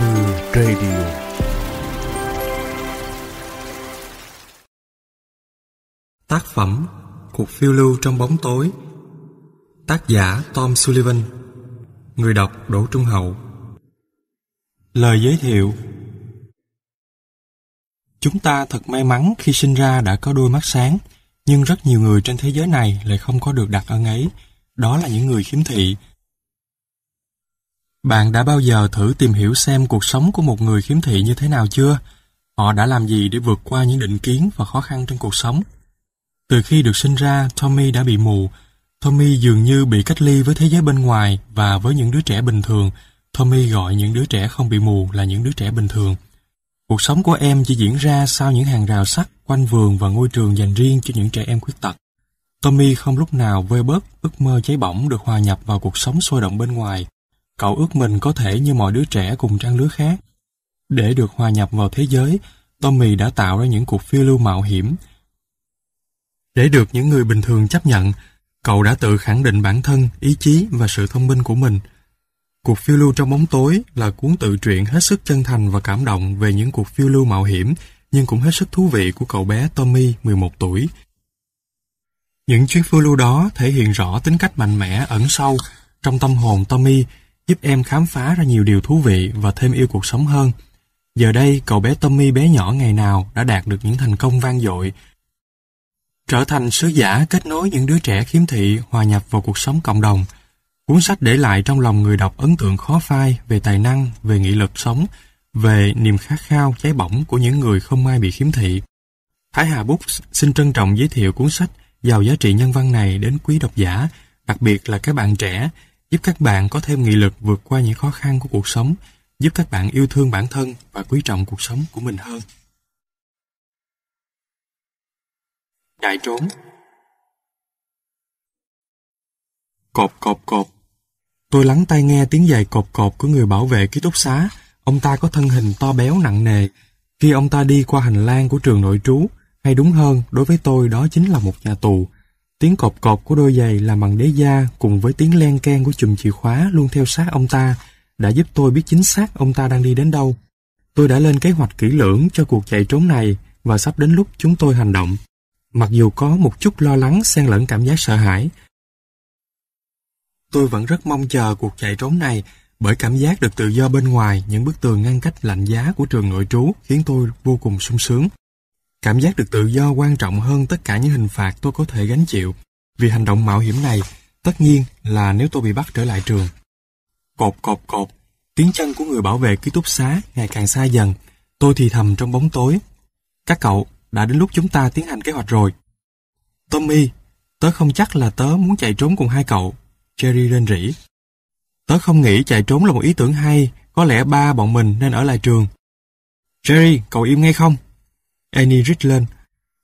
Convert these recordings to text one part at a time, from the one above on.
Mưa Radio. Tác phẩm Cuộc phiêu lưu trong bóng tối. Tác giả Tom Sullivan. Người đọc Đỗ Trung Hậu. Lời giới thiệu. Chúng ta thật may mắn khi sinh ra đã có đôi mắt sáng Nhưng rất nhiều người trên thế giới này lại không có được đặt ân ấy. Đó là những người khiếm thị bạn đã bao giờ thử tìm hiểu xem cuộc sống của một người khiếm thị như thế nào chưa? Họ đã làm gì để vượt qua những định kiến và khó khăn trong cuộc sống? Từ khi được sinh ra, Tommy đã bị mù. Tommy dường như bị cách ly với thế giới bên ngoài và với những đứa trẻ bình thường. Tommy gọi những đứa trẻ không bị mù là những đứa trẻ bình thường. Cuộc sống của em chỉ diễn ra sau những hàng rào sắt quanh vườn và ngôi trường dành riêng cho những trẻ em khuyết tật. Tommy không lúc nào vơi bớt ước mơ cháy bỏng được hòa nhập vào cuộc sống sôi động bên ngoài. Cậu ước mình có thể như mọi đứa trẻ cùng trang lứa khác. Để được hòa nhập vào thế giới, Tommy đã tạo ra những cuộc phiêu lưu mạo hiểm, để được những người bình thường chấp nhận, cậu đã tự khẳng định bản thân, ý chí và sự thông minh của mình. Cuộc phiêu lưu trong bóng tối là cuốn tự truyện hết sức chân thành và cảm động về những cuộc phiêu lưu mạo hiểm nhưng cũng hết sức thú vị của cậu bé Tommy 11 tuổi. Những chuyến phiêu lưu đó thể hiện rõ tính cách mạnh mẽ ẩn sâu trong tâm hồn Tommy giúp em khám phá ra nhiều điều thú vị và thêm yêu cuộc sống hơn. Giờ đây, cậu bé Tommy bé nhỏ ngày nào đã đạt được những thành công vang dội trở thành sứ giả kết nối những đứa trẻ khiếm thị hòa nhập vào cuộc sống cộng đồng. Cuốn sách để lại trong lòng người đọc ấn tượng khó phai về tài năng, về nghị lực sống, về niềm khát khao cháy bỏng của những người không ai bị khiếm thị. Thái Hà Books xin trân trọng giới thiệu cuốn sách giàu giá trị nhân văn này đến quý độc giả, đặc biệt là các bạn trẻ, giúp các bạn có thêm nghị lực vượt qua những khó khăn của cuộc sống, giúp các bạn yêu thương bản thân và quý trọng cuộc sống của mình hơn. chạy trốn. Cộp cộp cộp. Tôi lắng tai nghe tiếng giày cộp cộp của người bảo vệ ký túc xá. Ông ta có thân hình to béo nặng nề. Khi ông ta đi qua hành lang của trường nội trú, hay đúng hơn, đối với tôi đó chính là một nhà tù. Tiếng cọp cọp của đôi giày làm bằng đế da cùng với tiếng len ken của chùm chìa khóa luôn theo sát ông ta, đã giúp tôi biết chính xác ông ta đang đi đến đâu. Tôi đã lên kế hoạch kỹ lưỡng cho cuộc chạy trốn này và sắp đến lúc chúng tôi hành động mặc dù có một chút lo lắng xen lẫn cảm giác sợ hãi. Tôi vẫn rất mong chờ cuộc chạy trốn này bởi cảm giác được tự do bên ngoài những bức tường ngăn cách lạnh giá của trường nội trú khiến tôi vô cùng sung sướng. Cảm giác được tự do quan trọng hơn tất cả những hình phạt tôi có thể gánh chịu. Vì hành động mạo hiểm này, tất nhiên là nếu tôi bị bắt trở lại trường. Cột cột cột, tiếng chân của người bảo vệ ký túc xá ngày càng xa dần. Tôi thì thầm trong bóng tối. Các cậu, đã đến lúc chúng ta tiến hành kế hoạch rồi. Tommy, tớ không chắc là tớ muốn chạy trốn cùng hai cậu. Jerry lên rỉ. Tớ không nghĩ chạy trốn là một ý tưởng hay, có lẽ ba bọn mình nên ở lại trường. Jerry, cậu im ngay không? Annie rít lên.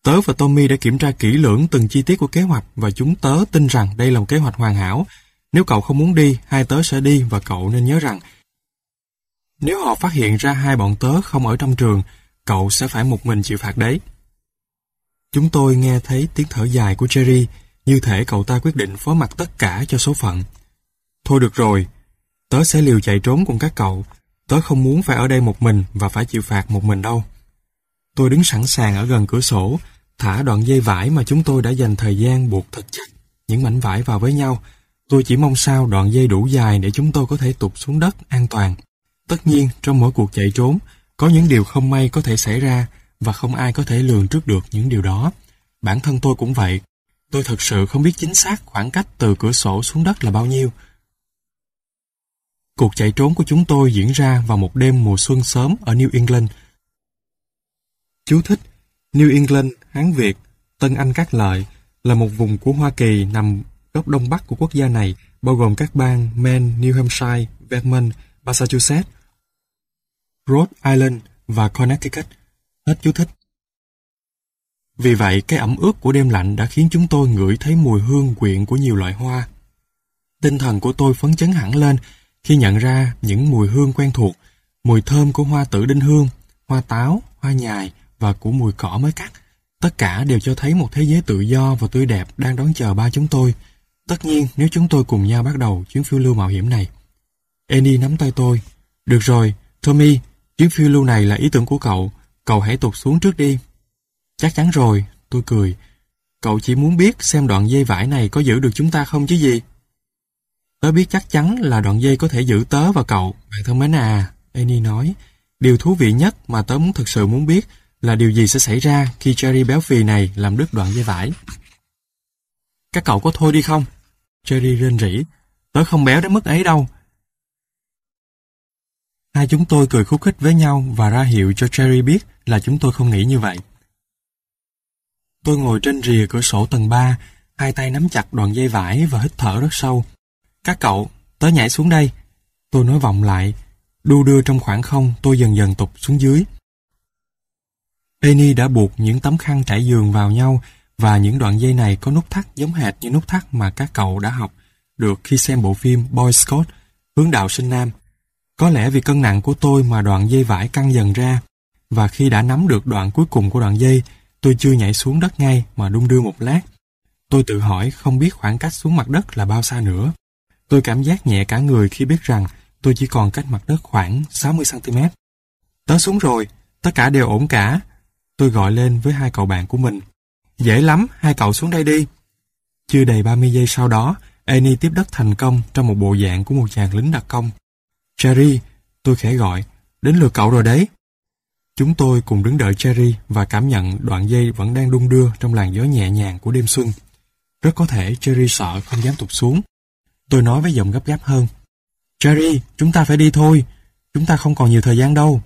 Tớ và Tommy đã kiểm tra kỹ lưỡng từng chi tiết của kế hoạch và chúng tớ tin rằng đây là một kế hoạch hoàn hảo. Nếu cậu không muốn đi, hai tớ sẽ đi và cậu nên nhớ rằng nếu họ phát hiện ra hai bọn tớ không ở trong trường, cậu sẽ phải một mình chịu phạt đấy. Chúng tôi nghe thấy tiếng thở dài của Jerry, như thể cậu ta quyết định phó mặc tất cả cho số phận. Thôi được rồi, tớ sẽ liều chạy trốn cùng các cậu. Tớ không muốn phải ở đây một mình và phải chịu phạt một mình đâu. Tôi đứng sẵn sàng ở gần cửa sổ, thả đoạn dây vải mà chúng tôi đã dành thời gian buộc thật chặt những mảnh vải vào với nhau. Tôi chỉ mong sao đoạn dây đủ dài để chúng tôi có thể tụt xuống đất an toàn. Tất nhiên, trong mỗi cuộc chạy trốn, có những điều không may có thể xảy ra, và không ai có thể lường trước được những điều đó. Bản thân tôi cũng vậy. Tôi thật sự không biết chính xác khoảng cách từ cửa sổ xuống đất là bao nhiêu. Cuộc chạy trốn của chúng tôi diễn ra vào một đêm mùa xuân sớm ở New England. Chú thích New England, Hán Việt, Tân Anh Các Lợi là một vùng của Hoa Kỳ nằm góc đông bắc của quốc gia này, bao gồm các bang Maine, New Hampshire, Vermont, Massachusetts, Rhode Island và Connecticut. Hết chú thích. Vì vậy, cái ẩm ướt của đêm lạnh đã khiến chúng tôi ngửi thấy mùi hương quyện của nhiều loại hoa. Tinh thần của tôi phấn chấn hẳn lên khi nhận ra những mùi hương quen thuộc, mùi thơm của hoa tử đinh hương, hoa táo, hoa nhài và của mùi cỏ mới cắt. Tất cả đều cho thấy một thế giới tự do và tươi đẹp đang đón chờ ba chúng tôi. Tất nhiên nếu chúng tôi cùng nhau bắt đầu chuyến phiêu lưu mạo hiểm này. Annie nắm tay tôi. Được rồi, Tommy, chuyến phiêu lưu này là ý tưởng của cậu. Cậu hãy tụt xuống trước đi. Chắc chắn rồi, tôi cười. Cậu chỉ muốn biết xem đoạn dây vải này có giữ được chúng ta không chứ gì? Tớ biết chắc chắn là đoạn dây có thể giữ tớ và cậu. Bạn thân mến à, Annie nói. Điều thú vị nhất mà tớ muốn thực sự muốn biết là điều gì sẽ xảy ra khi Cherry béo phì này làm đứt đoạn dây vải. Các cậu có thôi đi không? Cherry rên rỉ. Tớ không béo đến mức ấy đâu. Hai chúng tôi cười khúc khích với nhau và ra hiệu cho Cherry biết là chúng tôi không nghĩ như vậy. Tôi ngồi trên rìa cửa sổ tầng 3, hai tay nắm chặt đoạn dây vải và hít thở rất sâu. Các cậu, tớ nhảy xuống đây. Tôi nói vọng lại. Đu đưa trong khoảng không, tôi dần dần tụt xuống dưới. Penny đã buộc những tấm khăn trải giường vào nhau và những đoạn dây này có nút thắt giống hệt như nút thắt mà các cậu đã học được khi xem bộ phim Boy Scout, hướng đạo sinh nam. Có lẽ vì cân nặng của tôi mà đoạn dây vải căng dần ra, và khi đã nắm được đoạn cuối cùng của đoạn dây, tôi chưa nhảy xuống đất ngay mà đung đưa một lát. Tôi tự hỏi không biết khoảng cách xuống mặt đất là bao xa nữa. Tôi cảm giác nhẹ cả người khi biết rằng tôi chỉ còn cách mặt đất khoảng 60cm. Tớ xuống rồi, tất cả đều ổn cả. Tôi gọi lên với hai cậu bạn của mình. Dễ lắm, hai cậu xuống đây đi. Chưa đầy 30 giây sau đó, Annie tiếp đất thành công trong một bộ dạng của một chàng lính đặc công. Cherry, tôi khẽ gọi, đến lượt cậu rồi đấy. Chúng tôi cùng đứng đợi Cherry và cảm nhận đoạn dây vẫn đang đung đưa trong làn gió nhẹ nhàng của đêm xuân. Rất có thể Cherry sợ không dám tụt xuống. Tôi nói với giọng gấp gáp hơn. Cherry, chúng ta phải đi thôi. Chúng ta không còn nhiều thời gian đâu.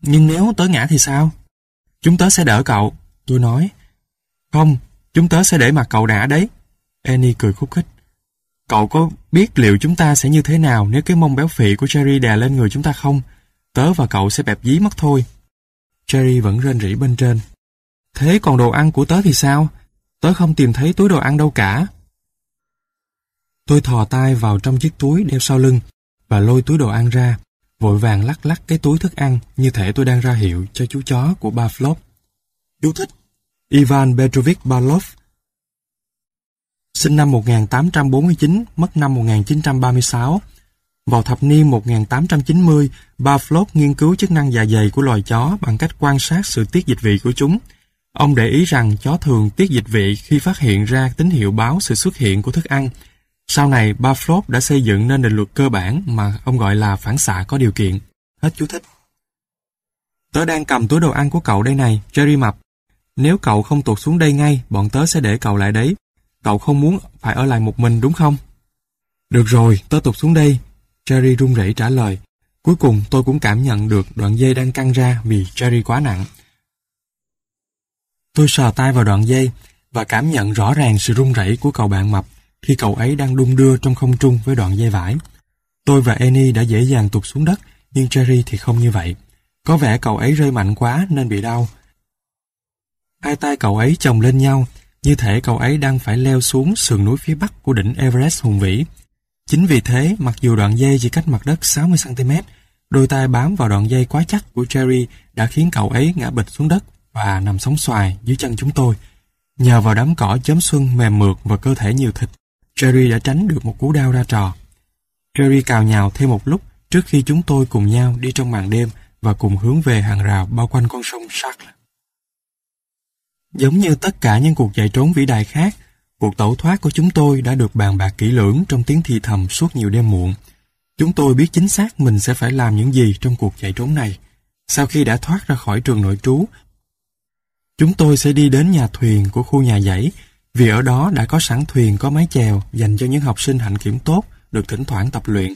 Nhưng nếu tới ngã thì sao? Chúng tớ sẽ đỡ cậu. Tôi nói. Không, chúng tớ sẽ để mặt cậu đã đấy. Annie cười khúc khích. Cậu có biết liệu chúng ta sẽ như thế nào nếu cái mông béo phì của Cherry đè lên người chúng ta không? Tớ và cậu sẽ bẹp dí mất thôi. Cherry vẫn rên rỉ bên trên. Thế còn đồ ăn của tớ thì sao? Tớ không tìm thấy túi đồ ăn đâu cả. Tôi thò tay vào trong chiếc túi đeo sau lưng và lôi túi đồ ăn ra, vội vàng lắc lắc cái túi thức ăn như thể tôi đang ra hiệu cho chú chó của ba Flop. Chú thích Ivan Petrovich Balov sinh năm 1849, mất năm 1936. Vào thập niên 1890, Pavlov nghiên cứu chức năng dạ dày của loài chó bằng cách quan sát sự tiết dịch vị của chúng. Ông để ý rằng chó thường tiết dịch vị khi phát hiện ra tín hiệu báo sự xuất hiện của thức ăn. Sau này, Pavlov đã xây dựng nên định luật cơ bản mà ông gọi là phản xạ có điều kiện. Hết chú thích. Tớ đang cầm túi đồ ăn của cậu đây này, Jerry mập. Nếu cậu không tụt xuống đây ngay, bọn tớ sẽ để cậu lại đấy. Cậu không muốn phải ở lại một mình đúng không? Được rồi, tớ tụt xuống đây. Jerry run rẩy trả lời. Cuối cùng tôi cũng cảm nhận được đoạn dây đang căng ra vì Jerry quá nặng. Tôi sờ tay vào đoạn dây và cảm nhận rõ ràng sự run rẩy của cậu bạn mập khi cậu ấy đang đung đưa trong không trung với đoạn dây vải. Tôi và Annie đã dễ dàng tụt xuống đất, nhưng Jerry thì không như vậy. Có vẻ cậu ấy rơi mạnh quá nên bị đau. Hai tay cậu ấy chồng lên nhau, như thể cậu ấy đang phải leo xuống sườn núi phía bắc của đỉnh Everest hùng vĩ. Chính vì thế, mặc dù đoạn dây chỉ cách mặt đất 60cm, đôi tay bám vào đoạn dây quá chắc của Jerry đã khiến cậu ấy ngã bịch xuống đất và nằm sóng xoài dưới chân chúng tôi. Nhờ vào đám cỏ chớm xuân mềm mượt và cơ thể nhiều thịt, Jerry đã tránh được một cú đao ra trò. Jerry cào nhào thêm một lúc trước khi chúng tôi cùng nhau đi trong màn đêm và cùng hướng về hàng rào bao quanh con sông Charles. Giống như tất cả những cuộc chạy trốn vĩ đại khác, cuộc tẩu thoát của chúng tôi đã được bàn bạc kỹ lưỡng trong tiếng thì thầm suốt nhiều đêm muộn. Chúng tôi biết chính xác mình sẽ phải làm những gì trong cuộc chạy trốn này. Sau khi đã thoát ra khỏi trường nội trú, chúng tôi sẽ đi đến nhà thuyền của khu nhà dãy, vì ở đó đã có sẵn thuyền có mái chèo dành cho những học sinh hạnh kiểm tốt được thỉnh thoảng tập luyện.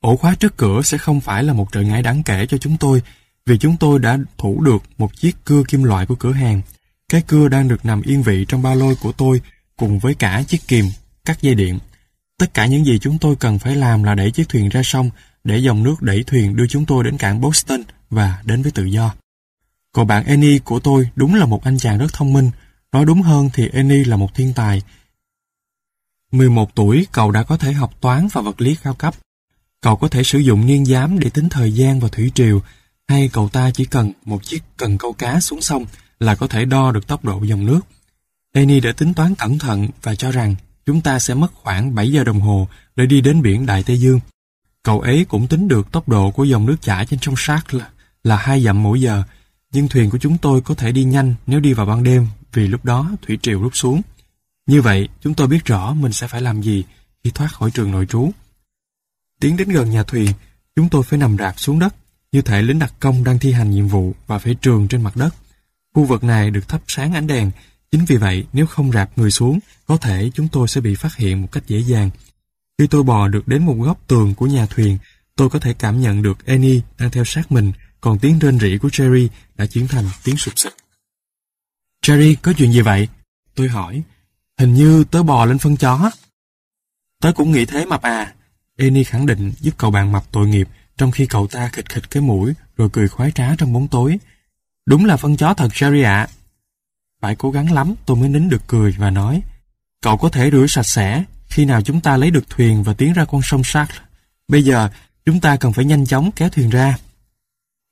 Ổ khóa trước cửa sẽ không phải là một trở ngại đáng kể cho chúng tôi vì chúng tôi đã thủ được một chiếc cưa kim loại của cửa hàng. Cái cưa đang được nằm yên vị trong ba lôi của tôi cùng với cả chiếc kìm, cắt dây điện. Tất cả những gì chúng tôi cần phải làm là đẩy chiếc thuyền ra sông để dòng nước đẩy thuyền đưa chúng tôi đến cảng Boston và đến với tự do. cậu bạn Annie của tôi đúng là một anh chàng rất thông minh. Nói đúng hơn thì Annie là một thiên tài. 11 tuổi, cậu đã có thể học toán và vật lý cao cấp. Cậu có thể sử dụng niên giám để tính thời gian và thủy triều, hay cậu ta chỉ cần một chiếc cần câu cá xuống sông là có thể đo được tốc độ dòng nước. Annie đã tính toán cẩn thận và cho rằng chúng ta sẽ mất khoảng 7 giờ đồng hồ để đi đến biển Đại Tây Dương. Cậu ấy cũng tính được tốc độ của dòng nước chảy trên sông Sát là, là 2 dặm mỗi giờ, nhưng thuyền của chúng tôi có thể đi nhanh nếu đi vào ban đêm vì lúc đó thủy triều rút xuống. Như vậy, chúng tôi biết rõ mình sẽ phải làm gì khi thoát khỏi trường nội trú. Tiến đến gần nhà thuyền, chúng tôi phải nằm rạp xuống đất, như thể lính đặc công đang thi hành nhiệm vụ và phải trường trên mặt đất. Khu vực này được thắp sáng ánh đèn, chính vì vậy nếu không rạp người xuống, có thể chúng tôi sẽ bị phát hiện một cách dễ dàng. Khi tôi bò được đến một góc tường của nhà thuyền, tôi có thể cảm nhận được Annie đang theo sát mình, còn tiếng rên rỉ của Jerry đã chuyển thành tiếng sụp sịch. Jerry, có chuyện gì vậy? Tôi hỏi. Hình như tớ bò lên phân chó. Tớ cũng nghĩ thế mập à. Annie khẳng định giúp cậu bạn mập tội nghiệp trong khi cậu ta khịch khịch cái mũi rồi cười khoái trá trong bóng tối. Đúng là phân chó thật Jerry ạ. Phải cố gắng lắm tôi mới nín được cười và nói Cậu có thể rửa sạch sẽ khi nào chúng ta lấy được thuyền và tiến ra con sông Sark. Bây giờ chúng ta cần phải nhanh chóng kéo thuyền ra.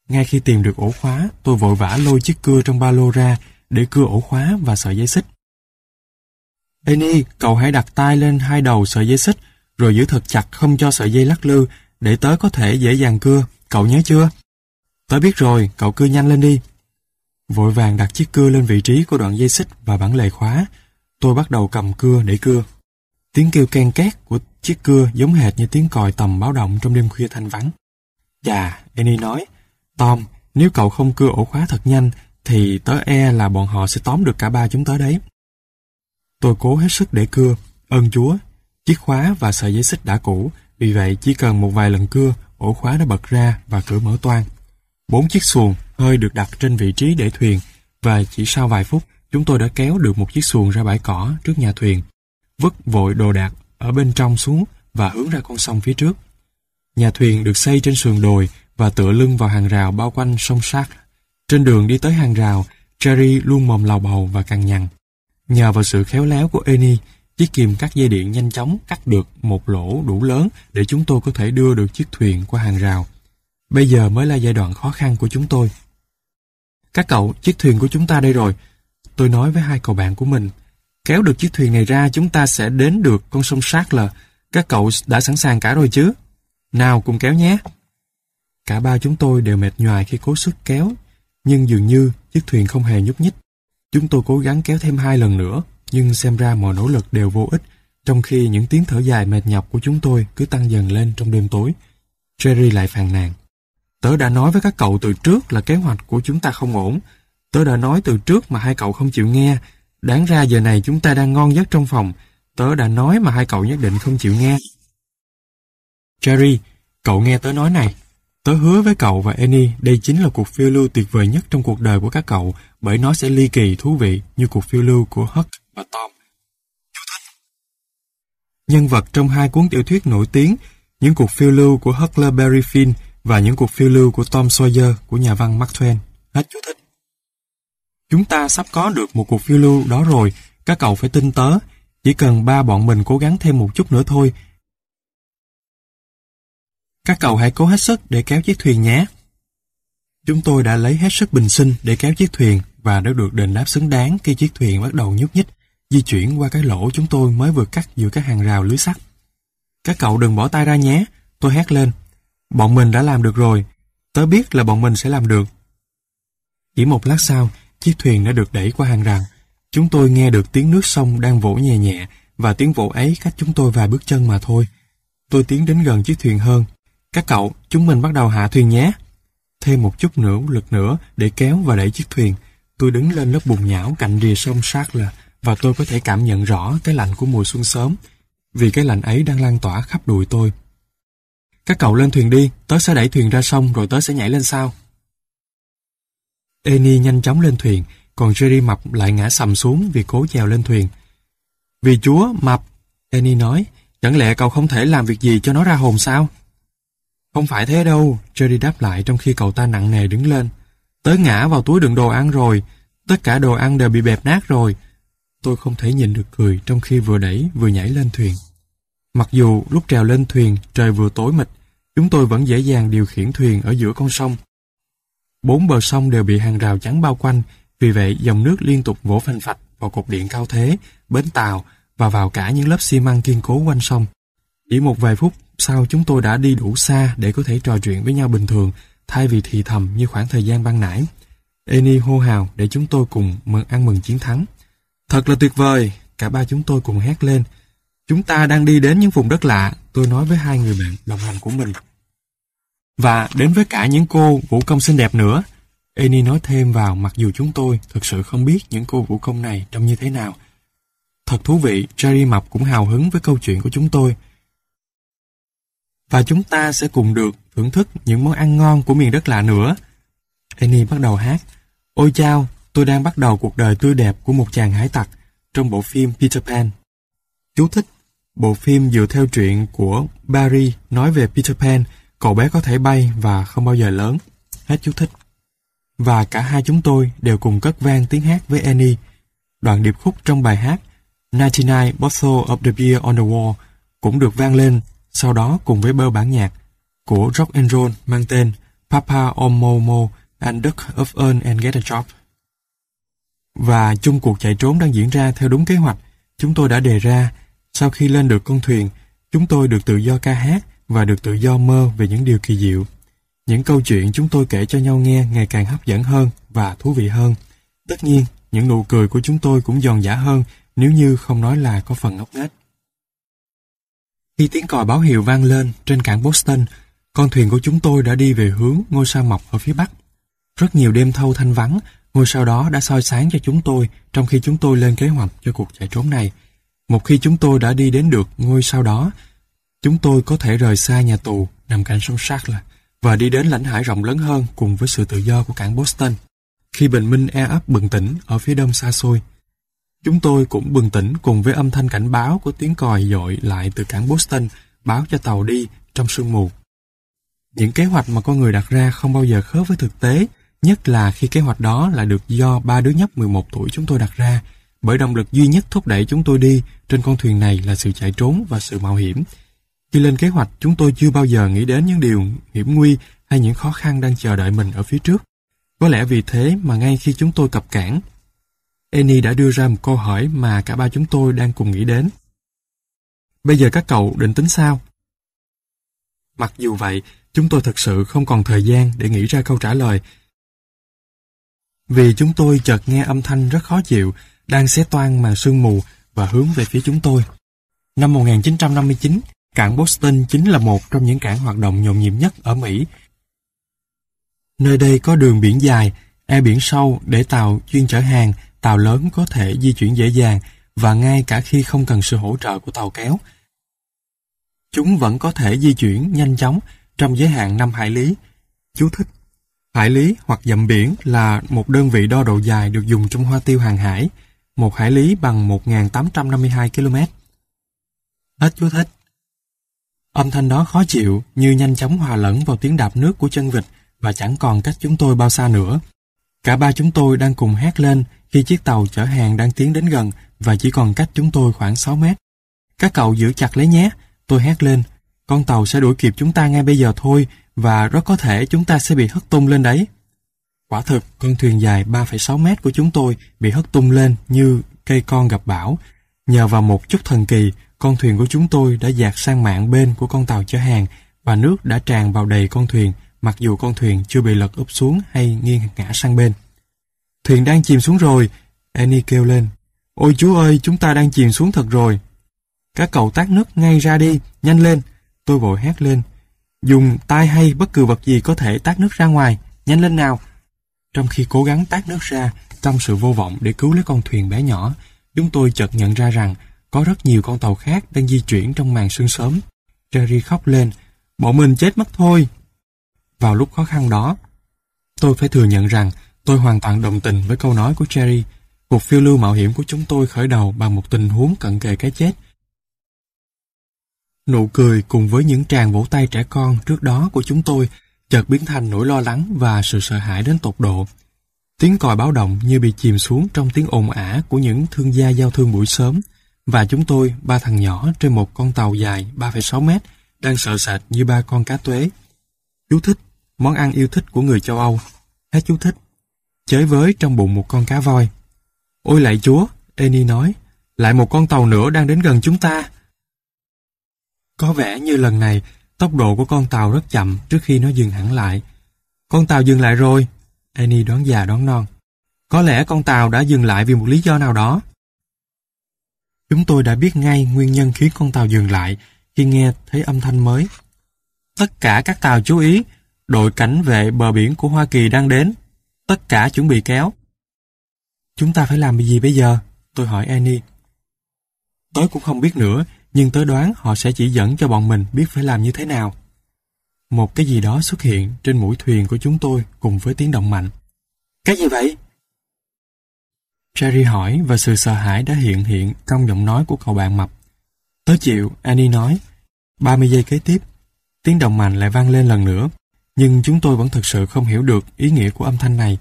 Ngay khi tìm được ổ khóa, tôi vội vã lôi chiếc cưa trong ba lô ra để cưa ổ khóa và sợi dây xích. Eni, cậu hãy đặt tay lên hai đầu sợi dây xích rồi giữ thật chặt không cho sợi dây lắc lư để tớ có thể dễ dàng cưa. Cậu nhớ chưa? Tớ biết rồi, cậu cưa nhanh lên đi. Vội vàng đặt chiếc cưa lên vị trí của đoạn dây xích và bản lề khóa. Tôi bắt đầu cầm cưa để cưa. Tiếng kêu ken két của chiếc cưa giống hệt như tiếng còi tầm báo động trong đêm khuya thanh vắng. Dạ, Annie nói, Tom, nếu cậu không cưa ổ khóa thật nhanh, thì tớ e là bọn họ sẽ tóm được cả ba chúng tớ đấy. Tôi cố hết sức để cưa, ơn chúa, chiếc khóa và sợi dây xích đã cũ, vì vậy chỉ cần một vài lần cưa, ổ khóa đã bật ra và cửa mở toang. Bốn chiếc xuồng hơi được đặt trên vị trí để thuyền và chỉ sau vài phút chúng tôi đã kéo được một chiếc xuồng ra bãi cỏ trước nhà thuyền, vứt vội đồ đạc ở bên trong xuống và hướng ra con sông phía trước. Nhà thuyền được xây trên sườn đồi và tựa lưng vào hàng rào bao quanh sông sát. Trên đường đi tới hàng rào, Jerry luôn mồm lào bầu và cằn nhằn. Nhờ vào sự khéo léo của Annie, chiếc kìm cắt dây điện nhanh chóng cắt được một lỗ đủ lớn để chúng tôi có thể đưa được chiếc thuyền qua hàng rào. Bây giờ mới là giai đoạn khó khăn của chúng tôi. Các cậu, chiếc thuyền của chúng ta đây rồi. Tôi nói với hai cậu bạn của mình. Kéo được chiếc thuyền này ra chúng ta sẽ đến được con sông Sát là các cậu đã sẵn sàng cả rồi chứ? Nào cùng kéo nhé. Cả ba chúng tôi đều mệt nhoài khi cố sức kéo, nhưng dường như chiếc thuyền không hề nhúc nhích. Chúng tôi cố gắng kéo thêm hai lần nữa, nhưng xem ra mọi nỗ lực đều vô ích, trong khi những tiếng thở dài mệt nhọc của chúng tôi cứ tăng dần lên trong đêm tối. Jerry lại phàn nàn. Tớ đã nói với các cậu từ trước là kế hoạch của chúng ta không ổn. Tớ đã nói từ trước mà hai cậu không chịu nghe. Đáng ra giờ này chúng ta đang ngon giấc trong phòng. Tớ đã nói mà hai cậu nhất định không chịu nghe. Jerry, cậu nghe tớ nói này. Tớ hứa với cậu và Annie đây chính là cuộc phiêu lưu tuyệt vời nhất trong cuộc đời của các cậu bởi nó sẽ ly kỳ thú vị như cuộc phiêu lưu của Huck và Tom. Nhân vật trong hai cuốn tiểu thuyết nổi tiếng, những cuộc phiêu lưu của Huckleberry Finn và những cuộc phiêu lưu của Tom Sawyer của nhà văn Mark Twain. Hết chú thích. Chúng ta sắp có được một cuộc phiêu lưu đó rồi, các cậu phải tin tớ. Chỉ cần ba bọn mình cố gắng thêm một chút nữa thôi các cậu hãy cố hết sức để kéo chiếc thuyền nhé. Chúng tôi đã lấy hết sức bình sinh để kéo chiếc thuyền và đã được đền đáp xứng đáng khi chiếc thuyền bắt đầu nhúc nhích, di chuyển qua cái lỗ chúng tôi mới vừa cắt giữa các hàng rào lưới sắt. Các cậu đừng bỏ tay ra nhé, tôi hét lên. Bọn mình đã làm được rồi, tớ biết là bọn mình sẽ làm được. Chỉ một lát sau, chiếc thuyền đã được đẩy qua hàng rào. Chúng tôi nghe được tiếng nước sông đang vỗ nhẹ nhẹ và tiếng vỗ ấy cách chúng tôi vài bước chân mà thôi. Tôi tiến đến gần chiếc thuyền hơn các cậu, chúng mình bắt đầu hạ thuyền nhé. Thêm một chút nữa lực nữa để kéo và đẩy chiếc thuyền. Tôi đứng lên lớp bùn nhão cạnh rìa sông Sarkle và tôi có thể cảm nhận rõ cái lạnh của mùa xuân sớm vì cái lạnh ấy đang lan tỏa khắp đùi tôi. Các cậu lên thuyền đi, tớ sẽ đẩy thuyền ra sông rồi tớ sẽ nhảy lên sau. Eni nhanh chóng lên thuyền, còn Jerry mập lại ngã sầm xuống vì cố chèo lên thuyền. Vì chúa, mập, Eni nói, chẳng lẽ cậu không thể làm việc gì cho nó ra hồn sao? Không phải thế đâu, Jerry đáp lại trong khi cậu ta nặng nề đứng lên. Tớ ngã vào túi đựng đồ ăn rồi, tất cả đồ ăn đều bị bẹp nát rồi. Tôi không thể nhìn được cười trong khi vừa đẩy vừa nhảy lên thuyền. Mặc dù lúc trèo lên thuyền trời vừa tối mịt, chúng tôi vẫn dễ dàng điều khiển thuyền ở giữa con sông. Bốn bờ sông đều bị hàng rào chắn bao quanh, vì vậy dòng nước liên tục vỗ phanh phạch vào cột điện cao thế, bến tàu và vào cả những lớp xi măng kiên cố quanh sông. Chỉ một vài phút sau chúng tôi đã đi đủ xa để có thể trò chuyện với nhau bình thường, thay vì thì thầm như khoảng thời gian ban nãy. Eni hô hào để chúng tôi cùng mừng ăn mừng chiến thắng. Thật là tuyệt vời, cả ba chúng tôi cùng hét lên. Chúng ta đang đi đến những vùng đất lạ, tôi nói với hai người bạn đồng hành của mình. Và đến với cả những cô vũ công xinh đẹp nữa. Eni nói thêm vào mặc dù chúng tôi thực sự không biết những cô vũ công này trông như thế nào. Thật thú vị, Jerry Mập cũng hào hứng với câu chuyện của chúng tôi. Và chúng ta sẽ cùng được thưởng thức những món ăn ngon của miền đất lạ nữa. Annie bắt đầu hát. Ôi chao, tôi đang bắt đầu cuộc đời tươi đẹp của một chàng hải tặc trong bộ phim Peter Pan. Chú thích. Bộ phim dựa theo truyện của Barry nói về Peter Pan, cậu bé có thể bay và không bao giờ lớn. Hết chú thích. Và cả hai chúng tôi đều cùng cất vang tiếng hát với Annie. Đoạn điệp khúc trong bài hát 99 Bottle of the Beer on the Wall cũng được vang lên, sau đó cùng với bơ bản nhạc của rock and roll mang tên Papa Omomo and Duck of Earn and Get a Job. Và chung cuộc chạy trốn đang diễn ra theo đúng kế hoạch chúng tôi đã đề ra. Sau khi lên được con thuyền, chúng tôi được tự do ca hát và được tự do mơ về những điều kỳ diệu. Những câu chuyện chúng tôi kể cho nhau nghe ngày càng hấp dẫn hơn và thú vị hơn. Tất nhiên, những nụ cười của chúng tôi cũng giòn giả hơn nếu như không nói là có phần ngốc nghếch. Khi tiếng còi báo hiệu vang lên trên cảng Boston, con thuyền của chúng tôi đã đi về hướng ngôi sao mọc ở phía bắc. Rất nhiều đêm thâu thanh vắng, ngôi sao đó đã soi sáng cho chúng tôi trong khi chúng tôi lên kế hoạch cho cuộc chạy trốn này. Một khi chúng tôi đã đi đến được ngôi sao đó, chúng tôi có thể rời xa nhà tù nằm cạnh sông Sackler và đi đến lãnh hải rộng lớn hơn cùng với sự tự do của cảng Boston. Khi bình minh e ấp bừng tỉnh ở phía đông xa xôi, chúng tôi cũng bừng tỉnh cùng với âm thanh cảnh báo của tiếng còi dội lại từ cảng Boston báo cho tàu đi trong sương mù. Những kế hoạch mà con người đặt ra không bao giờ khớp với thực tế, nhất là khi kế hoạch đó là được do ba đứa nhóc 11 tuổi chúng tôi đặt ra, bởi động lực duy nhất thúc đẩy chúng tôi đi trên con thuyền này là sự chạy trốn và sự mạo hiểm. Khi lên kế hoạch, chúng tôi chưa bao giờ nghĩ đến những điều hiểm nguy hay những khó khăn đang chờ đợi mình ở phía trước. Có lẽ vì thế mà ngay khi chúng tôi cập cảng, Annie đã đưa ra một câu hỏi mà cả ba chúng tôi đang cùng nghĩ đến. Bây giờ các cậu định tính sao? Mặc dù vậy, chúng tôi thật sự không còn thời gian để nghĩ ra câu trả lời. Vì chúng tôi chợt nghe âm thanh rất khó chịu, đang xé toan màn sương mù và hướng về phía chúng tôi. Năm 1959, cảng Boston chính là một trong những cảng hoạt động nhộn nhịp nhất ở Mỹ. Nơi đây có đường biển dài, e biển sâu để tàu chuyên chở hàng, tàu lớn có thể di chuyển dễ dàng và ngay cả khi không cần sự hỗ trợ của tàu kéo. Chúng vẫn có thể di chuyển nhanh chóng trong giới hạn 5 hải lý. Chú thích, Hải lý hoặc dặm biển là một đơn vị đo độ dài được dùng trong hoa tiêu hàng hải. Một hải lý bằng 1.852 km. Hết chú thích. Âm thanh đó khó chịu như nhanh chóng hòa lẫn vào tiếng đạp nước của chân vịt và chẳng còn cách chúng tôi bao xa nữa. Cả ba chúng tôi đang cùng hét lên khi chiếc tàu chở hàng đang tiến đến gần và chỉ còn cách chúng tôi khoảng 6 mét. Các cậu giữ chặt lấy nhé, tôi hét lên. Con tàu sẽ đuổi kịp chúng ta ngay bây giờ thôi và rất có thể chúng ta sẽ bị hất tung lên đấy. Quả thực, con thuyền dài 3,6 mét của chúng tôi bị hất tung lên như cây con gặp bão. Nhờ vào một chút thần kỳ, con thuyền của chúng tôi đã dạt sang mạng bên của con tàu chở hàng và nước đã tràn vào đầy con thuyền mặc dù con thuyền chưa bị lật úp xuống hay nghiêng ngã sang bên. Thuyền đang chìm xuống rồi, Annie kêu lên. Ôi chú ơi, chúng ta đang chìm xuống thật rồi. Các cậu tát nước ngay ra đi, nhanh lên. Tôi vội hét lên. Dùng tay hay bất cứ vật gì có thể tát nước ra ngoài, nhanh lên nào. Trong khi cố gắng tát nước ra, trong sự vô vọng để cứu lấy con thuyền bé nhỏ, chúng tôi chợt nhận ra rằng có rất nhiều con tàu khác đang di chuyển trong màn sương sớm. Jerry khóc lên, bọn mình chết mất thôi. Vào lúc khó khăn đó, tôi phải thừa nhận rằng tôi hoàn toàn đồng tình với câu nói của Jerry. Cuộc phiêu lưu mạo hiểm của chúng tôi khởi đầu bằng một tình huống cận kề cái chết. Nụ cười cùng với những tràng vỗ tay trẻ con trước đó của chúng tôi chợt biến thành nỗi lo lắng và sự sợ hãi đến tột độ. Tiếng còi báo động như bị chìm xuống trong tiếng ồn ả của những thương gia giao thương buổi sớm và chúng tôi, ba thằng nhỏ trên một con tàu dài 3,6 mét đang sợ sệt như ba con cá tuế. Chú thích, món ăn yêu thích của người châu Âu. Hết chú thích. Chới với trong bụng một con cá voi. Ôi lại chúa, Eni nói, lại một con tàu nữa đang đến gần chúng ta. Có vẻ như lần này, tốc độ của con tàu rất chậm trước khi nó dừng hẳn lại. Con tàu dừng lại rồi. Eni đoán già đoán non. Có lẽ con tàu đã dừng lại vì một lý do nào đó. Chúng tôi đã biết ngay nguyên nhân khiến con tàu dừng lại khi nghe thấy âm thanh mới. Tất cả các tàu chú ý, đội cảnh vệ bờ biển của Hoa Kỳ đang đến. Tất cả chuẩn bị kéo. Chúng ta phải làm gì bây giờ? Tôi hỏi Annie. Tớ cũng không biết nữa, nhưng tớ đoán họ sẽ chỉ dẫn cho bọn mình biết phải làm như thế nào. Một cái gì đó xuất hiện trên mũi thuyền của chúng tôi cùng với tiếng động mạnh. Cái gì vậy? Jerry hỏi và sự sợ hãi đã hiện hiện trong giọng nói của cậu bạn mập. Tớ chịu, Annie nói. 30 giây kế tiếp, tiếng động mạnh lại vang lên lần nữa, nhưng chúng tôi vẫn thực sự không hiểu được ý nghĩa của âm thanh này.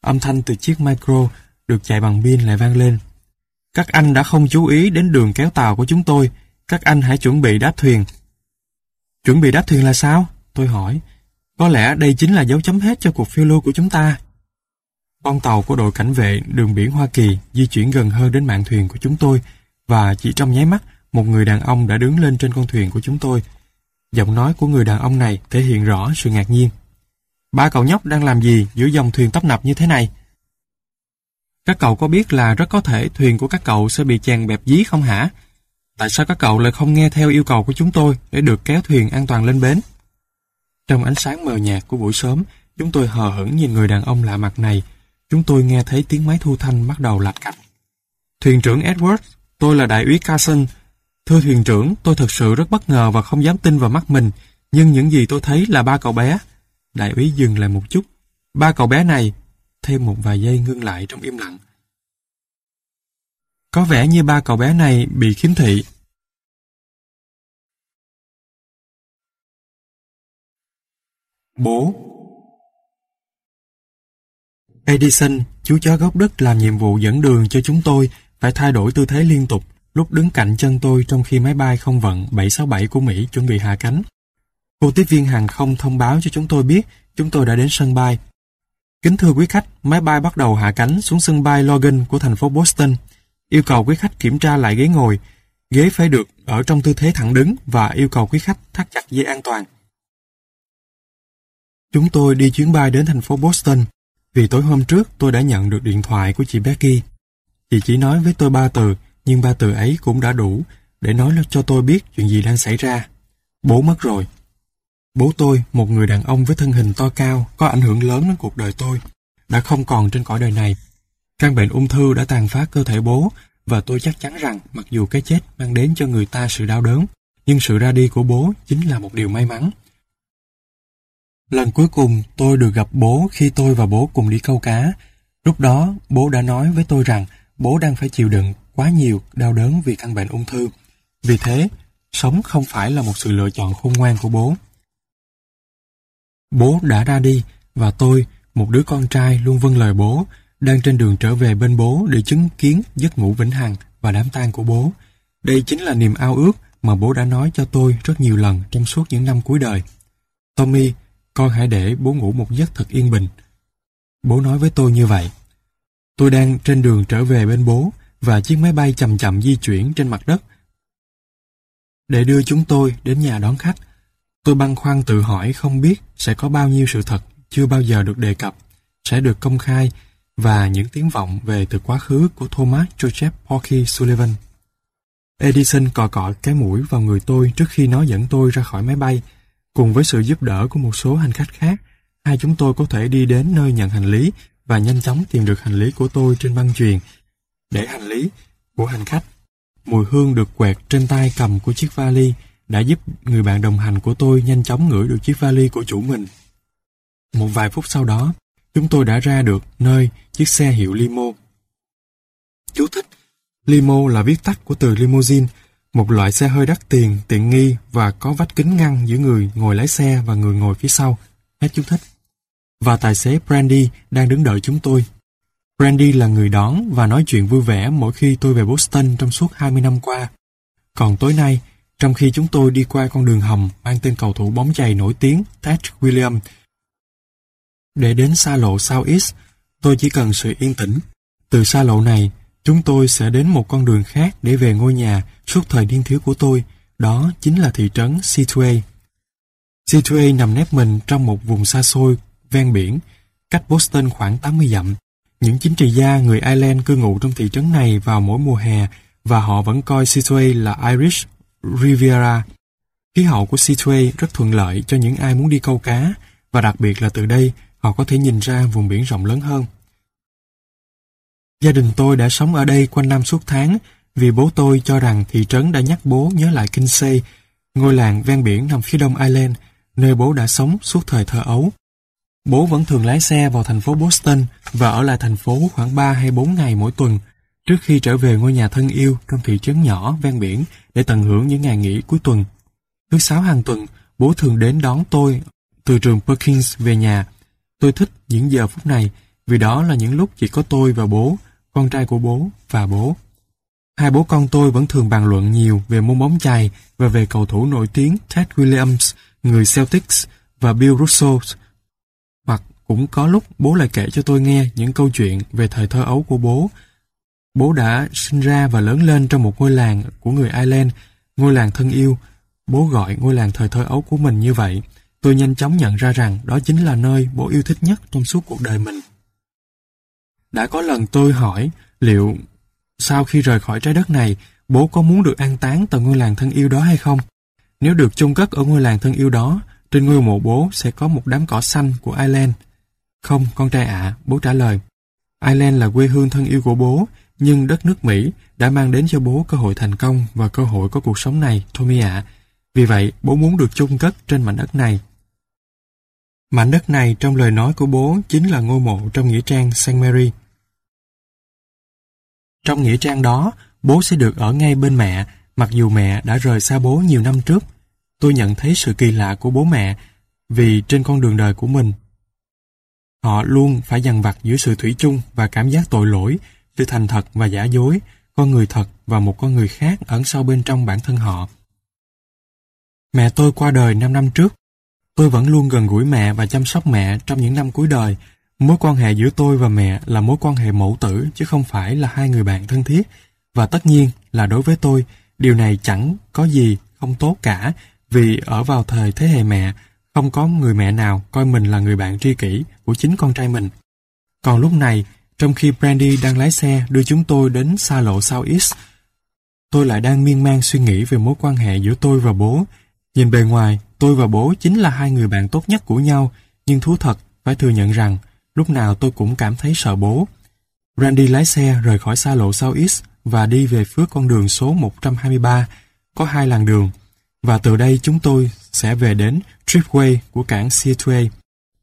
Âm thanh từ chiếc micro được chạy bằng pin lại vang lên. Các anh đã không chú ý đến đường kéo tàu của chúng tôi, các anh hãy chuẩn bị đáp thuyền. Chuẩn bị đáp thuyền là sao? Tôi hỏi. Có lẽ đây chính là dấu chấm hết cho cuộc phiêu lưu của chúng ta. Con tàu của đội cảnh vệ đường biển Hoa Kỳ di chuyển gần hơn đến mạn thuyền của chúng tôi và chỉ trong nháy mắt, một người đàn ông đã đứng lên trên con thuyền của chúng tôi. Giọng nói của người đàn ông này thể hiện rõ sự ngạc nhiên. Ba cậu nhóc đang làm gì giữa dòng thuyền tấp nập như thế này? Các cậu có biết là rất có thể thuyền của các cậu sẽ bị chèn bẹp dí không hả? Tại sao các cậu lại không nghe theo yêu cầu của chúng tôi để được kéo thuyền an toàn lên bến? Trong ánh sáng mờ nhạt của buổi sớm, chúng tôi hờ hững nhìn người đàn ông lạ mặt này. Chúng tôi nghe thấy tiếng máy thu thanh bắt đầu lạch cạch. Thuyền trưởng Edward, tôi là đại úy Carson. Thưa thuyền trưởng, tôi thật sự rất bất ngờ và không dám tin vào mắt mình, nhưng những gì tôi thấy là ba cậu bé. Đại úy dừng lại một chút. Ba cậu bé này, thêm một vài giây ngưng lại trong im lặng. Có vẻ như ba cậu bé này bị khiếm thị. Bố Edison, chú chó gốc đất làm nhiệm vụ dẫn đường cho chúng tôi phải thay đổi tư thế liên tục lúc đứng cạnh chân tôi trong khi máy bay không vận 767 của Mỹ chuẩn bị hạ cánh. Cô tiếp viên hàng không thông báo cho chúng tôi biết chúng tôi đã đến sân bay. Kính thưa quý khách, máy bay bắt đầu hạ cánh xuống sân bay Logan của thành phố Boston. Yêu cầu quý khách kiểm tra lại ghế ngồi. Ghế phải được ở trong tư thế thẳng đứng và yêu cầu quý khách thắt chặt dây an toàn. Chúng tôi đi chuyến bay đến thành phố Boston vì tối hôm trước tôi đã nhận được điện thoại của chị Becky. Chị chỉ nói với tôi ba từ, nhưng ba từ ấy cũng đã đủ để nói cho tôi biết chuyện gì đang xảy ra. Bố mất rồi. Bố tôi, một người đàn ông với thân hình to cao, có ảnh hưởng lớn đến cuộc đời tôi, đã không còn trên cõi đời này. Căn bệnh ung thư đã tàn phá cơ thể bố và tôi chắc chắn rằng mặc dù cái chết mang đến cho người ta sự đau đớn, nhưng sự ra đi của bố chính là một điều may mắn. Lần cuối cùng tôi được gặp bố khi tôi và bố cùng đi câu cá. Lúc đó bố đã nói với tôi rằng bố đang phải chịu đựng quá nhiều đau đớn vì căn bệnh ung thư. Vì thế, sống không phải là một sự lựa chọn khôn ngoan của bố. Bố đã ra đi và tôi, một đứa con trai luôn vâng lời bố, đang trên đường trở về bên bố để chứng kiến giấc ngủ vĩnh hằng và đám tang của bố. Đây chính là niềm ao ước mà bố đã nói cho tôi rất nhiều lần trong suốt những năm cuối đời. Tommy, con hãy để bố ngủ một giấc thật yên bình. Bố nói với tôi như vậy. Tôi đang trên đường trở về bên bố và chiếc máy bay chậm chậm di chuyển trên mặt đất. Để đưa chúng tôi đến nhà đón khách, tôi băn khoăn tự hỏi không biết sẽ có bao nhiêu sự thật chưa bao giờ được đề cập, sẽ được công khai và những tiếng vọng về từ quá khứ của Thomas Joseph Porky Sullivan. Edison cò cọ cái mũi vào người tôi trước khi nó dẫn tôi ra khỏi máy bay. Cùng với sự giúp đỡ của một số hành khách khác, hai chúng tôi có thể đi đến nơi nhận hành lý và nhanh chóng tìm được hành lý của tôi trên băng chuyền. Để hành lý của hành khách, mùi hương được quẹt trên tay cầm của chiếc vali đã giúp người bạn đồng hành của tôi nhanh chóng ngửi được chiếc vali của chủ mình. Một vài phút sau đó, chúng tôi đã ra được nơi chiếc xe hiệu limo. Chú thích Limo là viết tắt của từ limousine, một loại xe hơi đắt tiền, tiện nghi và có vách kính ngăn giữa người ngồi lái xe và người ngồi phía sau. Hết chú thích. Và tài xế Brandy đang đứng đợi chúng tôi. Brandy là người đón và nói chuyện vui vẻ mỗi khi tôi về Boston trong suốt 20 năm qua. Còn tối nay, trong khi chúng tôi đi qua con đường hầm mang tên cầu thủ bóng chày nổi tiếng Ted Williams, để đến xa lộ South East, tôi chỉ cần sự yên tĩnh. Từ xa lộ này, chúng tôi sẽ đến một con đường khác để về ngôi nhà suốt thời niên thiếu của tôi, đó chính là thị trấn Situate. Situate nằm nép mình trong một vùng xa xôi, ven biển, cách Boston khoảng 80 dặm. Những chính trị gia người Ireland cư ngụ trong thị trấn này vào mỗi mùa hè và họ vẫn coi Seatway là Irish Riviera. Khí hậu của Seatway rất thuận lợi cho những ai muốn đi câu cá và đặc biệt là từ đây họ có thể nhìn ra vùng biển rộng lớn hơn. Gia đình tôi đã sống ở đây quanh năm suốt tháng vì bố tôi cho rằng thị trấn đã nhắc bố nhớ lại Kinsey, ngôi làng ven biển nằm phía đông Ireland, nơi bố đã sống suốt thời thơ ấu. Bố vẫn thường lái xe vào thành phố Boston và ở lại thành phố khoảng 3 hay 4 ngày mỗi tuần, trước khi trở về ngôi nhà thân yêu trong thị trấn nhỏ ven biển để tận hưởng những ngày nghỉ cuối tuần. Thứ sáu hàng tuần, bố thường đến đón tôi từ trường Perkins về nhà. Tôi thích những giờ phút này vì đó là những lúc chỉ có tôi và bố, con trai của bố và bố. Hai bố con tôi vẫn thường bàn luận nhiều về môn bóng chày và về cầu thủ nổi tiếng Ted Williams, người Celtics, và Bill Russell. Cũng có lúc bố lại kể cho tôi nghe những câu chuyện về thời thơ ấu của bố. Bố đã sinh ra và lớn lên trong một ngôi làng của người Ireland, ngôi làng thân yêu. Bố gọi ngôi làng thời thơ ấu của mình như vậy. Tôi nhanh chóng nhận ra rằng đó chính là nơi bố yêu thích nhất trong suốt cuộc đời mình. Đã có lần tôi hỏi liệu sau khi rời khỏi trái đất này, bố có muốn được an táng tại ngôi làng thân yêu đó hay không? Nếu được chôn cất ở ngôi làng thân yêu đó, trên ngôi mộ bố sẽ có một đám cỏ xanh của Ireland. Không, con trai ạ, bố trả lời. Ireland là quê hương thân yêu của bố, nhưng đất nước Mỹ đã mang đến cho bố cơ hội thành công và cơ hội có cuộc sống này, Tommy ạ. Vì vậy, bố muốn được chôn cất trên mảnh đất này. Mảnh đất này trong lời nói của bố chính là ngôi mộ trong nghĩa trang St. Mary. Trong nghĩa trang đó, bố sẽ được ở ngay bên mẹ, mặc dù mẹ đã rời xa bố nhiều năm trước. Tôi nhận thấy sự kỳ lạ của bố mẹ vì trên con đường đời của mình, họ luôn phải dằn vặt giữa sự thủy chung và cảm giác tội lỗi, sự thành thật và giả dối, con người thật và một con người khác ẩn sâu bên trong bản thân họ. Mẹ tôi qua đời 5 năm trước. Tôi vẫn luôn gần gũi mẹ và chăm sóc mẹ trong những năm cuối đời Mối quan hệ giữa tôi và mẹ là mối quan hệ mẫu tử chứ không phải là hai người bạn thân thiết. Và tất nhiên là đối với tôi, điều này chẳng có gì không tốt cả vì ở vào thời thế hệ mẹ, không có người mẹ nào coi mình là người bạn tri kỷ của chính con trai mình. Còn lúc này, trong khi Brandy đang lái xe đưa chúng tôi đến xa lộ South East, tôi lại đang miên man suy nghĩ về mối quan hệ giữa tôi và bố. Nhìn bề ngoài, tôi và bố chính là hai người bạn tốt nhất của nhau, nhưng thú thật phải thừa nhận rằng Lúc nào tôi cũng cảm thấy sợ bố. Brandy lái xe rời khỏi xa lộ South East và đi về phía con đường số 123, có hai làn đường. Và từ đây chúng tôi sẽ về đến Tripway của cảng Seatway.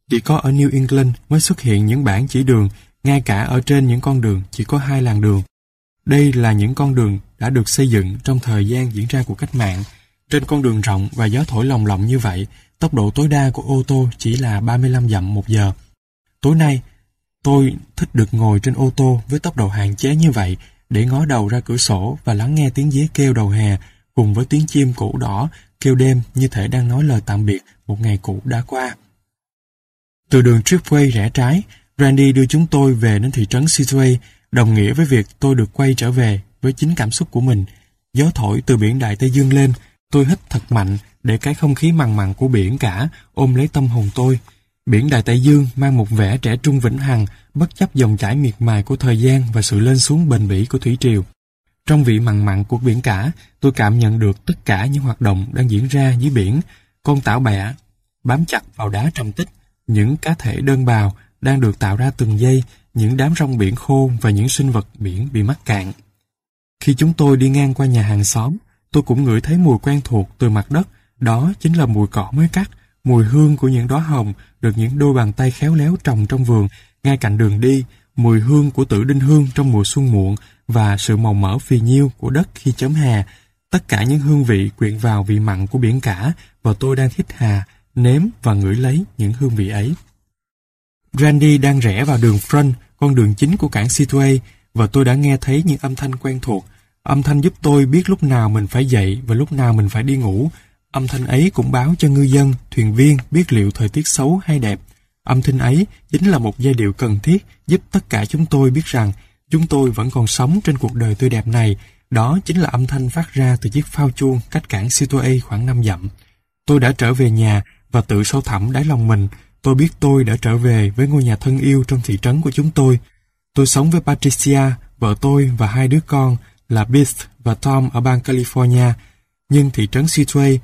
Chỉ có ở New England mới xuất hiện những bản chỉ đường, ngay cả ở trên những con đường chỉ có hai làn đường. Đây là những con đường đã được xây dựng trong thời gian diễn ra của cách mạng. Trên con đường rộng và gió thổi lồng lộng như vậy, tốc độ tối đa của ô tô chỉ là 35 dặm một giờ. Tối nay, tôi thích được ngồi trên ô tô với tốc độ hạn chế như vậy để ngó đầu ra cửa sổ và lắng nghe tiếng dế kêu đầu hè cùng với tiếng chim cũ đỏ kêu đêm như thể đang nói lời tạm biệt một ngày cũ đã qua. Từ đường Tripway rẽ trái, Randy đưa chúng tôi về đến thị trấn Seaway, đồng nghĩa với việc tôi được quay trở về với chính cảm xúc của mình. Gió thổi từ biển Đại Tây Dương lên, tôi hít thật mạnh để cái không khí mặn mặn của biển cả ôm lấy tâm hồn tôi. Biển Đại Tây Dương mang một vẻ trẻ trung vĩnh hằng, bất chấp dòng chảy miệt mài của thời gian và sự lên xuống bền bỉ của thủy triều. Trong vị mặn mặn của biển cả, tôi cảm nhận được tất cả những hoạt động đang diễn ra dưới biển. Con tảo bẹ bám chặt vào đá trầm tích, những cá thể đơn bào đang được tạo ra từng giây, những đám rong biển khô và những sinh vật biển bị mắc cạn. Khi chúng tôi đi ngang qua nhà hàng xóm, tôi cũng ngửi thấy mùi quen thuộc từ mặt đất, đó chính là mùi cỏ mới cắt, mùi hương của những đóa hồng được những đôi bàn tay khéo léo trồng trong vườn, ngay cạnh đường đi, mùi hương của tử đinh hương trong mùa xuân muộn và sự màu mỡ phì nhiêu của đất khi chấm hè. Tất cả những hương vị quyện vào vị mặn của biển cả và tôi đang hít hà, nếm và ngửi lấy những hương vị ấy. Randy đang rẽ vào đường Front, con đường chính của cảng Seaway, và tôi đã nghe thấy những âm thanh quen thuộc. Âm thanh giúp tôi biết lúc nào mình phải dậy và lúc nào mình phải đi ngủ, Âm thanh ấy cũng báo cho ngư dân, thuyền viên biết liệu thời tiết xấu hay đẹp. Âm thanh ấy chính là một giai điệu cần thiết giúp tất cả chúng tôi biết rằng chúng tôi vẫn còn sống trên cuộc đời tươi đẹp này đó chính là âm thanh phát ra từ chiếc phao chuông cách cảng Situate khoảng 5 dặm. Tôi đã trở về nhà và tự sâu thẳm đáy lòng mình, tôi biết tôi đã trở về với ngôi nhà thân yêu trong thị trấn của chúng tôi. Tôi sống với Patricia, vợ tôi và hai đứa con là Beth và Tom ở bang California, nhưng thị trấn Situate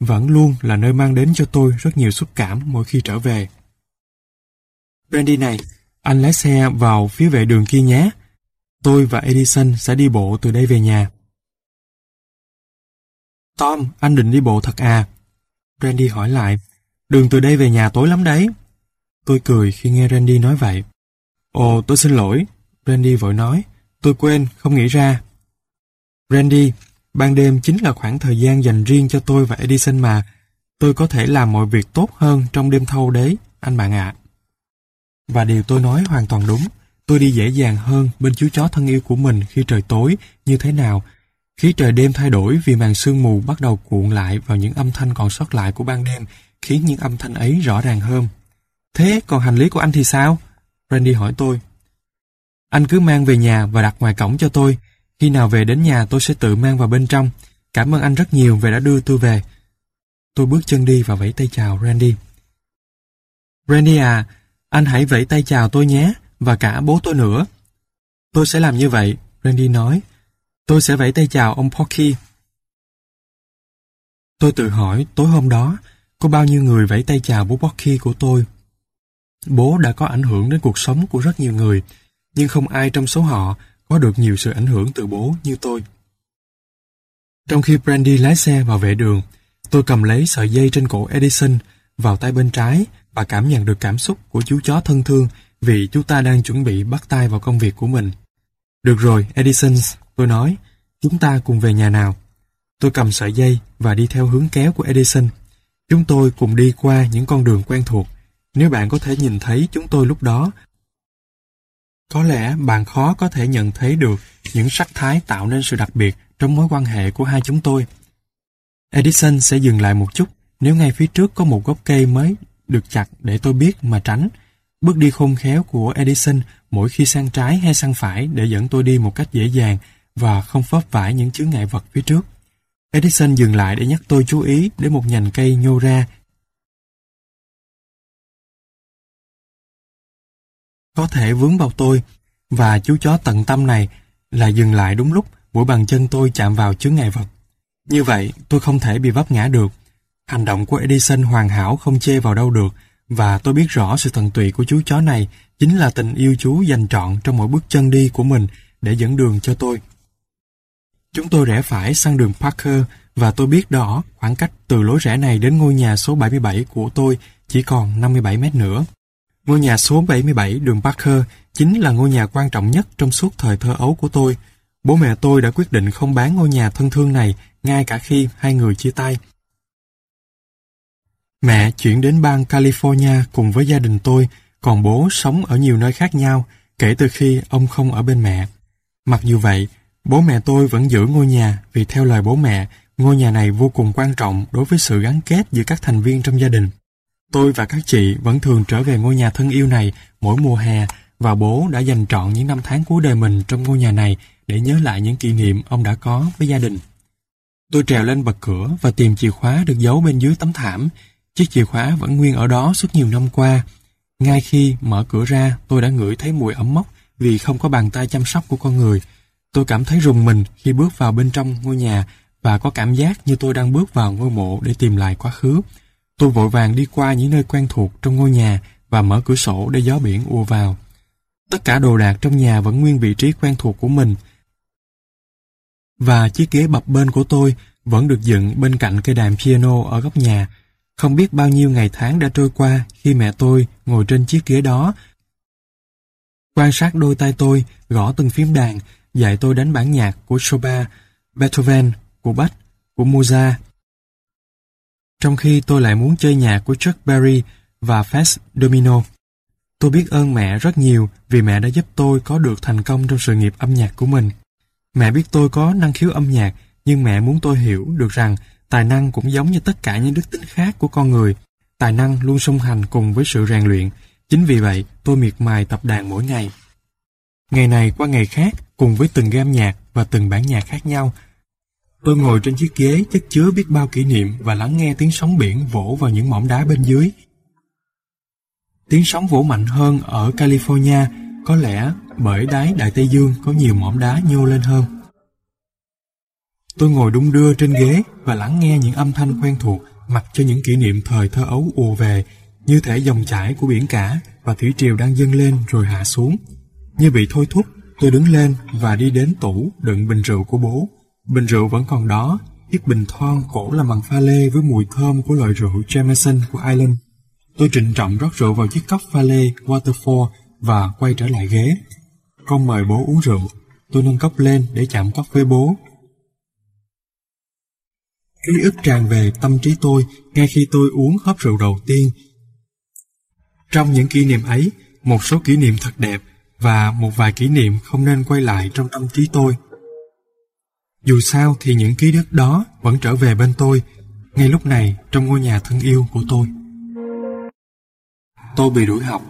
vẫn luôn là nơi mang đến cho tôi rất nhiều xúc cảm mỗi khi trở về. Brandy này, anh lái xe vào phía vệ đường kia nhé. Tôi và Edison sẽ đi bộ từ đây về nhà. Tom, anh định đi bộ thật à? Randy hỏi lại. Đường từ đây về nhà tối lắm đấy. Tôi cười khi nghe Randy nói vậy. Ồ, tôi xin lỗi. Randy vội nói. Tôi quên, không nghĩ ra. Randy, ban đêm chính là khoảng thời gian dành riêng cho tôi và Edison mà. Tôi có thể làm mọi việc tốt hơn trong đêm thâu đấy, anh bạn ạ. Và điều tôi nói hoàn toàn đúng. Tôi đi dễ dàng hơn bên chú chó thân yêu của mình khi trời tối như thế nào. Khi trời đêm thay đổi vì màn sương mù bắt đầu cuộn lại vào những âm thanh còn sót lại của ban đêm, khiến những âm thanh ấy rõ ràng hơn. Thế còn hành lý của anh thì sao? Randy hỏi tôi. Anh cứ mang về nhà và đặt ngoài cổng cho tôi. Khi nào về đến nhà tôi sẽ tự mang vào bên trong. Cảm ơn anh rất nhiều vì đã đưa tôi về. Tôi bước chân đi và vẫy tay chào Randy. Randy à, anh hãy vẫy tay chào tôi nhé, và cả bố tôi nữa. Tôi sẽ làm như vậy, Randy nói. Tôi sẽ vẫy tay chào ông Porky. Tôi tự hỏi tối hôm đó có bao nhiêu người vẫy tay chào bố Porky của tôi. Bố đã có ảnh hưởng đến cuộc sống của rất nhiều người, nhưng không ai trong số họ có được nhiều sự ảnh hưởng từ bố như tôi. Trong khi Brandy lái xe vào vệ đường, tôi cầm lấy sợi dây trên cổ Edison vào tay bên trái và cảm nhận được cảm xúc của chú chó thân thương vì chúng ta đang chuẩn bị bắt tay vào công việc của mình. Được rồi, Edison, tôi nói, chúng ta cùng về nhà nào. Tôi cầm sợi dây và đi theo hướng kéo của Edison. Chúng tôi cùng đi qua những con đường quen thuộc. Nếu bạn có thể nhìn thấy chúng tôi lúc đó, có lẽ bạn khó có thể nhận thấy được những sắc thái tạo nên sự đặc biệt trong mối quan hệ của hai chúng tôi. Edison sẽ dừng lại một chút nếu ngay phía trước có một gốc cây mới được chặt để tôi biết mà tránh. Bước đi khôn khéo của Edison mỗi khi sang trái hay sang phải để dẫn tôi đi một cách dễ dàng và không vấp vải những chướng ngại vật phía trước. Edison dừng lại để nhắc tôi chú ý đến một nhành cây nhô ra. Có thể vướng vào tôi, và chú chó tận tâm này là dừng lại đúng lúc mỗi bàn chân tôi chạm vào chướng ngại vật. Như vậy, tôi không thể bị vấp ngã được. Hành động của Edison hoàn hảo không chê vào đâu được, và tôi biết rõ sự tận tụy của chú chó này chính là tình yêu chú dành trọn trong mỗi bước chân đi của mình để dẫn đường cho tôi. Chúng tôi rẽ phải sang đường Parker và tôi biết rõ khoảng cách từ lối rẽ này đến ngôi nhà số 77 của tôi chỉ còn 57 mét nữa. Ngôi nhà số 77 đường Parker chính là ngôi nhà quan trọng nhất trong suốt thời thơ ấu của tôi. Bố mẹ tôi đã quyết định không bán ngôi nhà thân thương này ngay cả khi hai người chia tay. Mẹ chuyển đến bang California cùng với gia đình tôi, còn bố sống ở nhiều nơi khác nhau kể từ khi ông không ở bên mẹ. Mặc dù vậy, bố mẹ tôi vẫn giữ ngôi nhà vì theo lời bố mẹ, ngôi nhà này vô cùng quan trọng đối với sự gắn kết giữa các thành viên trong gia đình. Tôi và các chị vẫn thường trở về ngôi nhà thân yêu này mỗi mùa hè và bố đã dành trọn những năm tháng cuối đời mình trong ngôi nhà này để nhớ lại những kỷ niệm ông đã có với gia đình. Tôi trèo lên bậc cửa và tìm chìa khóa được giấu bên dưới tấm thảm. Chiếc chìa khóa vẫn nguyên ở đó suốt nhiều năm qua. Ngay khi mở cửa ra, tôi đã ngửi thấy mùi ẩm mốc vì không có bàn tay chăm sóc của con người. Tôi cảm thấy rùng mình khi bước vào bên trong ngôi nhà và có cảm giác như tôi đang bước vào ngôi mộ để tìm lại quá khứ. Tôi vội vàng đi qua những nơi quen thuộc trong ngôi nhà và mở cửa sổ để gió biển ùa vào. Tất cả đồ đạc trong nhà vẫn nguyên vị trí quen thuộc của mình. Và chiếc ghế bập bên của tôi vẫn được dựng bên cạnh cây đàn piano ở góc nhà. Không biết bao nhiêu ngày tháng đã trôi qua khi mẹ tôi ngồi trên chiếc ghế đó. Quan sát đôi tay tôi, gõ từng phím đàn, dạy tôi đánh bản nhạc của Chopin, Beethoven, của Bach, của Mozart. Trong khi tôi lại muốn chơi nhạc của Chuck Berry và Fats Domino. Tôi biết ơn mẹ rất nhiều vì mẹ đã giúp tôi có được thành công trong sự nghiệp âm nhạc của mình. Mẹ biết tôi có năng khiếu âm nhạc, nhưng mẹ muốn tôi hiểu được rằng tài năng cũng giống như tất cả những đức tính khác của con người. Tài năng luôn song hành cùng với sự rèn luyện. Chính vì vậy, tôi miệt mài tập đàn mỗi ngày. Ngày này qua ngày khác, cùng với từng gam nhạc và từng bản nhạc khác nhau. Tôi ngồi trên chiếc ghế chất chứa biết bao kỷ niệm và lắng nghe tiếng sóng biển vỗ vào những mỏm đá bên dưới. Tiếng sóng vỗ mạnh hơn ở California, có lẽ bởi đáy Đại Tây Dương có nhiều mỏm đá nhô lên hơn. Tôi ngồi đung đưa trên ghế và lắng nghe những âm thanh quen thuộc mặc cho những kỷ niệm thời thơ ấu ùa về như thể dòng chảy của biển cả và thủy triều đang dâng lên rồi hạ xuống. Như bị thôi thúc, tôi đứng lên và đi đến tủ đựng bình rượu của bố. Bình rượu vẫn còn đó, chiếc bình thon cổ làm bằng pha lê với mùi thơm của loại rượu Jameson của Ireland. Tôi trịnh trọng rót rượu vào chiếc cốc pha lê Waterford và quay trở lại ghế. Con mời bố uống rượu. Tôi nâng cốc lên để chạm cốc với bố. Ký ức tràn về tâm trí tôi ngay khi tôi uống hớp rượu đầu tiên. Trong những kỷ niệm ấy, một số kỷ niệm thật đẹp và một vài kỷ niệm không nên quay lại trong tâm trí tôi. Dù sao thì những ký ức đó vẫn trở về bên tôi, ngay lúc này trong ngôi nhà thân yêu của tôi. Tôi bị đuổi học.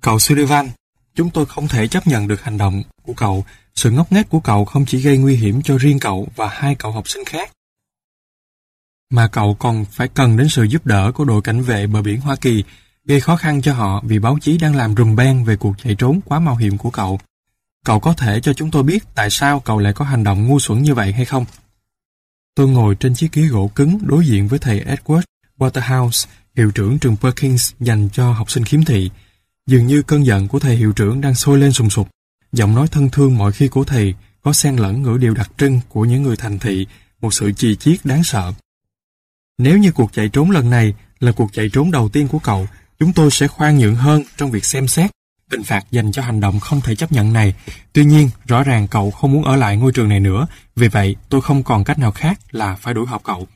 Cậu Sullivan, chúng tôi không thể chấp nhận được hành động của cậu. Sự ngốc nghếch của cậu không chỉ gây nguy hiểm cho riêng cậu và hai cậu học sinh khác, mà cậu còn phải cần đến sự giúp đỡ của đội cảnh vệ bờ biển Hoa Kỳ, gây khó khăn cho họ vì báo chí đang làm rùm beng về cuộc chạy trốn quá mạo hiểm của cậu. Cậu có thể cho chúng tôi biết tại sao cậu lại có hành động ngu xuẩn như vậy hay không? Tôi ngồi trên chiếc ghế gỗ cứng đối diện với thầy Edward Waterhouse, hiệu trưởng trường Perkins dành cho học sinh khiếm thị. Dường như cơn giận của thầy hiệu trưởng đang sôi lên sùng sục. Giọng nói thân thương mọi khi của thầy có xen lẫn ngữ điệu đặc trưng của những người thành thị, một sự chì chiết đáng sợ. Nếu như cuộc chạy trốn lần này là cuộc chạy trốn đầu tiên của cậu, chúng tôi sẽ khoan nhượng hơn trong việc xem xét hình phạt dành cho hành động không thể chấp nhận này. Tuy nhiên, rõ ràng cậu không muốn ở lại ngôi trường này nữa, vì vậy tôi không còn cách nào khác là phải đuổi học cậu.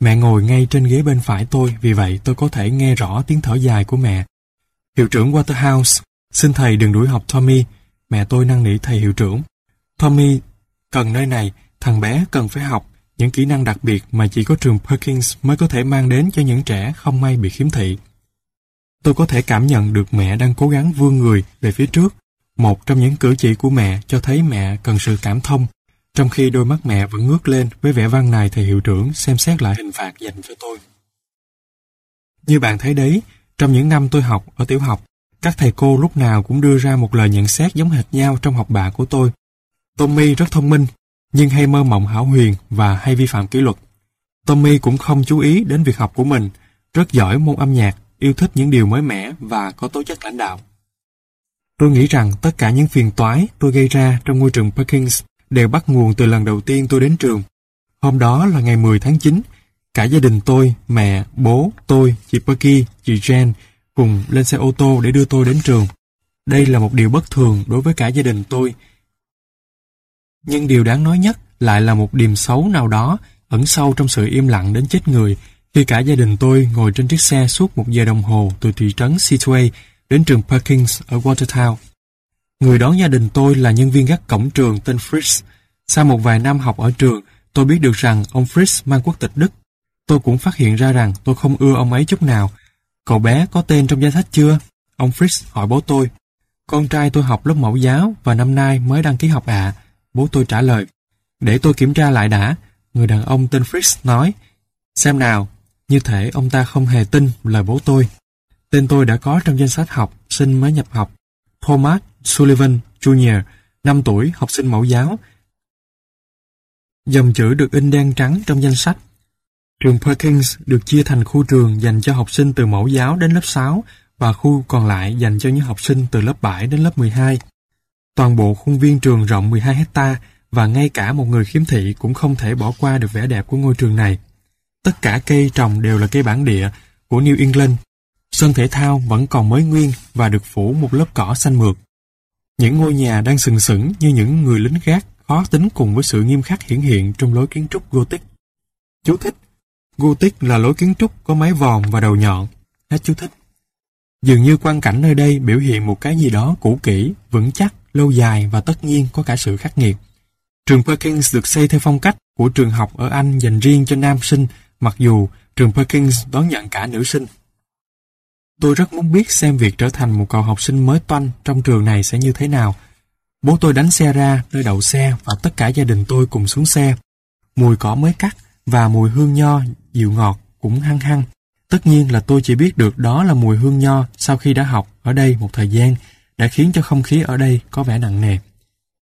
Mẹ ngồi ngay trên ghế bên phải tôi, vì vậy tôi có thể nghe rõ tiếng thở dài của mẹ. Hiệu trưởng Waterhouse, xin thầy đừng đuổi học Tommy. Mẹ tôi năn nỉ thầy hiệu trưởng. Tommy cần nơi này, thằng bé cần phải học những kỹ năng đặc biệt mà chỉ có trường Perkins mới có thể mang đến cho những trẻ không may bị khiếm thị. Tôi có thể cảm nhận được mẹ đang cố gắng vươn người về phía trước. Một trong những cử chỉ của mẹ cho thấy mẹ cần sự cảm thông, trong khi đôi mắt mẹ vẫn ngước lên với vẻ văn này thầy hiệu trưởng xem xét lại hình phạt dành cho tôi. Như bạn thấy đấy, trong những năm tôi học ở tiểu học, các thầy cô lúc nào cũng đưa ra một lời nhận xét giống hệt nhau trong học bạ của tôi. Tommy rất thông minh, nhưng hay mơ mộng hảo huyền và hay vi phạm kỷ luật. Tommy cũng không chú ý đến việc học của mình, rất giỏi môn âm nhạc, yêu thích những điều mới mẻ và có tố chất lãnh đạo. Tôi nghĩ rằng tất cả những phiền toái tôi gây ra trong ngôi trường Perkins đều bắt nguồn từ lần đầu tiên tôi đến trường. Hôm đó là ngày 10 tháng 9, cả gia đình tôi, mẹ, bố, tôi, chị Perky, chị Jen cùng lên xe ô tô để đưa tôi đến trường. Đây là một điều bất thường đối với cả gia đình tôi. Nhưng điều đáng nói nhất lại là một điểm xấu nào đó ẩn sâu trong sự im lặng đến chết người khi cả gia đình tôi ngồi trên chiếc xe suốt một giờ đồng hồ từ thị trấn Seatway đến trường Perkins ở Watertown. Người đón gia đình tôi là nhân viên gác cổng trường tên Fritz. Sau một vài năm học ở trường, tôi biết được rằng ông Fritz mang quốc tịch Đức. Tôi cũng phát hiện ra rằng tôi không ưa ông ấy chút nào. Cậu bé có tên trong danh sách chưa? Ông Fritz hỏi bố tôi. Con trai tôi học lớp mẫu giáo và năm nay mới đăng ký học ạ. Bố tôi trả lời. Để tôi kiểm tra lại đã. Người đàn ông tên Fritz nói. Xem nào, như thể ông ta không hề tin lời bố tôi. Tên tôi đã có trong danh sách học sinh mới nhập học. Thomas Sullivan Jr., 5 tuổi, học sinh mẫu giáo. Dòng chữ được in đen trắng trong danh sách. Trường Perkins được chia thành khu trường dành cho học sinh từ mẫu giáo đến lớp 6 và khu còn lại dành cho những học sinh từ lớp 7 đến lớp 12. Toàn bộ khuôn viên trường rộng 12 hecta và ngay cả một người khiếm thị cũng không thể bỏ qua được vẻ đẹp của ngôi trường này. Tất cả cây trồng đều là cây bản địa của New England. Sân thể thao vẫn còn mới nguyên và được phủ một lớp cỏ xanh mượt. Những ngôi nhà đang sừng sững như những người lính gác khó tính cùng với sự nghiêm khắc hiển hiện trong lối kiến trúc Gothic. Chú thích Gothic là lối kiến trúc có mái vòm và đầu nhọn. Hết chú thích. Dường như quan cảnh nơi đây biểu hiện một cái gì đó cũ kỹ, vững chắc, lâu dài và tất nhiên có cả sự khắc nghiệt. Trường Perkins được xây theo phong cách của trường học ở Anh dành riêng cho nam sinh mặc dù trường Perkins đón nhận cả nữ sinh. Tôi rất muốn biết xem việc trở thành một cậu học sinh mới toanh trong trường này sẽ như thế nào. Bố tôi đánh xe ra, nơi đậu xe và tất cả gia đình tôi cùng xuống xe. Mùi cỏ mới cắt và mùi hương nho, dịu ngọt cũng hăng hăng. Tất nhiên là tôi chỉ biết được đó là mùi hương nho sau khi đã học ở đây một thời gian, đã khiến cho không khí ở đây có vẻ nặng nề.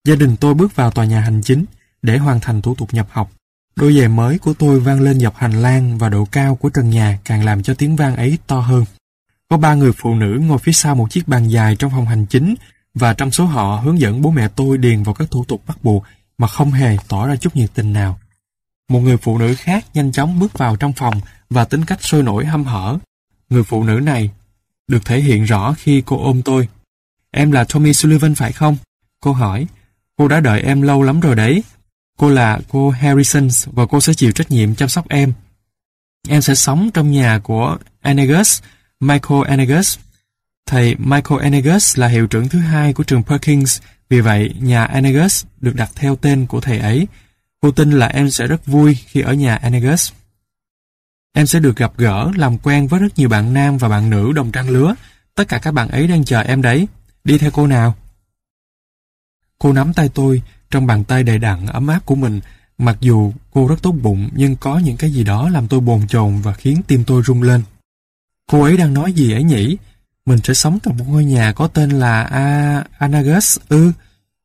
Gia đình tôi bước vào tòa nhà hành chính để hoàn thành thủ tục nhập học. Đôi giày mới của tôi vang lên dọc hành lang và độ cao của trần nhà càng làm cho tiếng vang ấy to hơn. Có ba người phụ nữ ngồi phía sau một chiếc bàn dài trong phòng hành chính và trong số họ hướng dẫn bố mẹ tôi điền vào các thủ tục bắt buộc mà không hề tỏ ra chút nhiệt tình nào. Một người phụ nữ khác nhanh chóng bước vào trong phòng và tính cách sôi nổi hăm hở. Người phụ nữ này được thể hiện rõ khi cô ôm tôi. Em là Tommy Sullivan phải không? Cô hỏi. Cô đã đợi em lâu lắm rồi đấy. Cô là cô Harrison và cô sẽ chịu trách nhiệm chăm sóc em. Em sẽ sống trong nhà của Anegus, Michael Anegus. Thầy Michael Anegus là hiệu trưởng thứ hai của trường Perkins, vì vậy nhà Anegus được đặt theo tên của thầy ấy. Cô tin là em sẽ rất vui khi ở nhà Anegus. Em sẽ được gặp gỡ, làm quen với rất nhiều bạn nam và bạn nữ đồng trang lứa. Tất cả các bạn ấy đang chờ em đấy. Đi theo cô nào. Cô nắm tay tôi, trong bàn tay đầy đặn ấm áp của mình. Mặc dù cô rất tốt bụng, nhưng có những cái gì đó làm tôi bồn chồn và khiến tim tôi rung lên. Cô ấy đang nói gì ấy nhỉ? Mình sẽ sống trong một ngôi nhà có tên là A Anagus Ừ,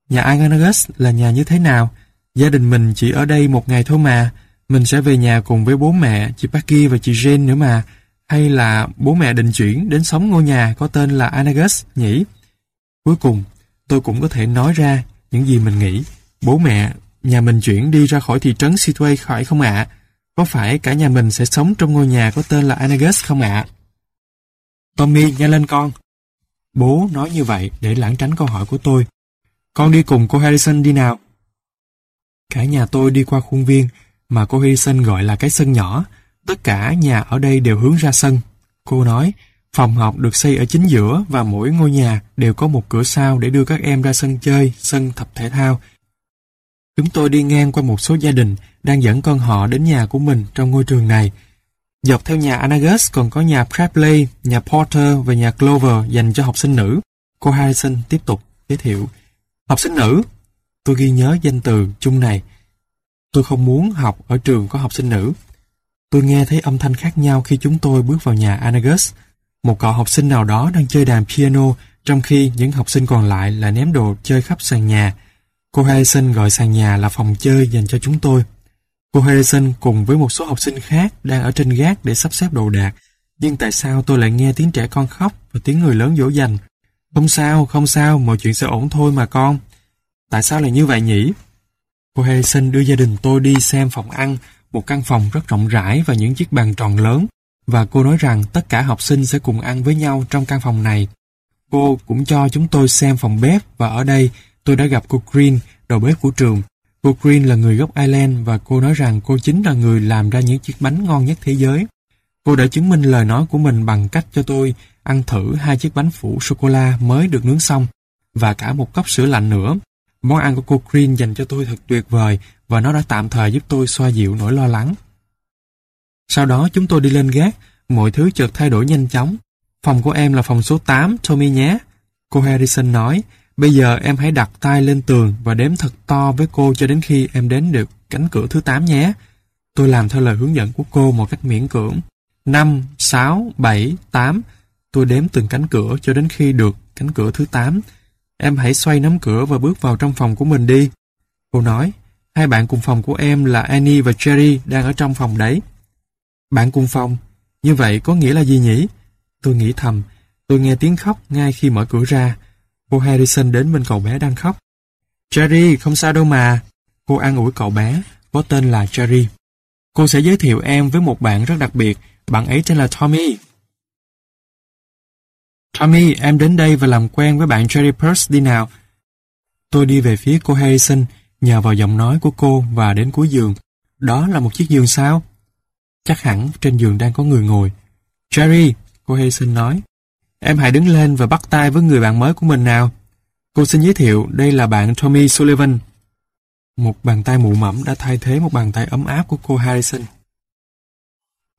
nhà Anagus là nhà như thế nào? Gia đình mình chỉ ở đây một ngày thôi mà. Mình sẽ về nhà cùng với bố mẹ, chị Paki và chị Jane nữa mà. Hay là bố mẹ định chuyển đến sống ngôi nhà có tên là Anagus nhỉ? Cuối cùng, tôi cũng có thể nói ra những gì mình nghĩ. Bố mẹ, nhà mình chuyển đi ra khỏi thị trấn Situay khỏi không ạ? Có phải cả nhà mình sẽ sống trong ngôi nhà có tên là Anagus không ạ? Tommy, nhanh lên con. Bố nói như vậy để lãng tránh câu hỏi của tôi. Con đi cùng cô Harrison đi nào. Cả nhà tôi đi qua khuôn viên mà cô Harrison gọi là cái sân nhỏ. Tất cả nhà ở đây đều hướng ra sân. Cô nói, phòng học được xây ở chính giữa và mỗi ngôi nhà đều có một cửa sau để đưa các em ra sân chơi, sân tập thể thao. Chúng tôi đi ngang qua một số gia đình đang dẫn con họ đến nhà của mình trong ngôi trường này. Dọc theo nhà Anagus còn có nhà Prepley, nhà Porter và nhà Clover dành cho học sinh nữ. Cô Harrison tiếp tục giới thiệu. Học sinh nữ, tôi ghi nhớ danh từ chung này. Tôi không muốn học ở trường có học sinh nữ. Tôi nghe thấy âm thanh khác nhau khi chúng tôi bước vào nhà Anagus. Một cậu học sinh nào đó đang chơi đàn piano trong khi những học sinh còn lại là ném đồ chơi khắp sàn nhà. Cô Harrison gọi sàn nhà là phòng chơi dành cho chúng tôi. Cô Harrison cùng với một số học sinh khác đang ở trên gác để sắp xếp đồ đạc. Nhưng tại sao tôi lại nghe tiếng trẻ con khóc và tiếng người lớn dỗ dành? Không sao, không sao, mọi chuyện sẽ ổn thôi mà con. Tại sao lại như vậy nhỉ? Cô Harrison đưa gia đình tôi đi xem phòng ăn, một căn phòng rất rộng rãi và những chiếc bàn tròn lớn. Và cô nói rằng tất cả học sinh sẽ cùng ăn với nhau trong căn phòng này. Cô cũng cho chúng tôi xem phòng bếp và ở đây tôi đã gặp cô Green, đầu bếp của trường. Cô Green là người gốc Ireland và cô nói rằng cô chính là người làm ra những chiếc bánh ngon nhất thế giới. Cô đã chứng minh lời nói của mình bằng cách cho tôi ăn thử hai chiếc bánh phủ sô-cô-la mới được nướng xong và cả một cốc sữa lạnh nữa. Món ăn của cô Green dành cho tôi thật tuyệt vời và nó đã tạm thời giúp tôi xoa dịu nỗi lo lắng. Sau đó chúng tôi đi lên gác, mọi thứ chợt thay đổi nhanh chóng. Phòng của em là phòng số 8, Tommy nhé. Cô Harrison nói, bây giờ em hãy đặt tay lên tường và đếm thật to với cô cho đến khi em đến được cánh cửa thứ 8 nhé. Tôi làm theo lời hướng dẫn của cô một cách miễn cưỡng. 5, 6, 7, 8. Tôi đếm từng cánh cửa cho đến khi được cánh cửa thứ 8. Em hãy xoay nắm cửa và bước vào trong phòng của mình đi. Cô nói, hai bạn cùng phòng của em là Annie và Jerry đang ở trong phòng đấy. Bạn cùng phòng? Như vậy có nghĩa là gì nhỉ? Tôi nghĩ thầm, tôi nghe tiếng khóc ngay khi mở cửa ra. Cô Harrison đến bên cậu bé đang khóc. Jerry, không sao đâu mà. Cô an ủi cậu bé, có tên là Jerry. Cô sẽ giới thiệu em với một bạn rất đặc biệt, bạn ấy tên là Tommy. Tommy, em đến đây và làm quen với bạn Jerry Purse đi nào. Tôi đi về phía cô Harrison, nhờ vào giọng nói của cô và đến cuối giường. Đó là một chiếc giường sao? Chắc hẳn trên giường đang có người ngồi. Jerry, cô Harrison nói. Em hãy đứng lên và bắt tay với người bạn mới của mình nào. Cô xin giới thiệu, đây là bạn Tommy Sullivan. Một bàn tay mụ mẫm đã thay thế một bàn tay ấm áp của cô Harrison.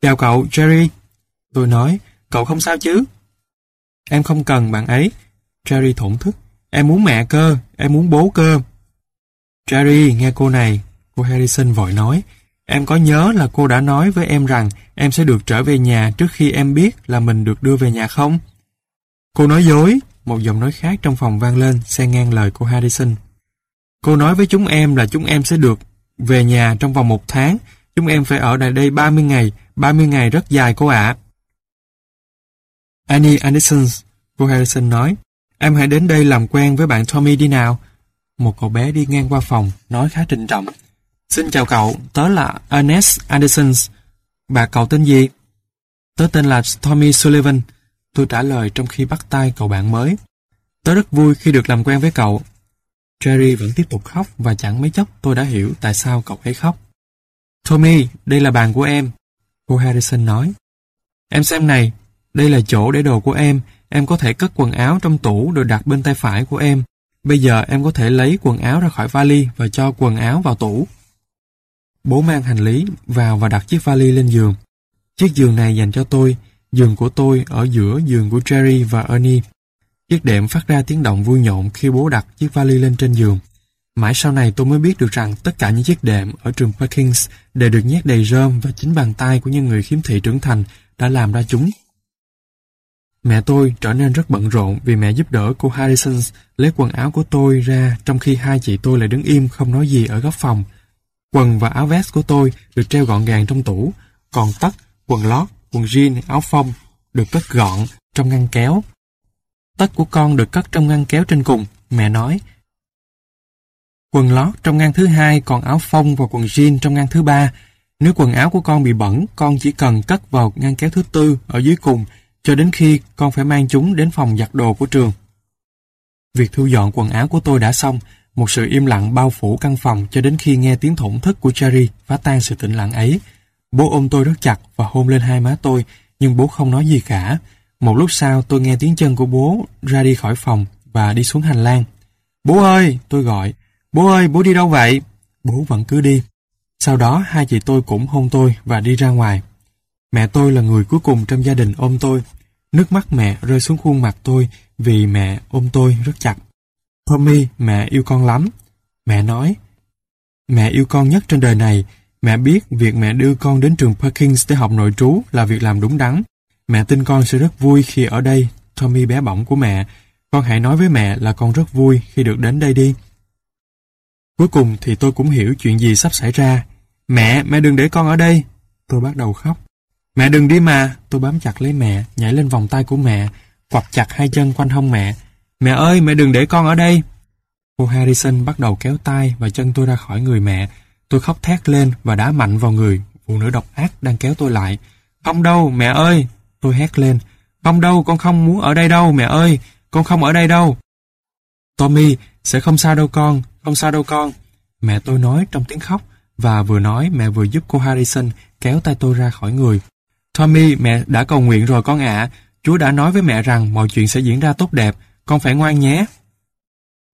Chào cậu, Jerry. Tôi nói, cậu không sao chứ? Em không cần bạn ấy. Jerry thổn thức. Em muốn mẹ cơ, em muốn bố cơ. Jerry, nghe cô này. Cô Harrison vội nói. Em có nhớ là cô đã nói với em rằng em sẽ được trở về nhà trước khi em biết là mình được đưa về nhà không? Cô nói dối. Một giọng nói khác trong phòng vang lên, xen ngang lời cô Harrison. Cô nói với chúng em là chúng em sẽ được về nhà trong vòng một tháng. Chúng em phải ở tại đây 30 ngày. 30 ngày rất dài cô ạ. Annie Anderson, cô Harrison nói, em hãy đến đây làm quen với bạn Tommy đi nào. Một cậu bé đi ngang qua phòng, nói khá trịnh trọng. Xin chào cậu, tớ là Ernest Anderson. Bà cậu tên gì? Tớ tên là Tommy Sullivan. Tôi trả lời trong khi bắt tay cậu bạn mới. Tớ rất vui khi được làm quen với cậu. Jerry vẫn tiếp tục khóc và chẳng mấy chốc tôi đã hiểu tại sao cậu ấy khóc. Tommy, đây là bàn của em. Cô Harrison nói. Em xem này, đây là chỗ để đồ của em. Em có thể cất quần áo trong tủ rồi đặt bên tay phải của em. Bây giờ em có thể lấy quần áo ra khỏi vali và cho quần áo vào tủ. Bố mang hành lý vào và đặt chiếc vali lên giường. Chiếc giường này dành cho tôi, giường của tôi ở giữa giường của Jerry và Ernie. Chiếc đệm phát ra tiếng động vui nhộn khi bố đặt chiếc vali lên trên giường. Mãi sau này tôi mới biết được rằng tất cả những chiếc đệm ở trường Perkins đều được nhét đầy rơm và chính bàn tay của những người khiếm thị trưởng thành đã làm ra chúng. Mẹ tôi trở nên rất bận rộn vì mẹ giúp đỡ cô Harrison lấy quần áo của tôi ra trong khi hai chị tôi lại đứng im không nói gì ở góc phòng. Quần và áo vest của tôi được treo gọn gàng trong tủ, còn tất, quần lót, quần jean, áo phông được cất gọn trong ngăn kéo. Tất của con được cất trong ngăn kéo trên cùng, mẹ nói. Quần lót trong ngăn thứ hai, còn áo phông và quần jean trong ngăn thứ ba. Nếu quần áo của con bị bẩn, con chỉ cần cất vào ngăn kéo thứ tư ở dưới cùng cho đến khi con phải mang chúng đến phòng giặt đồ của trường. Việc thu dọn quần áo của tôi đã xong, một sự im lặng bao phủ căn phòng cho đến khi nghe tiếng thổn thức của Cherry phá tan sự tĩnh lặng ấy. Bố ôm tôi rất chặt và hôn lên hai má tôi, nhưng bố không nói gì cả. Một lúc sau tôi nghe tiếng chân của bố ra đi khỏi phòng và đi xuống hành lang. Bố ơi! Tôi gọi. Bố ơi! Bố đi đâu vậy? Bố vẫn cứ đi. Sau đó hai chị tôi cũng hôn tôi và đi ra ngoài. Mẹ tôi là người cuối cùng trong gia đình ôm tôi. Nước mắt mẹ rơi xuống khuôn mặt tôi vì mẹ ôm tôi rất chặt. Tommy, mẹ yêu con lắm. Mẹ nói, mẹ yêu con nhất trên đời này. Mẹ biết việc mẹ đưa con đến trường Perkins để học nội trú là việc làm đúng đắn. Mẹ tin con sẽ rất vui khi ở đây. Tommy bé bỏng của mẹ. Con hãy nói với mẹ là con rất vui khi được đến đây đi. Cuối cùng thì tôi cũng hiểu chuyện gì sắp xảy ra. Mẹ, mẹ đừng để con ở đây. Tôi bắt đầu khóc. Mẹ đừng đi mà. Tôi bám chặt lấy mẹ, nhảy lên vòng tay của mẹ, quặp chặt hai chân quanh hông mẹ. Mẹ ơi, mẹ đừng để con ở đây. Cô Harrison bắt đầu kéo tay và chân tôi ra khỏi người mẹ. Tôi khóc thét lên và đá mạnh vào người. Phụ nữ độc ác đang kéo tôi lại. Không đâu, mẹ ơi. Tôi hét lên. Không đâu, con không muốn ở đây đâu, mẹ ơi. Con không ở đây đâu. Tommy, sẽ không sao đâu con, không sao đâu con. Mẹ tôi nói trong tiếng khóc và vừa nói mẹ vừa giúp cô Harrison kéo tay tôi ra khỏi người. Tommy, mẹ đã cầu nguyện rồi con ạ. Chúa đã nói với mẹ rằng mọi chuyện sẽ diễn ra tốt đẹp. Con phải ngoan nhé.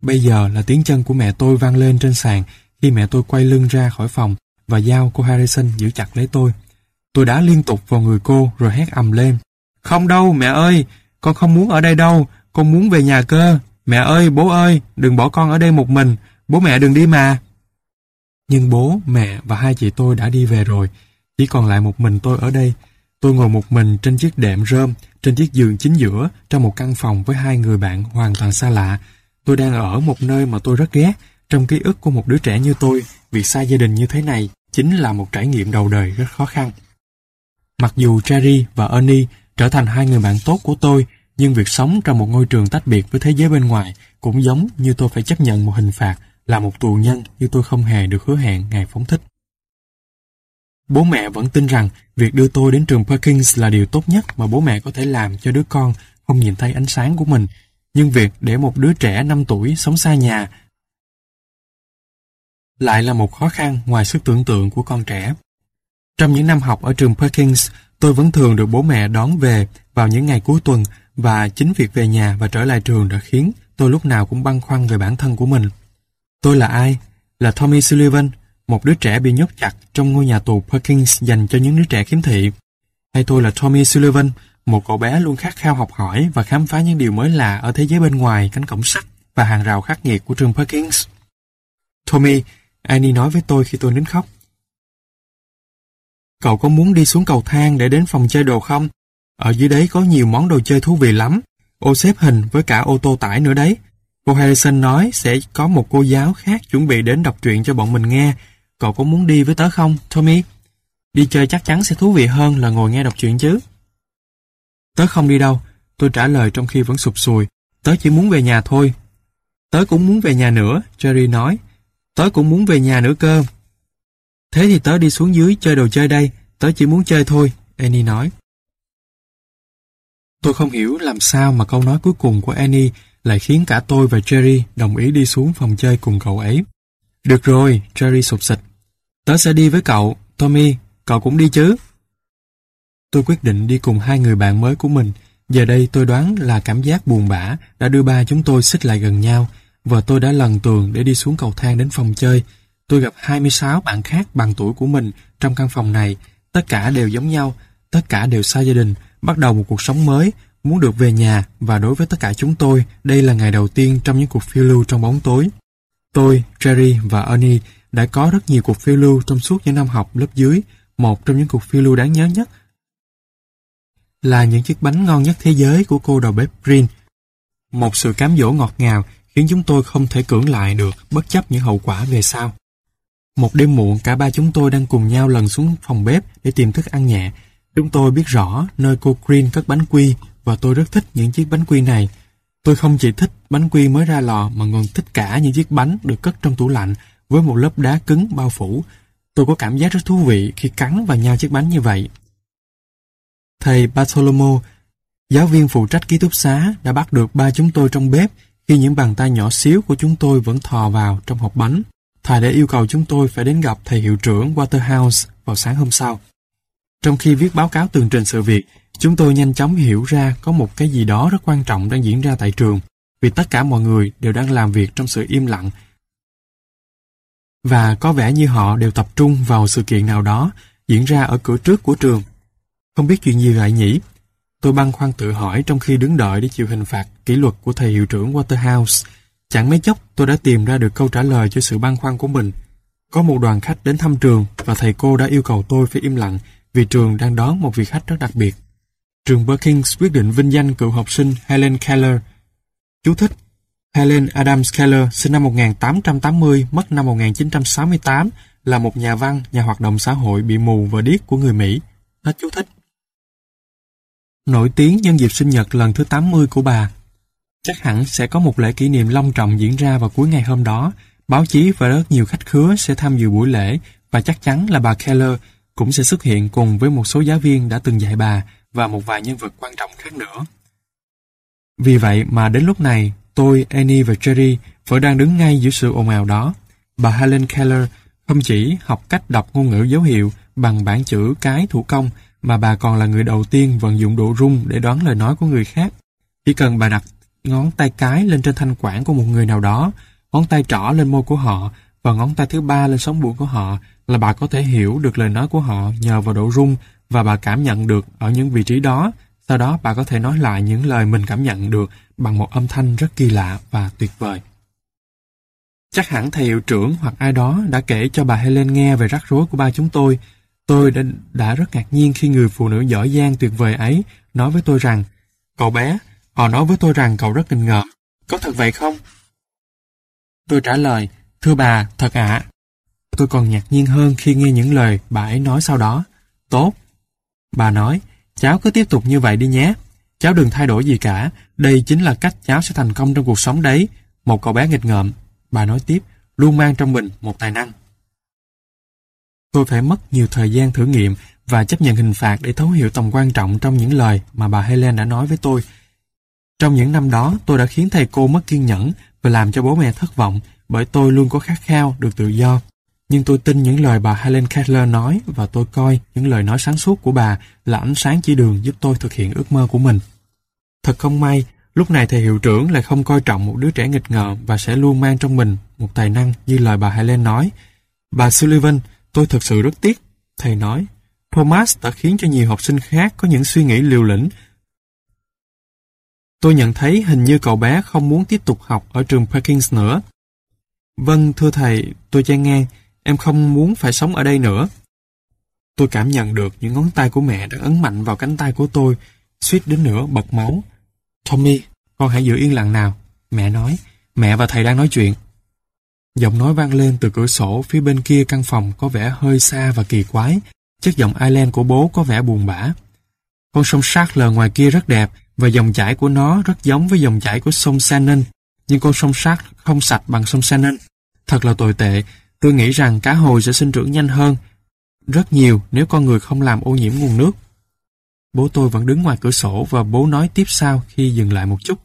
Bây giờ là tiếng chân của mẹ tôi vang lên trên sàn khi mẹ tôi quay lưng ra khỏi phòng và giao cô Harrison giữ chặt lấy tôi. Tôi đã liên tục vào người cô rồi hét ầm lên. Không đâu, mẹ ơi, con không muốn ở đây đâu, con muốn về nhà cơ. Mẹ ơi, bố ơi, đừng bỏ con ở đây một mình, bố mẹ đừng đi mà. Nhưng bố, mẹ và hai chị tôi đã đi về rồi, chỉ còn lại một mình tôi ở đây. Tôi ngồi một mình trên chiếc đệm rơm, trên chiếc giường chính giữa, trong một căn phòng với hai người bạn hoàn toàn xa lạ. Tôi đang ở một nơi mà tôi rất ghét. Trong ký ức của một đứa trẻ như tôi, việc xa gia đình như thế này chính là một trải nghiệm đầu đời rất khó khăn. Mặc dù Jerry và Ernie trở thành hai người bạn tốt của tôi, nhưng việc sống trong một ngôi trường tách biệt với thế giới bên ngoài cũng giống như tôi phải chấp nhận một hình phạt là một tù nhân như tôi không hề được hứa hẹn ngày phóng thích. Bố mẹ vẫn tin rằng việc đưa tôi đến trường Perkins là điều tốt nhất mà bố mẹ có thể làm cho đứa con không nhìn thấy ánh sáng của mình. Nhưng việc để một đứa trẻ 5 tuổi sống xa nhà lại là một khó khăn ngoài sức tưởng tượng của con trẻ. Trong những năm học ở trường Perkins, tôi vẫn thường được bố mẹ đón về vào những ngày cuối tuần và chính việc về nhà và trở lại trường đã khiến tôi lúc nào cũng băn khoăn về bản thân của mình. Tôi là ai? Là Tommy Sullivan, một đứa trẻ bị nhốt chặt trong ngôi nhà tù Perkins dành cho những đứa trẻ khiếm thị. Hay tôi là Tommy Sullivan, một cậu bé luôn khát khao học hỏi và khám phá những điều mới lạ ở thế giới bên ngoài cánh cổng sắt và hàng rào khắc nghiệt của trường Perkins. Tommy, Annie nói với tôi khi tôi nín khóc. Cậu có muốn đi xuống cầu thang để đến phòng chơi đồ không? Ở dưới đấy có nhiều món đồ chơi thú vị lắm. Ô xếp hình với cả ô tô tải nữa đấy. Cô Harrison nói sẽ có một cô giáo khác chuẩn bị đến đọc truyện cho bọn mình nghe. Cậu có muốn đi với tớ không, Tommy? Đi chơi chắc chắn sẽ thú vị hơn là ngồi nghe đọc truyện chứ. Tớ không đi đâu, tôi trả lời trong khi vẫn sụp sùi. Tớ chỉ muốn về nhà thôi. Tớ cũng muốn về nhà nữa, Jerry nói. Tớ cũng muốn về nhà nữa cơ. Thế thì tớ đi xuống dưới chơi đồ chơi đây, tớ chỉ muốn chơi thôi, Annie nói. Tôi không hiểu làm sao mà câu nói cuối cùng của Annie lại khiến cả tôi và Jerry đồng ý đi xuống phòng chơi cùng cậu ấy. Được rồi, Jerry sụp sịch. Tớ sẽ đi với cậu, Tommy, cậu cũng đi chứ? Tôi quyết định đi cùng hai người bạn mới của mình. Giờ đây tôi đoán là cảm giác buồn bã đã đưa ba chúng tôi xích lại gần nhau và tôi đã lần tường để đi xuống cầu thang đến phòng chơi. Tôi gặp 26 bạn khác bằng tuổi của mình trong căn phòng này. Tất cả đều giống nhau, tất cả đều xa gia đình, bắt đầu một cuộc sống mới, muốn được về nhà và đối với tất cả chúng tôi, đây là ngày đầu tiên trong những cuộc phiêu lưu trong bóng tối. Tôi, Jerry và Ernie đã có rất nhiều cuộc phiêu lưu trong suốt những năm học lớp dưới. Một trong những cuộc phiêu lưu đáng nhớ nhất là những chiếc bánh ngon nhất thế giới của cô đầu bếp Green. Một sự cám dỗ ngọt ngào khiến chúng tôi không thể cưỡng lại được bất chấp những hậu quả về sau. Một đêm muộn, cả ba chúng tôi đang cùng nhau lần xuống phòng bếp để tìm thức ăn nhẹ. Chúng tôi biết rõ nơi cô Green cất bánh quy và tôi rất thích những chiếc bánh quy này. Tôi không chỉ thích bánh quy mới ra lò mà còn thích cả những chiếc bánh được cất trong tủ lạnh với một lớp đá cứng bao phủ. Tôi có cảm giác rất thú vị khi cắn vào nhau chiếc bánh như vậy. Thầy Bartholomew, giáo viên phụ trách ký túc xá, đã bắt được ba chúng tôi trong bếp khi những bàn tay nhỏ xíu của chúng tôi vẫn thò vào trong hộp bánh. Thầy đã yêu cầu chúng tôi phải đến gặp thầy hiệu trưởng Waterhouse vào sáng hôm sau. Trong khi viết báo cáo tường trình sự việc, chúng tôi nhanh chóng hiểu ra có một cái gì đó rất quan trọng đang diễn ra tại trường, vì tất cả mọi người đều đang làm việc trong sự im lặng. Và có vẻ như họ đều tập trung vào sự kiện nào đó diễn ra ở cửa trước của trường. Không biết chuyện gì lại nhỉ? Tôi băn khoăn tự hỏi trong khi đứng đợi để chịu hình phạt kỷ luật của thầy hiệu trưởng Waterhouse. Chẳng mấy chốc tôi đã tìm ra được câu trả lời cho sự băn khoăn của mình. Có một đoàn khách đến thăm trường và thầy cô đã yêu cầu tôi phải im lặng vì trường đang đón một vị khách rất đặc biệt. Trường Perkins quyết định vinh danh cựu học sinh Helen Keller. Chú thích Helen Adams Keller sinh năm 1880, mất năm 1968, là một nhà văn, nhà hoạt động xã hội bị mù và điếc của người Mỹ. Hết chú thích. Nổi tiếng nhân dịp sinh nhật lần thứ 80 của bà. Chắc hẳn sẽ có một lễ kỷ niệm long trọng diễn ra vào cuối ngày hôm đó. Báo chí và rất nhiều khách khứa sẽ tham dự buổi lễ và chắc chắn là bà Keller cũng sẽ xuất hiện cùng với một số giáo viên đã từng dạy bà và một vài nhân vật quan trọng khác nữa. Vì vậy mà đến lúc này, tôi, Annie và Jerry vẫn đang đứng ngay giữa sự ồn ào đó. Bà Helen Keller không chỉ học cách đọc ngôn ngữ dấu hiệu bằng bảng chữ cái thủ công mà bà còn là người đầu tiên vận dụng độ rung để đoán lời nói của người khác. Chỉ cần bà đặt ngón tay cái lên trên thanh quản của một người nào đó, ngón tay trỏ lên môi của họ và ngón tay thứ ba lên sống mũi của họ là bà có thể hiểu được lời nói của họ nhờ vào độ rung và bà cảm nhận được ở những vị trí đó. Sau đó bà có thể nói lại những lời mình cảm nhận được bằng một âm thanh rất kỳ lạ và tuyệt vời. Chắc hẳn thầy hiệu trưởng hoặc ai đó đã kể cho bà Helen nghe về rắc rối của ba chúng tôi. Tôi đã, đã rất ngạc nhiên khi người phụ nữ giỏi giang tuyệt vời ấy nói với tôi rằng Cậu bé, họ nói với tôi rằng cậu rất nghịch ngợm. Có thật vậy không? Tôi trả lời, thưa bà, thật ạ. Tôi còn ngạc nhiên hơn khi nghe những lời bà ấy nói sau đó. Tốt. Bà nói, cháu cứ tiếp tục như vậy đi nhé. Cháu đừng thay đổi gì cả. Đây chính là cách cháu sẽ thành công trong cuộc sống đấy. Một cậu bé nghịch ngợm. Bà nói tiếp, luôn mang trong mình một tài năng. Tôi phải mất nhiều thời gian thử nghiệm và chấp nhận hình phạt để thấu hiểu tầm quan trọng trong những lời mà bà Helen đã nói với tôi. Trong những năm đó, tôi đã khiến thầy cô mất kiên nhẫn và làm cho bố mẹ thất vọng bởi tôi luôn có khát khao được tự do. Nhưng tôi tin những lời bà Helen Keller nói và tôi coi những lời nói sáng suốt của bà là ánh sáng chỉ đường giúp tôi thực hiện ước mơ của mình. Thật không may, lúc này thầy hiệu trưởng lại không coi trọng một đứa trẻ nghịch ngợm và sẽ luôn mang trong mình một tài năng như lời bà Helen nói. Bà Sullivan, tôi thật sự rất tiếc. Thầy nói, Thomas đã khiến cho nhiều học sinh khác có những suy nghĩ liều lĩnh Tôi nhận thấy hình như cậu bé không muốn tiếp tục học ở trường Perkins nữa. Vâng, thưa thầy, tôi chen ngang, em không muốn phải sống ở đây nữa. Tôi cảm nhận được những ngón tay của mẹ đã ấn mạnh vào cánh tay của tôi, suýt đến nữa bật máu. Tommy, con hãy giữ yên lặng nào. Mẹ nói, mẹ và thầy đang nói chuyện. Giọng nói vang lên từ cửa sổ phía bên kia căn phòng có vẻ hơi xa và kỳ quái. Chất giọng Ireland của bố có vẻ buồn bã. Con sông Sackler ngoài kia rất đẹp và dòng chảy của nó rất giống với dòng chảy của sông Shannon. Nhưng con sông sát không sạch bằng sông Shannon. Thật là tồi tệ. Tôi nghĩ rằng cá hồi sẽ sinh trưởng nhanh hơn rất nhiều nếu con người không làm ô nhiễm nguồn nước. Bố tôi vẫn đứng ngoài cửa sổ và bố nói tiếp sau khi dừng lại một chút.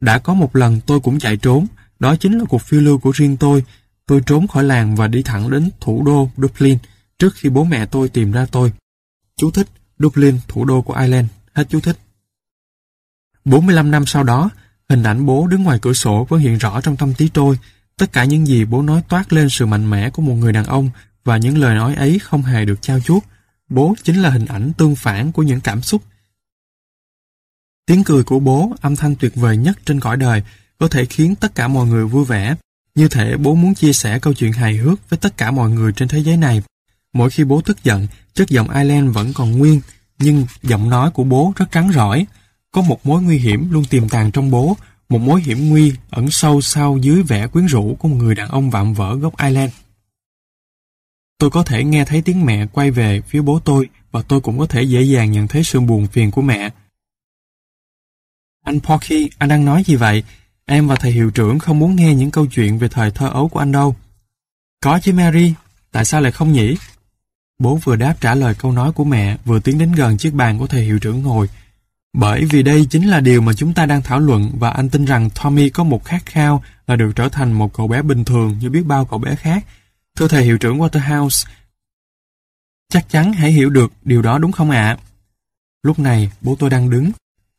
Đã có một lần tôi cũng chạy trốn, đó chính là cuộc phiêu lưu của riêng tôi. Tôi trốn khỏi làng và đi thẳng đến thủ đô Dublin trước khi bố mẹ tôi tìm ra tôi. Chú thích, Dublin, thủ đô của Ireland. Hết chú thích. 45 năm sau đó, hình ảnh bố đứng ngoài cửa sổ vẫn hiện rõ trong tâm trí tôi. Tất cả những gì bố nói toát lên sự mạnh mẽ của một người đàn ông và những lời nói ấy không hề được trao chuốt. Bố chính là hình ảnh tương phản của những cảm xúc. Tiếng cười của bố, âm thanh tuyệt vời nhất trên cõi đời, có thể khiến tất cả mọi người vui vẻ. Như thể bố muốn chia sẻ câu chuyện hài hước với tất cả mọi người trên thế giới này. Mỗi khi bố tức giận, chất giọng Ireland vẫn còn nguyên, nhưng giọng nói của bố rất trắng rỏi. Có một mối nguy hiểm luôn tiềm tàng trong bố, một mối hiểm nguy ẩn sâu sau dưới vẻ quyến rũ của một người đàn ông vạm vỡ gốc Ireland. Tôi có thể nghe thấy tiếng mẹ quay về phía bố tôi và tôi cũng có thể dễ dàng nhận thấy sự buồn phiền của mẹ. Anh Porky, anh đang nói gì vậy? Em và thầy hiệu trưởng không muốn nghe những câu chuyện về thời thơ ấu của anh đâu. Có chứ Mary, tại sao lại không nhỉ? Bố vừa đáp trả lời câu nói của mẹ, vừa tiến đến gần chiếc bàn của thầy hiệu trưởng ngồi. Bởi vì đây chính là điều mà chúng ta đang thảo luận và anh tin rằng Tommy có một khát khao là được trở thành một cậu bé bình thường như biết bao cậu bé khác Thưa thầy hiệu trưởng Waterhouse, chắc chắn hãy hiểu được điều đó đúng không ạ? Lúc này, bố tôi đang đứng.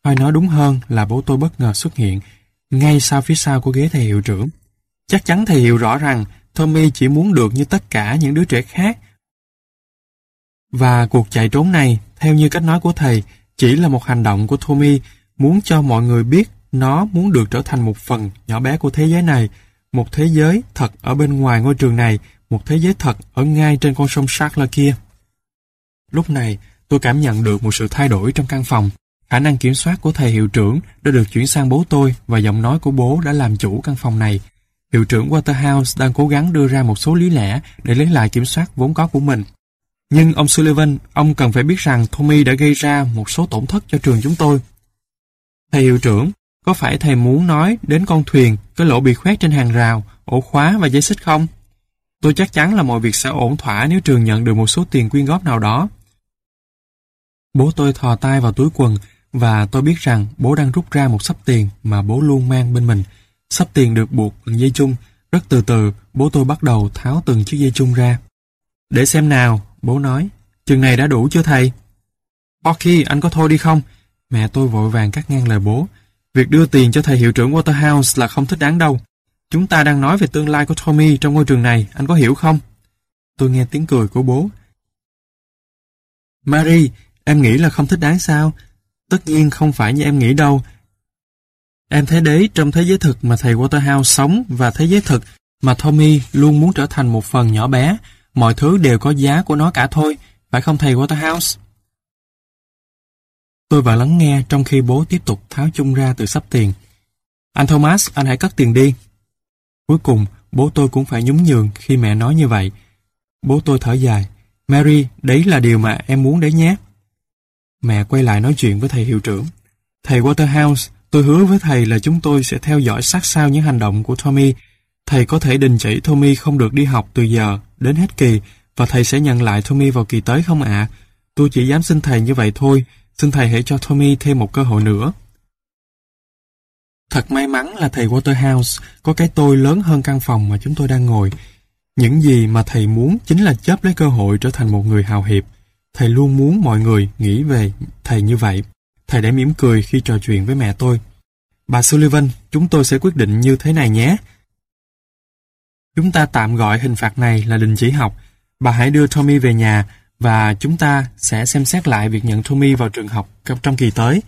Hay nói đúng hơn là bố tôi bất ngờ xuất hiện, ngay sau phía sau của ghế thầy hiệu trưởng. Chắc chắn thầy hiểu rõ rằng Tommy chỉ muốn được như tất cả những đứa trẻ khác. Và cuộc chạy trốn này, theo như cách nói của thầy, chỉ là một hành động của Tommy muốn cho mọi người biết nó muốn được trở thành một phần nhỏ bé của thế giới này, một thế giới thật ở bên ngoài ngôi trường này một thế giới thật ở ngay trên con sông Charles kia. Lúc này, tôi cảm nhận được một sự thay đổi trong căn phòng. Khả năng kiểm soát của thầy hiệu trưởng đã được chuyển sang bố tôi và giọng nói của bố đã làm chủ căn phòng này. Hiệu trưởng Waterhouse đang cố gắng đưa ra một số lý lẽ để lấy lại kiểm soát vốn có của mình. Nhưng ông Sullivan, ông cần phải biết rằng Tommy đã gây ra một số tổn thất cho trường chúng tôi. Thầy hiệu trưởng, có phải thầy muốn nói đến con thuyền, cái lỗ bị khoét trên hàng rào, ổ khóa và dây xích không? Tôi chắc chắn là mọi việc sẽ ổn thỏa nếu trường nhận được một số tiền quyên góp nào đó. Bố tôi thò tay vào túi quần và tôi biết rằng bố đang rút ra một sắp tiền mà bố luôn mang bên mình. Sắp tiền được buộc bằng dây chung. Rất từ từ, bố tôi bắt đầu tháo từng chiếc dây chung ra. Để xem nào, bố nói. Chừng này đã đủ chưa thầy? ok anh có thôi đi không? Mẹ tôi vội vàng cắt ngang lời bố. Việc đưa tiền cho thầy hiệu trưởng Waterhouse là không thích đáng đâu. Chúng ta đang nói về tương lai của Tommy trong ngôi trường này, anh có hiểu không? Tôi nghe tiếng cười của bố. Marie, em nghĩ là không thích đáng sao? Tất nhiên không phải như em nghĩ đâu. Em thấy đấy trong thế giới thực mà thầy Waterhouse sống và thế giới thực mà Tommy luôn muốn trở thành một phần nhỏ bé. Mọi thứ đều có giá của nó cả thôi, phải không thầy Waterhouse? Tôi vào lắng nghe trong khi bố tiếp tục tháo chung ra từ sắp tiền. Anh Thomas, anh hãy cất tiền đi. Cuối cùng, bố tôi cũng phải nhún nhường khi mẹ nói như vậy. Bố tôi thở dài. Mary, đấy là điều mà em muốn đấy nhé. Mẹ quay lại nói chuyện với thầy hiệu trưởng. Thầy Waterhouse, tôi hứa với thầy là chúng tôi sẽ theo dõi sát sao những hành động của Tommy. Thầy có thể đình chỉ Tommy không được đi học từ giờ đến hết kỳ và thầy sẽ nhận lại Tommy vào kỳ tới không ạ? Tôi chỉ dám xin thầy như vậy thôi. Xin thầy hãy cho Tommy thêm một cơ hội nữa. Thật may mắn là thầy Waterhouse có cái tôi lớn hơn căn phòng mà chúng tôi đang ngồi. Những gì mà thầy muốn chính là chấp lấy cơ hội trở thành một người hào hiệp. Thầy luôn muốn mọi người nghĩ về thầy như vậy. Thầy đã mỉm cười khi trò chuyện với mẹ tôi. Bà Sullivan, chúng tôi sẽ quyết định như thế này nhé. Chúng ta tạm gọi hình phạt này là đình chỉ học. Bà hãy đưa Tommy về nhà và chúng ta sẽ xem xét lại việc nhận Tommy vào trường học trong kỳ tới.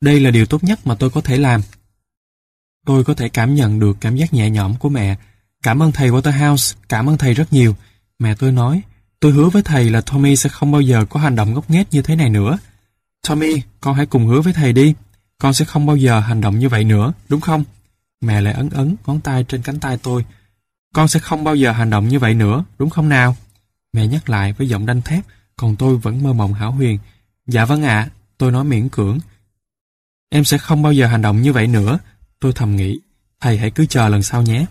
Đây là điều tốt nhất mà tôi có thể làm. Tôi có thể cảm nhận được cảm giác nhẹ nhõm của mẹ. Cảm ơn thầy Waterhouse, cảm ơn thầy rất nhiều. Mẹ tôi nói, tôi hứa với thầy là Tommy sẽ không bao giờ có hành động ngốc nghếch như thế này nữa. Tommy, con hãy cùng hứa với thầy đi. Con sẽ không bao giờ hành động như vậy nữa, đúng không? Mẹ lại ấn ấn ngón tay trên cánh tay tôi. Con sẽ không bao giờ hành động như vậy nữa, đúng không nào? Mẹ nhắc lại với giọng đanh thép, còn tôi vẫn mơ mộng hảo huyền. Dạ vâng ạ, tôi nói miễn cưỡng. Em sẽ không bao giờ hành động như vậy nữa, tôi thầm nghĩ. Thầy hãy cứ chờ lần sau nhé.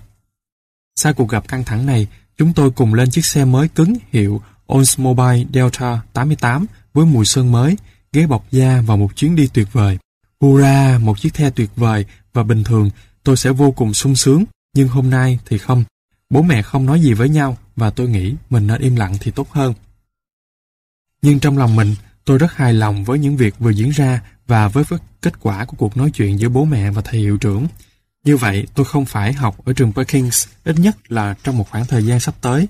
Sau cuộc gặp căng thẳng này, chúng tôi cùng lên chiếc xe mới cứng hiệu Oldsmobile Delta 88 với mùi sơn mới, ghế bọc da và một chuyến đi tuyệt vời. Hurra, một chiếc xe tuyệt vời và bình thường tôi sẽ vô cùng sung sướng, nhưng hôm nay thì không. Bố mẹ không nói gì với nhau và tôi nghĩ mình nên im lặng thì tốt hơn. Nhưng trong lòng mình, tôi rất hài lòng với những việc vừa diễn ra và với kết quả của cuộc nói chuyện giữa bố mẹ và thầy hiệu trưởng. Như vậy, tôi không phải học ở trường Perkins ít nhất là trong một khoảng thời gian sắp tới.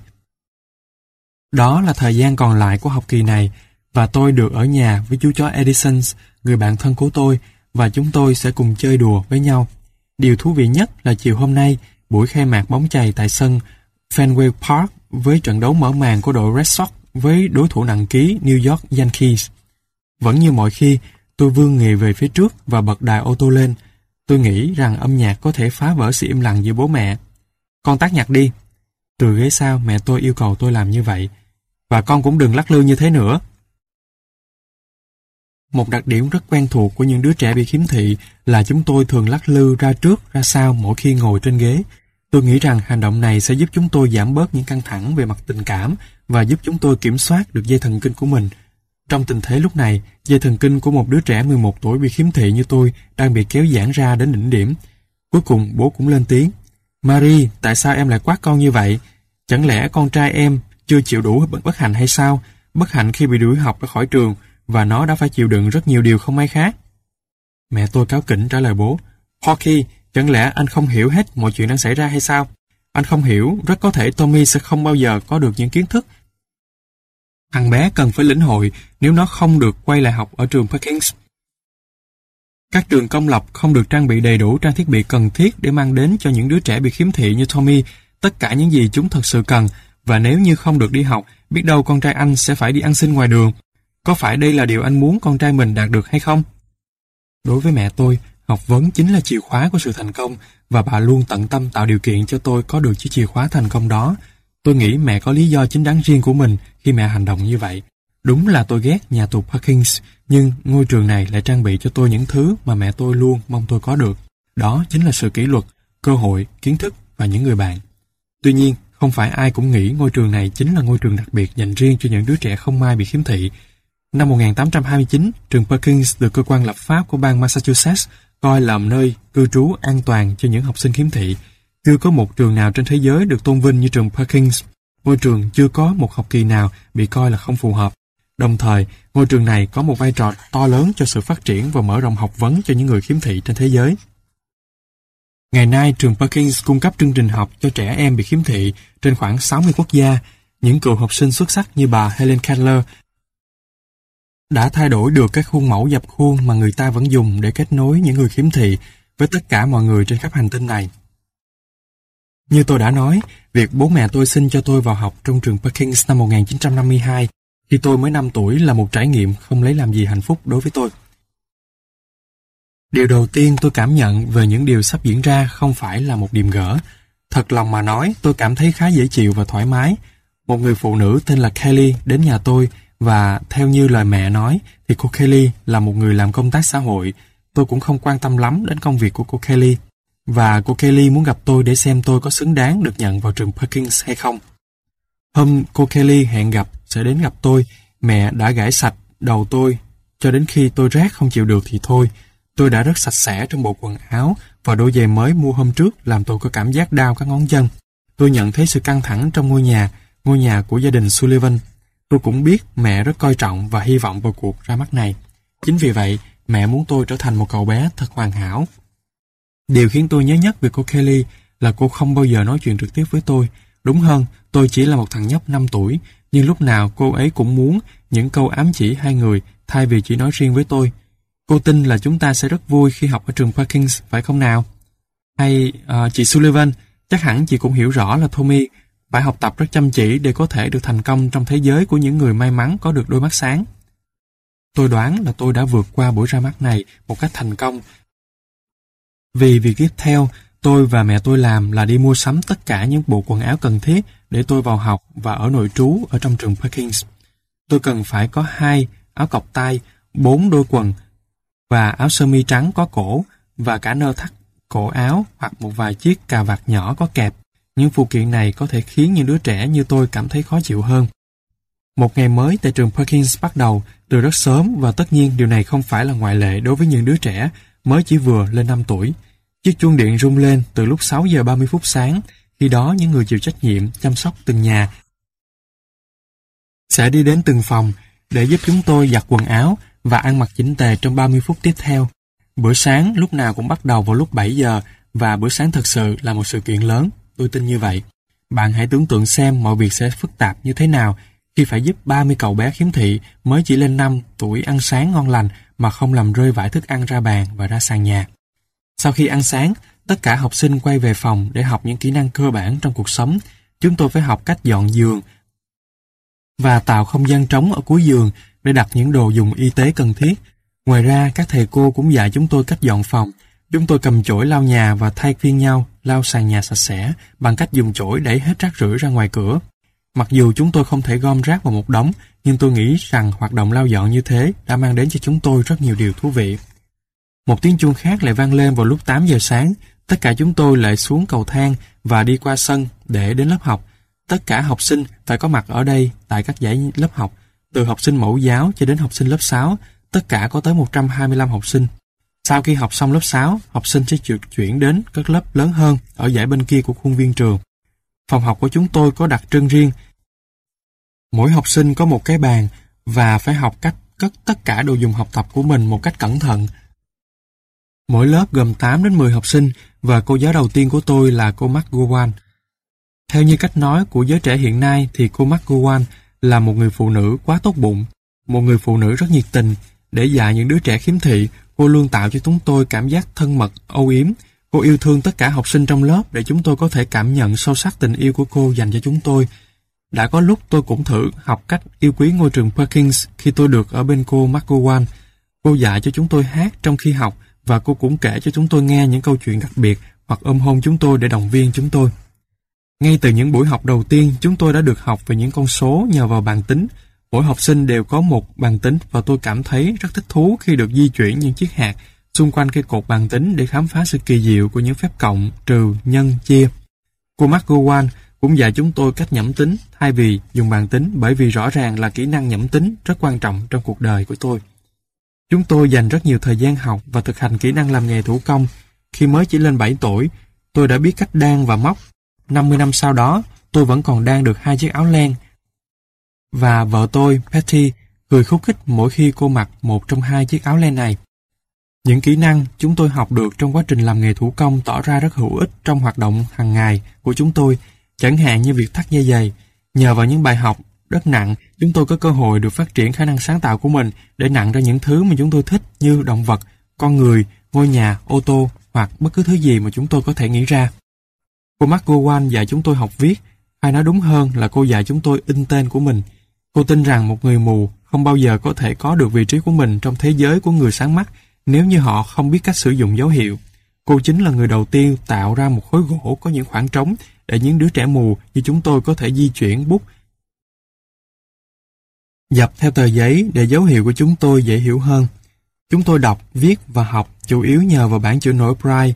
Đó là thời gian còn lại của học kỳ này và tôi được ở nhà với chú chó Edison, người bạn thân của tôi và chúng tôi sẽ cùng chơi đùa với nhau. Điều thú vị nhất là chiều hôm nay, buổi khai mạc bóng chày tại sân Fenway Park với trận đấu mở màn của đội Red Sox với đối thủ nặng ký New York Yankees. Vẫn như mọi khi, tôi vươn người về phía trước và bật đài ô tô lên. Tôi nghĩ rằng âm nhạc có thể phá vỡ sự im lặng giữa bố mẹ. Con tắt nhạc đi. Từ ghế sau, mẹ tôi yêu cầu tôi làm như vậy. Và con cũng đừng lắc lư như thế nữa. Một đặc điểm rất quen thuộc của những đứa trẻ bị khiếm thị là chúng tôi thường lắc lư ra trước, ra sau mỗi khi ngồi trên ghế. Tôi nghĩ rằng hành động này sẽ giúp chúng tôi giảm bớt những căng thẳng về mặt tình cảm và giúp chúng tôi kiểm soát được dây thần kinh của mình. Trong tình thế lúc này, dây thần kinh của một đứa trẻ 11 tuổi bị khiếm thị như tôi đang bị kéo giãn ra đến đỉnh điểm. Cuối cùng bố cũng lên tiếng. Marie, tại sao em lại quát con như vậy? Chẳng lẽ con trai em chưa chịu đủ bất hạnh hay sao? Bất hạnh khi bị đuổi học ra khỏi trường và nó đã phải chịu đựng rất nhiều điều không may khác. Mẹ tôi cáo kỉnh trả lời bố. Hockey, chẳng lẽ anh không hiểu hết mọi chuyện đang xảy ra hay sao? Anh không hiểu, rất có thể Tommy sẽ không bao giờ có được những kiến thức. Thằng bé cần phải lĩnh hội nếu nó không được quay lại học ở trường Perkins. Các trường công lập không được trang bị đầy đủ trang thiết bị cần thiết để mang đến cho những đứa trẻ bị khiếm thị như Tommy tất cả những gì chúng thật sự cần và nếu như không được đi học, biết đâu con trai anh sẽ phải đi ăn xin ngoài đường có phải đây là điều anh muốn con trai mình đạt được hay không? Đối với mẹ tôi, học vấn chính là chìa khóa của sự thành công và bà luôn tận tâm tạo điều kiện cho tôi có được chiếc chìa khóa thành công đó. Tôi nghĩ mẹ có lý do chính đáng riêng của mình khi mẹ hành động như vậy. Đúng là tôi ghét nhà tù Parkins, nhưng ngôi trường này lại trang bị cho tôi những thứ mà mẹ tôi luôn mong tôi có được. Đó chính là sự kỷ luật, cơ hội, kiến thức và những người bạn. Tuy nhiên, không phải ai cũng nghĩ ngôi trường này chính là ngôi trường đặc biệt dành riêng cho những đứa trẻ không may bị khiếm thị, Năm 1829, trường Perkins được cơ quan lập pháp của bang Massachusetts coi là nơi cư trú an toàn cho những học sinh khiếm thị. Chưa có một trường nào trên thế giới được tôn vinh như trường Perkins. Ngôi trường chưa có một học kỳ nào bị coi là không phù hợp. Đồng thời, ngôi trường này có một vai trò to lớn cho sự phát triển và mở rộng học vấn cho những người khiếm thị trên thế giới. Ngày nay, trường Perkins cung cấp chương trình học cho trẻ em bị khiếm thị trên khoảng 60 quốc gia. Những cựu học sinh xuất sắc như bà Helen Keller đã thay đổi được các khuôn mẫu dập khuôn mà người ta vẫn dùng để kết nối những người khiếm thị với tất cả mọi người trên khắp hành tinh này. Như tôi đã nói, việc bố mẹ tôi xin cho tôi vào học trong trường Perkins năm 1952 khi tôi mới 5 tuổi là một trải nghiệm không lấy làm gì hạnh phúc đối với tôi. Điều đầu tiên tôi cảm nhận về những điều sắp diễn ra không phải là một điềm gỡ. Thật lòng mà nói, tôi cảm thấy khá dễ chịu và thoải mái. Một người phụ nữ tên là Kelly đến nhà tôi và theo như lời mẹ nói thì cô Kelly là một người làm công tác xã hội. Tôi cũng không quan tâm lắm đến công việc của cô Kelly. Và cô Kelly muốn gặp tôi để xem tôi có xứng đáng được nhận vào trường Perkins hay không. Hôm cô Kelly hẹn gặp sẽ đến gặp tôi, mẹ đã gãi sạch đầu tôi cho đến khi tôi rác không chịu được thì thôi. Tôi đã rất sạch sẽ trong bộ quần áo và đôi giày mới mua hôm trước làm tôi có cảm giác đau các ngón chân. Tôi nhận thấy sự căng thẳng trong ngôi nhà, ngôi nhà của gia đình Sullivan Tôi cũng biết mẹ rất coi trọng và hy vọng vào cuộc ra mắt này. Chính vì vậy, mẹ muốn tôi trở thành một cậu bé thật hoàn hảo. Điều khiến tôi nhớ nhất về cô Kelly là cô không bao giờ nói chuyện trực tiếp với tôi. Đúng hơn, tôi chỉ là một thằng nhóc 5 tuổi, nhưng lúc nào cô ấy cũng muốn những câu ám chỉ hai người thay vì chỉ nói riêng với tôi. Cô tin là chúng ta sẽ rất vui khi học ở trường Perkins, phải không nào? Hay uh, chị Sullivan, chắc hẳn chị cũng hiểu rõ là Tommy phải học tập rất chăm chỉ để có thể được thành công trong thế giới của những người may mắn có được đôi mắt sáng. Tôi đoán là tôi đã vượt qua buổi ra mắt này một cách thành công. Vì việc tiếp theo, tôi và mẹ tôi làm là đi mua sắm tất cả những bộ quần áo cần thiết để tôi vào học và ở nội trú ở trong trường Perkins. Tôi cần phải có hai áo cọc tay, bốn đôi quần và áo sơ mi trắng có cổ và cả nơ thắt cổ áo hoặc một vài chiếc cà vạt nhỏ có kẹp. Những phụ kiện này có thể khiến những đứa trẻ như tôi cảm thấy khó chịu hơn. Một ngày mới tại trường Perkins bắt đầu từ rất sớm và tất nhiên điều này không phải là ngoại lệ đối với những đứa trẻ mới chỉ vừa lên 5 tuổi. Chiếc chuông điện rung lên từ lúc 6 giờ 30 phút sáng, khi đó những người chịu trách nhiệm chăm sóc từng nhà sẽ đi đến từng phòng để giúp chúng tôi giặt quần áo và ăn mặc chỉnh tề trong 30 phút tiếp theo. Bữa sáng lúc nào cũng bắt đầu vào lúc 7 giờ và bữa sáng thật sự là một sự kiện lớn, tôi tin như vậy. Bạn hãy tưởng tượng xem mọi việc sẽ phức tạp như thế nào khi phải giúp 30 cậu bé khiếm thị mới chỉ lên 5 tuổi ăn sáng ngon lành mà không làm rơi vải thức ăn ra bàn và ra sàn nhà. Sau khi ăn sáng, tất cả học sinh quay về phòng để học những kỹ năng cơ bản trong cuộc sống. Chúng tôi phải học cách dọn giường và tạo không gian trống ở cuối giường để đặt những đồ dùng y tế cần thiết. Ngoài ra, các thầy cô cũng dạy chúng tôi cách dọn phòng. Chúng tôi cầm chổi lau nhà và thay phiên nhau lau sàn nhà sạch sẽ bằng cách dùng chổi đẩy hết rác rưởi ra ngoài cửa. Mặc dù chúng tôi không thể gom rác vào một đống, nhưng tôi nghĩ rằng hoạt động lau dọn như thế đã mang đến cho chúng tôi rất nhiều điều thú vị. Một tiếng chuông khác lại vang lên vào lúc 8 giờ sáng. Tất cả chúng tôi lại xuống cầu thang và đi qua sân để đến lớp học. Tất cả học sinh phải có mặt ở đây tại các giải lớp học, từ học sinh mẫu giáo cho đến học sinh lớp 6, tất cả có tới 125 học sinh. Sau khi học xong lớp 6, học sinh sẽ chuyển đến các lớp lớn hơn ở giải bên kia của khuôn viên trường. Phòng học của chúng tôi có đặc trưng riêng. Mỗi học sinh có một cái bàn và phải học cách cất tất cả đồ dùng học tập của mình một cách cẩn thận. Mỗi lớp gồm 8 đến 10 học sinh và cô giáo đầu tiên của tôi là cô McGowan. Theo như cách nói của giới trẻ hiện nay thì cô McGowan là một người phụ nữ quá tốt bụng, một người phụ nữ rất nhiệt tình. Để dạy những đứa trẻ khiếm thị, cô luôn tạo cho chúng tôi cảm giác thân mật, âu yếm. Cô yêu thương tất cả học sinh trong lớp để chúng tôi có thể cảm nhận sâu sắc tình yêu của cô dành cho chúng tôi. Đã có lúc tôi cũng thử học cách yêu quý ngôi trường Perkins khi tôi được ở bên cô McGowan. Cô dạy cho chúng tôi hát trong khi học và cô cũng kể cho chúng tôi nghe những câu chuyện đặc biệt hoặc ôm hôn chúng tôi để động viên chúng tôi. Ngay từ những buổi học đầu tiên, chúng tôi đã được học về những con số nhờ vào bàn tính. Mỗi học sinh đều có một bàn tính và tôi cảm thấy rất thích thú khi được di chuyển những chiếc hạt xung quanh cây cột bàn tính để khám phá sự kỳ diệu của những phép cộng, trừ, nhân, chia. Cô McGowan cũng dạy chúng tôi cách nhẩm tính thay vì dùng bàn tính bởi vì rõ ràng là kỹ năng nhẩm tính rất quan trọng trong cuộc đời của tôi. Chúng tôi dành rất nhiều thời gian học và thực hành kỹ năng làm nghề thủ công. Khi mới chỉ lên 7 tuổi, tôi đã biết cách đan và móc 50 năm sau đó, tôi vẫn còn đang được hai chiếc áo len. Và vợ tôi, Patty, cười khúc khích mỗi khi cô mặc một trong hai chiếc áo len này. Những kỹ năng chúng tôi học được trong quá trình làm nghề thủ công tỏ ra rất hữu ích trong hoạt động hàng ngày của chúng tôi, chẳng hạn như việc thắt dây giày. Nhờ vào những bài học rất nặng, chúng tôi có cơ hội được phát triển khả năng sáng tạo của mình để nặng ra những thứ mà chúng tôi thích như động vật, con người, ngôi nhà, ô tô hoặc bất cứ thứ gì mà chúng tôi có thể nghĩ ra. Cô McGowan dạy chúng tôi học viết, hay nói đúng hơn là cô dạy chúng tôi in tên của mình. Cô tin rằng một người mù không bao giờ có thể có được vị trí của mình trong thế giới của người sáng mắt nếu như họ không biết cách sử dụng dấu hiệu. Cô chính là người đầu tiên tạo ra một khối gỗ có những khoảng trống để những đứa trẻ mù như chúng tôi có thể di chuyển bút dập theo tờ giấy để dấu hiệu của chúng tôi dễ hiểu hơn. Chúng tôi đọc, viết và học chủ yếu nhờ vào bản chữ nổi Braille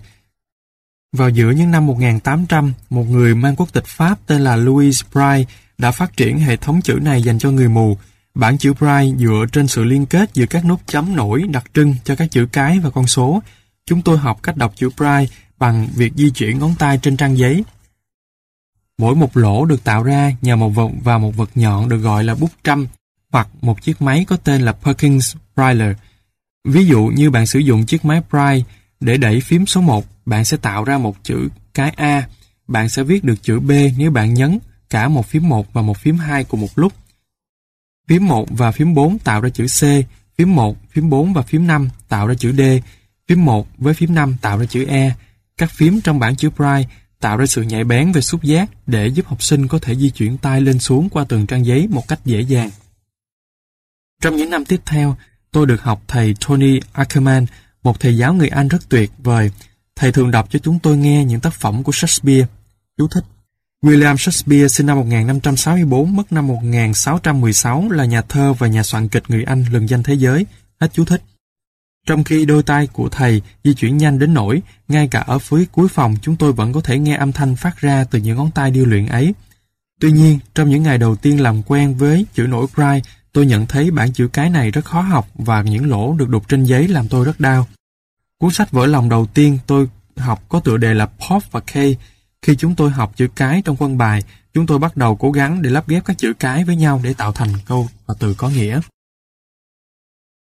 vào giữa những năm 1800, một người mang quốc tịch Pháp tên là Louis Braille đã phát triển hệ thống chữ này dành cho người mù. Bản chữ Braille dựa trên sự liên kết giữa các nút chấm nổi đặc trưng cho các chữ cái và con số. Chúng tôi học cách đọc chữ Braille bằng việc di chuyển ngón tay trên trang giấy. Mỗi một lỗ được tạo ra nhờ một vật và một vật nhọn được gọi là bút trăm hoặc một chiếc máy có tên là Perkins Braille. Ví dụ như bạn sử dụng chiếc máy Braille để đẩy phím số 1, bạn sẽ tạo ra một chữ cái A. Bạn sẽ viết được chữ B nếu bạn nhấn cả một phím 1 và một phím 2 cùng một lúc. Phím 1 và phím 4 tạo ra chữ C, phím 1, phím 4 và phím 5 tạo ra chữ D, phím 1 với phím 5 tạo ra chữ E. Các phím trong bảng chữ Braille tạo ra sự nhạy bén về xúc giác để giúp học sinh có thể di chuyển tay lên xuống qua từng trang giấy một cách dễ dàng. Trong những năm tiếp theo, tôi được học thầy Tony Ackerman, một thầy giáo người Anh rất tuyệt vời. Thầy thường đọc cho chúng tôi nghe những tác phẩm của Shakespeare. Chú thích William Shakespeare sinh năm 1564, mất năm 1616 là nhà thơ và nhà soạn kịch người Anh lừng danh thế giới. Hết chú thích. Trong khi đôi tay của thầy di chuyển nhanh đến nỗi, ngay cả ở phía cuối phòng chúng tôi vẫn có thể nghe âm thanh phát ra từ những ngón tay điêu luyện ấy. Tuy nhiên, trong những ngày đầu tiên làm quen với chữ nổi Cry, tôi nhận thấy bản chữ cái này rất khó học và những lỗ được đục trên giấy làm tôi rất đau. Cuốn sách vỡ lòng đầu tiên tôi học có tựa đề là Pop và Kay. Khi chúng tôi học chữ cái trong quân bài, chúng tôi bắt đầu cố gắng để lắp ghép các chữ cái với nhau để tạo thành câu và từ có nghĩa.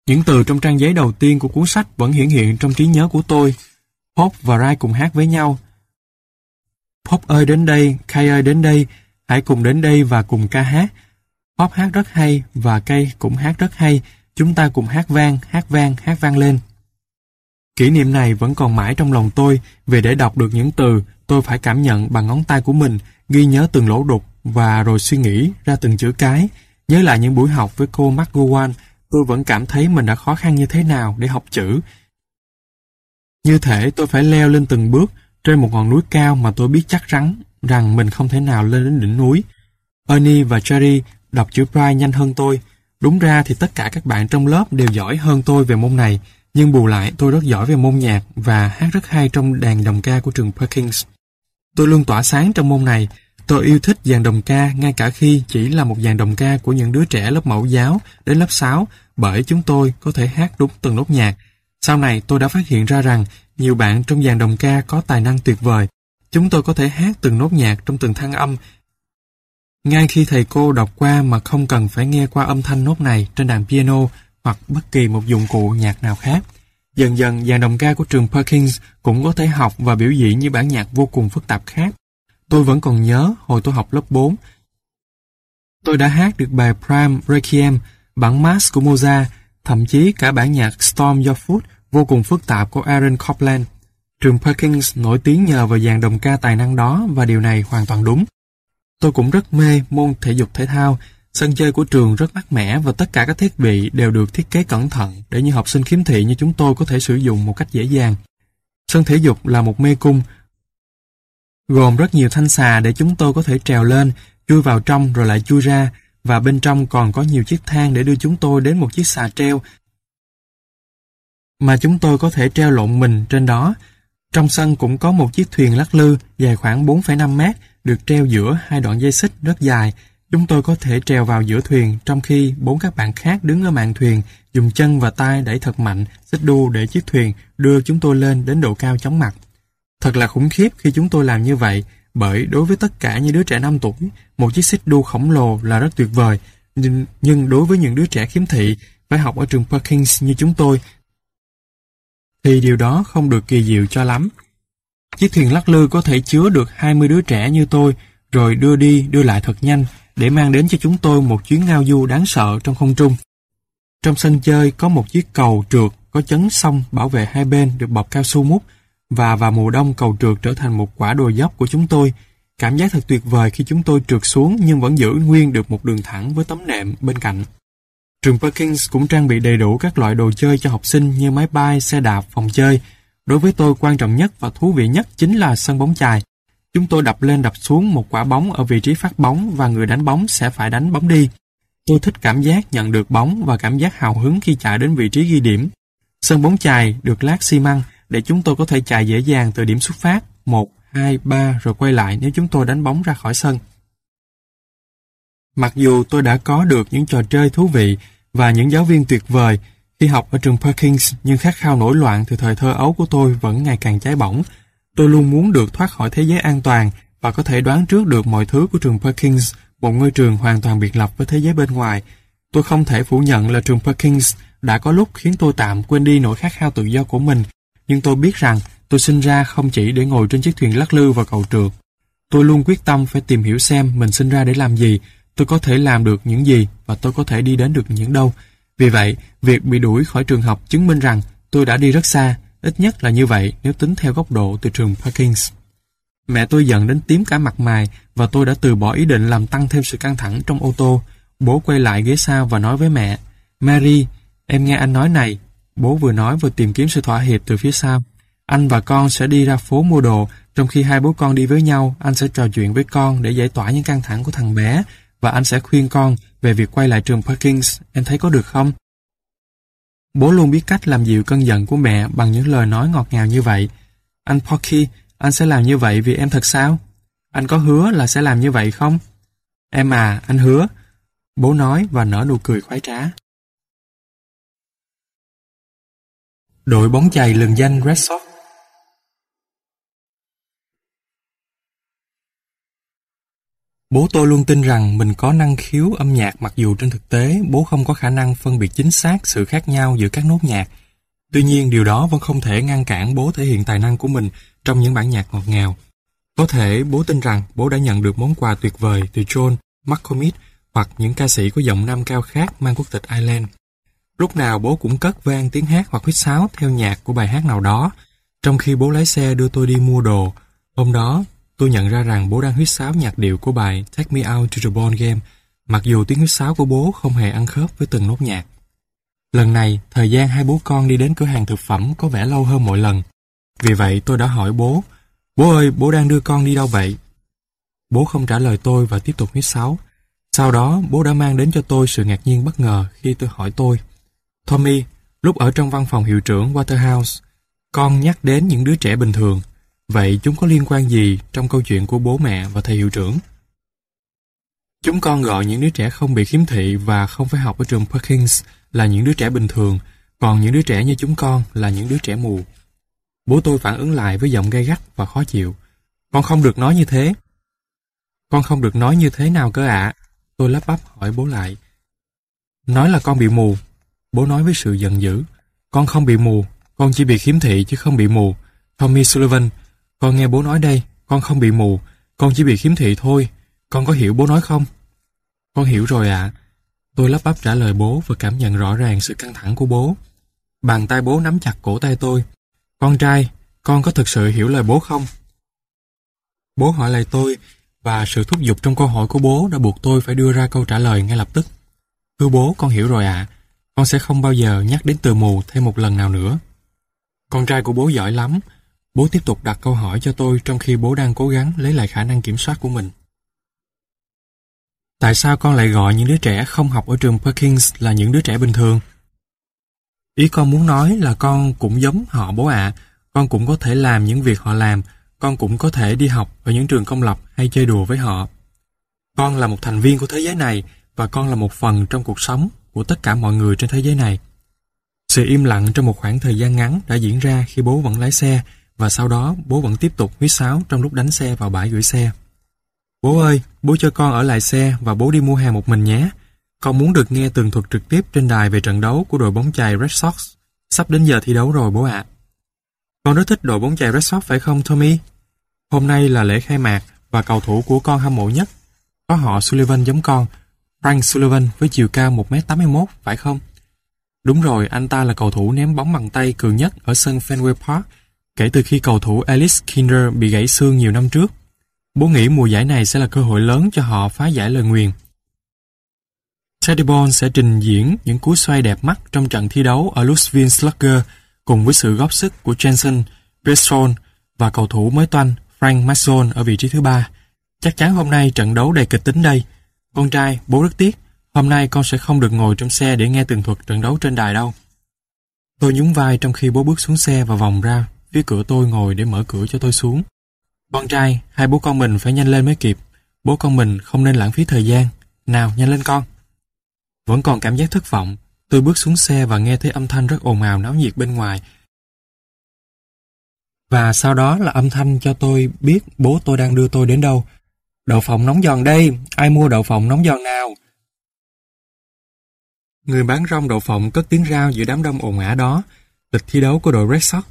Những từ trong trang giấy đầu tiên của cuốn sách vẫn hiển hiện trong trí nhớ của tôi. Pop và Rai cùng hát với nhau. Pop ơi đến đây, Kay ơi đến đây, hãy cùng đến đây và cùng ca hát. Pop hát rất hay và Kay cũng hát rất hay, chúng ta cùng hát vang, hát vang, hát vang lên. Kỷ niệm này vẫn còn mãi trong lòng tôi, vì để đọc được những từ, tôi phải cảm nhận bằng ngón tay của mình, ghi nhớ từng lỗ đục và rồi suy nghĩ ra từng chữ cái, nhớ lại những buổi học với cô McGowan tôi vẫn cảm thấy mình đã khó khăn như thế nào để học chữ. Như thể tôi phải leo lên từng bước trên một ngọn núi cao mà tôi biết chắc chắn rằng mình không thể nào lên đến đỉnh núi. Ernie và Jerry đọc chữ Braille nhanh hơn tôi. Đúng ra thì tất cả các bạn trong lớp đều giỏi hơn tôi về môn này, nhưng bù lại tôi rất giỏi về môn nhạc và hát rất hay trong đàn đồng ca của trường Perkins. Tôi luôn tỏa sáng trong môn này, Tôi yêu thích dàn đồng ca ngay cả khi chỉ là một dàn đồng ca của những đứa trẻ lớp mẫu giáo đến lớp 6 bởi chúng tôi có thể hát đúng từng nốt nhạc. Sau này tôi đã phát hiện ra rằng nhiều bạn trong dàn đồng ca có tài năng tuyệt vời. Chúng tôi có thể hát từng nốt nhạc trong từng thăng âm. Ngay khi thầy cô đọc qua mà không cần phải nghe qua âm thanh nốt này trên đàn piano hoặc bất kỳ một dụng cụ nhạc nào khác. Dần dần, dàn đồng ca của trường Perkins cũng có thể học và biểu diễn như bản nhạc vô cùng phức tạp khác. Tôi vẫn còn nhớ hồi tôi học lớp 4. Tôi đã hát được bài Prime Requiem, bản Mass của Mozart, thậm chí cả bản nhạc Storm Your Foot vô cùng phức tạp của Aaron Copland. Trường Perkins nổi tiếng nhờ vào dàn đồng ca tài năng đó và điều này hoàn toàn đúng. Tôi cũng rất mê môn thể dục thể thao, sân chơi của trường rất mát mẻ và tất cả các thiết bị đều được thiết kế cẩn thận để những học sinh khiếm thị như chúng tôi có thể sử dụng một cách dễ dàng. Sân thể dục là một mê cung gồm rất nhiều thanh xà để chúng tôi có thể trèo lên, chui vào trong rồi lại chui ra, và bên trong còn có nhiều chiếc thang để đưa chúng tôi đến một chiếc xà treo mà chúng tôi có thể treo lộn mình trên đó. Trong sân cũng có một chiếc thuyền lắc lư dài khoảng 4,5 mét được treo giữa hai đoạn dây xích rất dài. Chúng tôi có thể trèo vào giữa thuyền trong khi bốn các bạn khác đứng ở mạn thuyền dùng chân và tay đẩy thật mạnh xích đu để chiếc thuyền đưa chúng tôi lên đến độ cao chóng mặt. Thật là khủng khiếp khi chúng tôi làm như vậy, bởi đối với tất cả những đứa trẻ 5 tuổi, một chiếc xích đu khổng lồ là rất tuyệt vời. Nhưng, nhưng đối với những đứa trẻ khiếm thị, phải học ở trường Perkins như chúng tôi, thì điều đó không được kỳ diệu cho lắm. Chiếc thuyền lắc lư có thể chứa được 20 đứa trẻ như tôi, rồi đưa đi, đưa lại thật nhanh, để mang đến cho chúng tôi một chuyến ngao du đáng sợ trong không trung. Trong sân chơi có một chiếc cầu trượt có chấn sông bảo vệ hai bên được bọc cao su mút, và vào mùa đông cầu trượt trở thành một quả đồi dốc của chúng tôi. Cảm giác thật tuyệt vời khi chúng tôi trượt xuống nhưng vẫn giữ nguyên được một đường thẳng với tấm nệm bên cạnh. Trường Perkins cũng trang bị đầy đủ các loại đồ chơi cho học sinh như máy bay, xe đạp, phòng chơi. Đối với tôi quan trọng nhất và thú vị nhất chính là sân bóng chài. Chúng tôi đập lên đập xuống một quả bóng ở vị trí phát bóng và người đánh bóng sẽ phải đánh bóng đi. Tôi thích cảm giác nhận được bóng và cảm giác hào hứng khi chạy đến vị trí ghi điểm. Sân bóng chài được lát xi măng để chúng tôi có thể chạy dễ dàng từ điểm xuất phát 1, 2, 3 rồi quay lại nếu chúng tôi đánh bóng ra khỏi sân. Mặc dù tôi đã có được những trò chơi thú vị và những giáo viên tuyệt vời khi học ở trường Perkins nhưng khát khao nổi loạn từ thời thơ ấu của tôi vẫn ngày càng cháy bỏng. Tôi luôn muốn được thoát khỏi thế giới an toàn và có thể đoán trước được mọi thứ của trường Perkins, một ngôi trường hoàn toàn biệt lập với thế giới bên ngoài. Tôi không thể phủ nhận là trường Perkins đã có lúc khiến tôi tạm quên đi nỗi khát khao tự do của mình nhưng tôi biết rằng tôi sinh ra không chỉ để ngồi trên chiếc thuyền lắc lư và cầu trượt. Tôi luôn quyết tâm phải tìm hiểu xem mình sinh ra để làm gì, tôi có thể làm được những gì và tôi có thể đi đến được những đâu. Vì vậy, việc bị đuổi khỏi trường học chứng minh rằng tôi đã đi rất xa, ít nhất là như vậy nếu tính theo góc độ từ trường Parkins. Mẹ tôi giận đến tím cả mặt mày và tôi đã từ bỏ ý định làm tăng thêm sự căng thẳng trong ô tô. Bố quay lại ghế sau và nói với mẹ, Mary, em nghe anh nói này. Bố vừa nói vừa tìm kiếm sự thỏa hiệp từ phía sau. Anh và con sẽ đi ra phố mua đồ, trong khi hai bố con đi với nhau, anh sẽ trò chuyện với con để giải tỏa những căng thẳng của thằng bé, và anh sẽ khuyên con về việc quay lại trường Parkins, em thấy có được không? Bố luôn biết cách làm dịu cơn giận của mẹ bằng những lời nói ngọt ngào như vậy. Anh Porky, anh sẽ làm như vậy vì em thật sao? Anh có hứa là sẽ làm như vậy không? Em à, anh hứa. Bố nói và nở nụ cười khoái trá. Đội bóng chày lừng danh Red Sox Bố tôi luôn tin rằng mình có năng khiếu âm nhạc mặc dù trên thực tế bố không có khả năng phân biệt chính xác sự khác nhau giữa các nốt nhạc. Tuy nhiên điều đó vẫn không thể ngăn cản bố thể hiện tài năng của mình trong những bản nhạc ngọt ngào. Có thể bố tin rằng bố đã nhận được món quà tuyệt vời từ John, McCormick hoặc những ca sĩ có giọng nam cao khác mang quốc tịch Ireland. Lúc nào bố cũng cất vang tiếng hát hoặc huýt sáo theo nhạc của bài hát nào đó. Trong khi bố lái xe đưa tôi đi mua đồ, hôm đó tôi nhận ra rằng bố đang huyết sáo nhạc điệu của bài Take Me Out to the Ball Game, mặc dù tiếng huyết sáo của bố không hề ăn khớp với từng nốt nhạc. Lần này, thời gian hai bố con đi đến cửa hàng thực phẩm có vẻ lâu hơn mọi lần. Vì vậy tôi đã hỏi bố, Bố ơi, bố đang đưa con đi đâu vậy? Bố không trả lời tôi và tiếp tục huyết sáo. Sau đó, bố đã mang đến cho tôi sự ngạc nhiên bất ngờ khi tôi hỏi tôi. Tommy, lúc ở trong văn phòng hiệu trưởng Waterhouse, con nhắc đến những đứa trẻ bình thường. Vậy chúng có liên quan gì trong câu chuyện của bố mẹ và thầy hiệu trưởng? Chúng con gọi những đứa trẻ không bị khiếm thị và không phải học ở trường Perkins là những đứa trẻ bình thường, còn những đứa trẻ như chúng con là những đứa trẻ mù. Bố tôi phản ứng lại với giọng gay gắt và khó chịu. Con không được nói như thế. Con không được nói như thế nào cơ ạ? Tôi lắp bắp hỏi bố lại. Nói là con bị mù. Bố nói với sự giận dữ. Con không bị mù, con chỉ bị khiếm thị chứ không bị mù. Tommy Sullivan, con nghe bố nói đây, con không bị mù, con chỉ bị khiếm thị thôi. Con có hiểu bố nói không? Con hiểu rồi ạ. Tôi lắp bắp trả lời bố và cảm nhận rõ ràng sự căng thẳng của bố. Bàn tay bố nắm chặt cổ tay tôi. Con trai, con có thực sự hiểu lời bố không? Bố hỏi lại tôi và sự thúc giục trong câu hỏi của bố đã buộc tôi phải đưa ra câu trả lời ngay lập tức. Thưa bố, con hiểu rồi ạ. Con sẽ không bao giờ nhắc đến từ mù thêm một lần nào nữa. Con trai của bố giỏi lắm. Bố tiếp tục đặt câu hỏi cho tôi trong khi bố đang cố gắng lấy lại khả năng kiểm soát của mình. Tại sao con lại gọi những đứa trẻ không học ở trường Perkins là những đứa trẻ bình thường? Ý con muốn nói là con cũng giống họ bố ạ. Con cũng có thể làm những việc họ làm. Con cũng có thể đi học ở những trường công lập hay chơi đùa với họ. Con là một thành viên của thế giới này và con là một phần trong cuộc sống của tất cả mọi người trên thế giới này. Sự im lặng trong một khoảng thời gian ngắn đã diễn ra khi bố vẫn lái xe và sau đó bố vẫn tiếp tục huýt sáo trong lúc đánh xe vào bãi gửi xe. Bố ơi, bố cho con ở lại xe và bố đi mua hàng một mình nhé. Con muốn được nghe tường thuật trực tiếp trên đài về trận đấu của đội bóng chày Red Sox. Sắp đến giờ thi đấu rồi bố ạ. Con rất thích đội bóng chày Red Sox phải không Tommy? Hôm nay là lễ khai mạc và cầu thủ của con hâm mộ nhất. Có họ Sullivan giống con, Frank Sullivan với chiều cao 1m81 phải không? Đúng rồi, anh ta là cầu thủ ném bóng bằng tay cường nhất ở sân Fenway Park kể từ khi cầu thủ Alice Kinder bị gãy xương nhiều năm trước. Bố nghĩ mùa giải này sẽ là cơ hội lớn cho họ phá giải lời nguyền Teddy Bond sẽ trình diễn những cú xoay đẹp mắt trong trận thi đấu ở Louisville Slugger cùng với sự góp sức của Jensen, Bresson và cầu thủ mới toanh Frank Mason ở vị trí thứ ba. Chắc chắn hôm nay trận đấu đầy kịch tính đây. Con trai, bố rất tiếc, hôm nay con sẽ không được ngồi trong xe để nghe tường thuật trận đấu trên đài đâu. Tôi nhún vai trong khi bố bước xuống xe và vòng ra phía cửa tôi ngồi để mở cửa cho tôi xuống. Con trai, hai bố con mình phải nhanh lên mới kịp. Bố con mình không nên lãng phí thời gian. Nào, nhanh lên con. Vẫn còn cảm giác thất vọng, tôi bước xuống xe và nghe thấy âm thanh rất ồn ào náo nhiệt bên ngoài. Và sau đó là âm thanh cho tôi biết bố tôi đang đưa tôi đến đâu. Đậu phộng nóng giòn đây, ai mua đậu phộng nóng giòn nào? Người bán rong đậu phộng cất tiếng rao giữa đám đông ồn ào đó. Lịch thi đấu của đội Red Sox.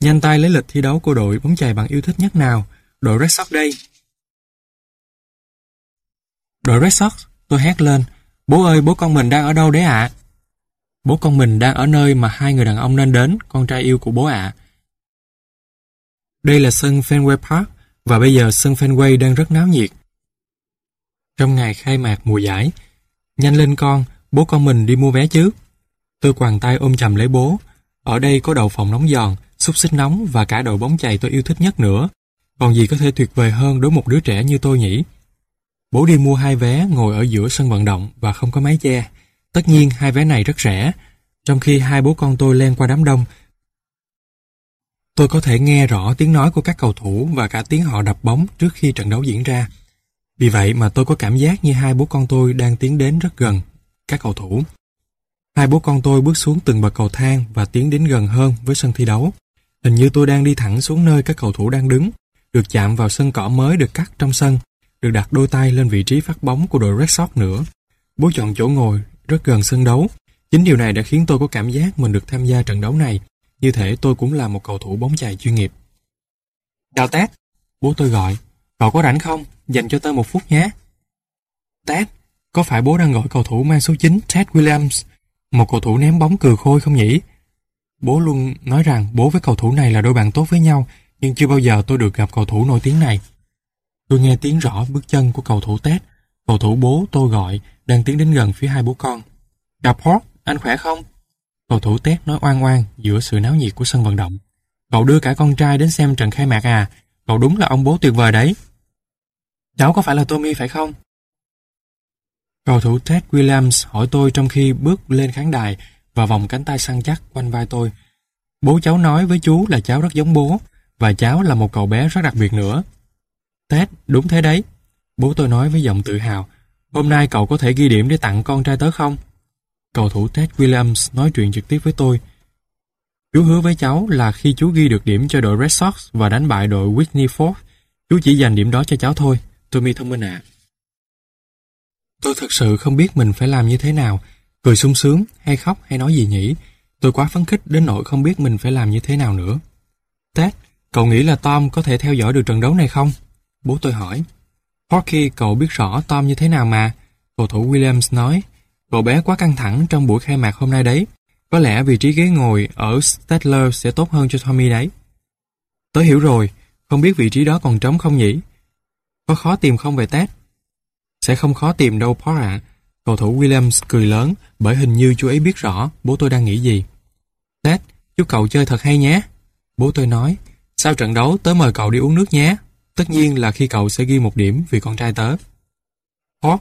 Nhanh tay lấy lịch thi đấu của đội bóng chày bạn yêu thích nhất nào. Đội Red Sox đây. Đội Red Sox, tôi hét lên. Bố ơi, bố con mình đang ở đâu đấy ạ? Bố con mình đang ở nơi mà hai người đàn ông nên đến, con trai yêu của bố ạ. Đây là sân Fenway Park và bây giờ sân Fenway đang rất náo nhiệt. Trong ngày khai mạc mùa giải, nhanh lên con, bố con mình đi mua vé chứ. Tôi quàng tay ôm chầm lấy bố. Ở đây có đầu phòng nóng giòn, xúc xích nóng và cả đội bóng chày tôi yêu thích nhất nữa. Còn gì có thể tuyệt vời hơn đối một đứa trẻ như tôi nhỉ? Bố đi mua hai vé ngồi ở giữa sân vận động và không có mái che. Tất nhiên hai vé này rất rẻ. Trong khi hai bố con tôi len qua đám đông, tôi có thể nghe rõ tiếng nói của các cầu thủ và cả tiếng họ đập bóng trước khi trận đấu diễn ra. Vì vậy mà tôi có cảm giác như hai bố con tôi đang tiến đến rất gần các cầu thủ. Hai bố con tôi bước xuống từng bậc cầu thang và tiến đến gần hơn với sân thi đấu. Hình như tôi đang đi thẳng xuống nơi các cầu thủ đang đứng, được chạm vào sân cỏ mới được cắt trong sân, được đặt đôi tay lên vị trí phát bóng của đội Red Sox nữa. Bố chọn chỗ ngồi rất gần sân đấu. Chính điều này đã khiến tôi có cảm giác mình được tham gia trận đấu này, như thể tôi cũng là một cầu thủ bóng chày chuyên nghiệp. Chào Tát, bố tôi gọi. Cậu có rảnh không? Dành cho tôi một phút nhé. Tát, có phải bố đang gọi cầu thủ mang số 9 Ted Williams, một cầu thủ ném bóng cừ khôi không nhỉ? Bố luôn nói rằng bố với cầu thủ này là đôi bạn tốt với nhau, nhưng chưa bao giờ tôi được gặp cầu thủ nổi tiếng này. Tôi nghe tiếng rõ bước chân của cầu thủ Tết, cầu thủ bố tôi gọi, đang tiến đến gần phía hai bố con. Chào Hort, anh khỏe không? Cầu thủ Tết nói oan oan giữa sự náo nhiệt của sân vận động. Cậu đưa cả con trai đến xem trận khai mạc à? Cậu đúng là ông bố tuyệt vời đấy. Cháu có phải là Tommy phải không? Cầu thủ Ted Williams hỏi tôi trong khi bước lên khán đài và vòng cánh tay săn chắc quanh vai tôi. Bố cháu nói với chú là cháu rất giống bố và cháu là một cậu bé rất đặc biệt nữa. Ted, đúng thế đấy. Bố tôi nói với giọng tự hào. Hôm nay cậu có thể ghi điểm để tặng con trai tớ không? Cầu thủ Ted Williams nói chuyện trực tiếp với tôi. Chú hứa với cháu là khi chú ghi được điểm cho đội Red Sox và đánh bại đội Whitney Ford, chú chỉ dành điểm đó cho cháu thôi. Tommy thông minh ạ. Tôi thật sự không biết mình phải làm như thế nào, cười sung sướng hay khóc hay nói gì nhỉ. Tôi quá phấn khích đến nỗi không biết mình phải làm như thế nào nữa. Ted, cậu nghĩ là Tom có thể theo dõi được trận đấu này không? Bố tôi hỏi. Porky, cậu biết rõ Tom như thế nào mà. Cầu thủ Williams nói, cậu bé quá căng thẳng trong buổi khai mạc hôm nay đấy. Có lẽ vị trí ghế ngồi ở Stadler sẽ tốt hơn cho Tommy đấy. Tớ hiểu rồi, không biết vị trí đó còn trống không nhỉ? Có khó tìm không về Ted? Sẽ không khó tìm đâu Paul ạ. Cầu thủ Williams cười lớn bởi hình như chú ấy biết rõ bố tôi đang nghĩ gì. Ted, chúc cậu chơi thật hay nhé. Bố tôi nói, sau trận đấu tớ mời cậu đi uống nước nhé. Tất nhiên là khi cậu sẽ ghi một điểm vì con trai tớ. Paul,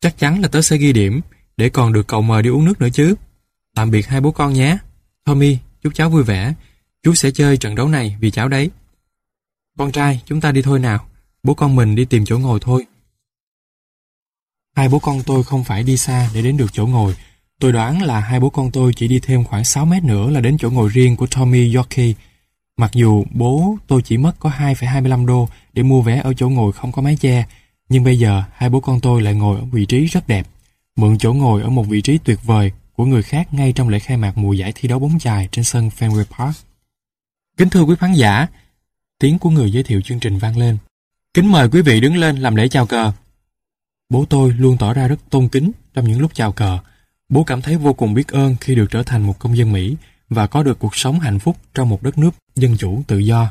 chắc chắn là tớ sẽ ghi điểm để còn được cậu mời đi uống nước nữa chứ. Tạm biệt hai bố con nhé. Tommy, chúc cháu vui vẻ. Chú sẽ chơi trận đấu này vì cháu đấy. Con trai, chúng ta đi thôi nào. Bố con mình đi tìm chỗ ngồi thôi. Hai bố con tôi không phải đi xa để đến được chỗ ngồi. Tôi đoán là hai bố con tôi chỉ đi thêm khoảng 6 mét nữa là đến chỗ ngồi riêng của Tommy Yorkie. Mặc dù bố tôi chỉ mất có 2,25 đô để mua vé ở chỗ ngồi không có mái che, nhưng bây giờ hai bố con tôi lại ngồi ở vị trí rất đẹp, mượn chỗ ngồi ở một vị trí tuyệt vời của người khác ngay trong lễ khai mạc mùa giải thi đấu bóng chày trên sân Fenway Park. Kính thưa quý khán giả, tiếng của người giới thiệu chương trình vang lên. Kính mời quý vị đứng lên làm lễ chào cờ. Bố tôi luôn tỏ ra rất tôn kính trong những lúc chào cờ. Bố cảm thấy vô cùng biết ơn khi được trở thành một công dân Mỹ và có được cuộc sống hạnh phúc trong một đất nước dân chủ tự do.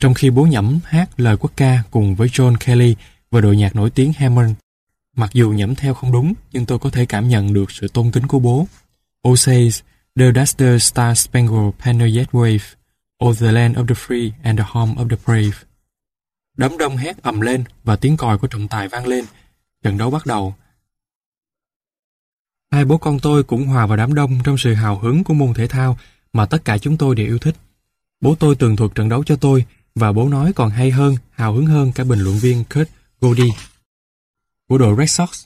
Trong khi bố nhẩm hát lời quốc ca cùng với John Kelly và đội nhạc nổi tiếng Hammond. Mặc dù nhẩm theo không đúng, nhưng tôi có thể cảm nhận được sự tôn kính của bố. Oh the Duster Star Spangled Banner Yet Wave, Oh the land of the free and the home of the brave. Đám đông hét ầm lên và tiếng còi của trọng tài vang lên. Trận đấu bắt đầu. Hai bố con tôi cũng hòa vào đám đông trong sự hào hứng của môn thể thao mà tất cả chúng tôi đều yêu thích. Bố tôi tường thuật trận đấu cho tôi và bố nói còn hay hơn, hào hứng hơn cả bình luận viên Kurt Goldie của đội Red Sox.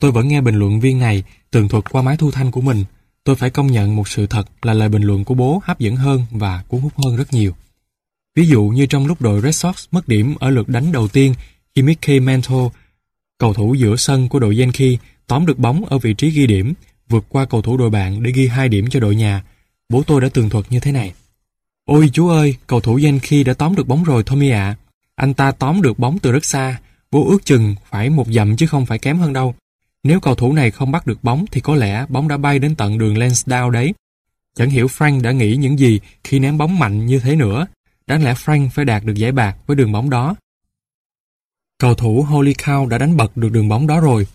Tôi vẫn nghe bình luận viên này tường thuật qua máy thu thanh của mình. Tôi phải công nhận một sự thật là lời bình luận của bố hấp dẫn hơn và cuốn hút hơn rất nhiều. Ví dụ như trong lúc đội Red Sox mất điểm ở lượt đánh đầu tiên khi Mickey Mantle, cầu thủ giữa sân của đội Yankee, tóm được bóng ở vị trí ghi điểm, vượt qua cầu thủ đội bạn để ghi hai điểm cho đội nhà. Bố tôi đã tường thuật như thế này. Ôi chú ơi, cầu thủ Yankee đã tóm được bóng rồi Tommy ạ. Anh ta tóm được bóng từ rất xa, bố ước chừng phải một dặm chứ không phải kém hơn đâu. Nếu cầu thủ này không bắt được bóng thì có lẽ bóng đã bay đến tận đường Lansdowne đấy. Chẳng hiểu Frank đã nghĩ những gì khi ném bóng mạnh như thế nữa. Đáng lẽ Frank phải đạt được giải bạc với đường bóng đó. Cầu thủ Holy Cow đã đánh bật được đường bóng đó rồi.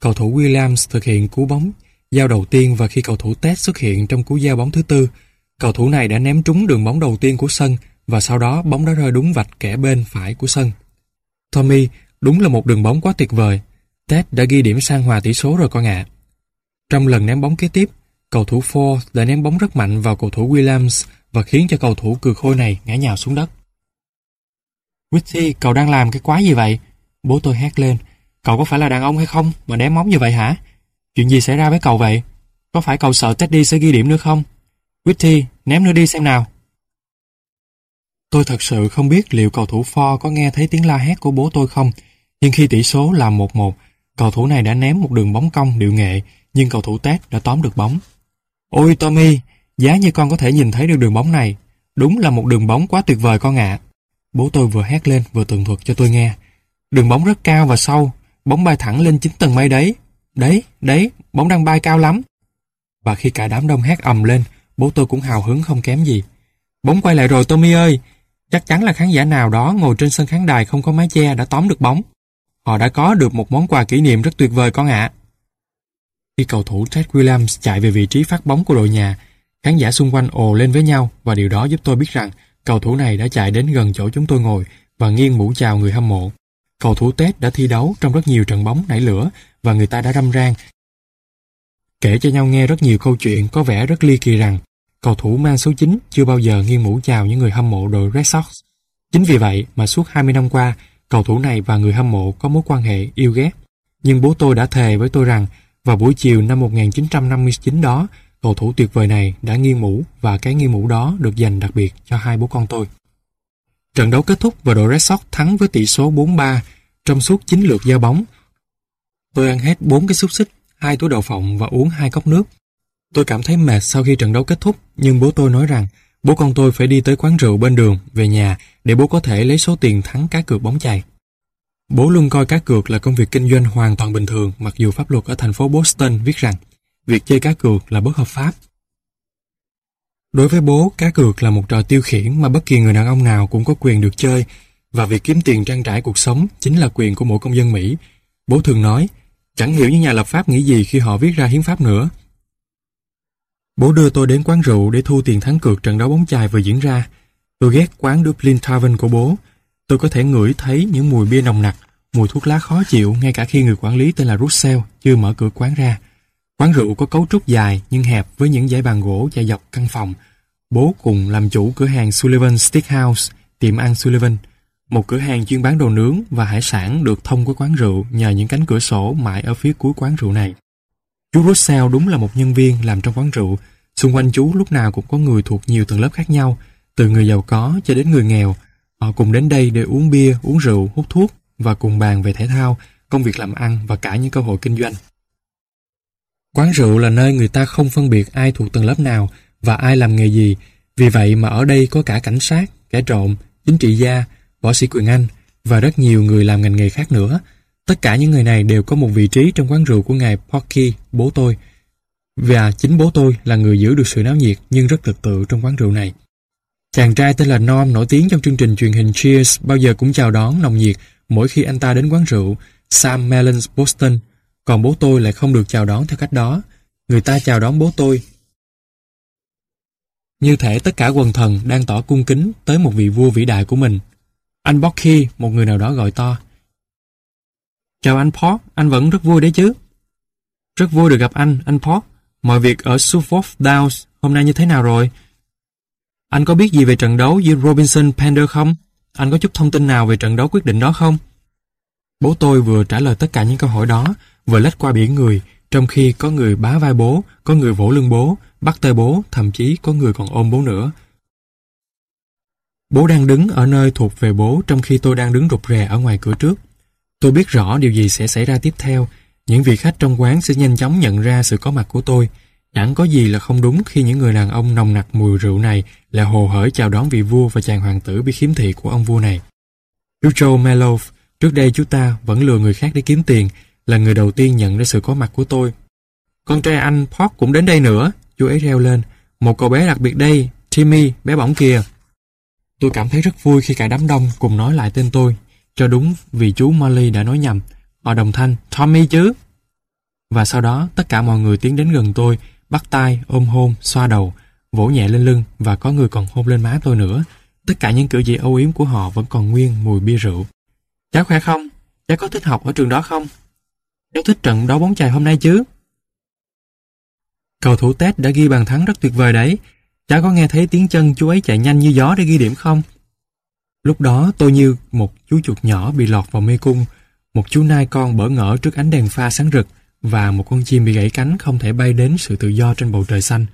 Cầu thủ Williams thực hiện cú bóng giao đầu tiên và khi cầu thủ Ted xuất hiện trong cú giao bóng thứ tư, cầu thủ này đã ném trúng đường bóng đầu tiên của sân và sau đó bóng đã rơi đúng vạch kẻ bên phải của sân. Tommy, đúng là một đường bóng quá tuyệt vời. Ted đã ghi điểm sang hòa tỷ số rồi con ạ. Trong lần ném bóng kế tiếp, cầu thủ Ford đã ném bóng rất mạnh vào cầu thủ Williams và khiến cho cầu thủ cừ khôi này ngã nhào xuống đất. Witty, cậu đang làm cái quái gì vậy? Bố tôi hét lên. Cậu có phải là đàn ông hay không mà ném móng như vậy hả? Chuyện gì xảy ra với cậu vậy? Có phải cậu sợ Teddy sẽ ghi điểm nữa không? Witty, ném nữa đi xem nào. Tôi thật sự không biết liệu cầu thủ Ford có nghe thấy tiếng la hét của bố tôi không, nhưng khi tỷ số là 1-1, cầu thủ này đã ném một đường bóng cong điệu nghệ, nhưng cầu thủ Ted đã tóm được bóng. Ôi Tommy, giá như con có thể nhìn thấy được đường bóng này. Đúng là một đường bóng quá tuyệt vời con ạ. Bố tôi vừa hét lên vừa tường thuật cho tôi nghe. Đường bóng rất cao và sâu, bóng bay thẳng lên chín tầng mây đấy. Đấy, đấy, bóng đang bay cao lắm. Và khi cả đám đông hét ầm lên, bố tôi cũng hào hứng không kém gì. Bóng quay lại rồi Tommy ơi, chắc chắn là khán giả nào đó ngồi trên sân khán đài không có mái che đã tóm được bóng. Họ đã có được một món quà kỷ niệm rất tuyệt vời con ạ. Khi cầu thủ Ted Williams chạy về vị trí phát bóng của đội nhà, khán giả xung quanh ồ lên với nhau và điều đó giúp tôi biết rằng cầu thủ này đã chạy đến gần chỗ chúng tôi ngồi và nghiêng mũ chào người hâm mộ. Cầu thủ tết đã thi đấu trong rất nhiều trận bóng nảy lửa và người ta đã râm ran kể cho nhau nghe rất nhiều câu chuyện có vẻ rất ly kỳ rằng cầu thủ mang số 9 chưa bao giờ nghiêng mũ chào những người hâm mộ đội Red Sox. Chính vì vậy mà suốt 20 năm qua, cầu thủ này và người hâm mộ có mối quan hệ yêu ghét. Nhưng bố tôi đã thề với tôi rằng vào buổi chiều năm 1959 đó, cầu thủ tuyệt vời này đã nghiêng mũ và cái nghiêng mũ đó được dành đặc biệt cho hai bố con tôi. Trận đấu kết thúc và đội Red Sox thắng với tỷ số 4-3 trong suốt 9 lượt giao bóng. Tôi ăn hết 4 cái xúc xích, hai túi đậu phộng và uống hai cốc nước. Tôi cảm thấy mệt sau khi trận đấu kết thúc, nhưng bố tôi nói rằng bố con tôi phải đi tới quán rượu bên đường về nhà để bố có thể lấy số tiền thắng cá cược bóng chày. Bố luôn coi cá cược là công việc kinh doanh hoàn toàn bình thường mặc dù pháp luật ở thành phố Boston viết rằng việc chơi cá cược là bất hợp pháp. Đối với bố, cá cược là một trò tiêu khiển mà bất kỳ người đàn ông nào cũng có quyền được chơi và việc kiếm tiền trang trải cuộc sống chính là quyền của mỗi công dân Mỹ. Bố thường nói, chẳng hiểu những nhà lập pháp nghĩ gì khi họ viết ra hiến pháp nữa. Bố đưa tôi đến quán rượu để thu tiền thắng cược trận đấu bóng chày vừa diễn ra. Tôi ghét quán Dublin Tavern của bố. Tôi có thể ngửi thấy những mùi bia nồng nặc, mùi thuốc lá khó chịu ngay cả khi người quản lý tên là Russell chưa mở cửa quán ra. Quán rượu có cấu trúc dài nhưng hẹp với những dãy bàn gỗ chạy dọc căn phòng. Bố cùng làm chủ cửa hàng Sullivan Steakhouse, tiệm ăn Sullivan, một cửa hàng chuyên bán đồ nướng và hải sản được thông qua quán rượu nhờ những cánh cửa sổ mãi ở phía cuối quán rượu này. Chú Russell đúng là một nhân viên làm trong quán rượu. Xung quanh chú lúc nào cũng có người thuộc nhiều tầng lớp khác nhau, từ người giàu có cho đến người nghèo. Họ cùng đến đây để uống bia, uống rượu, hút thuốc và cùng bàn về thể thao, công việc làm ăn và cả những cơ hội kinh doanh. Quán rượu là nơi người ta không phân biệt ai thuộc tầng lớp nào và ai làm nghề gì. Vì vậy mà ở đây có cả cảnh sát, kẻ trộm, chính trị gia, võ sĩ quyền Anh và rất nhiều người làm ngành nghề khác nữa. Tất cả những người này đều có một vị trí trong quán rượu của ngài Porky, bố tôi. Và chính bố tôi là người giữ được sự náo nhiệt nhưng rất thực tự trong quán rượu này. Chàng trai tên là Norm nổi tiếng trong chương trình truyền hình Cheers bao giờ cũng chào đón nồng nhiệt mỗi khi anh ta đến quán rượu Sam Mellons Boston. Còn bố tôi lại không được chào đón theo cách đó. Người ta chào đón bố tôi như thể tất cả quần thần đang tỏ cung kính tới một vị vua vĩ đại của mình. Anh Bocky, một người nào đó gọi to. Chào anh Pop, anh vẫn rất vui đấy chứ. Rất vui được gặp anh, anh Pop. Mọi việc ở Suffolk Downs hôm nay như thế nào rồi? Anh có biết gì về trận đấu giữa Robinson Pender không? Anh có chút thông tin nào về trận đấu quyết định đó không? Bố tôi vừa trả lời tất cả những câu hỏi đó, vừa lách qua biển người, trong khi có người bá vai bố, có người vỗ lưng bố, bắt tay bố, thậm chí có người còn ôm bố nữa. Bố đang đứng ở nơi thuộc về bố trong khi tôi đang đứng rụt rè ở ngoài cửa trước. Tôi biết rõ điều gì sẽ xảy ra tiếp theo. Những vị khách trong quán sẽ nhanh chóng nhận ra sự có mặt của tôi. Chẳng có gì là không đúng khi những người đàn ông nồng nặc mùi rượu này là hồ hởi chào đón vị vua và chàng hoàng tử bị khiếm thị của ông vua này. Chú Joe Malov, trước đây chú ta vẫn lừa người khác để kiếm tiền, là người đầu tiên nhận ra sự có mặt của tôi. Con trai anh Park cũng đến đây nữa, chú ấy reo lên. Một cậu bé đặc biệt đây, Timmy, bé bỏng kìa. Tôi cảm thấy rất vui khi cả đám đông cùng nói lại tên tôi, cho đúng vì chú Molly đã nói nhầm. Họ đồng thanh, Tommy chứ. Và sau đó, tất cả mọi người tiến đến gần tôi, bắt tay, ôm hôn, xoa đầu, vỗ nhẹ lên lưng và có người còn hôn lên má tôi nữa. Tất cả những cử chỉ âu yếm của họ vẫn còn nguyên mùi bia rượu. Cháu khỏe không? Cháu có thích học ở trường đó không? Cháu thích trận đấu bóng chày hôm nay chứ? Cầu thủ Ted đã ghi bàn thắng rất tuyệt vời đấy. Cháu có nghe thấy tiếng chân chú ấy chạy nhanh như gió để ghi điểm không? Lúc đó tôi như một chú chuột nhỏ bị lọt vào mê cung, một chú nai con bỡ ngỡ trước ánh đèn pha sáng rực và một con chim bị gãy cánh không thể bay đến sự tự do trên bầu trời xanh.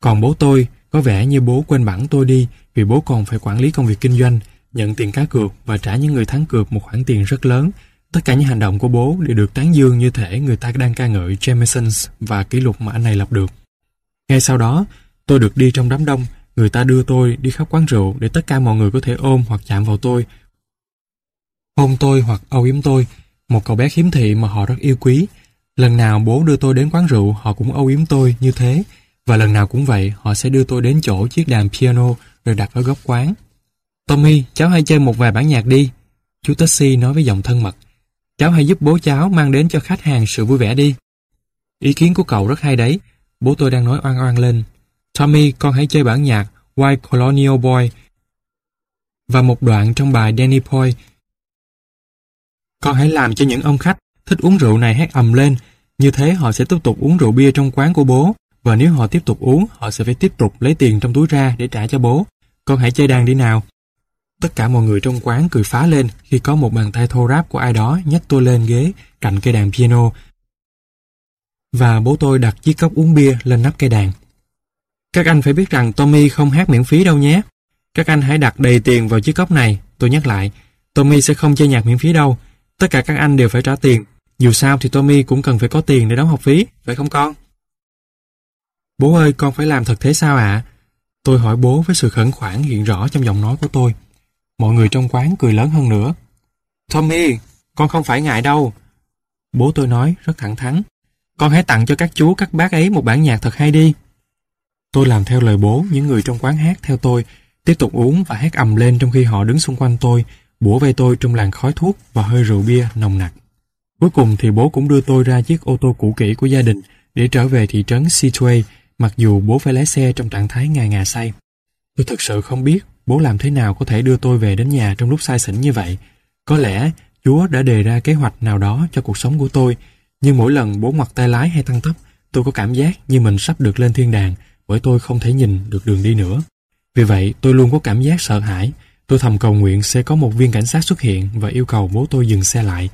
Còn bố tôi, có vẻ như bố quên bẵng tôi đi vì bố còn phải quản lý công việc kinh doanh, nhận tiền cá cược và trả những người thắng cược một khoản tiền rất lớn. Tất cả những hành động của bố đều được tán dương như thể người ta đang ca ngợi Jamesons và kỷ lục mà anh này lập được. Ngay sau đó, tôi được đi trong đám đông, người ta đưa tôi đi khắp quán rượu để tất cả mọi người có thể ôm hoặc chạm vào tôi. Hôn tôi hoặc âu yếm tôi, một cậu bé khiếm thị mà họ rất yêu quý. Lần nào bố đưa tôi đến quán rượu, họ cũng âu yếm tôi như thế, và lần nào cũng vậy, họ sẽ đưa tôi đến chỗ chiếc đàn piano rồi đặt ở góc quán. Tommy, cháu hãy chơi một vài bản nhạc đi. Chú taxi nói với giọng thân mật. Cháu hãy giúp bố cháu mang đến cho khách hàng sự vui vẻ đi. Ý kiến của cậu rất hay đấy. Bố tôi đang nói oan oan lên. Tommy, con hãy chơi bản nhạc White Colonial Boy và một đoạn trong bài Danny Boy. Con hãy làm cho những ông khách thích uống rượu này hét ầm lên. Như thế họ sẽ tiếp tục uống rượu bia trong quán của bố. Và nếu họ tiếp tục uống, họ sẽ phải tiếp tục lấy tiền trong túi ra để trả cho bố. Con hãy chơi đàn đi nào. Tất cả mọi người trong quán cười phá lên khi có một bàn tay thô ráp của ai đó nhấc tôi lên ghế cạnh cây đàn piano. Và bố tôi đặt chiếc cốc uống bia lên nắp cây đàn. Các anh phải biết rằng Tommy không hát miễn phí đâu nhé. Các anh hãy đặt đầy tiền vào chiếc cốc này. Tôi nhắc lại, Tommy sẽ không chơi nhạc miễn phí đâu. Tất cả các anh đều phải trả tiền. Dù sao thì Tommy cũng cần phải có tiền để đóng học phí, phải không con? Bố ơi, con phải làm thật thế sao ạ? Tôi hỏi bố với sự khẩn khoản hiện rõ trong giọng nói của tôi. Mọi người trong quán cười lớn hơn nữa. Tommy, con không phải ngại đâu. Bố tôi nói rất thẳng thắn. Con hãy tặng cho các chú các bác ấy một bản nhạc thật hay đi. Tôi làm theo lời bố, những người trong quán hát theo tôi, tiếp tục uống và hát ầm lên trong khi họ đứng xung quanh tôi, bủa vây tôi trong làn khói thuốc và hơi rượu bia nồng nặc. Cuối cùng thì bố cũng đưa tôi ra chiếc ô tô cũ kỹ của gia đình để trở về thị trấn Seatway mặc dù bố phải lái xe trong trạng thái ngà ngà say. Tôi thực sự không biết bố làm thế nào có thể đưa tôi về đến nhà trong lúc say xỉn như vậy. Có lẽ Chúa đã đề ra kế hoạch nào đó cho cuộc sống của tôi, nhưng mỗi lần bố ngoặt tay lái hay tăng tốc, tôi có cảm giác như mình sắp được lên thiên đàng, bởi tôi không thể nhìn được đường đi nữa. Vì vậy, tôi luôn có cảm giác sợ hãi. Tôi thầm cầu nguyện sẽ có một viên cảnh sát xuất hiện và yêu cầu bố tôi dừng xe lại.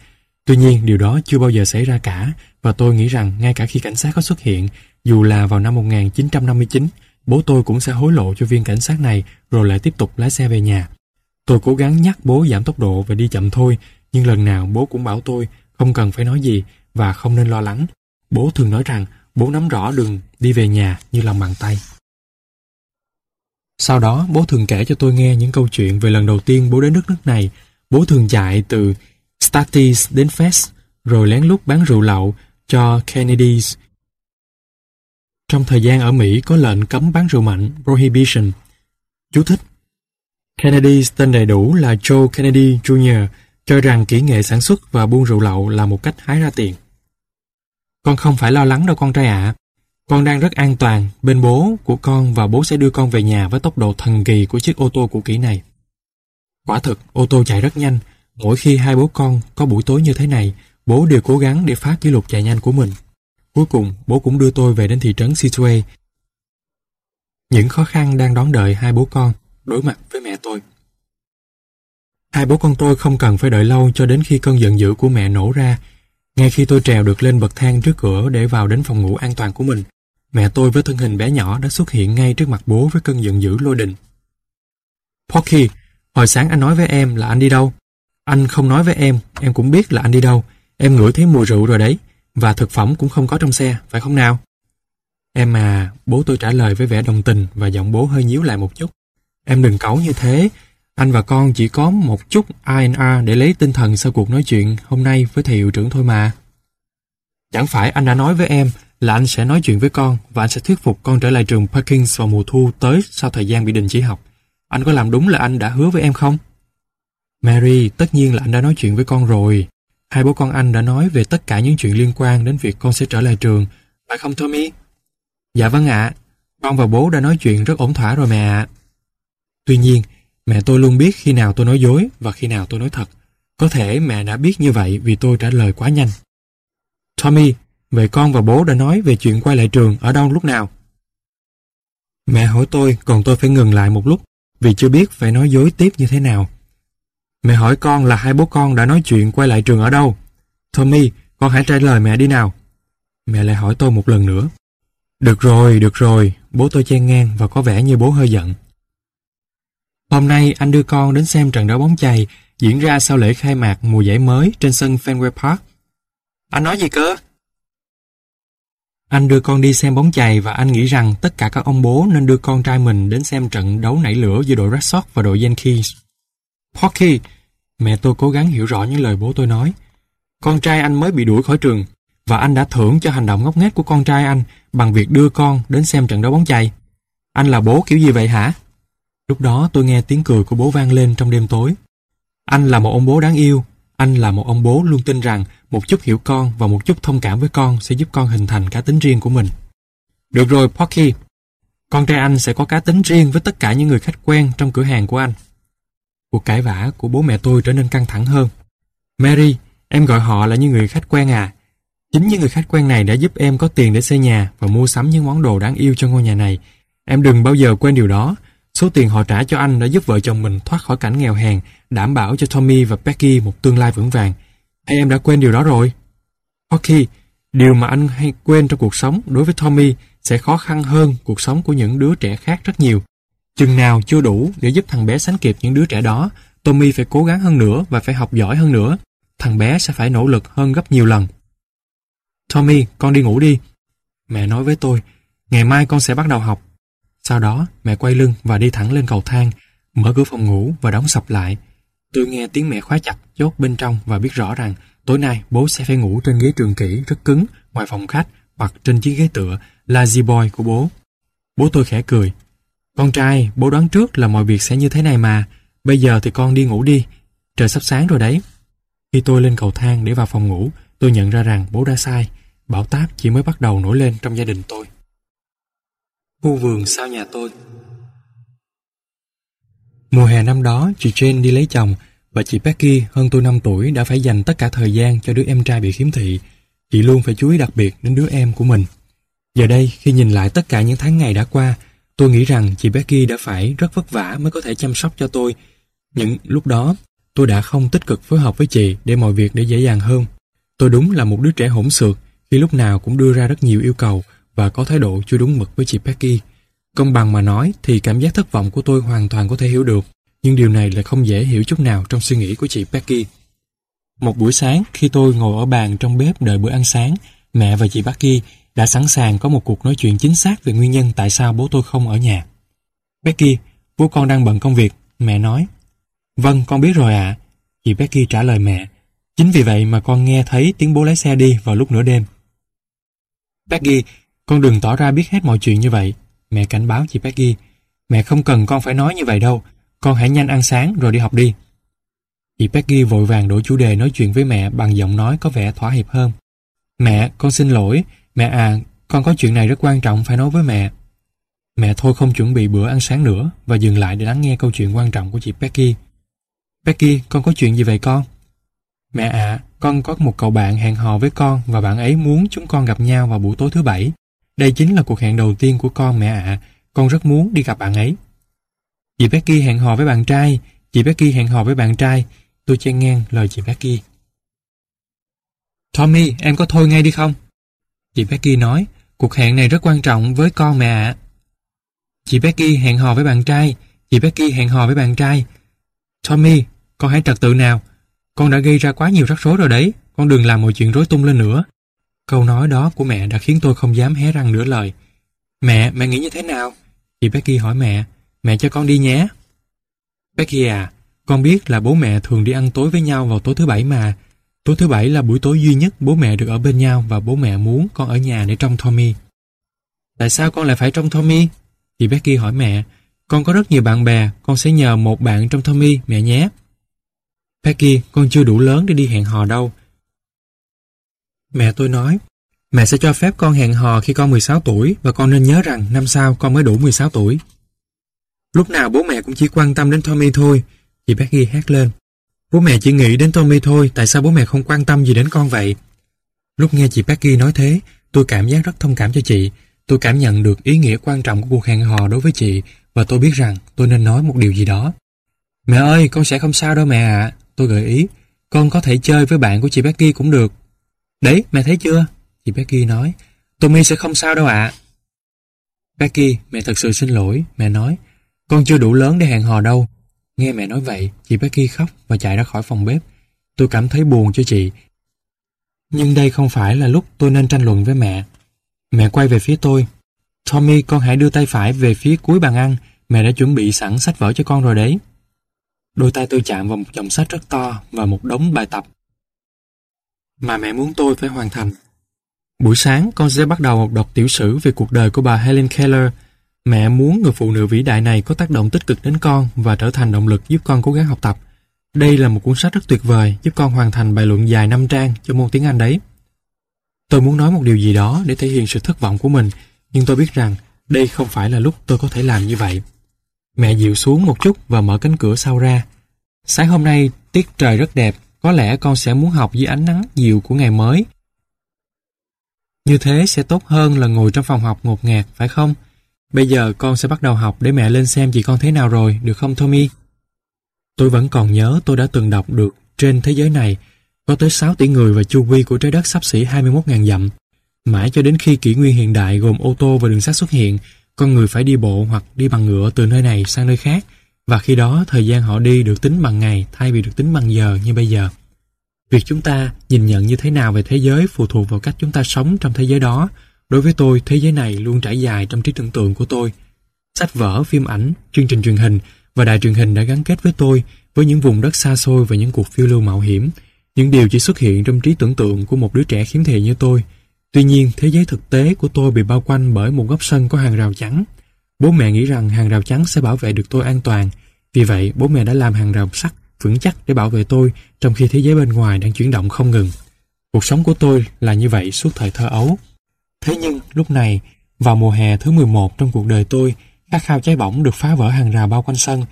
Tuy nhiên, điều đó chưa bao giờ xảy ra cả, và tôi nghĩ rằng ngay cả khi cảnh sát có xuất hiện, dù là vào năm 1959, bố tôi cũng sẽ hối lộ cho viên cảnh sát này rồi lại tiếp tục lái xe về nhà. Tôi cố gắng nhắc bố giảm tốc độ và đi chậm thôi, nhưng lần nào bố cũng bảo tôi không cần phải nói gì và không nên lo lắng. Bố thường nói rằng bố nắm rõ đường đi về nhà như lòng bàn tay. Sau đó, bố thường kể cho tôi nghe những câu chuyện về lần đầu tiên bố đến nước nước này. Bố thường chạy từ Statis đến Fest, rồi lén lút bán rượu lậu cho Kennedys trong thời gian ở Mỹ có lệnh cấm bán rượu mạnh Prohibition. Chú thích Kennedy tên đầy đủ là Joe Kennedy Jr. cho rằng kỹ nghệ sản xuất và buôn rượu lậu là một cách hái ra tiền. Con không phải lo lắng đâu con trai ạ. Con đang rất an toàn bên bố của con và bố sẽ đưa con về nhà với tốc độ thần kỳ của chiếc ô tô cũ kỹ này. Quả thực, ô tô chạy rất nhanh. Mỗi khi hai bố con có buổi tối như thế này, bố đều cố gắng để phá kỷ lục chạy nhanh của mình. Cuối cùng, bố cũng đưa tôi về đến thị trấn Situay. Những khó khăn đang đón đợi hai bố con đối mặt với mẹ tôi. Hai bố con tôi không cần phải đợi lâu cho đến khi cơn giận dữ của mẹ nổ ra. Ngay khi tôi trèo được lên bậc thang trước cửa để vào đến phòng ngủ an toàn của mình, mẹ tôi với thân hình bé nhỏ đã xuất hiện ngay trước mặt bố với cơn giận dữ lôi đình. Porky, hồi sáng anh nói với em là anh đi đâu? Anh không nói với em, em cũng biết là anh đi đâu. Em ngửi thấy mùi rượu rồi đấy. Và thực phẩm cũng không có trong xe, phải không nào? Em à, bố tôi trả lời với vẻ đồng tình và giọng bố hơi nhíu lại một chút. Em đừng cẩu như thế, anh và con chỉ có một chút INR để lấy tinh thần sau cuộc nói chuyện hôm nay với thầy hiệu trưởng thôi mà. Chẳng phải anh đã nói với em là anh sẽ nói chuyện với con và anh sẽ thuyết phục con trở lại trường parkins vào mùa thu tới sau thời gian bị đình chỉ học. Anh có làm đúng là anh đã hứa với em không? Mary, tất nhiên là anh đã nói chuyện với con rồi. Hai bố con anh đã nói về tất cả những chuyện liên quan đến việc con sẽ trở lại trường. Phải không Tommy? Dạ vâng ạ. Con và bố đã nói chuyện rất ổn thỏa rồi mẹ ạ. Tuy nhiên, mẹ tôi luôn biết khi nào tôi nói dối và khi nào tôi nói thật. Có thể mẹ đã biết như vậy vì tôi trả lời quá nhanh. Tommy, vậy con và bố đã nói về chuyện quay lại trường ở đâu lúc nào? Mẹ hỏi tôi, còn tôi phải ngừng lại một lúc vì chưa biết phải nói dối tiếp như thế nào. Mẹ hỏi con là hai bố con đã nói chuyện quay lại trường ở đâu? Tommy, con hãy trả lời mẹ đi nào. Mẹ lại hỏi tôi một lần nữa. Được rồi, được rồi, bố tôi chen ngang và có vẻ như bố hơi giận. Hôm nay anh đưa con đến xem trận đấu bóng chày diễn ra sau lễ khai mạc mùa giải mới trên sân Fenway Park. Anh nói gì cơ? Anh đưa con đi xem bóng chày và anh nghĩ rằng tất cả các ông bố nên đưa con trai mình đến xem trận đấu nảy lửa giữa đội Red Sox và đội Yankees. Porky, mẹ tôi cố gắng hiểu rõ những lời bố tôi nói. Con trai anh mới bị đuổi khỏi trường và anh đã thưởng cho hành động ngốc nghếch của con trai anh bằng việc đưa con đến xem trận đấu bóng chày. Anh là bố kiểu gì vậy hả? Lúc đó tôi nghe tiếng cười của bố vang lên trong đêm tối. Anh là một ông bố đáng yêu. Anh là một ông bố luôn tin rằng một chút hiểu con và một chút thông cảm với con sẽ giúp con hình thành cá tính riêng của mình. Được rồi, Porky. Con trai anh sẽ có cá tính riêng với tất cả những người khách quen trong cửa hàng của anh. Cuộc cãi vã của bố mẹ tôi trở nên căng thẳng hơn. Mary, em gọi họ là những người khách quen à? Chính những người khách quen này đã giúp em có tiền để xây nhà và mua sắm những món đồ đáng yêu cho ngôi nhà này. Em đừng bao giờ quên điều đó. Số tiền họ trả cho anh đã giúp vợ chồng mình thoát khỏi cảnh nghèo hèn, đảm bảo cho Tommy và Becky một tương lai vững vàng. Hay em đã quên điều đó rồi? Hockey, điều mà anh hay quên trong cuộc sống đối với Tommy sẽ khó khăn hơn cuộc sống của những đứa trẻ khác rất nhiều. Chừng nào chưa đủ để giúp thằng bé sánh kịp những đứa trẻ đó, Tommy phải cố gắng hơn nữa và phải học giỏi hơn nữa. Thằng bé sẽ phải nỗ lực hơn gấp nhiều lần. Tommy, con đi ngủ đi. Mẹ nói với tôi, ngày mai con sẽ bắt đầu học. Sau đó, mẹ quay lưng và đi thẳng lên cầu thang, mở cửa phòng ngủ và đóng sập lại. Tôi nghe tiếng mẹ khóa chặt chốt bên trong và biết rõ rằng tối nay bố sẽ phải ngủ trên ghế trường kỷ rất cứng ngoài phòng khách hoặc trên chiếc ghế tựa lazy boy của bố. Bố tôi khẽ cười. Con trai, bố đoán trước là mọi việc sẽ như thế này mà. Bây giờ thì con đi ngủ đi. Trời sắp sáng rồi đấy. Khi tôi lên cầu thang để vào phòng ngủ, tôi nhận ra rằng bố đã sai. Bão táp chỉ mới bắt đầu nổi lên trong gia đình tôi. Khu vườn sau nhà tôi Mùa hè năm đó, chị Jane đi lấy chồng và chị Becky hơn tôi 5 tuổi đã phải dành tất cả thời gian cho đứa em trai bị khiếm thị. Chị luôn phải chú ý đặc biệt đến đứa em của mình. Giờ đây, khi nhìn lại tất cả những tháng ngày đã qua, tôi nghĩ rằng chị Becky đã phải rất vất vả mới có thể chăm sóc cho tôi. Những lúc đó, tôi đã không tích cực phối hợp với chị để mọi việc để dễ dàng hơn. Tôi đúng là một đứa trẻ hỗn xược khi lúc nào cũng đưa ra rất nhiều yêu cầu và có thái độ chưa đúng mực với chị Becky. Công bằng mà nói thì cảm giác thất vọng của tôi hoàn toàn có thể hiểu được, nhưng điều này lại không dễ hiểu chút nào trong suy nghĩ của chị Becky. Một buổi sáng, khi tôi ngồi ở bàn trong bếp đợi bữa ăn sáng, mẹ và chị Becky đã sẵn sàng có một cuộc nói chuyện chính xác về nguyên nhân tại sao bố tôi không ở nhà. Becky, bố con đang bận công việc, mẹ nói. Vâng, con biết rồi ạ. Chị Becky trả lời mẹ. Chính vì vậy mà con nghe thấy tiếng bố lái xe đi vào lúc nửa đêm. Becky, con đừng tỏ ra biết hết mọi chuyện như vậy. Mẹ cảnh báo chị Becky. Mẹ không cần con phải nói như vậy đâu. Con hãy nhanh ăn sáng rồi đi học đi. Chị Becky vội vàng đổi chủ đề nói chuyện với mẹ bằng giọng nói có vẻ thỏa hiệp hơn. Mẹ, con xin lỗi. Mẹ à, con có chuyện này rất quan trọng phải nói với mẹ. Mẹ thôi không chuẩn bị bữa ăn sáng nữa và dừng lại để lắng nghe câu chuyện quan trọng của chị Becky. Becky, con có chuyện gì vậy con? Mẹ ạ, con có một cậu bạn hẹn hò với con và bạn ấy muốn chúng con gặp nhau vào buổi tối thứ bảy. Đây chính là cuộc hẹn đầu tiên của con mẹ ạ. Con rất muốn đi gặp bạn ấy. Chị Becky hẹn hò với bạn trai. Chị Becky hẹn hò với bạn trai. Tôi chen ngang lời chị Becky. Tommy, em có thôi ngay đi không? Chị Becky nói, cuộc hẹn này rất quan trọng với con mẹ ạ. Chị Becky hẹn hò với bạn trai. Chị Becky hẹn hò với bạn trai. Tommy, con hãy trật tự nào. Con đã gây ra quá nhiều rắc rối rồi đấy. Con đừng làm mọi chuyện rối tung lên nữa. Câu nói đó của mẹ đã khiến tôi không dám hé răng nửa lời. Mẹ, mẹ nghĩ như thế nào? Chị Becky hỏi mẹ, mẹ cho con đi nhé. Becky à, con biết là bố mẹ thường đi ăn tối với nhau vào tối thứ bảy mà. Tối thứ bảy là buổi tối duy nhất bố mẹ được ở bên nhau và bố mẹ muốn con ở nhà để trông Tommy. Tại sao con lại phải trông Tommy? Chị Becky hỏi mẹ. Con có rất nhiều bạn bè, con sẽ nhờ một bạn trong Tommy, mẹ nhé. Becky, con chưa đủ lớn để đi hẹn hò đâu. Mẹ tôi nói, mẹ sẽ cho phép con hẹn hò khi con 16 tuổi và con nên nhớ rằng năm sau con mới đủ 16 tuổi. Lúc nào bố mẹ cũng chỉ quan tâm đến Tommy thôi, chị Becky hét lên. Bố mẹ chỉ nghĩ đến Tommy thôi, tại sao bố mẹ không quan tâm gì đến con vậy? Lúc nghe chị Becky nói thế, tôi cảm giác rất thông cảm cho chị. Tôi cảm nhận được ý nghĩa quan trọng của cuộc hẹn hò đối với chị và tôi biết rằng tôi nên nói một điều gì đó. Mẹ ơi, con sẽ không sao đâu mẹ ạ. Tôi gợi ý, con có thể chơi với bạn của chị Becky cũng được. Đấy, mẹ thấy chưa? Chị Becky nói, Tommy sẽ không sao đâu ạ. Becky, mẹ thật sự xin lỗi, mẹ nói. Con chưa đủ lớn để hẹn hò đâu. Nghe mẹ nói vậy, chị Becky khóc và chạy ra khỏi phòng bếp. Tôi cảm thấy buồn cho chị. Nhưng đây không phải là lúc tôi nên tranh luận với mẹ. Mẹ quay về phía tôi. Tommy, con hãy đưa tay phải về phía cuối bàn ăn. Mẹ đã chuẩn bị sẵn sách vở cho con rồi đấy. Đôi tay tôi chạm vào một chồng sách rất to và một đống bài tập mà mẹ muốn tôi phải hoàn thành. Buổi sáng, con sẽ bắt đầu đọc tiểu sử về cuộc đời của bà Helen Keller. Mẹ muốn người phụ nữ vĩ đại này có tác động tích cực đến con và trở thành động lực giúp con cố gắng học tập. Đây là một cuốn sách rất tuyệt vời giúp con hoàn thành bài luận dài 5 trang cho môn tiếng Anh đấy. Tôi muốn nói một điều gì đó để thể hiện sự thất vọng của mình, nhưng tôi biết rằng đây không phải là lúc tôi có thể làm như vậy. Mẹ dịu xuống một chút và mở cánh cửa sau ra. Sáng hôm nay, tiết trời rất đẹp, có lẽ con sẽ muốn học dưới ánh nắng dịu của ngày mới. Như thế sẽ tốt hơn là ngồi trong phòng học ngột ngạt, phải không? Bây giờ con sẽ bắt đầu học để mẹ lên xem chị con thế nào rồi, được không Tommy? Tôi vẫn còn nhớ tôi đã từng đọc được trên thế giới này có tới 6 tỷ người và chu vi của trái đất sắp xỉ 21.000 dặm. Mãi cho đến khi kỷ nguyên hiện đại gồm ô tô và đường sắt xuất hiện, con người phải đi bộ hoặc đi bằng ngựa từ nơi này sang nơi khác, và khi đó thời gian họ đi được tính bằng ngày thay vì được tính bằng giờ như bây giờ. Việc chúng ta nhìn nhận như thế nào về thế giới phụ thuộc vào cách chúng ta sống trong thế giới đó. Đối với tôi, thế giới này luôn trải dài trong trí tưởng tượng của tôi. Sách vở, phim ảnh, chương trình truyền hình và đài truyền hình đã gắn kết với tôi với những vùng đất xa xôi và những cuộc phiêu lưu mạo hiểm, những điều chỉ xuất hiện trong trí tưởng tượng của một đứa trẻ khiếm thị như tôi. Tuy nhiên, thế giới thực tế của tôi bị bao quanh bởi một góc sân có hàng rào trắng. Bố mẹ nghĩ rằng hàng rào trắng sẽ bảo vệ được tôi an toàn. Vì vậy, bố mẹ đã làm hàng rào sắt vững chắc để bảo vệ tôi trong khi thế giới bên ngoài đang chuyển động không ngừng. Cuộc sống của tôi là như vậy suốt thời thơ ấu. Thế nhưng, lúc này, vào mùa hè thứ 11 trong cuộc đời tôi, khát khao cháy bỏng được phá vỡ hàng rào bao quanh sân.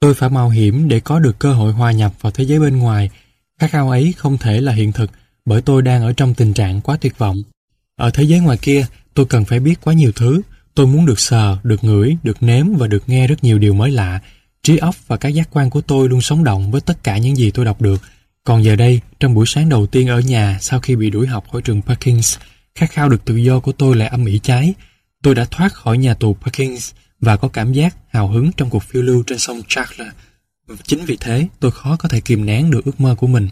Tôi phải mạo hiểm để có được cơ hội hòa nhập vào thế giới bên ngoài. Khát khao ấy không thể là hiện thực bởi tôi đang ở trong tình trạng quá tuyệt vọng. Ở thế giới ngoài kia, tôi cần phải biết quá nhiều thứ. Tôi muốn được sờ, được ngửi, được nếm và được nghe rất nhiều điều mới lạ. Trí óc và các giác quan của tôi luôn sống động với tất cả những gì tôi đọc được. Còn giờ đây, trong buổi sáng đầu tiên ở nhà sau khi bị đuổi học khỏi trường Perkins, khát khao được tự do của tôi lại âm ỉ cháy. Tôi đã thoát khỏi nhà tù Perkins và có cảm giác hào hứng trong cuộc phiêu lưu trên sông Charles. Chính vì thế, tôi khó có thể kìm nén được ước mơ của mình.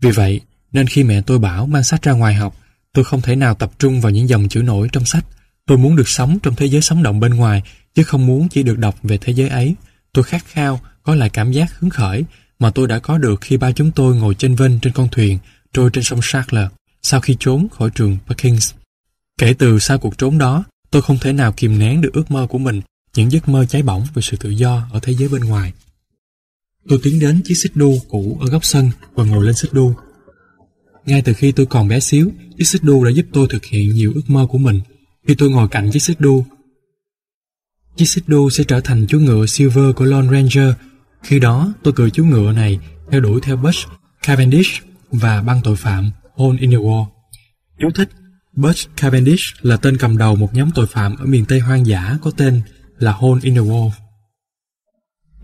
Vì vậy, nên khi mẹ tôi bảo mang sách ra ngoài học, tôi không thể nào tập trung vào những dòng chữ nổi trong sách. Tôi muốn được sống trong thế giới sống động bên ngoài, chứ không muốn chỉ được đọc về thế giới ấy. Tôi khát khao có lại cảm giác hứng khởi mà tôi đã có được khi ba chúng tôi ngồi trên vinh trên con thuyền trôi trên sông Charles sau khi trốn khỏi trường Perkins. Kể từ sau cuộc trốn đó, tôi không thể nào kìm nén được ước mơ của mình, những giấc mơ cháy bỏng về sự tự do ở thế giới bên ngoài. Tôi tiến đến chiếc xích đu cũ ở góc sân và ngồi lên xích đu. Ngay từ khi tôi còn bé xíu, chiếc xích đu đã giúp tôi thực hiện nhiều ước mơ của mình. Khi tôi ngồi cạnh chiếc xích đu, chiếc xích đu sẽ trở thành chú ngựa Silver của Lone Ranger. Khi đó, tôi cười chú ngựa này theo đuổi theo Bush Cavendish và băng tội phạm Hole in the Wall. Chú thích Bush Cavendish là tên cầm đầu một nhóm tội phạm ở miền Tây hoang dã có tên là Hole in the Wall.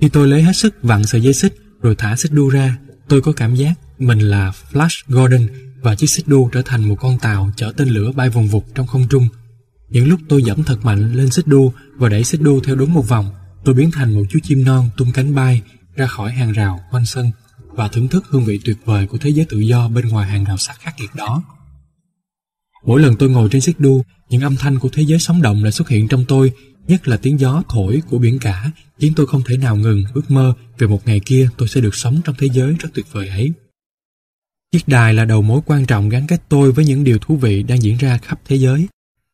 Khi tôi lấy hết sức vặn sợi dây xích rồi thả xích đu ra, tôi có cảm giác mình là Flash Gordon và chiếc xích đu trở thành một con tàu chở tên lửa bay vùng vụt trong không trung. Những lúc tôi dẫm thật mạnh lên xích đu và đẩy xích đu theo đúng một vòng, tôi biến thành một chú chim non tung cánh bay ra khỏi hàng rào quanh sân và thưởng thức hương vị tuyệt vời của thế giới tự do bên ngoài hàng rào sắt khắc nghiệt đó. Mỗi lần tôi ngồi trên xích đu, những âm thanh của thế giới sống động lại xuất hiện trong tôi, nhất là tiếng gió thổi của biển cả, khiến tôi không thể nào ngừng ước mơ về một ngày kia tôi sẽ được sống trong thế giới rất tuyệt vời ấy. Chiếc đài là đầu mối quan trọng gắn kết tôi với những điều thú vị đang diễn ra khắp thế giới.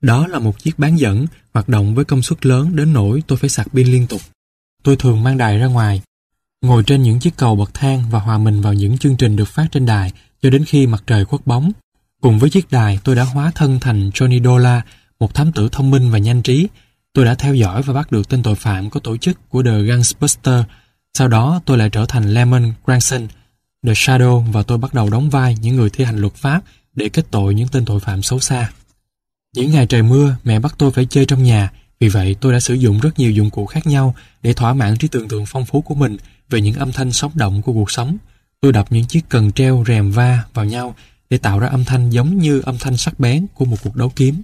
Đó là một chiếc bán dẫn hoạt động với công suất lớn đến nỗi tôi phải sạc pin liên tục. Tôi thường mang đài ra ngoài, ngồi trên những chiếc cầu bậc thang và hòa mình vào những chương trình được phát trên đài cho đến khi mặt trời khuất bóng. Cùng với chiếc đài, tôi đã hóa thân thành Johnny Dola, một thám tử thông minh và nhanh trí. Tôi đã theo dõi và bắt được tên tội phạm có tổ chức của The Gangster. Sau đó, tôi lại trở thành Lemon Granson, The Shadow và tôi bắt đầu đóng vai những người thi hành luật pháp để kết tội những tên tội phạm xấu xa. Những ngày trời mưa, mẹ bắt tôi phải chơi trong nhà, vì vậy tôi đã sử dụng rất nhiều dụng cụ khác nhau để thỏa mãn trí tưởng tượng phong phú của mình về những âm thanh sống động của cuộc sống. Tôi đập những chiếc cần treo rèm va vào nhau để tạo ra âm thanh giống như âm thanh sắc bén của một cuộc đấu kiếm.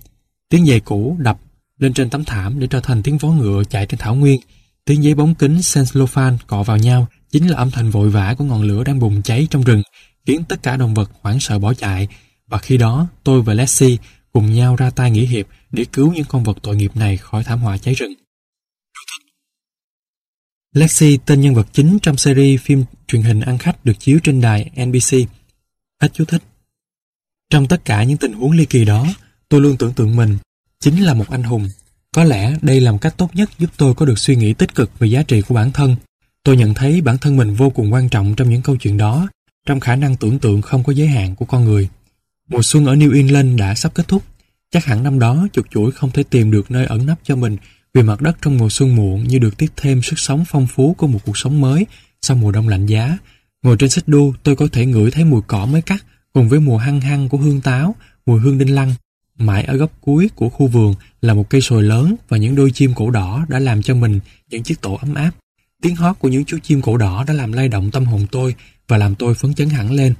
Tiếng giày cũ đập lên trên tấm thảm để trở thành tiếng vó ngựa chạy trên thảo nguyên. Tiếng giấy bóng kính Senslofan cọ vào nhau chính là âm thanh vội vã của ngọn lửa đang bùng cháy trong rừng, khiến tất cả động vật hoảng sợ bỏ chạy. Và khi đó, tôi và Leslie cùng nhau ra tay nghĩa hiệp để cứu những con vật tội nghiệp này khỏi thảm họa cháy rừng. Lexi tên nhân vật chính trong series phim truyền hình ăn khách được chiếu trên đài NBC. Hết chú thích. Trong tất cả những tình huống ly kỳ đó, tôi luôn tưởng tượng mình chính là một anh hùng. Có lẽ đây là một cách tốt nhất giúp tôi có được suy nghĩ tích cực về giá trị của bản thân. Tôi nhận thấy bản thân mình vô cùng quan trọng trong những câu chuyện đó, trong khả năng tưởng tượng không có giới hạn của con người. Mùa xuân ở New England đã sắp kết thúc. Chắc hẳn năm đó chuột chuỗi không thể tìm được nơi ẩn nấp cho mình vì mặt đất trong mùa xuân muộn như được tiếp thêm sức sống phong phú của một cuộc sống mới sau mùa đông lạnh giá. Ngồi trên xích đu, tôi có thể ngửi thấy mùi cỏ mới cắt cùng với mùi hăng hăng của hương táo, mùi hương đinh lăng. Mãi ở góc cuối của khu vườn là một cây sồi lớn và những đôi chim cổ đỏ đã làm cho mình những chiếc tổ ấm áp. Tiếng hót của những chú chim cổ đỏ đã làm lay động tâm hồn tôi và làm tôi phấn chấn hẳn lên.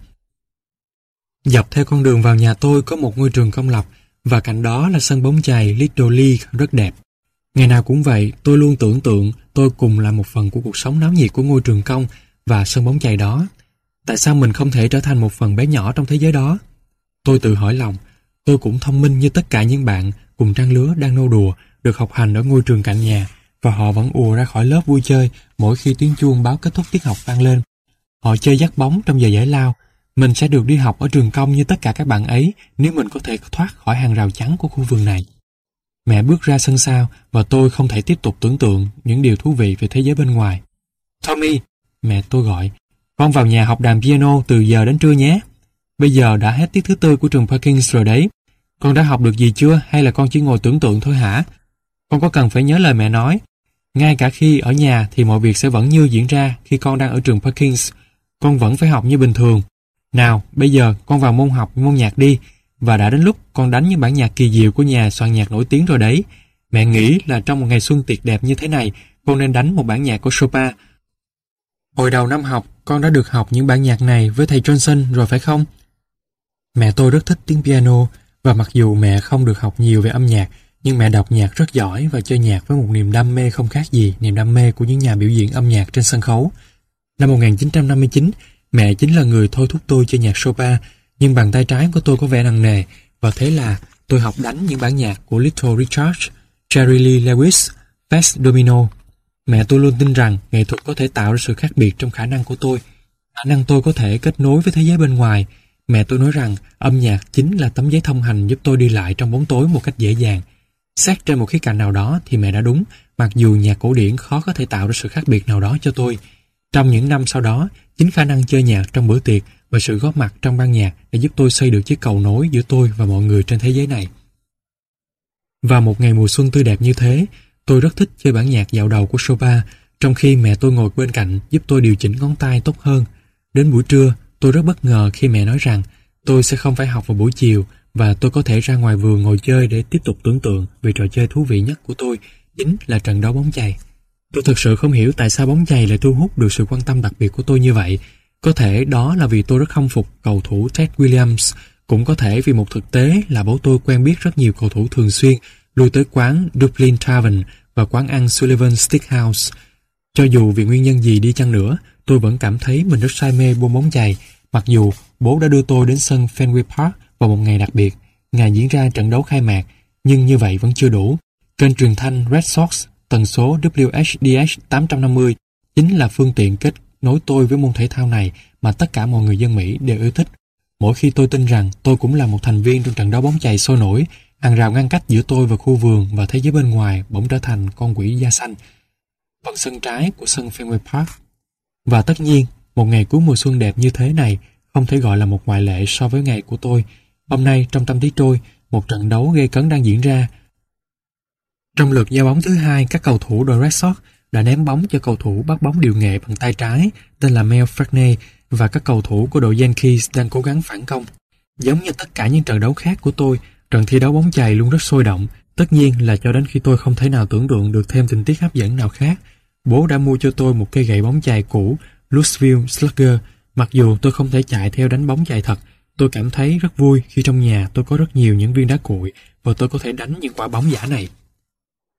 Dọc theo con đường vào nhà tôi có một ngôi trường công lập và cạnh đó là sân bóng chày Little League rất đẹp. Ngày nào cũng vậy, tôi luôn tưởng tượng tôi cùng là một phần của cuộc sống náo nhiệt của ngôi trường công và sân bóng chày đó. Tại sao mình không thể trở thành một phần bé nhỏ trong thế giới đó? Tôi tự hỏi lòng, tôi cũng thông minh như tất cả những bạn cùng trang lứa đang nô đùa, được học hành ở ngôi trường cạnh nhà và họ vẫn ùa ra khỏi lớp vui chơi mỗi khi tiếng chuông báo kết thúc tiết học vang lên. Họ chơi dắt bóng trong giờ giải lao. Mình sẽ được đi học ở trường công như tất cả các bạn ấy nếu mình có thể thoát khỏi hàng rào chắn của khu vườn này. Mẹ bước ra sân sau và tôi không thể tiếp tục tưởng tượng những điều thú vị về thế giới bên ngoài. Tommy, mẹ tôi gọi, con vào nhà học đàn piano từ giờ đến trưa nhé. Bây giờ đã hết tiết thứ tư của trường Perkins rồi đấy. Con đã học được gì chưa hay là con chỉ ngồi tưởng tượng thôi hả? Con có cần phải nhớ lời mẹ nói. Ngay cả khi ở nhà thì mọi việc sẽ vẫn như diễn ra khi con đang ở trường Perkins. Con vẫn phải học như bình thường. Nào, bây giờ con vào môn học môn nhạc đi và đã đến lúc con đánh những bản nhạc kỳ diệu của nhà soạn nhạc nổi tiếng rồi đấy. Mẹ nghĩ là trong một ngày xuân tuyệt đẹp như thế này, con nên đánh một bản nhạc của Chopin. Hồi đầu năm học, con đã được học những bản nhạc này với thầy Johnson rồi phải không? Mẹ tôi rất thích tiếng piano và mặc dù mẹ không được học nhiều về âm nhạc, nhưng mẹ đọc nhạc rất giỏi và chơi nhạc với một niềm đam mê không khác gì niềm đam mê của những nhà biểu diễn âm nhạc trên sân khấu. Năm 1959, mẹ chính là người thôi thúc tôi chơi nhạc Chopin nhưng bàn tay trái của tôi có vẻ nặng nề và thế là tôi học đánh những bản nhạc của Little Richard, Jerry Lee Lewis, Fats Domino. Mẹ tôi luôn tin rằng nghệ thuật có thể tạo ra sự khác biệt trong khả năng của tôi. Khả năng tôi có thể kết nối với thế giới bên ngoài. Mẹ tôi nói rằng âm nhạc chính là tấm giấy thông hành giúp tôi đi lại trong bóng tối một cách dễ dàng. Xét trên một khía cạnh nào đó thì mẹ đã đúng, mặc dù nhạc cổ điển khó có thể tạo ra sự khác biệt nào đó cho tôi. Trong những năm sau đó, chính khả năng chơi nhạc trong bữa tiệc và sự góp mặt trong ban nhạc đã giúp tôi xây được chiếc cầu nối giữa tôi và mọi người trên thế giới này. Và một ngày mùa xuân tươi đẹp như thế, tôi rất thích chơi bản nhạc dạo đầu của Chopin, trong khi mẹ tôi ngồi bên cạnh giúp tôi điều chỉnh ngón tay tốt hơn. Đến buổi trưa, tôi rất bất ngờ khi mẹ nói rằng tôi sẽ không phải học vào buổi chiều và tôi có thể ra ngoài vườn ngồi chơi để tiếp tục tưởng tượng về trò chơi thú vị nhất của tôi, chính là trận đấu bóng chày. Tôi thực sự không hiểu tại sao bóng chày lại thu hút được sự quan tâm đặc biệt của tôi như vậy, có thể đó là vì tôi rất khâm phục cầu thủ Ted Williams, cũng có thể vì một thực tế là bố tôi quen biết rất nhiều cầu thủ thường xuyên lui tới quán Dublin Tavern và quán ăn Sullivan Steakhouse. Cho dù vì nguyên nhân gì đi chăng nữa, tôi vẫn cảm thấy mình rất say mê buôn bóng chày, mặc dù bố đã đưa tôi đến sân Fenway Park vào một ngày đặc biệt, ngày diễn ra trận đấu khai mạc, nhưng như vậy vẫn chưa đủ. Kênh truyền thanh Red Sox tần số WHDH 850 chính là phương tiện kết nối tôi với môn thể thao này mà tất cả mọi người dân Mỹ đều yêu thích. Mỗi khi tôi tin rằng tôi cũng là một thành viên trong trận đấu bóng chày sôi nổi, hàng rào ngăn cách giữa tôi và khu vườn và thế giới bên ngoài bỗng trở thành con quỷ da xanh. Phần sân trái của sân Fenway Park. Và tất nhiên, một ngày cuối mùa xuân đẹp như thế này không thể gọi là một ngoại lệ so với ngày của tôi. Hôm nay, trong tâm trí tôi, một trận đấu gây cấn đang diễn ra. Trong lượt giao bóng thứ hai, các cầu thủ đội Red Sox đã ném bóng cho cầu thủ bắt bóng điều nghệ bằng tay trái tên là Mel Fragney và các cầu thủ của đội Yankees đang cố gắng phản công. Giống như tất cả những trận đấu khác của tôi, trận thi đấu bóng chày luôn rất sôi động. Tất nhiên là cho đến khi tôi không thể nào tưởng tượng được thêm tình tiết hấp dẫn nào khác. Bố đã mua cho tôi một cây gậy bóng chày cũ Louisville Slugger. Mặc dù tôi không thể chạy theo đánh bóng chày thật, tôi cảm thấy rất vui khi trong nhà tôi có rất nhiều những viên đá cuội và tôi có thể đánh những quả bóng giả này.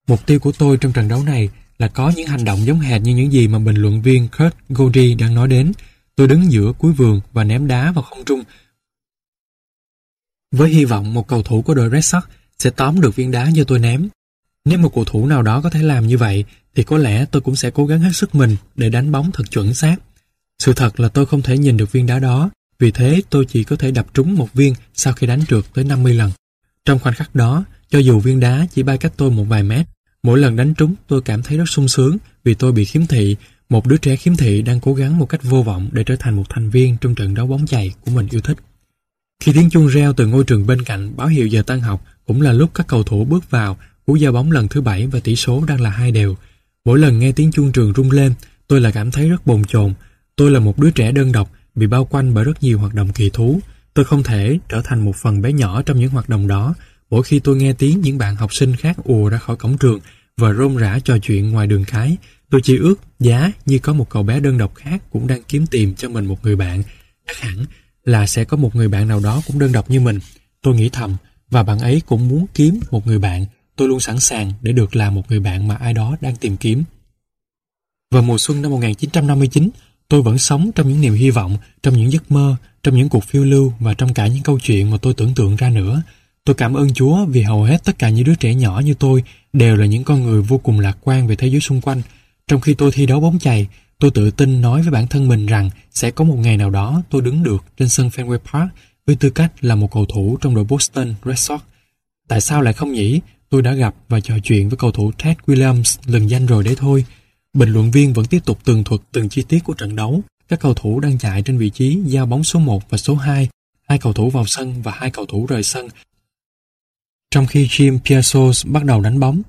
Mục tiêu của tôi trong trận đấu này là có những hành động giống hệt như những gì mà bình luận viên Kurt Goldie đang nói đến. Tôi đứng giữa cuối vườn và ném đá vào không trung. Với hy vọng một cầu thủ của đội Red Sox sẽ tóm được viên đá do tôi ném. Nếu một cầu thủ nào đó có thể làm như vậy, thì có lẽ tôi cũng sẽ cố gắng hết sức mình để đánh bóng thật chuẩn xác. Sự thật là tôi không thể nhìn được viên đá đó, vì thế tôi chỉ có thể đập trúng một viên sau khi đánh trượt tới 50 lần. Trong khoảnh khắc đó, cho dù viên đá chỉ bay cách tôi một vài mét, mỗi lần đánh trúng tôi cảm thấy rất sung sướng vì tôi bị khiếm thị, một đứa trẻ khiếm thị đang cố gắng một cách vô vọng để trở thành một thành viên trong trận đấu bóng chày của mình yêu thích. Khi tiếng chuông reo từ ngôi trường bên cạnh báo hiệu giờ tan học cũng là lúc các cầu thủ bước vào cú giao bóng lần thứ bảy và tỷ số đang là hai đều. Mỗi lần nghe tiếng chuông trường rung lên, tôi lại cảm thấy rất bồn chồn. Tôi là một đứa trẻ đơn độc, bị bao quanh bởi rất nhiều hoạt động kỳ thú. Tôi không thể trở thành một phần bé nhỏ trong những hoạt động đó. Mỗi khi tôi nghe tiếng những bạn học sinh khác ùa ra khỏi cổng trường và rôm rã trò chuyện ngoài đường cái, tôi chỉ ước giá như có một cậu bé đơn độc khác cũng đang kiếm tìm cho mình một người bạn. Chắc hẳn là sẽ có một người bạn nào đó cũng đơn độc như mình. Tôi nghĩ thầm, và bạn ấy cũng muốn kiếm một người bạn. Tôi luôn sẵn sàng để được là một người bạn mà ai đó đang tìm kiếm. Vào mùa xuân năm 1959, tôi vẫn sống trong những niềm hy vọng, trong những giấc mơ, trong những cuộc phiêu lưu và trong cả những câu chuyện mà tôi tưởng tượng ra nữa. Tôi cảm ơn Chúa vì hầu hết tất cả những đứa trẻ nhỏ như tôi đều là những con người vô cùng lạc quan về thế giới xung quanh. Trong khi tôi thi đấu bóng chày, tôi tự tin nói với bản thân mình rằng sẽ có một ngày nào đó tôi đứng được trên sân Fenway Park với tư cách là một cầu thủ trong đội Boston Red Sox. Tại sao lại không nhỉ? Tôi đã gặp và trò chuyện với cầu thủ Ted Williams lần danh rồi đấy thôi. Bình luận viên vẫn tiếp tục tường thuật từng chi tiết của trận đấu. Các cầu thủ đang chạy trên vị trí giao bóng số 1 và số 2, hai cầu thủ vào sân và hai cầu thủ rời sân. Trong khi Jim Piersos bắt đầu đánh bóng,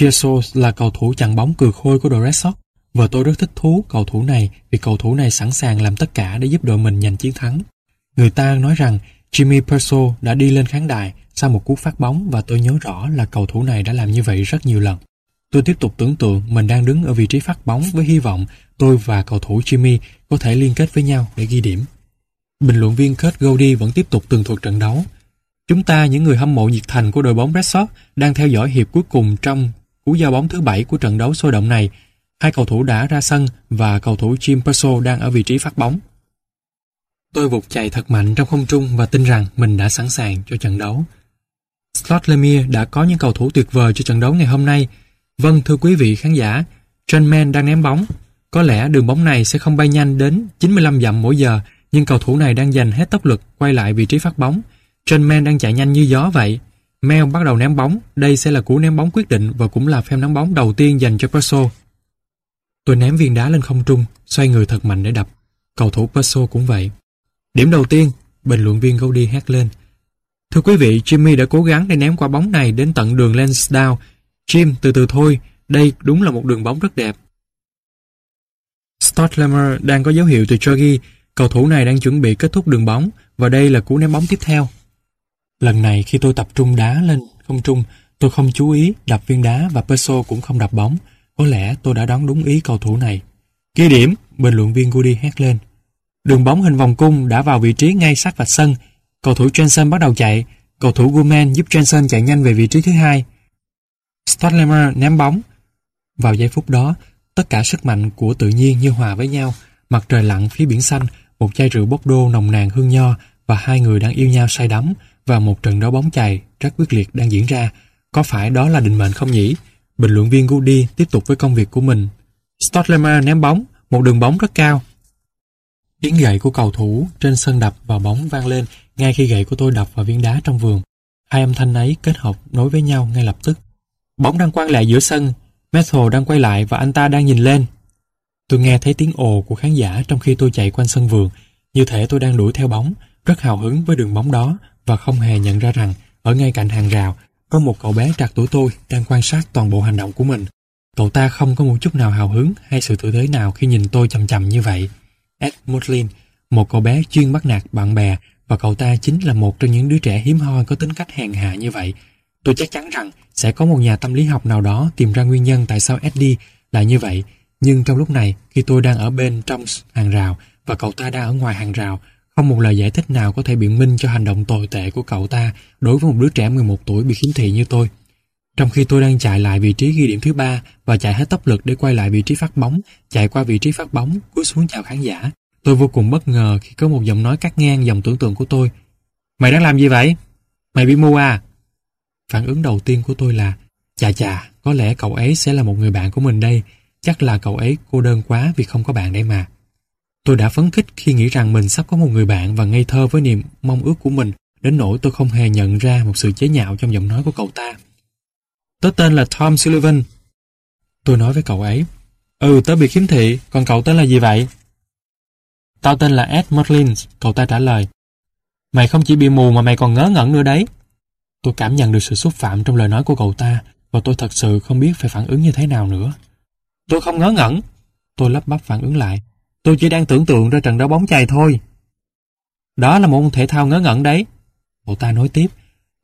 Piersos là cầu thủ chặn bóng cừ khôi của đội Red Sox và tôi rất thích thú cầu thủ này vì cầu thủ này sẵn sàng làm tất cả để giúp đội mình giành chiến thắng. Người ta nói rằng Jimmy Perso đã đi lên khán đài sau một cú phát bóng và tôi nhớ rõ là cầu thủ này đã làm như vậy rất nhiều lần. Tôi tiếp tục tưởng tượng mình đang đứng ở vị trí phát bóng với hy vọng tôi và cầu thủ Jimmy có thể liên kết với nhau để ghi điểm. Bình luận viên Kurt Goldie vẫn tiếp tục tường thuật trận đấu. Chúng ta, những người hâm mộ nhiệt thành của đội bóng Red Sox, đang theo dõi hiệp cuối cùng trong cú giao bóng thứ bảy của trận đấu sôi động này. Hai cầu thủ đã ra sân và cầu thủ Jim Perso đang ở vị trí phát bóng. Tôi vụt chạy thật mạnh trong không trung và tin rằng mình đã sẵn sàng cho trận đấu. Slot Lemire đã có những cầu thủ tuyệt vời cho trận đấu ngày hôm nay. Vâng, thưa quý vị khán giả, John đang ném bóng. Có lẽ đường bóng này sẽ không bay nhanh đến 95 dặm mỗi giờ, nhưng cầu thủ này đang dành hết tốc lực quay lại vị trí phát bóng. John Man đang chạy nhanh như gió vậy. Mel bắt đầu ném bóng. Đây sẽ là cú ném bóng quyết định và cũng là phép ném bóng đầu tiên dành cho Perso. Tôi ném viên đá lên không trung, xoay người thật mạnh để đập. Cầu thủ Perso cũng vậy. Điểm đầu tiên, bình luận viên Goldie hét lên. Thưa quý vị, Jimmy đã cố gắng để ném quả bóng này đến tận đường Lansdowne. Jim, từ từ thôi, đây đúng là một đường bóng rất đẹp. Stotlemer đang có dấu hiệu từ Jorgi, cầu thủ này đang chuẩn bị kết thúc đường bóng và đây là cú ném bóng tiếp theo. Lần này khi tôi tập trung đá lên không trung, tôi không chú ý đập viên đá và Peso cũng không đập bóng. Có lẽ tôi đã đoán đúng ý cầu thủ này. Ghi điểm, bình luận viên Goody hét lên. Đường bóng hình vòng cung đã vào vị trí ngay sát vạch sân. Cầu thủ Jensen bắt đầu chạy. Cầu thủ Guman giúp Jensen chạy nhanh về vị trí thứ hai. Stadlemer ném bóng. Vào giây phút đó, tất cả sức mạnh của tự nhiên như hòa với nhau. Mặt trời lặn phía biển xanh, một chai rượu bốc đô nồng nàn hương nho và hai người đang yêu nhau say đắm và một trận đấu bóng chày rất quyết liệt đang diễn ra. Có phải đó là định mệnh không nhỉ? Bình luận viên Goody tiếp tục với công việc của mình. Stottlemer ném bóng, một đường bóng rất cao, Tiếng gậy của cầu thủ trên sân đập vào bóng vang lên ngay khi gậy của tôi đập vào viên đá trong vườn. Hai âm thanh ấy kết hợp nối với nhau ngay lập tức. Bóng đang quang lại giữa sân, Metal đang quay lại và anh ta đang nhìn lên. Tôi nghe thấy tiếng ồ của khán giả trong khi tôi chạy quanh sân vườn, như thể tôi đang đuổi theo bóng, rất hào hứng với đường bóng đó và không hề nhận ra rằng ở ngay cạnh hàng rào có một cậu bé trạc tuổi tôi đang quan sát toàn bộ hành động của mình. Cậu ta không có một chút nào hào hứng hay sự tử tế nào khi nhìn tôi chầm chầm như vậy. Ed Motlin, một cậu bé chuyên bắt nạt bạn bè và cậu ta chính là một trong những đứa trẻ hiếm hoi có tính cách hèn hạ như vậy. Tôi chắc chắn rằng sẽ có một nhà tâm lý học nào đó tìm ra nguyên nhân tại sao Eddie lại như vậy. Nhưng trong lúc này, khi tôi đang ở bên trong hàng rào và cậu ta đang ở ngoài hàng rào, không một lời giải thích nào có thể biện minh cho hành động tồi tệ của cậu ta đối với một đứa trẻ 11 tuổi bị khiếm thị như tôi. Trong khi tôi đang chạy lại vị trí ghi điểm thứ ba và chạy hết tốc lực để quay lại vị trí phát bóng, chạy qua vị trí phát bóng, cúi xuống chào khán giả, tôi vô cùng bất ngờ khi có một giọng nói cắt ngang dòng tưởng tượng của tôi. Mày đang làm gì vậy? Mày bị mua à? Phản ứng đầu tiên của tôi là Chà chà, có lẽ cậu ấy sẽ là một người bạn của mình đây. Chắc là cậu ấy cô đơn quá vì không có bạn đây mà. Tôi đã phấn khích khi nghĩ rằng mình sắp có một người bạn và ngây thơ với niềm mong ước của mình, đến nỗi tôi không hề nhận ra một sự chế nhạo trong giọng nói của cậu ta. Tớ tên là Tom Sullivan. Tôi nói với cậu ấy. Ừ, tớ bị khiếm thị, còn cậu tên là gì vậy? Tao tên là Ed Merlins, cậu ta trả lời. Mày không chỉ bị mù mà mày còn ngớ ngẩn nữa đấy. Tôi cảm nhận được sự xúc phạm trong lời nói của cậu ta và tôi thật sự không biết phải phản ứng như thế nào nữa. Tôi không ngớ ngẩn. Tôi lắp bắp phản ứng lại. Tôi chỉ đang tưởng tượng ra trận đấu bóng chày thôi. Đó là một môn thể thao ngớ ngẩn đấy. Cậu ta nói tiếp.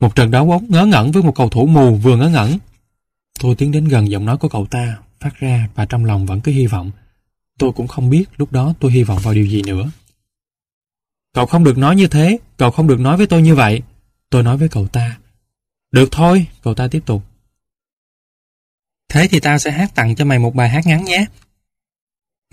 Một trận đấu bóng ngớ ngẩn với một cầu thủ mù vừa ngớ ngẩn. Tôi tiến đến gần giọng nói của cậu ta, phát ra và trong lòng vẫn cứ hy vọng. Tôi cũng không biết lúc đó tôi hy vọng vào điều gì nữa. Cậu không được nói như thế, cậu không được nói với tôi như vậy. Tôi nói với cậu ta. Được thôi, cậu ta tiếp tục. Thế thì tao sẽ hát tặng cho mày một bài hát ngắn nhé.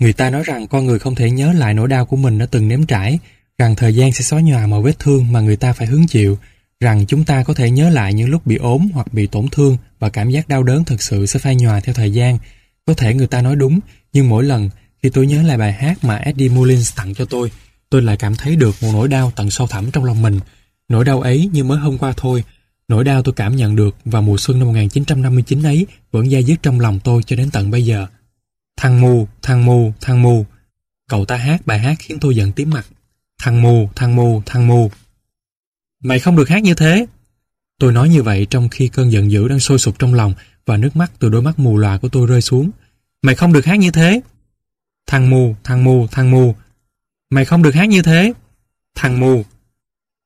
Người ta nói rằng con người không thể nhớ lại nỗi đau của mình đã từng nếm trải, rằng thời gian sẽ xóa nhòa mọi vết thương mà người ta phải hứng chịu, rằng chúng ta có thể nhớ lại những lúc bị ốm hoặc bị tổn thương và cảm giác đau đớn thực sự sẽ phai nhòa theo thời gian. Có thể người ta nói đúng, nhưng mỗi lần khi tôi nhớ lại bài hát mà Eddie Mullins tặng cho tôi, tôi lại cảm thấy được một nỗi đau tận sâu thẳm trong lòng mình. Nỗi đau ấy như mới hôm qua thôi, nỗi đau tôi cảm nhận được vào mùa xuân năm 1959 ấy vẫn dai dứt trong lòng tôi cho đến tận bây giờ. Thằng mù, thằng mù, thằng mù. Cậu ta hát bài hát khiến tôi giận tím mặt. Thằng mù, thằng mù, thằng mù. Mày không được hát như thế. Tôi nói như vậy trong khi cơn giận dữ đang sôi sục trong lòng và nước mắt từ đôi mắt mù lòa của tôi rơi xuống. Mày không được hát như thế. Thằng mù, thằng mù, thằng mù. Mày không được hát như thế. Thằng mù.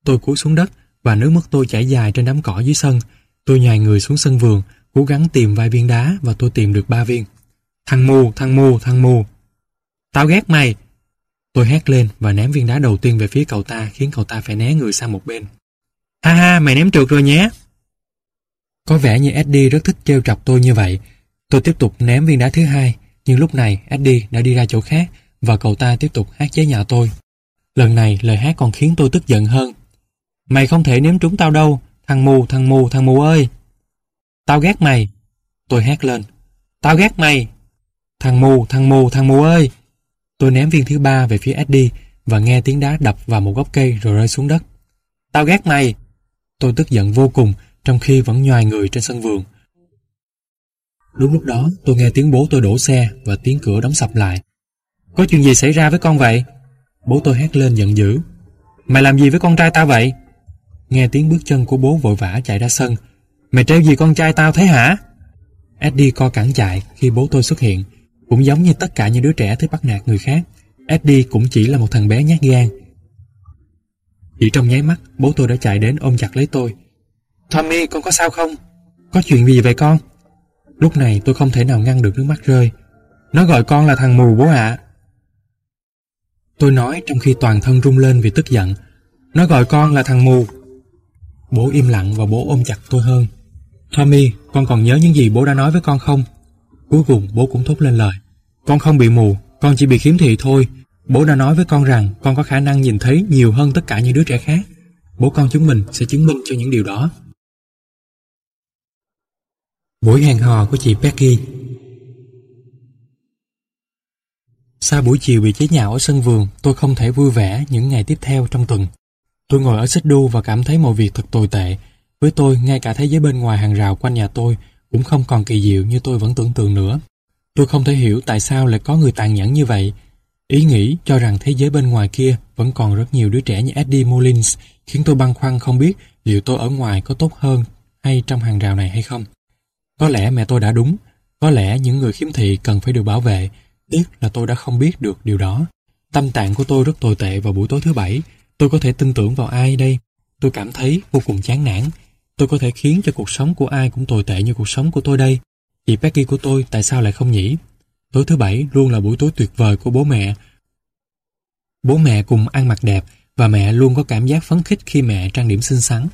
Tôi cúi xuống đất và nước mắt tôi chảy dài trên đám cỏ dưới sân. Tôi nhài người xuống sân vườn, cố gắng tìm vài viên đá và tôi tìm được ba viên. Thằng mù, thằng mù, thằng mù. Tao ghét mày. Tôi hét lên và ném viên đá đầu tiên về phía cậu ta khiến cậu ta phải né người sang một bên. Ha ha, mày ném trượt rồi nhé. Có vẻ như Eddie rất thích trêu chọc tôi như vậy. Tôi tiếp tục ném viên đá thứ hai, nhưng lúc này Eddie đã đi ra chỗ khác và cậu ta tiếp tục hát chế nhạo tôi. Lần này lời hát còn khiến tôi tức giận hơn. Mày không thể ném trúng tao đâu, thằng mù, thằng mù, thằng mù ơi. Tao ghét mày. Tôi hét lên. Tao ghét mày. Thằng mù, thằng mù, thằng mù ơi. Tôi ném viên thứ ba về phía Eddie và nghe tiếng đá đập vào một gốc cây rồi rơi xuống đất. Tao ghét mày. Tôi tức giận vô cùng trong khi vẫn nhoài người trên sân vườn. Đúng lúc đó, tôi nghe tiếng bố tôi đổ xe và tiếng cửa đóng sập lại. Có chuyện gì xảy ra với con vậy? Bố tôi hét lên giận dữ. Mày làm gì với con trai tao vậy? Nghe tiếng bước chân của bố vội vã chạy ra sân. Mày treo gì con trai tao thế hả? Eddie co cẳng chạy khi bố tôi xuất hiện. Cũng giống như tất cả những đứa trẻ thích bắt nạt người khác. Eddie cũng chỉ là một thằng bé nhát gan. Chỉ trong nháy mắt, bố tôi đã chạy đến ôm chặt lấy tôi. Tommy, con có sao không? Có chuyện gì vậy con? Lúc này tôi không thể nào ngăn được nước mắt rơi. Nó gọi con là thằng mù bố ạ. Tôi nói trong khi toàn thân rung lên vì tức giận. Nó gọi con là thằng mù. Bố im lặng và bố ôm chặt tôi hơn. Tommy, con còn nhớ những gì bố đã nói với con không? Cuối cùng bố cũng thốt lên lời. Con không bị mù, con chỉ bị khiếm thị thôi. Bố đã nói với con rằng con có khả năng nhìn thấy nhiều hơn tất cả những đứa trẻ khác. Bố con chúng mình sẽ chứng minh cho những điều đó. Buổi hẹn hò của chị Becky Sau buổi chiều bị chế nhạo ở sân vườn, tôi không thể vui vẻ những ngày tiếp theo trong tuần. Tôi ngồi ở xích đu và cảm thấy mọi việc thật tồi tệ. Với tôi, ngay cả thế giới bên ngoài hàng rào quanh nhà tôi cũng không còn kỳ diệu như tôi vẫn tưởng tượng nữa. Tôi không thể hiểu tại sao lại có người tàn nhẫn như vậy. Ý nghĩ cho rằng thế giới bên ngoài kia vẫn còn rất nhiều đứa trẻ như Eddie Mullins khiến tôi băn khoăn không biết liệu tôi ở ngoài có tốt hơn hay trong hàng rào này hay không. Có lẽ mẹ tôi đã đúng, có lẽ những người khiếm thị cần phải được bảo vệ, tiếc là tôi đã không biết được điều đó. Tâm trạng của tôi rất tồi tệ vào buổi tối thứ bảy, tôi có thể tin tưởng vào ai đây? Tôi cảm thấy vô cùng chán nản. Tôi có thể khiến cho cuộc sống của ai cũng tồi tệ như cuộc sống của tôi đây. Chị Becky của tôi tại sao lại không nhỉ? Tối thứ bảy luôn là buổi tối tuyệt vời của bố mẹ. Bố mẹ cùng ăn mặc đẹp và mẹ luôn có cảm giác phấn khích khi mẹ trang điểm xinh xắn.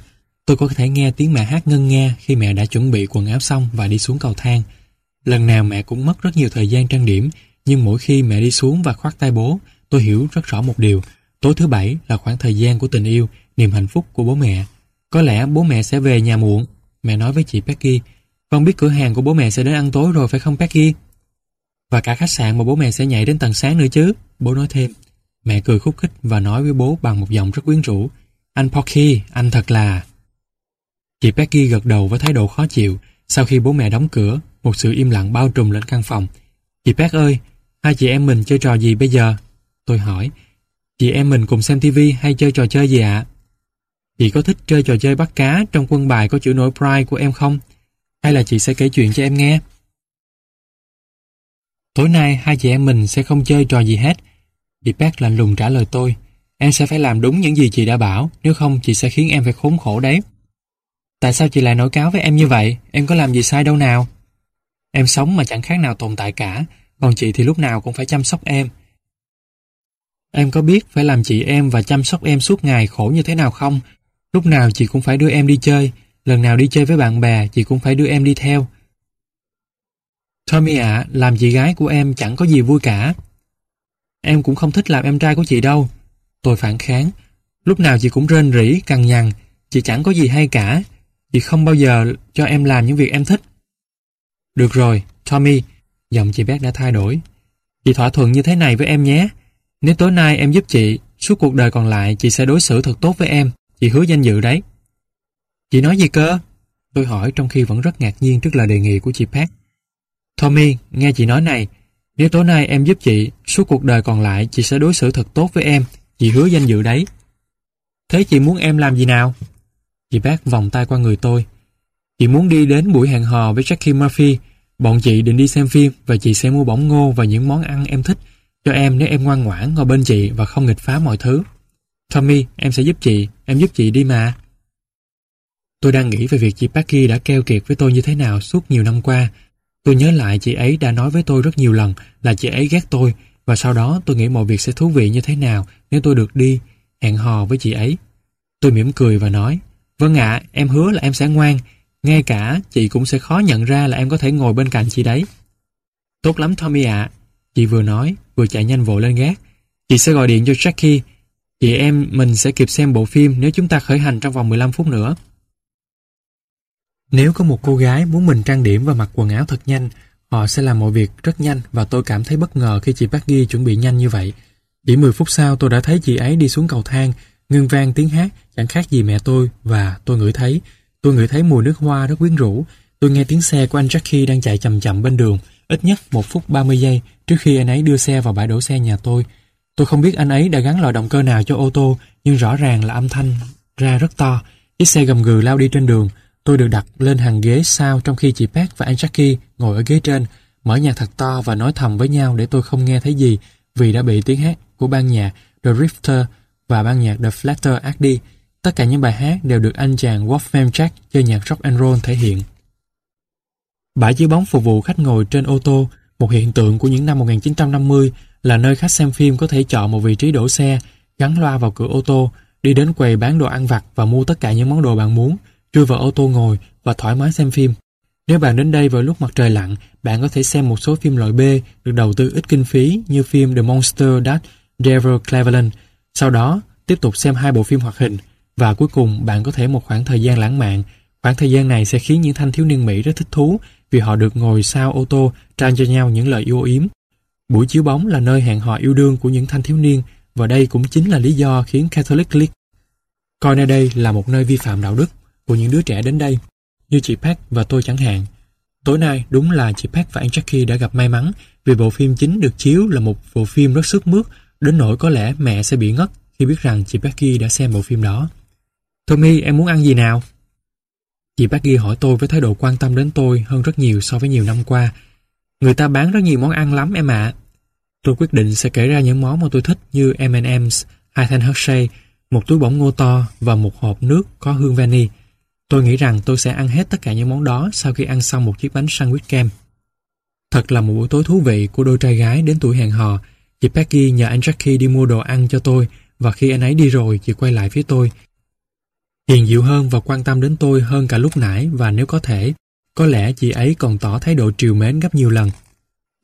Tôi có thể nghe tiếng mẹ hát ngân nghe khi mẹ đã chuẩn bị quần áo xong và đi xuống cầu thang. Lần nào mẹ cũng mất rất nhiều thời gian trang điểm, nhưng mỗi khi mẹ đi xuống và khoác tay bố, tôi hiểu rất rõ một điều. Tối thứ bảy là khoảng thời gian của tình yêu, niềm hạnh phúc của bố mẹ. Có lẽ bố mẹ sẽ về nhà muộn. Mẹ nói với chị Becky, con biết cửa hàng của bố mẹ sẽ đến ăn tối rồi phải không Peggy? Và cả khách sạn mà bố mẹ sẽ nhảy đến tầng sáng nữa chứ, bố nói thêm. Mẹ cười khúc khích và nói với bố bằng một giọng rất quyến rũ. Anh Porky, anh thật là... Chị Peggy gật đầu với thái độ khó chịu. Sau khi bố mẹ đóng cửa, một sự im lặng bao trùm lên căn phòng. Chị Peg ơi, hai chị em mình chơi trò gì bây giờ? Tôi hỏi. Chị em mình cùng xem tivi hay chơi trò chơi gì ạ? Chị có thích chơi trò chơi bắt cá trong quân bài có chữ nổi Pride của em không? Hay là chị sẽ kể chuyện cho em nghe? Tối nay hai chị em mình sẽ không chơi trò gì hết. Bị Beck lạnh lùng trả lời tôi. Em sẽ phải làm đúng những gì chị đã bảo, nếu không chị sẽ khiến em phải khốn khổ đấy. Tại sao chị lại nổi cáo với em như vậy? Em có làm gì sai đâu nào? Em sống mà chẳng khác nào tồn tại cả, còn chị thì lúc nào cũng phải chăm sóc em. Em có biết phải làm chị em và chăm sóc em suốt ngày khổ như thế nào không? Lúc nào chị cũng phải đưa em đi chơi, lần nào đi chơi với bạn bè chị cũng phải đưa em đi theo. Tommy ạ, làm chị gái của em chẳng có gì vui cả. Em cũng không thích làm em trai của chị đâu. Tôi phản kháng. Lúc nào chị cũng rên rỉ, cằn nhằn, chị chẳng có gì hay cả. Chị không bao giờ cho em làm những việc em thích. Được rồi, Tommy, giọng chị Bác đã thay đổi. Chị thỏa thuận như thế này với em nhé. Nếu tối nay em giúp chị, suốt cuộc đời còn lại chị sẽ đối xử thật tốt với em. Chị hứa danh dự đấy. Chị nói gì cơ? Tôi hỏi trong khi vẫn rất ngạc nhiên trước lời đề nghị của chị Pat. Tommy, nghe chị nói này. Nếu tối nay em giúp chị, suốt cuộc đời còn lại chị sẽ đối xử thật tốt với em. Chị hứa danh dự đấy. Thế chị muốn em làm gì nào? Chị bác vòng tay qua người tôi. Chị muốn đi đến buổi hẹn hò với Jackie Murphy. Bọn chị định đi xem phim và chị sẽ mua bỏng ngô và những món ăn em thích cho em nếu em ngoan ngoãn ngồi bên chị và không nghịch phá mọi thứ. Tommy, em sẽ giúp chị, em giúp chị đi mà. Tôi đang nghĩ về việc chị Becky đã keo kiệt với tôi như thế nào suốt nhiều năm qua. Tôi nhớ lại chị ấy đã nói với tôi rất nhiều lần là chị ấy ghét tôi và sau đó tôi nghĩ mọi việc sẽ thú vị như thế nào nếu tôi được đi hẹn hò với chị ấy. Tôi mỉm cười và nói Vâng ạ, em hứa là em sẽ ngoan ngay cả chị cũng sẽ khó nhận ra là em có thể ngồi bên cạnh chị đấy. Tốt lắm Tommy ạ. Chị vừa nói, vừa chạy nhanh vội lên gác. Chị sẽ gọi điện cho Jackie. Chị em mình sẽ kịp xem bộ phim nếu chúng ta khởi hành trong vòng 15 phút nữa. Nếu có một cô gái muốn mình trang điểm và mặc quần áo thật nhanh, họ sẽ làm mọi việc rất nhanh và tôi cảm thấy bất ngờ khi chị Peggy chuẩn bị nhanh như vậy. Chỉ 10 phút sau tôi đã thấy chị ấy đi xuống cầu thang, ngưng vang tiếng hát chẳng khác gì mẹ tôi và tôi ngửi thấy Tôi ngửi thấy mùi nước hoa rất quyến rũ. Tôi nghe tiếng xe của anh Jackie đang chạy chậm chậm bên đường, ít nhất một phút 30 giây trước khi anh ấy đưa xe vào bãi đổ xe nhà tôi. Tôi không biết anh ấy đã gắn loại động cơ nào cho ô tô, nhưng rõ ràng là âm thanh ra rất to. Chiếc xe gầm gừ lao đi trên đường. Tôi được đặt lên hàng ghế sau trong khi chị Pat và anh Jackie ngồi ở ghế trên, mở nhạc thật to và nói thầm với nhau để tôi không nghe thấy gì vì đã bị tiếng hát của ban nhạc The Rifter và ban nhạc The Flatter ác đi. Tất cả những bài hát đều được anh chàng Wolfman Jack chơi nhạc rock and roll thể hiện. Bãi chiếu bóng phục vụ khách ngồi trên ô tô, một hiện tượng của những năm 1950 là nơi khách xem phim có thể chọn một vị trí đổ xe, gắn loa vào cửa ô tô, đi đến quầy bán đồ ăn vặt và mua tất cả những món đồ bạn muốn, chui vào ô tô ngồi và thoải mái xem phim. Nếu bạn đến đây vào lúc mặt trời lặn, bạn có thể xem một số phim loại B được đầu tư ít kinh phí như phim The Monster That Devil Cleveland. Sau đó, tiếp tục xem hai bộ phim hoạt hình và cuối cùng bạn có thể một khoảng thời gian lãng mạn. Khoảng thời gian này sẽ khiến những thanh thiếu niên Mỹ rất thích thú vì họ được ngồi sau ô tô trao cho nhau những lời yêu yếm. Buổi chiếu bóng là nơi hẹn hò yêu đương của những thanh thiếu niên và đây cũng chính là lý do khiến Catholic League coi nơi đây là một nơi vi phạm đạo đức của những đứa trẻ đến đây, như chị Peck và tôi chẳng hạn. Tối nay đúng là chị Peck và anh Jackie đã gặp may mắn vì bộ phim chính được chiếu là một bộ phim rất sức mướt đến nỗi có lẽ mẹ sẽ bị ngất khi biết rằng chị Becky đã xem bộ phim đó. Tommy, em muốn ăn gì nào? Chị Becky hỏi tôi với thái độ quan tâm đến tôi hơn rất nhiều so với nhiều năm qua. Người ta bán rất nhiều món ăn lắm em ạ. Tôi quyết định sẽ kể ra những món mà tôi thích như M&M's, hai thanh Hershey, một túi bỏng ngô to và một hộp nước có hương vani. Tôi nghĩ rằng tôi sẽ ăn hết tất cả những món đó sau khi ăn xong một chiếc bánh sandwich kem. Thật là một buổi tối thú vị của đôi trai gái đến tuổi hẹn hò. Chị Peggy nhờ anh Jackie đi mua đồ ăn cho tôi và khi anh ấy đi rồi chị quay lại phía tôi. Hiền dịu hơn và quan tâm đến tôi hơn cả lúc nãy và nếu có thể, có lẽ chị ấy còn tỏ thái độ triều mến gấp nhiều lần.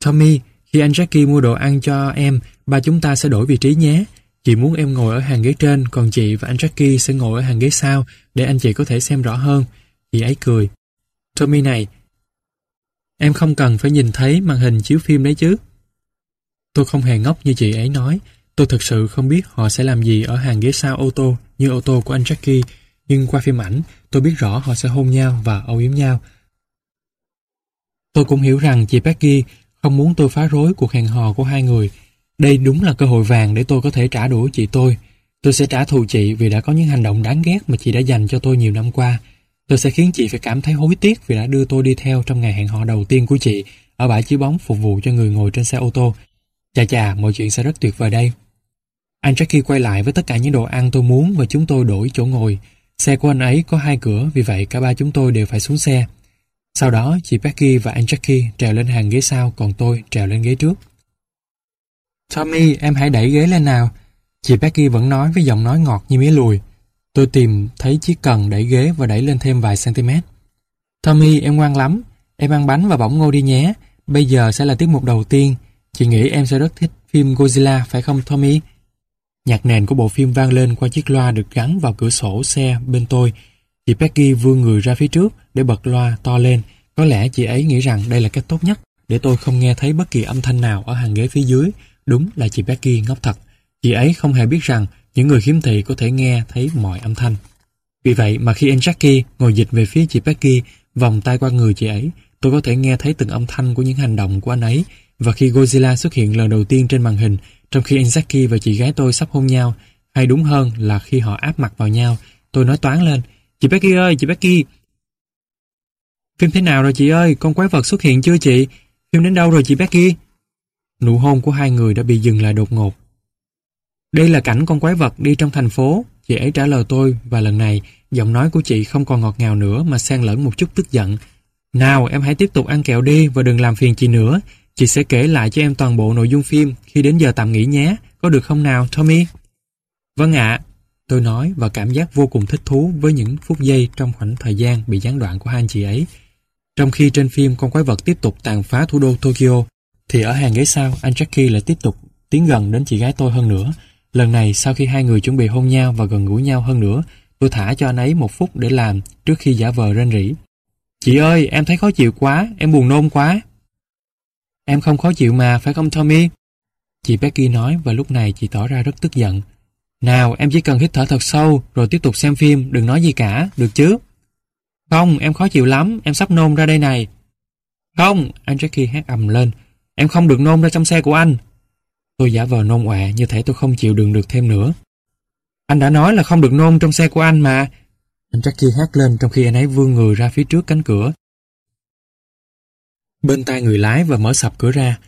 Tommy, khi anh Jackie mua đồ ăn cho em, ba chúng ta sẽ đổi vị trí nhé. Chị muốn em ngồi ở hàng ghế trên, còn chị và anh Jackie sẽ ngồi ở hàng ghế sau để anh chị có thể xem rõ hơn. Chị ấy cười. Tommy này, em không cần phải nhìn thấy màn hình chiếu phim đấy chứ. Tôi không hề ngốc như chị ấy nói. Tôi thực sự không biết họ sẽ làm gì ở hàng ghế sau ô tô như ô tô của anh Jackie, nhưng qua phim ảnh, tôi biết rõ họ sẽ hôn nhau và âu yếm nhau. Tôi cũng hiểu rằng chị Peggy không muốn tôi phá rối cuộc hẹn hò của hai người. Đây đúng là cơ hội vàng để tôi có thể trả đũa chị tôi. Tôi sẽ trả thù chị vì đã có những hành động đáng ghét mà chị đã dành cho tôi nhiều năm qua. Tôi sẽ khiến chị phải cảm thấy hối tiếc vì đã đưa tôi đi theo trong ngày hẹn hò đầu tiên của chị ở bãi chiếu bóng phục vụ cho người ngồi trên xe ô tô. Chà chà, mọi chuyện sẽ rất tuyệt vời đây. Anh Jackie quay lại với tất cả những đồ ăn tôi muốn và chúng tôi đổi chỗ ngồi. Xe của anh ấy có hai cửa, vì vậy cả ba chúng tôi đều phải xuống xe. Sau đó, chị Becky và anh Jackie trèo lên hàng ghế sau, còn tôi trèo lên ghế trước. Tommy, em hãy đẩy ghế lên nào. Chị Becky vẫn nói với giọng nói ngọt như mía lùi. Tôi tìm thấy chiếc cần đẩy ghế và đẩy lên thêm vài cm. Tommy, em ngoan lắm. Em ăn bánh và bỏng ngô đi nhé. Bây giờ sẽ là tiết mục đầu tiên. Chị nghĩ em sẽ rất thích phim Godzilla, phải không Tommy? Nhạc nền của bộ phim vang lên qua chiếc loa được gắn vào cửa sổ xe bên tôi. Chị Becky vươn người ra phía trước để bật loa to lên. Có lẽ chị ấy nghĩ rằng đây là cách tốt nhất để tôi không nghe thấy bất kỳ âm thanh nào ở hàng ghế phía dưới. Đúng là chị Becky ngốc thật. Chị ấy không hề biết rằng những người khiếm thị có thể nghe thấy mọi âm thanh. Vì vậy mà khi anh Jackie ngồi dịch về phía chị Becky, vòng tay qua người chị ấy, tôi có thể nghe thấy từng âm thanh của những hành động của anh ấy. Và khi Godzilla xuất hiện lần đầu tiên trên màn hình, trong khi anh Jackie và chị gái tôi sắp hôn nhau, hay đúng hơn là khi họ áp mặt vào nhau, tôi nói toán lên. Chị Becky ơi, chị Becky! Phim thế nào rồi chị ơi, con quái vật xuất hiện chưa chị? Phim đến đâu rồi chị Becky? Nụ hôn của hai người đã bị dừng lại đột ngột. Đây là cảnh con quái vật đi trong thành phố, chị ấy trả lời tôi và lần này giọng nói của chị không còn ngọt ngào nữa mà xen lẫn một chút tức giận. Nào em hãy tiếp tục ăn kẹo đi và đừng làm phiền chị nữa, Chị sẽ kể lại cho em toàn bộ nội dung phim khi đến giờ tạm nghỉ nhé, có được không nào, Tommy? Vâng ạ, tôi nói và cảm giác vô cùng thích thú với những phút giây trong khoảng thời gian bị gián đoạn của hai anh chị ấy. Trong khi trên phim con quái vật tiếp tục tàn phá thủ đô Tokyo, thì ở hàng ghế sau, anh Jackie lại tiếp tục tiến gần đến chị gái tôi hơn nữa. Lần này, sau khi hai người chuẩn bị hôn nhau và gần gũi nhau hơn nữa, tôi thả cho anh ấy một phút để làm trước khi giả vờ rên rỉ. Chị ơi, em thấy khó chịu quá, em buồn nôn quá. Em không khó chịu mà, phải không Tommy? Chị Becky nói và lúc này chị tỏ ra rất tức giận. Nào, em chỉ cần hít thở thật sâu rồi tiếp tục xem phim, đừng nói gì cả, được chứ? Không, em khó chịu lắm, em sắp nôn ra đây này. Không, anh Jackie hét ầm lên. Em không được nôn ra trong xe của anh. Tôi giả vờ nôn ọe, như thể tôi không chịu đựng được thêm nữa. Anh đã nói là không được nôn trong xe của anh mà. Anh Jackie hét lên trong khi anh ấy vươn người ra phía trước cánh cửa bên tai người lái và mở sập cửa ra.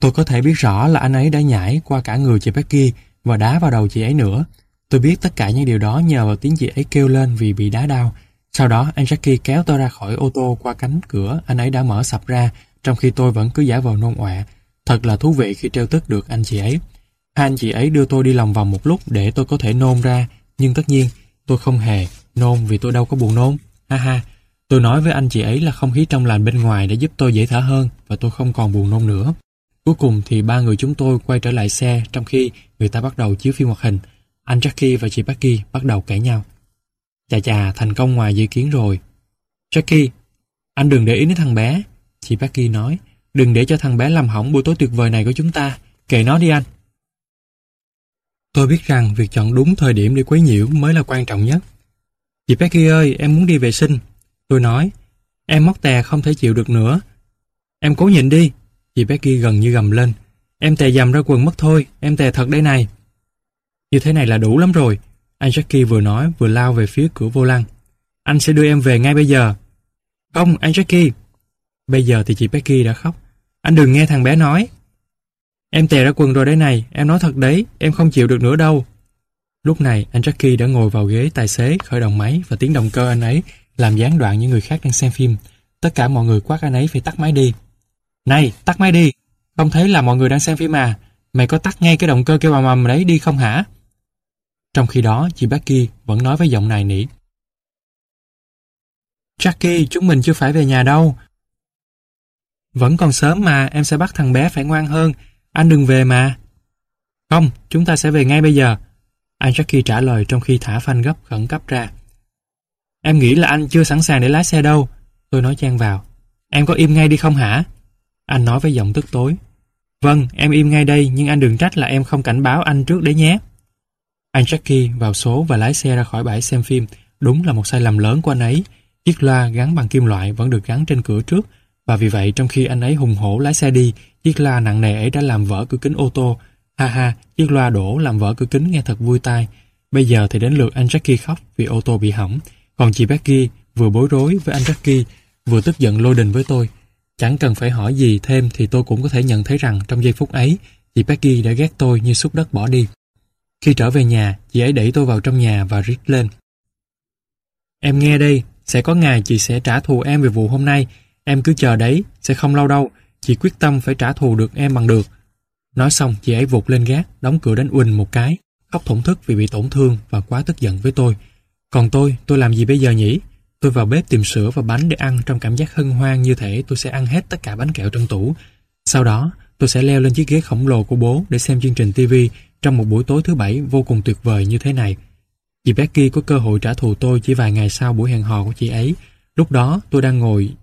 Tôi có thể biết rõ là anh ấy đã nhảy qua cả người chị Becky và đá vào đầu chị ấy nữa. Tôi biết tất cả những điều đó nhờ vào tiếng chị ấy kêu lên vì bị đá đau. Sau đó, anh Jackie kéo tôi ra khỏi ô tô qua cánh cửa anh ấy đã mở sập ra, trong khi tôi vẫn cứ giả vờ nôn ọe. Thật là thú vị khi treo tức được anh chị ấy. Hai anh chị ấy đưa tôi đi lòng vòng một lúc để tôi có thể nôn ra, nhưng tất nhiên, tôi không hề nôn vì tôi đâu có buồn nôn. Ha ha, Tôi nói với anh chị ấy là không khí trong lành bên ngoài đã giúp tôi dễ thở hơn và tôi không còn buồn nôn nữa. Cuối cùng thì ba người chúng tôi quay trở lại xe trong khi người ta bắt đầu chiếu phim hoạt hình. Anh Jackie và chị Becky bắt đầu cãi nhau. Chà chà, thành công ngoài dự kiến rồi. Jackie, anh đừng để ý đến thằng bé. Chị Becky nói, Đừng để cho thằng bé làm hỏng buổi tối tuyệt vời này của chúng ta. Kệ nó đi anh. Tôi biết rằng việc chọn đúng thời điểm để quấy nhiễu mới là quan trọng nhất. Chị Becky ơi, em muốn đi vệ sinh. Tôi nói, em móc tè không thể chịu được nữa. Em cố nhịn đi. Chị Becky gần như gầm lên. Em tè dầm ra quần mất thôi, em tè thật đây này. Như thế này là đủ lắm rồi. Anh Jackie vừa nói vừa lao về phía cửa vô lăng. Anh sẽ đưa em về ngay bây giờ. Không, anh Jackie. Bây giờ thì chị Becky đã khóc. Anh đừng nghe thằng bé nói. Em tè ra quần rồi đây này, em nói thật đấy, em không chịu được nữa đâu. Lúc này, anh Jackie đã ngồi vào ghế tài xế, khởi động máy và tiếng động cơ anh ấy làm gián đoạn những người khác đang xem phim. Tất cả mọi người quát anh ấy phải tắt máy đi. Này, tắt máy đi! Không thấy là mọi người đang xem phim à? Mày có tắt ngay cái động cơ kêu bà mầm đấy đi không hả? Trong khi đó, chị Becky vẫn nói với giọng nài nỉ. Jackie, chúng mình chưa phải về nhà đâu. Vẫn còn sớm mà, em sẽ bắt thằng bé phải ngoan hơn. Anh đừng về mà. Không, chúng ta sẽ về ngay bây giờ. Anh Jackie trả lời trong khi thả phanh gấp khẩn cấp ra. Em nghĩ là anh chưa sẵn sàng để lái xe đâu. Tôi nói chen vào. Em có im ngay đi không hả? Anh nói với giọng tức tối. Vâng, em im ngay đây nhưng anh đừng trách là em không cảnh báo anh trước đấy nhé. Anh Jackie vào số và lái xe ra khỏi bãi xem phim. Đúng là một sai lầm lớn của anh ấy. Chiếc loa gắn bằng kim loại vẫn được gắn trên cửa trước và vì vậy trong khi anh ấy hùng hổ lái xe đi, chiếc loa nặng nề ấy đã làm vỡ cửa kính ô tô. Ha ha, chiếc loa đổ làm vỡ cửa kính nghe thật vui tai. Bây giờ thì đến lượt anh Jackie khóc vì ô tô bị hỏng. Còn chị Becky vừa bối rối với anh Jackie, vừa tức giận lôi đình với tôi. Chẳng cần phải hỏi gì thêm thì tôi cũng có thể nhận thấy rằng trong giây phút ấy, chị Becky đã ghét tôi như xúc đất bỏ đi. Khi trở về nhà, chị ấy đẩy tôi vào trong nhà và rít lên. Em nghe đây, sẽ có ngày chị sẽ trả thù em về vụ hôm nay. Em cứ chờ đấy, sẽ không lâu đâu. Chị quyết tâm phải trả thù được em bằng được. Nói xong, chị ấy vụt lên gác, đóng cửa đánh Uỳnh một cái, khóc thổn thức vì bị tổn thương và quá tức giận với tôi. Còn tôi, tôi làm gì bây giờ nhỉ? Tôi vào bếp tìm sữa và bánh để ăn trong cảm giác hân hoan như thể tôi sẽ ăn hết tất cả bánh kẹo trong tủ. Sau đó, tôi sẽ leo lên chiếc ghế khổng lồ của bố để xem chương trình TV trong một buổi tối thứ bảy vô cùng tuyệt vời như thế này. Chị Becky có cơ hội trả thù tôi chỉ vài ngày sau buổi hẹn hò của chị ấy. Lúc đó tôi đang ngồi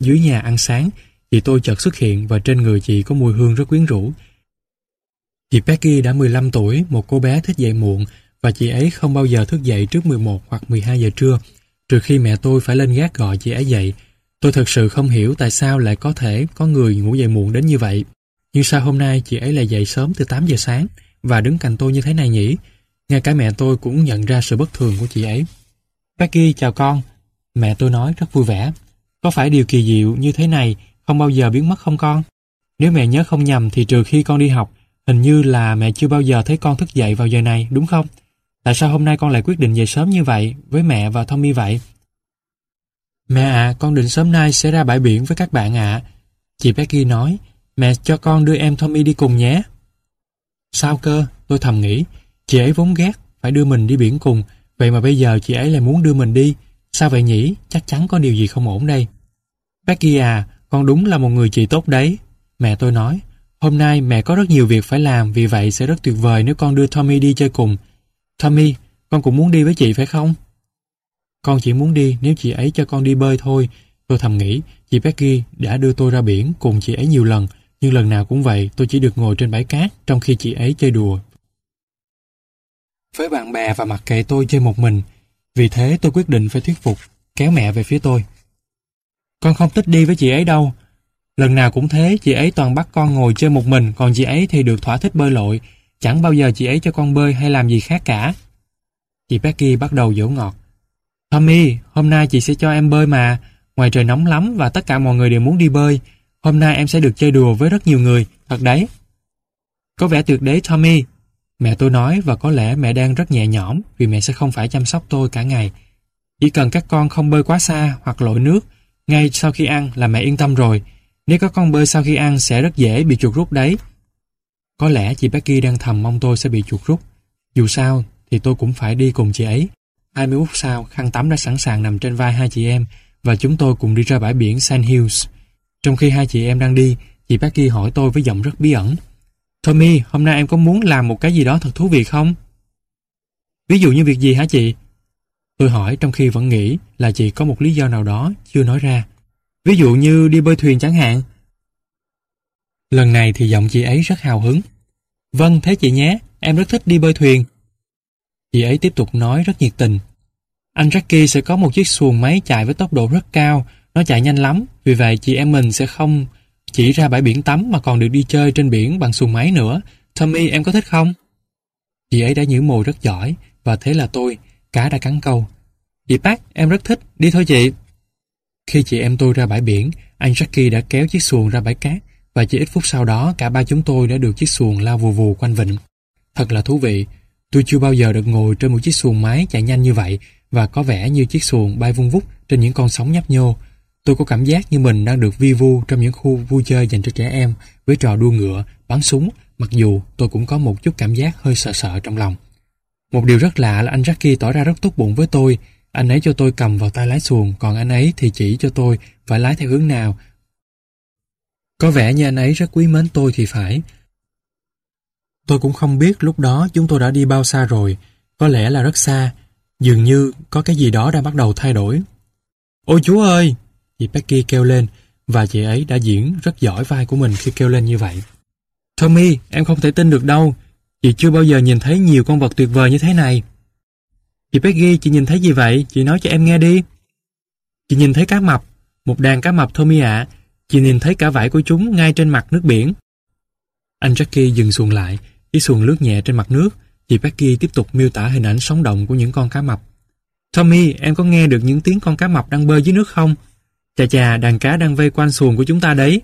dưới nhà ăn sáng, chị tôi chợt xuất hiện và trên người chị có mùi hương rất quyến rũ. Chị Becky đã 15 tuổi, một cô bé thích dậy muộn và chị ấy không bao giờ thức dậy trước 11 hoặc 12 giờ trưa, trừ khi mẹ tôi phải lên gác gọi chị ấy dậy. Tôi thật sự không hiểu tại sao lại có thể có người ngủ dậy muộn đến như vậy. Nhưng sao hôm nay chị ấy lại dậy sớm từ 8 giờ sáng và đứng cạnh tôi như thế này nhỉ? Ngay cả mẹ tôi cũng nhận ra sự bất thường của chị ấy. Becky chào con. Mẹ tôi nói rất vui vẻ. Có phải điều kỳ diệu như thế này không bao giờ biến mất không con? Nếu mẹ nhớ không nhầm thì trừ khi con đi học, hình như là mẹ chưa bao giờ thấy con thức dậy vào giờ này, đúng không? Tại sao hôm nay con lại quyết định về sớm như vậy với mẹ và Tommy vậy? Mẹ ạ, con định sớm nay sẽ ra bãi biển với các bạn ạ. Chị Becky nói, mẹ cho con đưa em Tommy đi cùng nhé. Sao cơ? Tôi thầm nghĩ, chị ấy vốn ghét, phải đưa mình đi biển cùng, vậy mà bây giờ chị ấy lại muốn đưa mình đi. Sao vậy nhỉ? Chắc chắn có điều gì không ổn đây. Becky à, con đúng là một người chị tốt đấy. Mẹ tôi nói, hôm nay mẹ có rất nhiều việc phải làm, vì vậy sẽ rất tuyệt vời nếu con đưa Tommy đi chơi cùng. Tommy, con cũng muốn đi với chị phải không? Con chỉ muốn đi nếu chị ấy cho con đi bơi thôi. Tôi thầm nghĩ, chị Becky đã đưa tôi ra biển cùng chị ấy nhiều lần, nhưng lần nào cũng vậy, tôi chỉ được ngồi trên bãi cát trong khi chị ấy chơi đùa. Với bạn bè và mặc kệ tôi chơi một mình, vì thế tôi quyết định phải thuyết phục, kéo mẹ về phía tôi. Con không thích đi với chị ấy đâu. Lần nào cũng thế, chị ấy toàn bắt con ngồi chơi một mình, còn chị ấy thì được thỏa thích bơi lội. Chẳng bao giờ chị ấy cho con bơi hay làm gì khác cả. Chị Becky bắt đầu dỗ ngọt. Tommy, hôm nay chị sẽ cho em bơi mà. Ngoài trời nóng lắm và tất cả mọi người đều muốn đi bơi. Hôm nay em sẽ được chơi đùa với rất nhiều người, thật đấy. Có vẻ tuyệt đấy Tommy. Mẹ tôi nói và có lẽ mẹ đang rất nhẹ nhõm vì mẹ sẽ không phải chăm sóc tôi cả ngày. Chỉ cần các con không bơi quá xa hoặc lội nước ngay sau khi ăn là mẹ yên tâm rồi. Nếu có con bơi sau khi ăn sẽ rất dễ bị chuột rút đấy. Có lẽ chị Becky đang thầm mong tôi sẽ bị chuột rút. Dù sao thì tôi cũng phải đi cùng chị ấy. 20 phút sau, khăn tắm đã sẵn sàng nằm trên vai hai chị em và chúng tôi cùng đi ra bãi biển Sand Hills. Trong khi hai chị em đang đi, chị Becky hỏi tôi với giọng rất bí ẩn. Tommy, hôm nay em có muốn làm một cái gì đó thật thú vị không? Ví dụ như việc gì hả chị? Tôi hỏi trong khi vẫn nghĩ là chị có một lý do nào đó chưa nói ra. Ví dụ như đi bơi thuyền chẳng hạn. Lần này thì giọng chị ấy rất hào hứng. Vâng, thế chị nhé, em rất thích đi bơi thuyền. Chị ấy tiếp tục nói rất nhiệt tình. Anh Jackie sẽ có một chiếc xuồng máy chạy với tốc độ rất cao, nó chạy nhanh lắm, vì vậy chị em mình sẽ không chỉ ra bãi biển tắm mà còn được đi chơi trên biển bằng xuồng máy nữa. Tommy, em có thích không? Chị ấy đã nhử mồi rất giỏi, và thế là tôi, cá đã cắn câu. Chị Park, em rất thích, đi thôi chị. Khi chị em tôi ra bãi biển, anh Jackie đã kéo chiếc xuồng ra bãi cát, và chỉ ít phút sau đó cả ba chúng tôi đã được chiếc xuồng lao vù vù quanh vịnh. Thật là thú vị, tôi chưa bao giờ được ngồi trên một chiếc xuồng máy chạy nhanh như vậy và có vẻ như chiếc xuồng bay vung vút trên những con sóng nhấp nhô. Tôi có cảm giác như mình đang được vi vu trong những khu vui chơi dành cho trẻ em với trò đua ngựa, bắn súng, mặc dù tôi cũng có một chút cảm giác hơi sợ sợ trong lòng. Một điều rất lạ là anh Jackie tỏ ra rất tốt bụng với tôi. Anh ấy cho tôi cầm vào tay lái xuồng, còn anh ấy thì chỉ cho tôi phải lái theo hướng nào. Có vẻ như anh ấy rất quý mến tôi thì phải. Tôi cũng không biết lúc đó chúng tôi đã đi bao xa rồi. Có lẽ là rất xa. Dường như có cái gì đó đang bắt đầu thay đổi. Ôi chúa ơi! Chị Becky kêu lên và chị ấy đã diễn rất giỏi vai của mình khi kêu lên như vậy. Tommy, em không thể tin được đâu. Chị chưa bao giờ nhìn thấy nhiều con vật tuyệt vời như thế này. Chị Peggy, chị nhìn thấy gì vậy? Chị nói cho em nghe đi. Chị nhìn thấy cá mập, một đàn cá mập Tommy ạ. Chị nhìn thấy cả vảy của chúng ngay trên mặt nước biển. Anh Jackie dừng xuồng lại, chiếc xuồng lướt nhẹ trên mặt nước. Chị Becky tiếp tục miêu tả hình ảnh sống động của những con cá mập. Tommy, em có nghe được những tiếng con cá mập đang bơi dưới nước không? Chà chà, đàn cá đang vây quanh xuồng của chúng ta đấy.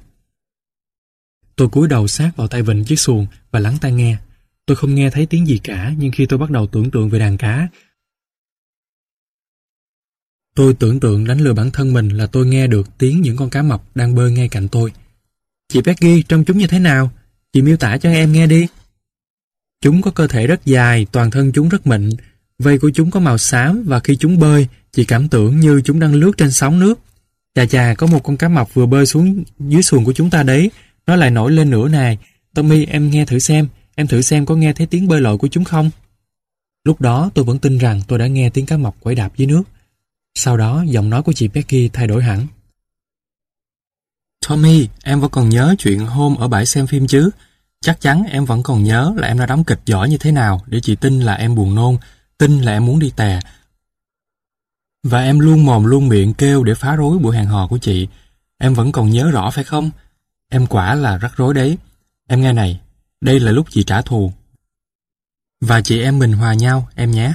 Tôi cúi đầu sát vào tay vịnh chiếc xuồng và lắng tai nghe. Tôi không nghe thấy tiếng gì cả, nhưng khi tôi bắt đầu tưởng tượng về đàn cá, tôi tưởng tượng đánh lừa bản thân mình là tôi nghe được tiếng những con cá mập đang bơi ngay cạnh tôi. Chị Peggy, trông chúng như thế nào? Chị miêu tả cho em nghe đi. Chúng có cơ thể rất dài, toàn thân chúng rất mịn, vây của chúng có màu xám và khi chúng bơi, chị cảm tưởng như chúng đang lướt trên sóng nước. Chà chà, có một con cá mập vừa bơi xuống dưới xuồng của chúng ta đấy, nó lại nổi lên nữa này. Tommy, em nghe thử xem, em thử xem có nghe thấy tiếng bơi lội của chúng không? Lúc đó tôi vẫn tin rằng tôi đã nghe tiếng cá mập quẩy đạp dưới nước. Sau đó, giọng nói của chị Becky thay đổi hẳn. Tommy, em vẫn còn nhớ chuyện hôm ở bãi xem phim chứ? Chắc chắn em vẫn còn nhớ là em đã đóng kịch giỏi như thế nào để chị tin là em buồn nôn, tin là em muốn đi tè. Và em luôn mồm luôn miệng kêu để phá rối buổi hẹn hò của chị. Em vẫn còn nhớ rõ phải không? Em quả là rắc rối đấy. Em nghe này, đây là lúc chị trả thù. Và chị em mình hòa nhau, em nhé.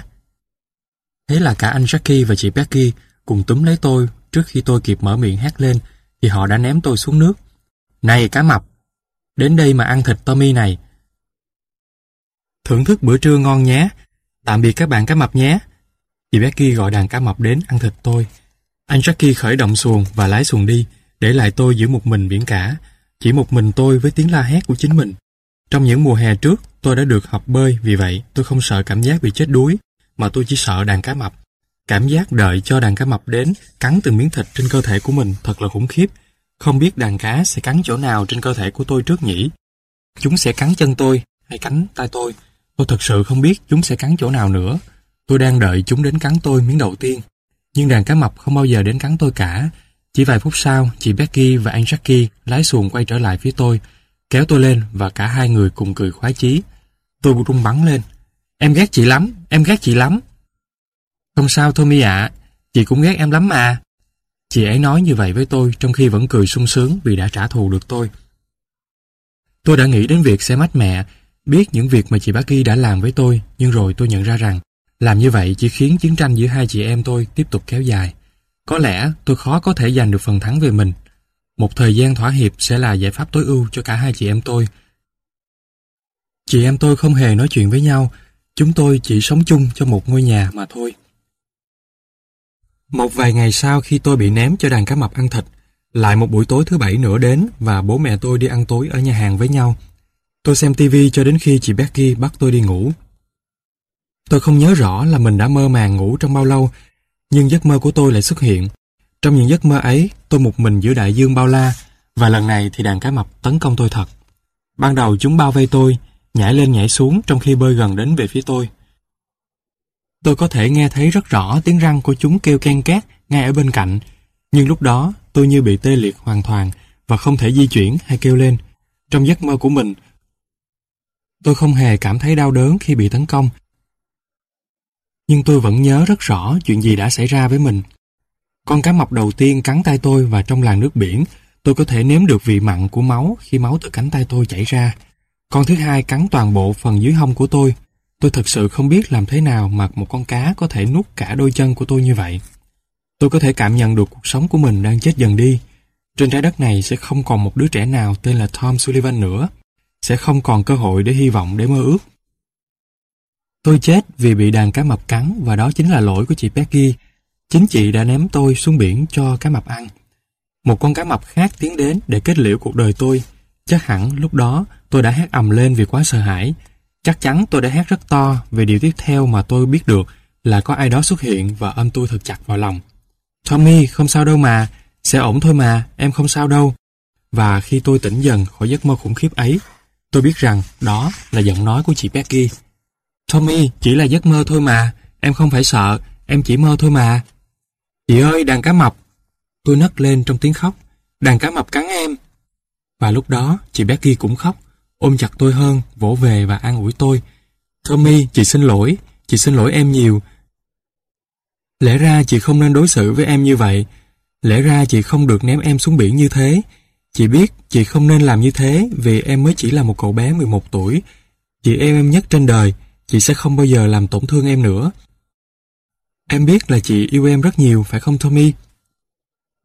Thế là cả anh Jackie và chị Becky cùng túm lấy tôi trước khi tôi kịp mở miệng hét lên thì họ đã ném tôi xuống nước. Này cá mập, đến đây mà ăn thịt Tommy này. Thưởng thức bữa trưa ngon nhé. Tạm biệt các bạn cá mập nhé. Chị Becky gọi đàn cá mập đến ăn thịt tôi. Anh Jackie khởi động xuồng và lái xuồng đi, để lại tôi giữ một mình biển cả. Chỉ một mình tôi với tiếng la hét của chính mình. Trong những mùa hè trước, tôi đã được học bơi, vì vậy tôi không sợ cảm giác bị chết đuối, mà tôi chỉ sợ đàn cá mập. Cảm giác đợi cho đàn cá mập đến, cắn từng miếng thịt trên cơ thể của mình thật là khủng khiếp. Không biết đàn cá sẽ cắn chỗ nào trên cơ thể của tôi trước nhỉ? Chúng sẽ cắn chân tôi, hay cắn tay tôi. Tôi thật sự không biết chúng sẽ cắn chỗ nào nữa. Tôi đang đợi chúng đến cắn tôi miếng đầu tiên. Nhưng đàn cá mập không bao giờ đến cắn tôi cả. Chỉ vài phút sau, chị Becky và anh Jackie lái xuồng quay trở lại phía tôi, kéo tôi lên và cả hai người cùng cười khoái chí. Tôi rung bắn lên. Em ghét chị lắm, em ghét chị lắm. Không sao Tommy ạ, chị cũng ghét em lắm mà. Chị ấy nói như vậy với tôi trong khi vẫn cười sung sướng vì đã trả thù được tôi. Tôi đã nghĩ đến việc sẽ mách mẹ, biết những việc mà chị Becky đã làm với tôi, nhưng rồi tôi nhận ra rằng làm như vậy chỉ khiến chiến tranh giữa hai chị em tôi tiếp tục kéo dài. Có lẽ tôi khó có thể giành được phần thắng về mình. Một thời gian thỏa hiệp sẽ là giải pháp tối ưu cho cả hai chị em tôi. Chị em tôi không hề nói chuyện với nhau, chúng tôi chỉ sống chung trong một ngôi nhà mà thôi. Một vài ngày sau khi tôi bị ném cho đàn cá mập ăn thịt, lại một buổi tối thứ bảy nữa đến và bố mẹ tôi đi ăn tối ở nhà hàng với nhau. Tôi xem tivi cho đến khi chị Becky bắt tôi đi ngủ. Tôi không nhớ rõ là mình đã mơ màng ngủ trong bao lâu, nhưng giấc mơ của tôi lại xuất hiện. Trong những giấc mơ ấy, tôi một mình giữa đại dương bao la, và lần này thì đàn cá mập tấn công tôi thật. Ban đầu chúng bao vây tôi, nhảy lên nhảy xuống trong khi bơi gần đến về phía tôi. Tôi có thể nghe thấy rất rõ tiếng răng của chúng kêu ken két ngay ở bên cạnh, nhưng lúc đó tôi như bị tê liệt hoàn toàn và không thể di chuyển hay kêu lên. Trong giấc mơ của mình, tôi không hề cảm thấy đau đớn khi bị tấn công. Nhưng tôi vẫn nhớ rất rõ chuyện gì đã xảy ra với mình. Con cá mập đầu tiên cắn tay tôi và trong làn nước biển, tôi có thể nếm được vị mặn của máu khi máu từ cánh tay tôi chảy ra. Con thứ hai cắn toàn bộ phần dưới hông của tôi. Tôi thật sự không biết làm thế nào mà một con cá có thể nuốt cả đôi chân của tôi như vậy. Tôi có thể cảm nhận được cuộc sống của mình đang chết dần đi. Trên trái đất này sẽ không còn một đứa trẻ nào tên là Tom Sullivan nữa. Sẽ không còn cơ hội để hy vọng để mơ ước. Tôi chết vì bị đàn cá mập cắn và đó chính là lỗi của chị Peggy. Chính chị đã ném tôi xuống biển cho cá mập ăn. Một con cá mập khác tiến đến để kết liễu cuộc đời tôi. Chắc hẳn lúc đó tôi đã hát ầm lên vì quá sợ hãi. Chắc chắn tôi đã hát rất to về điều tiếp theo mà tôi biết được là có ai đó xuất hiện và ôm tôi thật chặt vào lòng. Tommy, không sao đâu mà, sẽ ổn thôi mà, em không sao đâu. Và khi tôi tỉnh dần khỏi giấc mơ khủng khiếp ấy, tôi biết rằng đó là giọng nói của chị Becky. Tommy, chỉ là giấc mơ thôi mà, em không phải sợ, em chỉ mơ thôi mà. Chị ơi, đàn cá mập. Tôi nấc lên trong tiếng khóc. Đàn cá mập cắn em. Và lúc đó, chị Becky cũng khóc, ôm chặt tôi hơn, vỗ về và an ủi tôi. Tommy, chị xin lỗi, chị xin lỗi em nhiều, Lẽ ra chị không nên đối xử với em như vậy. Lẽ ra chị không được ném em xuống biển như thế. Chị biết chị không nên làm như thế vì em mới chỉ là một cậu bé 11 tuổi. Chị em em nhất trên đời, chị sẽ không bao giờ làm tổn thương em nữa. Em biết là chị yêu em rất nhiều, phải không Tommy?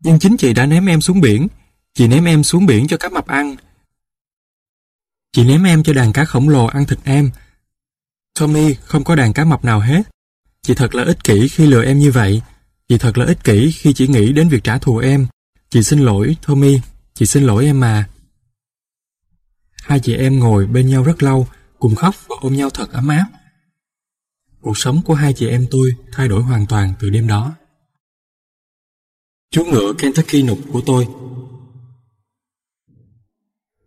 Nhưng chính chị đã ném em xuống biển. Chị ném em xuống biển cho cá mập ăn. Chị ném em cho đàn cá khổng lồ ăn thịt em. Tommy không có đàn cá mập nào hết. Chị thật là ích kỷ khi lừa em như vậy. Chị thật là ích kỷ khi chỉ nghĩ đến việc trả thù em. Chị xin lỗi, Tommy. Chị xin lỗi em mà. Hai chị em ngồi bên nhau rất lâu, cùng khóc và ôm nhau thật ấm áp. Cuộc sống của hai chị em tôi thay đổi hoàn toàn từ đêm đó. Chú ngựa Kentucky nục của tôi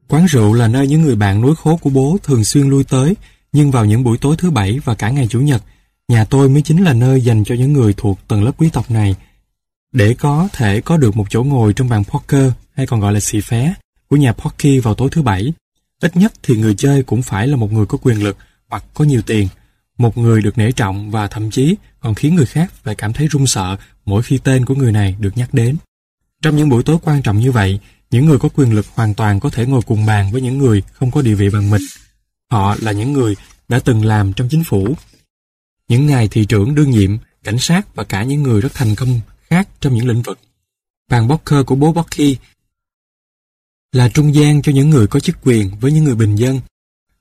Quán rượu là nơi những người bạn nối khố của bố thường xuyên lui tới, nhưng vào những buổi tối thứ bảy và cả ngày Chủ nhật, Nhà tôi mới chính là nơi dành cho những người thuộc tầng lớp quý tộc này để có thể có được một chỗ ngồi trong bàn poker hay còn gọi là xì phé của nhà Porky vào tối thứ bảy. Ít nhất thì người chơi cũng phải là một người có quyền lực hoặc có nhiều tiền, một người được nể trọng và thậm chí còn khiến người khác phải cảm thấy run sợ mỗi khi tên của người này được nhắc đến. Trong những buổi tối quan trọng như vậy, những người có quyền lực hoàn toàn có thể ngồi cùng bàn với những người không có địa vị bằng mình. Họ là những người đã từng làm trong chính phủ những ngài thị trưởng đương nhiệm, cảnh sát và cả những người rất thành công khác trong những lĩnh vực. Bàn poker của bố Bucky là trung gian cho những người có chức quyền với những người bình dân.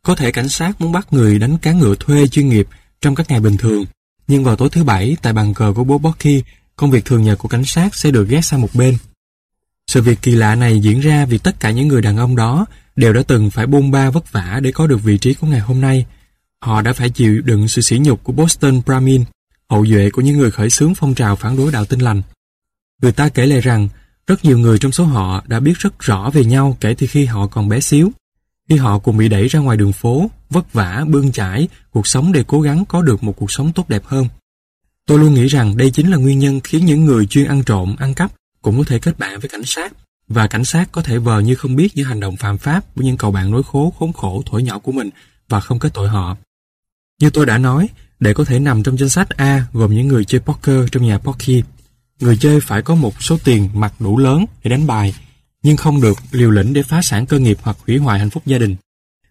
Có thể cảnh sát muốn bắt người đánh cá ngựa thuê chuyên nghiệp trong các ngày bình thường, nhưng vào tối thứ bảy tại bàn cờ của bố Bucky, công việc thường nhật của cảnh sát sẽ được ghét sang một bên. Sự việc kỳ lạ này diễn ra vì tất cả những người đàn ông đó đều đã từng phải bôn ba vất vả để có được vị trí của ngày hôm nay, Họ đã phải chịu đựng sự sỉ nhục của Boston Brahmin, hậu duệ của những người khởi xướng phong trào phản đối đạo tin lành. Người ta kể lại rằng, rất nhiều người trong số họ đã biết rất rõ về nhau kể từ khi họ còn bé xíu. Khi họ cùng bị đẩy ra ngoài đường phố, vất vả, bươn chải, cuộc sống để cố gắng có được một cuộc sống tốt đẹp hơn. Tôi luôn nghĩ rằng đây chính là nguyên nhân khiến những người chuyên ăn trộm, ăn cắp cũng có thể kết bạn với cảnh sát và cảnh sát có thể vờ như không biết những hành động phạm pháp của những cậu bạn nối khố khốn khổ thổi nhỏ của mình và không kết tội họ. Như tôi đã nói, để có thể nằm trong danh sách A gồm những người chơi poker trong nhà Pocky, người chơi phải có một số tiền mặt đủ lớn để đánh bài, nhưng không được liều lĩnh để phá sản cơ nghiệp hoặc hủy hoại hạnh phúc gia đình.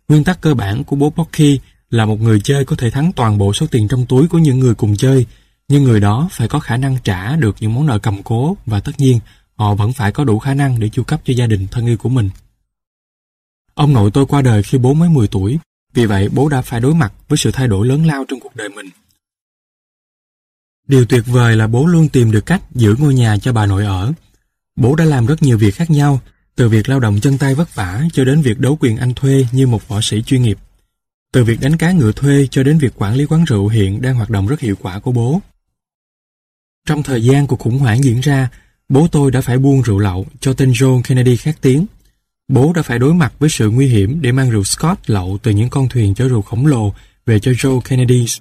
Nguyên tắc cơ bản của bố Pocky là một người chơi có thể thắng toàn bộ số tiền trong túi của những người cùng chơi, nhưng người đó phải có khả năng trả được những món nợ cầm cố và tất nhiên họ vẫn phải có đủ khả năng để chu cấp cho gia đình thân yêu của mình. Ông nội tôi qua đời khi bố mới 10 tuổi, vì vậy bố đã phải đối mặt với sự thay đổi lớn lao trong cuộc đời mình. Điều tuyệt vời là bố luôn tìm được cách giữ ngôi nhà cho bà nội ở. Bố đã làm rất nhiều việc khác nhau, từ việc lao động chân tay vất vả cho đến việc đấu quyền anh thuê như một võ sĩ chuyên nghiệp. Từ việc đánh cá ngựa thuê cho đến việc quản lý quán rượu hiện đang hoạt động rất hiệu quả của bố. Trong thời gian cuộc khủng hoảng diễn ra, bố tôi đã phải buông rượu lậu cho tên John Kennedy khét tiếng Bố đã phải đối mặt với sự nguy hiểm để mang rượu Scott lậu từ những con thuyền chở rượu khổng lồ về cho Joe Kennedys.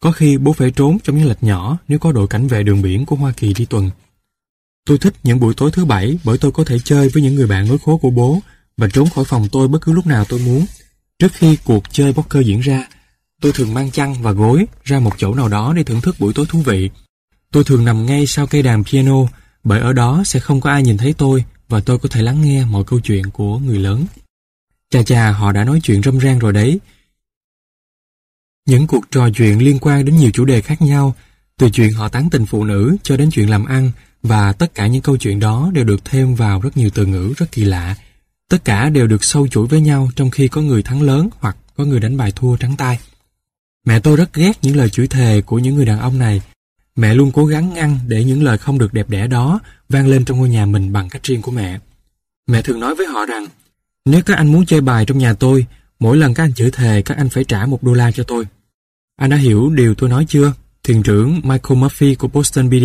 Có khi bố phải trốn trong những lạch nhỏ nếu có đội cảnh vệ đường biển của Hoa Kỳ đi tuần. Tôi thích những buổi tối thứ bảy bởi tôi có thể chơi với những người bạn nối khố của bố và trốn khỏi phòng tôi bất cứ lúc nào tôi muốn. Trước khi cuộc chơi poker diễn ra, tôi thường mang chăn và gối ra một chỗ nào đó để thưởng thức buổi tối thú vị. Tôi thường nằm ngay sau cây đàn piano, bởi ở đó sẽ không có ai nhìn thấy tôi và tôi có thể lắng nghe mọi câu chuyện của người lớn. Chà chà, họ đã nói chuyện râm ran rồi đấy. Những cuộc trò chuyện liên quan đến nhiều chủ đề khác nhau, từ chuyện họ tán tình phụ nữ cho đến chuyện làm ăn, và tất cả những câu chuyện đó đều được thêm vào rất nhiều từ ngữ rất kỳ lạ. Tất cả đều được sâu chuỗi với nhau trong khi có người thắng lớn hoặc có người đánh bài thua trắng tay. Mẹ tôi rất ghét những lời chửi thề của những người đàn ông này. Mẹ luôn cố gắng ngăn để những lời không được đẹp đẽ đó vang lên trong ngôi nhà mình bằng cách riêng của mẹ. Mẹ thường nói với họ rằng, nếu các anh muốn chơi bài trong nhà tôi, mỗi lần các anh chửi thề các anh phải trả một đô la cho tôi. Anh đã hiểu điều tôi nói chưa? Thuyền trưởng Michael Murphy của Boston BD.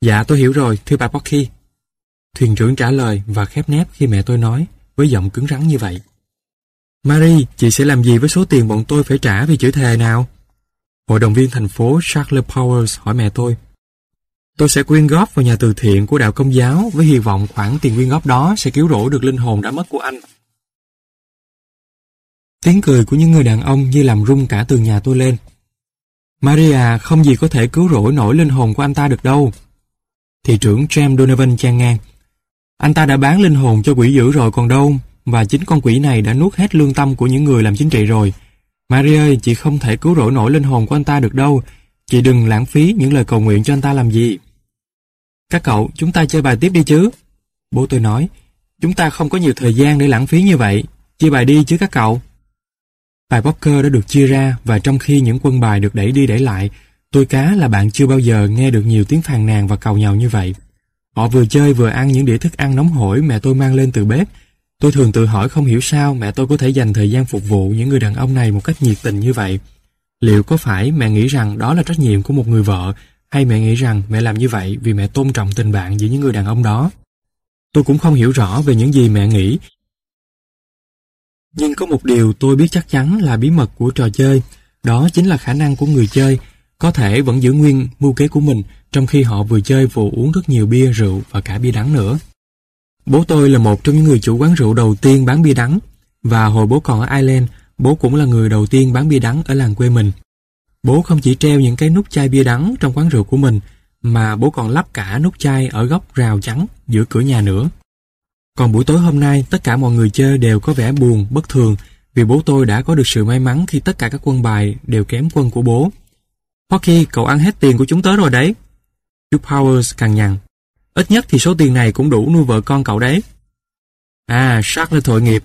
Dạ tôi hiểu rồi, thưa bà Pocky. Thuyền trưởng trả lời và khép nép khi mẹ tôi nói, với giọng cứng rắn như vậy. Marie, chị sẽ làm gì với số tiền bọn tôi phải trả vì chữ thề nào? Hội đồng viên thành phố Charles Powers hỏi mẹ tôi. Tôi sẽ quyên góp vào nhà từ thiện của đạo công giáo với hy vọng khoản tiền quyên góp đó sẽ cứu rỗi được linh hồn đã mất của anh. Tiếng cười của những người đàn ông như làm rung cả tường nhà tôi lên. Maria không gì có thể cứu rỗi nổi linh hồn của anh ta được đâu. Thị trưởng James Donovan trang ngang. Anh ta đã bán linh hồn cho quỷ dữ rồi còn đâu, và chính con quỷ này đã nuốt hết lương tâm của những người làm chính trị rồi. Maria ơi, chị không thể cứu rỗi nổi linh hồn của anh ta được đâu. Chị đừng lãng phí những lời cầu nguyện cho anh ta làm gì. Các cậu, chúng ta chơi bài tiếp đi chứ. Bố tôi nói, chúng ta không có nhiều thời gian để lãng phí như vậy. Chia bài đi chứ các cậu. Bài poker đã được chia ra và trong khi những quân bài được đẩy đi đẩy lại, tôi cá là bạn chưa bao giờ nghe được nhiều tiếng phàn nàn và cầu nhau như vậy. Họ vừa chơi vừa ăn những đĩa thức ăn nóng hổi mẹ tôi mang lên từ bếp. Tôi thường tự hỏi không hiểu sao mẹ tôi có thể dành thời gian phục vụ những người đàn ông này một cách nhiệt tình như vậy. Liệu có phải mẹ nghĩ rằng đó là trách nhiệm của một người vợ hay mẹ nghĩ rằng mẹ làm như vậy vì mẹ tôn trọng tình bạn giữa những người đàn ông đó? Tôi cũng không hiểu rõ về những gì mẹ nghĩ nhưng có một điều tôi biết chắc chắn là bí mật của trò chơi, đó chính là khả năng của người chơi có thể vẫn giữ nguyên mưu kế của mình trong khi họ vừa chơi vừa uống rất nhiều bia, rượu và cả bia đắng nữa. Bố tôi là một trong những người chủ quán rượu đầu tiên bán bia đắng và hồi bố còn ở Ireland, bố cũng là người đầu tiên bán bia đắng ở làng quê mình. Bố không chỉ treo những cái nút chai bia đắng trong quán rượu của mình mà bố còn lắp cả nút chai ở góc rào trắng giữa cửa nhà nữa. Còn buổi tối hôm nay, tất cả mọi người chơi đều có vẻ buồn, bất thường, vì bố tôi đã có được sự may mắn khi tất cả các quân bài đều kém quân của bố. Hockey, cậu ăn hết tiền của chúng tớ rồi đấy. Chú Powers càng nhằn. Ít nhất thì số tiền này cũng đủ nuôi vợ con cậu đấy. À, sát là tội nghiệp.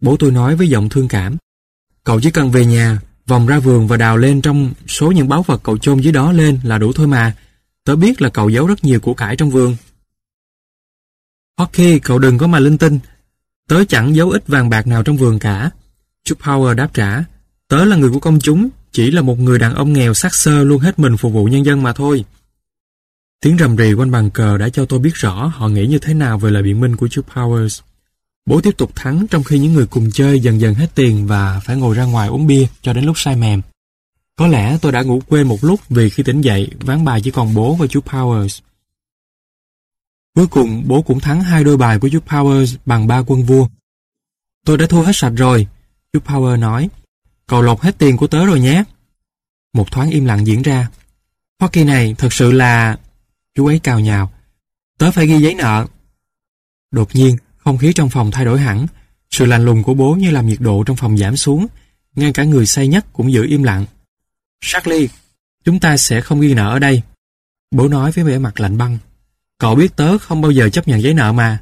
Bố tôi nói với giọng thương cảm. Cậu chỉ cần về nhà, vòng ra vườn và đào lên trong số những báu vật cậu chôn dưới đó lên là đủ thôi mà. Tớ biết là cậu giấu rất nhiều của cải trong vườn. OK, cậu đừng có mà linh tinh. Tớ chẳng giấu ít vàng bạc nào trong vườn cả. Chú Power đáp trả. Tớ là người của công chúng, chỉ là một người đàn ông nghèo sắc sơ luôn hết mình phục vụ nhân dân mà thôi. Tiếng rầm rì quanh bàn cờ đã cho tôi biết rõ họ nghĩ như thế nào về lời biện minh của chú Powers. Bố tiếp tục thắng trong khi những người cùng chơi dần dần hết tiền và phải ngồi ra ngoài uống bia cho đến lúc say mềm. Có lẽ tôi đã ngủ quên một lúc vì khi tỉnh dậy, ván bài chỉ còn bố và chú Powers. Cuối cùng bố cũng thắng hai đôi bài của chú Powers bằng ba quân vua. Tôi đã thua hết sạch rồi, chú Power nói. Cậu lột hết tiền của tớ rồi nhé. Một thoáng im lặng diễn ra. Hockey này thật sự là... Chú ấy cào nhào. Tớ phải ghi giấy nợ. Đột nhiên, không khí trong phòng thay đổi hẳn. Sự lạnh lùng của bố như làm nhiệt độ trong phòng giảm xuống. Ngay cả người say nhất cũng giữ im lặng. Charlie, chúng ta sẽ không ghi nợ ở đây. Bố nói với vẻ mặt lạnh băng. Cậu biết tớ không bao giờ chấp nhận giấy nợ mà.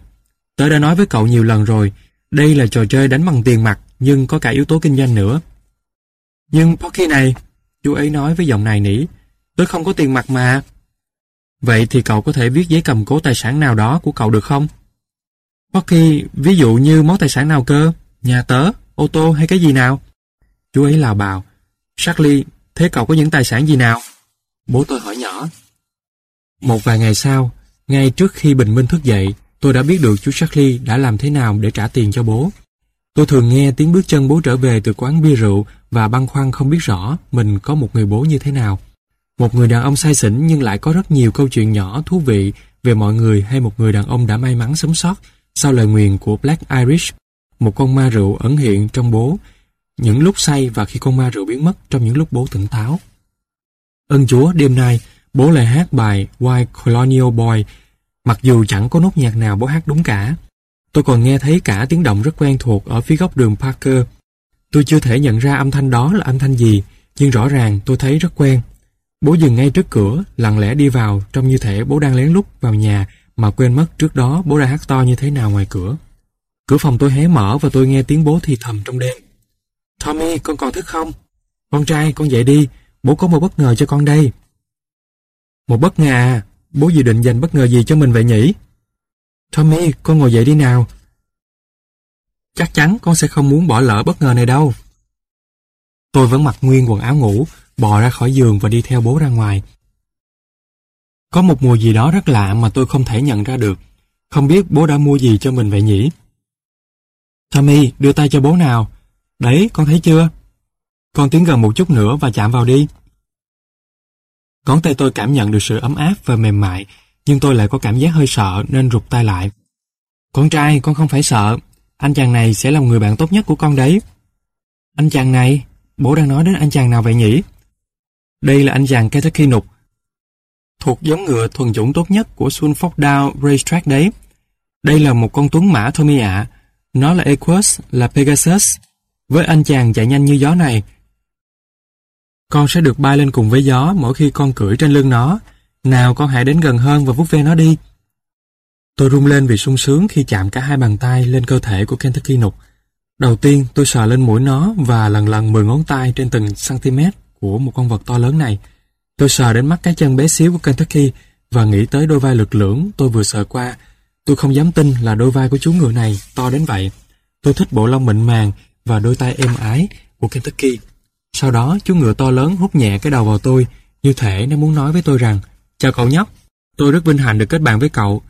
Tớ đã nói với cậu nhiều lần rồi, đây là trò chơi đánh bằng tiền mặt, nhưng có cả yếu tố kinh doanh nữa. Nhưng Pocky này, chú ấy nói với giọng này nỉ, tớ không có tiền mặt mà. Vậy thì cậu có thể viết giấy cầm cố tài sản nào đó của cậu được không? Pocky, ví dụ như món tài sản nào cơ? Nhà tớ, ô tô hay cái gì nào? Chú ấy lào bào. Charlie, thế cậu có những tài sản gì nào? Bố tôi hỏi nhỏ. Một vài ngày sau, ngay trước khi bình minh thức dậy, tôi đã biết được chú Charlie đã làm thế nào để trả tiền cho bố. Tôi thường nghe tiếng bước chân bố trở về từ quán bia rượu và băn khoăn không biết rõ mình có một người bố như thế nào. Một người đàn ông say xỉn nhưng lại có rất nhiều câu chuyện nhỏ thú vị về mọi người hay một người đàn ông đã may mắn sống sót sau lời nguyền của Black Irish, một con ma rượu ẩn hiện trong bố, những lúc say và khi con ma rượu biến mất trong những lúc bố tỉnh táo. Ơn Chúa, đêm nay, bố lại hát bài White Colonial Boy, mặc dù chẳng có nốt nhạc nào bố hát đúng cả. Tôi còn nghe thấy cả tiếng động rất quen thuộc ở phía góc đường Parker. Tôi chưa thể nhận ra âm thanh đó là âm thanh gì, nhưng rõ ràng tôi thấy rất quen. Bố dừng ngay trước cửa, lặng lẽ đi vào, trông như thể bố đang lén lút vào nhà mà quên mất trước đó bố đã hát to như thế nào ngoài cửa. Cửa phòng tôi hé mở và tôi nghe tiếng bố thì thầm trong đêm. Tommy, con còn thức không? Con trai, con dậy đi, bố có một bất ngờ cho con đây. Một bất ngờ à? Bố dự định dành bất ngờ gì cho mình vậy nhỉ? Tommy, con ngồi dậy đi nào. Chắc chắn con sẽ không muốn bỏ lỡ bất ngờ này đâu. Tôi vẫn mặc nguyên quần áo ngủ, bò ra khỏi giường và đi theo bố ra ngoài. Có một mùi gì đó rất lạ mà tôi không thể nhận ra được. Không biết bố đã mua gì cho mình vậy nhỉ? Tommy, đưa tay cho bố nào. Đấy, con thấy chưa? Con tiến gần một chút nữa và chạm vào đi. Ngón tay tôi cảm nhận được sự ấm áp và mềm mại, nhưng tôi lại có cảm giác hơi sợ nên rụt tay lại. Con trai, con không phải sợ. Anh chàng này sẽ là người bạn tốt nhất của con đấy. Anh chàng này? Bố đang nói đến anh chàng nào vậy nhỉ? Đây là anh chàng Kentucky nục. Thuộc giống ngựa thuần chủng tốt nhất của Suffolk Down Racetrack đấy. Đây là một con tuấn mã Tommy ạ. Nó là Equus, là Pegasus. Với anh chàng chạy nhanh như gió này, con sẽ được bay lên cùng với gió mỗi khi con cưỡi trên lưng nó. Nào con hãy đến gần hơn và vuốt ve nó đi. Tôi rung lên vì sung sướng khi chạm cả hai bàn tay lên cơ thể của Kentucky nục. Đầu tiên, tôi sờ lên mũi nó và lần lần mười ngón tay trên từng cm của một con vật to lớn này. Tôi sờ đến mắt cái chân bé xíu của Kentucky và nghĩ tới đôi vai lực lưỡng tôi vừa sờ qua. Tôi không dám tin là đôi vai của chú ngựa này to đến vậy. Tôi thích bộ lông mịn màng và đôi tay êm ái của Kentucky. Sau đó chú ngựa to lớn hút nhẹ cái đầu vào tôi, như thể nó muốn nói với tôi rằng Chào cậu nhóc, tôi rất vinh hạnh được kết bạn với cậu.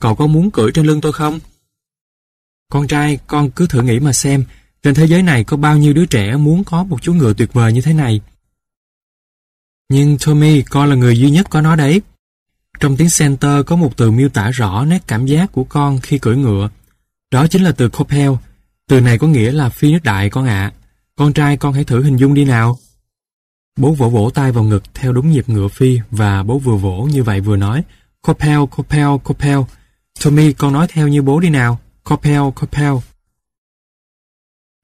Cậu có muốn cưỡi trên lưng tôi không? Con trai, con cứ thử nghĩ mà xem, trên thế giới này có bao nhiêu đứa trẻ muốn có một chú ngựa tuyệt vời như thế này. Nhưng Tommy, con là người duy nhất có nó đấy. Trong tiếng center có một từ miêu tả rõ nét cảm giác của con khi cưỡi ngựa. Đó chính là từ Copel. Từ này có nghĩa là phi nước đại con ạ. Con trai con hãy thử hình dung đi nào. Bố vỗ vỗ tay vào ngực theo đúng nhịp ngựa phi và bố vừa vỗ như vậy vừa nói Copel, Copel, Copel. Tommy, con nói theo như bố đi nào. Copel, Copel.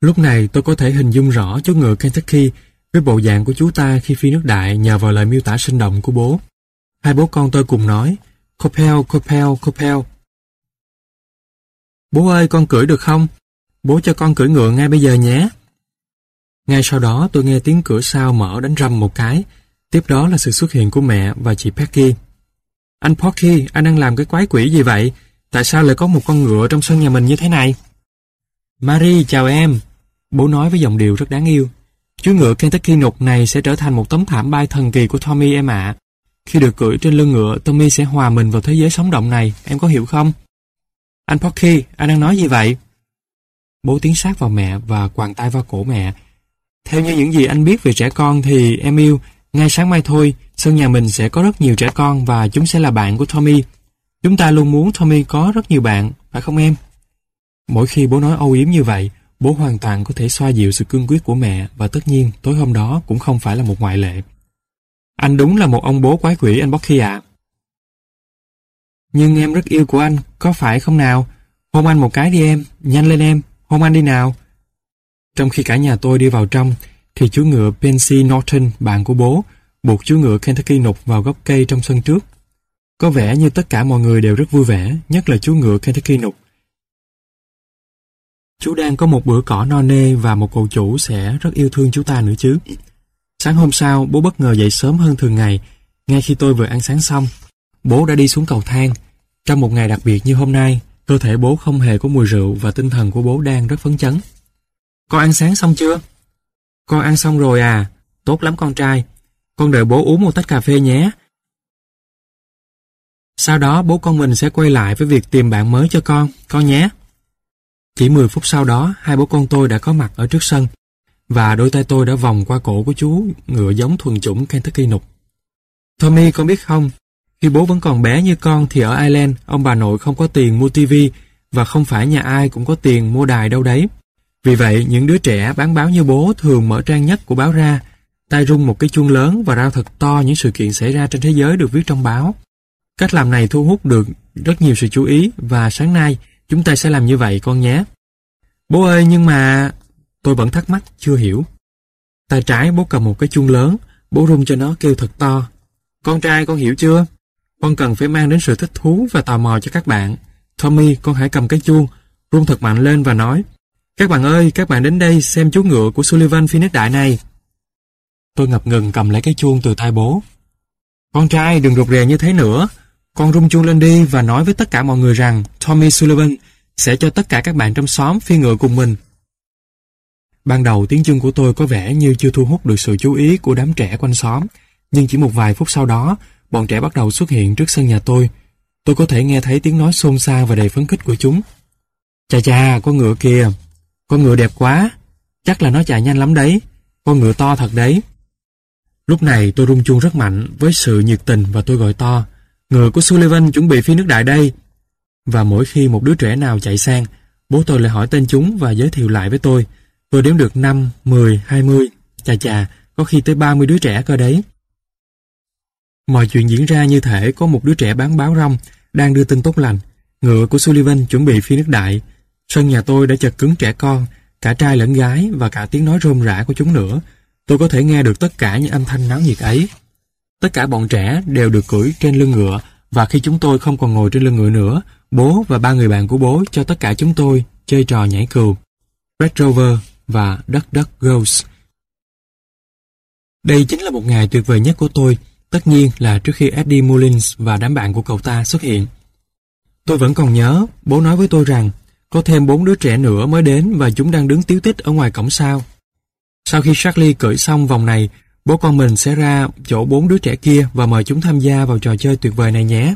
Lúc này tôi có thể hình dung rõ chú ngựa Kentucky với bộ dạng của chú ta khi phi nước đại nhờ vào lời miêu tả sinh động của bố. Hai bố con tôi cùng nói Copel, Copel, Copel. Bố ơi, con cưỡi được không? Bố cho con cưỡi ngựa ngay bây giờ nhé. Ngay sau đó tôi nghe tiếng cửa sau mở đánh rầm một cái. Tiếp đó là sự xuất hiện của mẹ và chị Peggy. Anh Porky, anh đang làm cái quái quỷ gì vậy? Tại sao lại có một con ngựa trong sân nhà mình như thế này? Marie, chào em. Bố nói với giọng điệu rất đáng yêu. Chú ngựa Kentucky nục này sẽ trở thành một tấm thảm bay thần kỳ của Tommy em ạ. Khi được cưỡi trên lưng ngựa, Tommy sẽ hòa mình vào thế giới sống động này, em có hiểu không? Anh Porky, anh đang nói gì vậy? Bố tiến sát vào mẹ và quàng tay vào cổ mẹ, theo như những gì anh biết về trẻ con thì em yêu, ngay sáng mai thôi, sân nhà mình sẽ có rất nhiều trẻ con và chúng sẽ là bạn của Tommy. Chúng ta luôn muốn Tommy có rất nhiều bạn, phải không em? Mỗi khi bố nói âu yếm như vậy, bố hoàn toàn có thể xoa dịu sự cương quyết của mẹ và tất nhiên tối hôm đó cũng không phải là một ngoại lệ. Anh đúng là một ông bố quái quỷ anh Bocky ạ. Nhưng em rất yêu của anh, có phải không nào? Hôn anh một cái đi em, nhanh lên em, hôn anh đi nào. Trong khi cả nhà tôi đi vào trong, thì chú ngựa Pensy Norton, bạn của bố, buộc chú ngựa Kentucky nục vào gốc cây trong sân trước. Có vẻ như tất cả mọi người đều rất vui vẻ, nhất là chú ngựa Kentucky nục. Chú đang có một bữa cỏ no nê và một cậu chủ sẽ rất yêu thương chú ta nữa chứ. Sáng hôm sau, bố bất ngờ dậy sớm hơn thường ngày. Ngay khi tôi vừa ăn sáng xong, bố đã đi xuống cầu thang. Trong một ngày đặc biệt như hôm nay, cơ thể bố không hề có mùi rượu và tinh thần của bố đang rất phấn chấn. Con ăn sáng xong chưa? Con ăn xong rồi à? Tốt lắm con trai. Con đợi bố uống một tách cà phê nhé. Sau đó bố con mình sẽ quay lại với việc tìm bạn mới cho con, con nhé. Chỉ 10 phút sau đó, hai bố con tôi đã có mặt ở trước sân và đôi tay tôi đã vòng qua cổ của chú ngựa giống thuần chủng Kentucky nục. Tommy con biết không, khi bố vẫn còn bé như con thì ở Ireland, ông bà nội không có tiền mua tivi và không phải nhà ai cũng có tiền mua đài đâu đấy. Vì vậy, những đứa trẻ bán báo như bố thường mở trang nhất của báo ra, tay rung một cái chuông lớn và rao thật to những sự kiện xảy ra trên thế giới được viết trong báo. Cách làm này thu hút được rất nhiều sự chú ý và sáng nay chúng ta sẽ làm như vậy con nhé. Bố ơi nhưng mà... Tôi vẫn thắc mắc, chưa hiểu. Tay trái bố cầm một cái chuông lớn, bố rung cho nó kêu thật to. Con trai con hiểu chưa? Con cần phải mang đến sự thích thú và tò mò cho các bạn. Tommy, con hãy cầm cái chuông, rung thật mạnh lên và nói các bạn ơi, các bạn đến đây xem chú ngựa của Sullivan Phoenix Đại này. Tôi ngập ngừng cầm lấy cái chuông từ tay bố. Con trai đừng rụt rè như thế nữa. Con rung chuông lên đi và nói với tất cả mọi người rằng Tommy Sullivan sẽ cho tất cả các bạn trong xóm phi ngựa cùng mình. Ban đầu tiếng chân của tôi có vẻ như chưa thu hút được sự chú ý của đám trẻ quanh xóm, nhưng chỉ một vài phút sau đó, bọn trẻ bắt đầu xuất hiện trước sân nhà tôi. Tôi có thể nghe thấy tiếng nói xôn xao và đầy phấn khích của chúng. Chà chà, con ngựa kìa, con ngựa đẹp quá, chắc là nó chạy nhanh lắm đấy, con ngựa to thật đấy. Lúc này tôi rung chuông rất mạnh với sự nhiệt tình và tôi gọi to, ngựa của Sullivan chuẩn bị phi nước đại đây. Và mỗi khi một đứa trẻ nào chạy sang, bố tôi lại hỏi tên chúng và giới thiệu lại với tôi. Tôi đếm được 5, 10, 20, chà chà, có khi tới 30 đứa trẻ cơ đấy. Mọi chuyện diễn ra như thể có một đứa trẻ bán báo rong đang đưa tin tốt lành. Ngựa của Sullivan chuẩn bị phi nước đại. Sân nhà tôi đã chật cứng trẻ con, cả trai lẫn gái và cả tiếng nói rôm rã của chúng nữa. Tôi có thể nghe được tất cả những âm thanh náo nhiệt ấy. Tất cả bọn trẻ đều được cưỡi trên lưng ngựa và khi chúng tôi không còn ngồi trên lưng ngựa nữa, bố và ba người bạn của bố cho tất cả chúng tôi chơi trò nhảy cừu. Red Rover và Duck Duck Goes. Đây chính là một ngày tuyệt vời nhất của tôi, tất nhiên là trước khi Eddie Mullins và đám bạn của cậu ta xuất hiện. Tôi vẫn còn nhớ, bố nói với tôi rằng có thêm bốn đứa trẻ nữa mới đến và chúng đang đứng tiếu tích ở ngoài cổng sao. Sau khi Charlie cưỡi xong vòng này, bố con mình sẽ ra chỗ bốn đứa trẻ kia và mời chúng tham gia vào trò chơi tuyệt vời này nhé.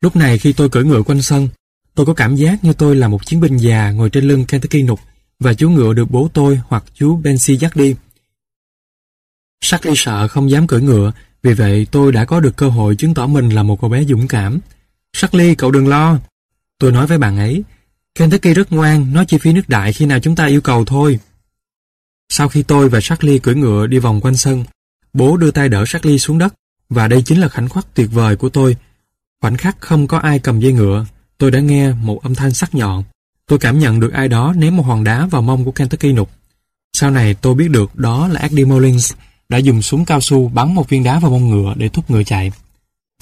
Lúc này khi tôi cưỡi ngựa quanh sân, tôi có cảm giác như tôi là một chiến binh già ngồi trên lưng Kentucky nục và chú ngựa được bố tôi hoặc chú Bensi dắt đi. Charlie sợ không dám cưỡi ngựa, vì vậy tôi đã có được cơ hội chứng tỏ mình là một cậu bé dũng cảm. Charlie, cậu đừng lo. Tôi nói với bạn ấy, Kentucky rất ngoan, nó chi phí nước đại khi nào chúng ta yêu cầu thôi. Sau khi tôi và Charlie cưỡi ngựa đi vòng quanh sân, bố đưa tay đỡ Charlie xuống đất, và đây chính là khoảnh khắc tuyệt vời của tôi. Khoảnh khắc không có ai cầm dây ngựa, tôi đã nghe một âm thanh sắc nhọn. Tôi cảm nhận được ai đó ném một hòn đá vào mông của Kentucky nục. Sau này tôi biết được đó là Eddie Mullins đã dùng súng cao su bắn một viên đá vào mông ngựa để thúc ngựa chạy.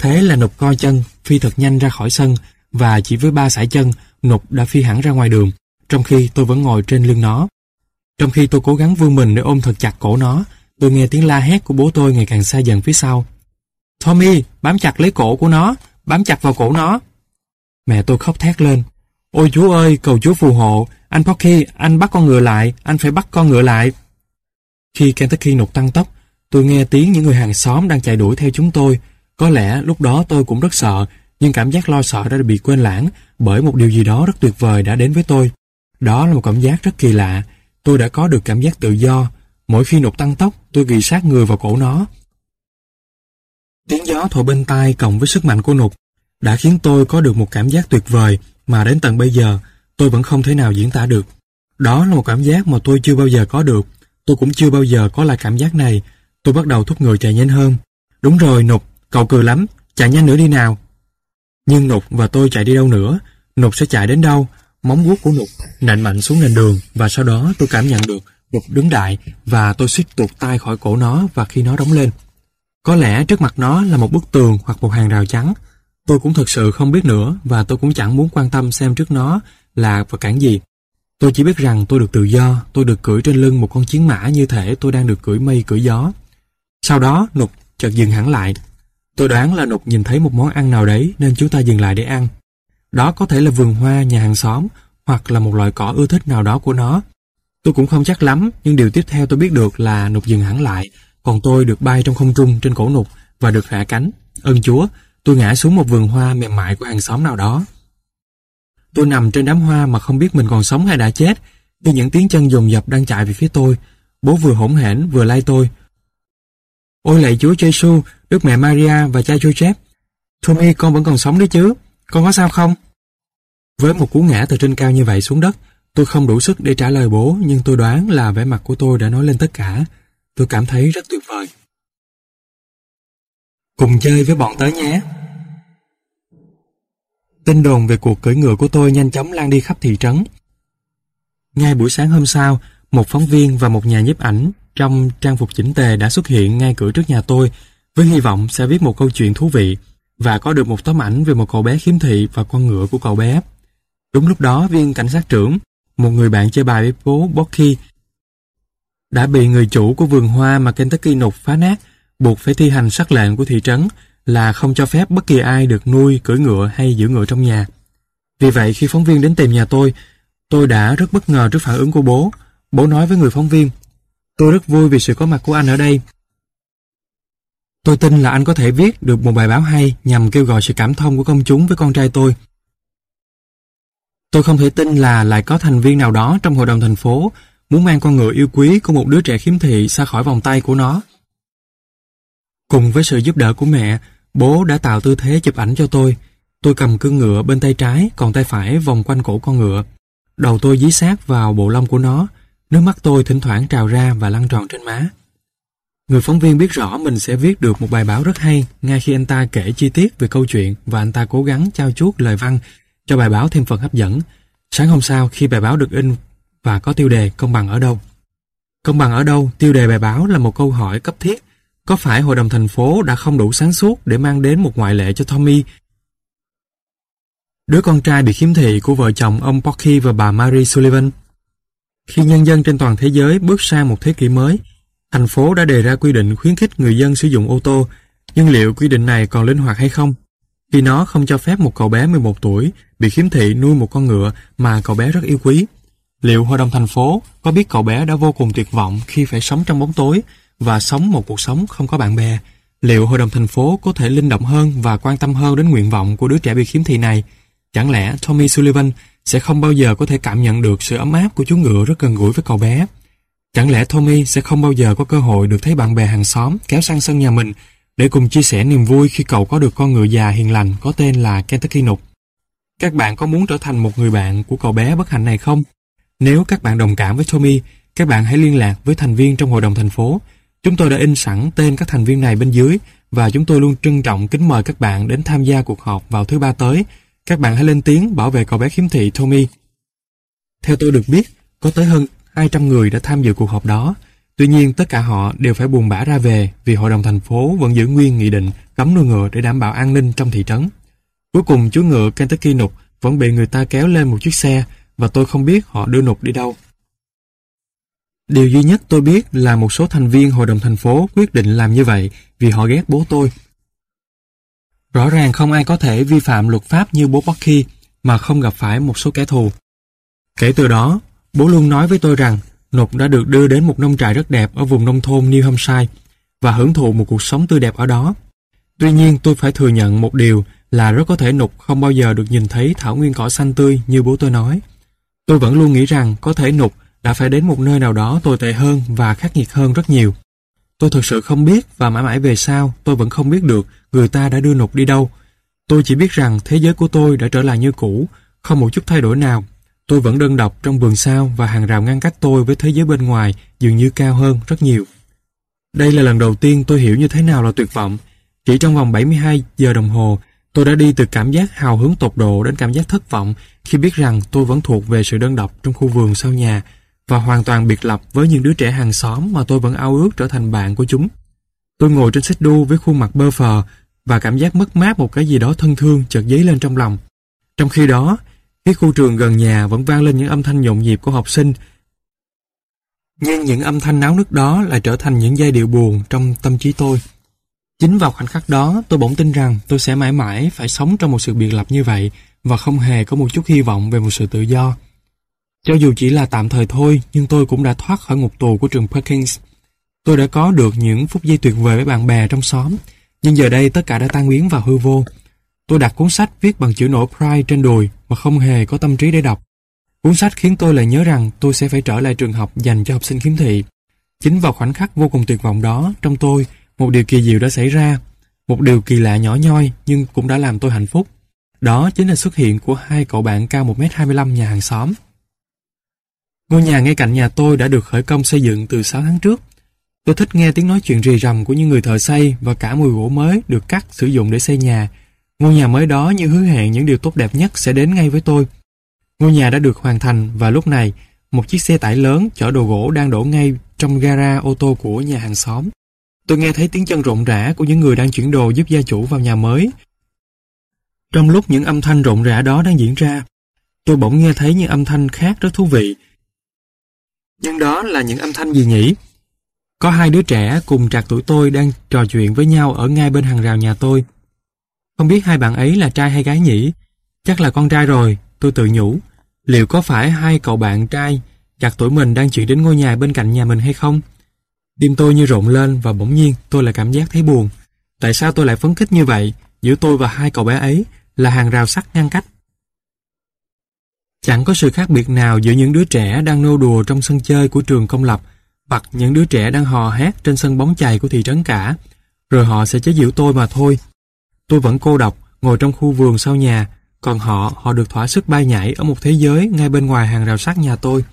Thế là nục co chân, phi thật nhanh ra khỏi sân và chỉ với ba sải chân, nục đã phi hẳn ra ngoài đường, trong khi tôi vẫn ngồi trên lưng nó. Trong khi tôi cố gắng vươn mình để ôm thật chặt cổ nó, tôi nghe tiếng la hét của bố tôi ngày càng xa dần phía sau. Tommy, bám chặt lấy cổ của nó, bám chặt vào cổ nó. Mẹ tôi khóc thét lên. Ôi chú ơi, cầu chúa phù hộ, anh Pocky, anh bắt con ngựa lại, anh phải bắt con ngựa lại. Khi Kentucky nục tăng tốc, tôi nghe tiếng những người hàng xóm đang chạy đuổi theo chúng tôi. Có lẽ lúc đó tôi cũng rất sợ, nhưng cảm giác lo sợ đã bị quên lãng bởi một điều gì đó rất tuyệt vời đã đến với tôi. Đó là một cảm giác rất kỳ lạ, tôi đã có được cảm giác tự do. Mỗi khi nụt tăng tốc, tôi ghi sát người vào cổ nó. Tiếng gió thổi bên tai cộng với sức mạnh của nụt đã khiến tôi có được một cảm giác tuyệt vời mà đến tận bây giờ tôi vẫn không thể nào diễn tả được. Đó là một cảm giác mà tôi chưa bao giờ có được. Tôi cũng chưa bao giờ có lại cảm giác này. Tôi bắt đầu thúc người chạy nhanh hơn. Đúng rồi, Nục, cậu cười lắm, chạy nhanh nữa đi nào. Nhưng Nục và tôi chạy đi đâu nữa, Nục sẽ chạy đến đâu, Móng vuốt của Nục nện mạnh xuống nền đường và sau đó tôi cảm nhận được Nục đứng đại và tôi suýt tuột tay khỏi cổ nó và khi nó đóng lên. Có lẽ trước mặt nó là một bức tường hoặc một hàng rào trắng. Tôi cũng thực sự không biết nữa và tôi cũng chẳng muốn quan tâm xem trước nó là vật cản gì. Tôi chỉ biết rằng tôi được tự do, tôi được cưỡi trên lưng một con chiến mã như thể tôi đang được cưỡi mây cưỡi gió. Sau đó, Nục chợt dừng hẳn lại. Tôi đoán là Nục nhìn thấy một món ăn nào đấy nên chúng ta dừng lại để ăn. Đó có thể là vườn hoa nhà hàng xóm hoặc là một loại cỏ ưa thích nào đó của nó. Tôi cũng không chắc lắm, nhưng điều tiếp theo tôi biết được là nục dừng hẳn lại, còn tôi được bay trong không trung trên cổ nục và được hạ cánh. Ơn Chúa, tôi ngã xuống một vườn hoa mềm mại của hàng xóm nào đó. Tôi nằm trên đám hoa mà không biết mình còn sống hay đã chết, khi những tiếng chân dồn dập đang chạy về phía tôi. Bố vừa hỗn hển vừa lay tôi. Ôi lạy Chúa Giêsu, Đức Mẹ Maria và cha Joseph. Tommy con vẫn còn sống đấy chứ? Con có sao không? Với một cú ngã từ trên cao như vậy xuống đất, tôi không đủ sức để trả lời bố, nhưng tôi đoán là vẻ mặt của tôi đã nói lên tất cả. Tôi cảm thấy rất tuyệt vời. Cùng chơi với bọn tớ nhé. Tin đồn về cuộc cưỡi ngựa của tôi nhanh chóng lan đi khắp thị trấn. Ngay buổi sáng hôm sau, một phóng viên và một nhà nhiếp ảnh trong trang phục chỉnh tề đã xuất hiện ngay cửa trước nhà tôi với hy vọng sẽ viết một câu chuyện thú vị và có được một tấm ảnh về một cậu bé khiếm thị và con ngựa của cậu bé. Đúng lúc đó, viên cảnh sát trưởng, một người bạn chơi bài với bố Bocky, đã bị người chủ của vườn hoa mà Kentucky nộp phá nát, buộc phải thi hành sắc lệnh của thị trấn là không cho phép bất kỳ ai được nuôi, cưỡi ngựa hay giữ ngựa trong nhà. Vì vậy, khi phóng viên đến tìm nhà tôi, tôi đã rất bất ngờ trước phản ứng của bố. Bố nói với người phóng viên, tôi rất vui vì sự có mặt của anh ở đây. Tôi tin là anh có thể viết được một bài báo hay nhằm kêu gọi sự cảm thông của công chúng với con trai tôi. Tôi không thể tin là lại có thành viên nào đó trong hội đồng thành phố muốn mang con ngựa yêu quý của một đứa trẻ khiếm thị ra khỏi vòng tay của nó. Cùng với sự giúp đỡ của mẹ, bố đã tạo tư thế chụp ảnh cho tôi. Tôi cầm cương ngựa bên tay trái, còn tay phải vòng quanh cổ con ngựa. Đầu tôi dí sát vào bộ lông của nó, nước mắt tôi thỉnh thoảng trào ra và lăn tròn trên má. Người phóng viên biết rõ mình sẽ viết được một bài báo rất hay ngay khi anh ta kể chi tiết về câu chuyện và anh ta cố gắng trao chuốt lời văn cho bài báo thêm phần hấp dẫn. Sáng hôm sau khi bài báo được in và có tiêu đề công bằng ở đâu. Công bằng ở đâu, tiêu đề bài báo là một câu hỏi cấp thiết. Có phải hội đồng thành phố đã không đủ sáng suốt để mang đến một ngoại lệ cho Tommy? Đứa con trai bị khiếm thị của vợ chồng ông Porky và bà Mary Sullivan. Khi nhân dân trên toàn thế giới bước sang một thế kỷ mới, thành phố đã đề ra quy định khuyến khích người dân sử dụng ô tô, nhưng liệu quy định này còn linh hoạt hay không? Khi nó không cho phép một cậu bé 11 tuổi bị khiếm thị nuôi một con ngựa mà cậu bé rất yêu quý. Liệu hội đồng thành phố có biết cậu bé đã vô cùng tuyệt vọng khi phải sống trong bóng tối và sống một cuộc sống không có bạn bè? Liệu hội đồng thành phố có thể linh động hơn và quan tâm hơn đến nguyện vọng của đứa trẻ bị khiếm thị này? Chẳng lẽ Tommy Sullivan sẽ không bao giờ có thể cảm nhận được sự ấm áp của chú ngựa rất gần gũi với cậu bé? Chẳng lẽ Tommy sẽ không bao giờ có cơ hội được thấy bạn bè hàng xóm kéo sang sân nhà mình để cùng chia sẻ niềm vui khi cậu có được con ngựa già hiền lành có tên là Kentucky Nục? Các bạn có muốn trở thành một người bạn của cậu bé bất hạnh này không? Nếu các bạn đồng cảm với Tommy, các bạn hãy liên lạc với thành viên trong hội đồng thành phố. Chúng tôi đã in sẵn tên các thành viên này bên dưới và chúng tôi luôn trân trọng kính mời các bạn đến tham gia cuộc họp vào thứ ba tới. Các bạn hãy lên tiếng bảo vệ cậu bé khiếm thị Tommy. Theo tôi được biết, có tới hơn 200 người đã tham dự cuộc họp đó. Tuy nhiên, tất cả họ đều phải buồn bã ra về vì hội đồng thành phố vẫn giữ nguyên nghị định cấm nuôi ngựa để đảm bảo an ninh trong thị trấn. Cuối cùng, chú ngựa Kentucky Nục vẫn bị người ta kéo lên một chiếc xe và tôi không biết họ đưa Nục đi đâu. Điều duy nhất tôi biết là một số thành viên hội đồng thành phố quyết định làm như vậy vì họ ghét bố tôi. Rõ ràng không ai có thể vi phạm luật pháp như bố Bucky mà không gặp phải một số kẻ thù. Kể từ đó, bố luôn nói với tôi rằng Nục đã được đưa đến một nông trại rất đẹp ở vùng nông thôn New Hampshire và hưởng thụ một cuộc sống tươi đẹp ở đó. Tuy nhiên tôi phải thừa nhận một điều là rất có thể Nục không bao giờ được nhìn thấy thảo nguyên cỏ xanh tươi như bố tôi nói. Tôi vẫn luôn nghĩ rằng có thể Nục đã phải đến một nơi nào đó tồi tệ hơn và khắc nghiệt hơn rất nhiều. Tôi thực sự không biết và mãi mãi về sau tôi vẫn không biết được người ta đã đưa Nục đi đâu. Tôi chỉ biết rằng thế giới của tôi đã trở lại như cũ, không một chút thay đổi nào. Tôi vẫn đơn độc trong vườn sao và hàng rào ngăn cách tôi với thế giới bên ngoài dường như cao hơn rất nhiều. Đây là lần đầu tiên tôi hiểu như thế nào là tuyệt vọng. Chỉ trong vòng 72 giờ đồng hồ, tôi đã đi từ cảm giác hào hứng tột độ đến cảm giác thất vọng khi biết rằng tôi vẫn thuộc về sự đơn độc trong khu vườn sau nhà và hoàn toàn biệt lập với những đứa trẻ hàng xóm mà tôi vẫn ao ước trở thành bạn của chúng. Tôi ngồi trên xích đu với khuôn mặt bơ phờ và cảm giác mất mát một cái gì đó thân thương chợt dấy lên trong lòng. Trong khi đó, cái khu trường gần nhà vẫn vang lên những âm thanh nhộn nhịp của học sinh. Nhưng những âm thanh náo nức đó lại trở thành những giai điệu buồn trong tâm trí tôi. Chính vào khoảnh khắc đó, tôi bỗng tin rằng tôi sẽ mãi mãi phải sống trong một sự biệt lập như vậy và không hề có một chút hy vọng về một sự tự do. Cho dù chỉ là tạm thời thôi, nhưng tôi cũng đã thoát khỏi ngục tù của trường Perkins. Tôi đã có được những phút giây tuyệt vời với bạn bè trong xóm, nhưng giờ đây tất cả đã tan biến vào hư vô. Tôi đặt cuốn sách viết bằng chữ nổi Pride trên đùi mà không hề có tâm trí để đọc. Cuốn sách khiến tôi lại nhớ rằng tôi sẽ phải trở lại trường học dành cho học sinh khiếm thị. Chính vào khoảnh khắc vô cùng tuyệt vọng đó, trong tôi, một điều kỳ diệu đã xảy ra. Một điều kỳ lạ nhỏ nhoi nhưng cũng đã làm tôi hạnh phúc. Đó chính là xuất hiện của hai cậu bạn cao 1m25 nhà hàng xóm. Ngôi nhà ngay cạnh nhà tôi đã được khởi công xây dựng từ 6 tháng trước. Tôi thích nghe tiếng nói chuyện rì rầm của những người thợ xây và cả mùi gỗ mới được cắt sử dụng để xây nhà. Ngôi nhà mới đó như hứa hẹn những điều tốt đẹp nhất sẽ đến ngay với tôi. Ngôi nhà đã được hoàn thành và lúc này một chiếc xe tải lớn chở đồ gỗ đang đổ ngay trong gara ô tô của nhà hàng xóm. Tôi nghe thấy tiếng chân rộn rã của những người đang chuyển đồ giúp gia chủ vào nhà mới. Trong lúc những âm thanh rộn rã đó đang diễn ra, tôi bỗng nghe thấy những âm thanh khác rất thú vị. Nhưng đó là những âm thanh gì nhỉ? Có hai đứa trẻ cùng trạc tuổi tôi đang trò chuyện với nhau ở ngay bên hàng rào nhà tôi. Không biết hai bạn ấy là trai hay gái nhỉ? Chắc là con trai rồi, tôi tự nhủ. Liệu có phải hai cậu bạn trai chặt tuổi mình đang chuyển đến ngôi nhà bên cạnh nhà mình hay không? Tim tôi như rộn lên và bỗng nhiên tôi lại cảm giác thấy buồn. Tại sao tôi lại phấn khích như vậy? Giữa tôi và hai cậu bé ấy là hàng rào sắt ngăn cách. Chẳng có sự khác biệt nào giữa những đứa trẻ đang nô đùa trong sân chơi của trường công lập hoặc những đứa trẻ đang hò hét trên sân bóng chày của thị trấn cả. Rồi họ sẽ chế giễu tôi mà thôi. Tôi vẫn cô độc, ngồi trong khu vườn sau nhà, còn họ, họ được thỏa sức bay nhảy ở một thế giới ngay bên ngoài hàng rào sắt nhà tôi.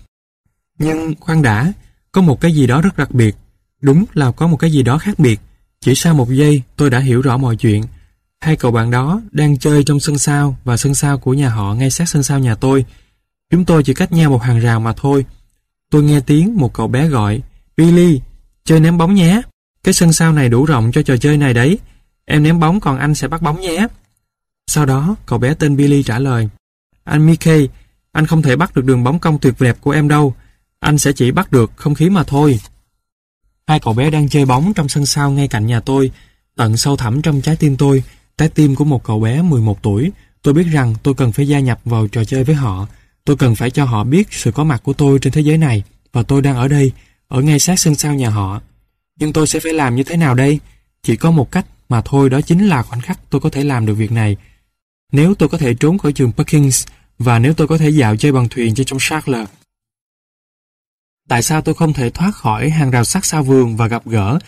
Nhưng khoan đã, có một cái gì đó rất đặc biệt. Đúng là có một cái gì đó khác biệt. Chỉ sau một giây tôi đã hiểu rõ mọi chuyện. Hai cậu bạn đó đang chơi trong sân sau và sân sau của nhà họ ngay sát sân sau nhà tôi. Chúng tôi chỉ cách nhau một hàng rào mà thôi. Tôi nghe tiếng một cậu bé gọi Billy, chơi ném bóng nhé. Cái sân sau này đủ rộng cho trò chơi này đấy. Em ném bóng còn anh sẽ bắt bóng nhé. Sau đó, cậu bé tên Billy trả lời Anh Mickey, anh không thể bắt được đường bóng cong tuyệt đẹp của em đâu. Anh sẽ chỉ bắt được không khí mà thôi. Hai cậu bé đang chơi bóng trong sân sau ngay cạnh nhà tôi. Tận sâu thẳm trong trái tim tôi, trái tim của một cậu bé 11 tuổi. Tôi biết rằng tôi cần phải gia nhập vào trò chơi với họ. Tôi cần phải cho họ biết sự có mặt của tôi trên thế giới này. Và tôi đang ở đây, ở ngay sát sân sau nhà họ. Nhưng tôi sẽ phải làm như thế nào đây? Chỉ có một cách mà thôi đó chính là khoảnh khắc tôi có thể làm được việc này. Nếu tôi có thể trốn khỏi trường Perkins và nếu tôi có thể dạo chơi bằng thuyền trên trong Charles. Tại sao tôi không thể thoát khỏi hàng rào sắt sau vườn và gặp gỡ?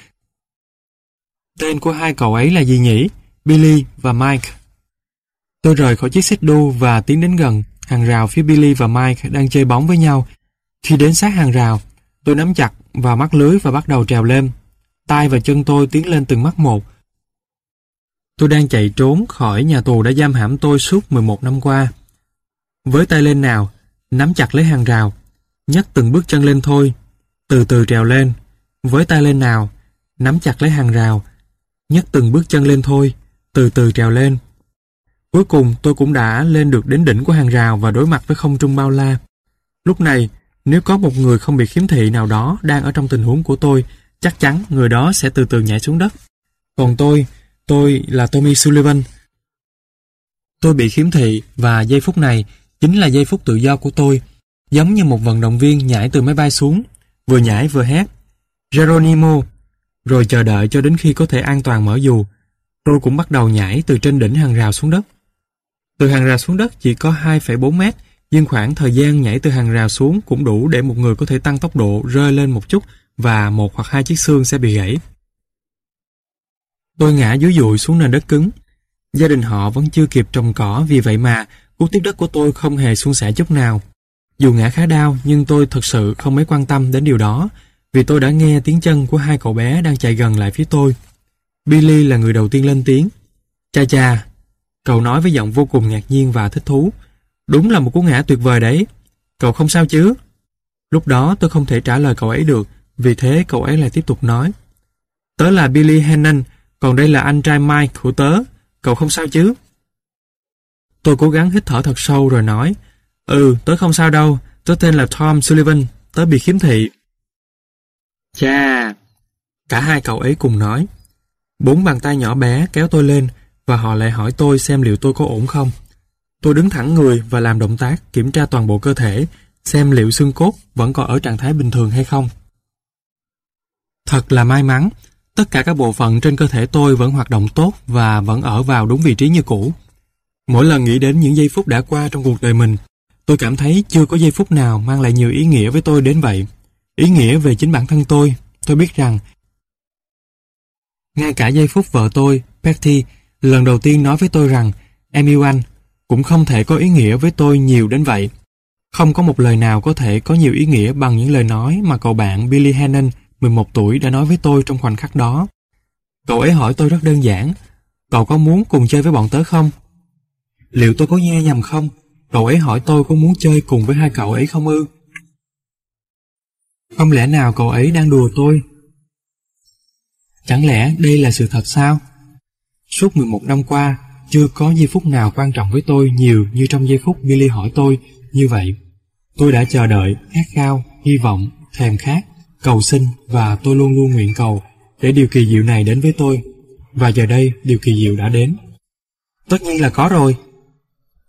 Tên của hai cậu ấy là gì nhỉ? Billy và Mike. Tôi rời khỏi chiếc xích đu và tiến đến gần hàng rào phía Billy và Mike đang chơi bóng với nhau. Khi đến sát hàng rào, tôi nắm chặt vào mắt lưới và bắt đầu trèo lên. Tay và chân tôi tiến lên từng mắt một. Tôi đang chạy trốn khỏi nhà tù đã giam hãm tôi suốt 11 năm qua. Với tay lên nào, nắm chặt lấy hàng rào, nhấc từng bước chân lên thôi, từ từ trèo lên. Với tay lên nào, nắm chặt lấy hàng rào, nhấc từng bước chân lên thôi, từ từ trèo lên. Cuối cùng tôi cũng đã lên được đến đỉnh của hàng rào và đối mặt với không trung bao la. Lúc này, nếu có một người không bị khiếm thị nào đó đang ở trong tình huống của tôi, chắc chắn người đó sẽ từ từ nhảy xuống đất. Còn tôi, tôi là Tommy Sullivan. Tôi bị khiếm thị và giây phút này chính là giây phút tự do của tôi, giống như một vận động viên nhảy từ máy bay xuống, vừa nhảy vừa hét. Geronimo, rồi chờ đợi cho đến khi có thể an toàn mở dù. Tôi cũng bắt đầu nhảy từ trên đỉnh hàng rào xuống đất. Từ hàng rào xuống đất chỉ có 2,4 mét, nhưng khoảng thời gian nhảy từ hàng rào xuống cũng đủ để một người có thể tăng tốc độ rơi lên một chút và một hoặc hai chiếc xương sẽ bị gãy. Tôi ngã dưới dụi xuống nền đất cứng. Gia đình họ vẫn chưa kịp trồng cỏ vì vậy mà cú tiếp đất của tôi không hề suôn sẻ chút nào. Dù ngã khá đau nhưng tôi thật sự không mấy quan tâm đến điều đó vì tôi đã nghe tiếng chân của hai cậu bé đang chạy gần lại phía tôi. Billy là người đầu tiên lên tiếng. Cha cha, cậu nói với giọng vô cùng ngạc nhiên và thích thú. Đúng là một cú ngã tuyệt vời đấy. Cậu không sao chứ? Lúc đó tôi không thể trả lời cậu ấy được, vì thế cậu ấy lại tiếp tục nói. Tớ là Billy Hannon, còn đây là anh trai Mike của tớ. Cậu không sao chứ? Tôi cố gắng hít thở thật sâu rồi nói. Ừ, tớ không sao đâu. Tớ tên là Tom Sullivan. Tớ bị khiếm thị. Chà! Cả hai cậu ấy cùng nói. Bốn bàn tay nhỏ bé kéo tôi lên và họ lại hỏi tôi xem liệu tôi có ổn không. Tôi đứng thẳng người và làm động tác kiểm tra toàn bộ cơ thể xem liệu xương cốt vẫn còn ở trạng thái bình thường hay không. Thật là may mắn, tất cả các bộ phận trên cơ thể tôi vẫn hoạt động tốt và vẫn ở vào đúng vị trí như cũ. Mỗi lần nghĩ đến những giây phút đã qua trong cuộc đời mình, tôi cảm thấy chưa có giây phút nào mang lại nhiều ý nghĩa với tôi đến vậy. Ý nghĩa về chính bản thân tôi, tôi biết rằng ngay cả giây phút vợ tôi, Patty, lần đầu tiên nói với tôi rằng em yêu anh, cũng không thể có ý nghĩa với tôi nhiều đến vậy. Không có một lời nào có thể có nhiều ý nghĩa bằng những lời nói mà cậu bạn Billy Hannon, 11 tuổi đã nói với tôi trong khoảnh khắc đó. Cậu ấy hỏi tôi rất đơn giản, cậu có muốn cùng chơi với bọn tớ không? Liệu tôi có nghe nhầm không? Cậu ấy hỏi tôi có muốn chơi cùng với hai cậu ấy không ư? Không lẽ nào cậu ấy đang đùa tôi? Chẳng lẽ đây là sự thật sao? Suốt 11 năm qua, chưa có giây phút nào quan trọng với tôi nhiều như trong giây phút Billy hỏi tôi như vậy. Tôi đã chờ đợi, khát khao, hy vọng, thèm khát, cầu xin và tôi luôn luôn nguyện cầu để điều kỳ diệu này đến với tôi. Và giờ đây, điều kỳ diệu đã đến. Tất nhiên là có rồi.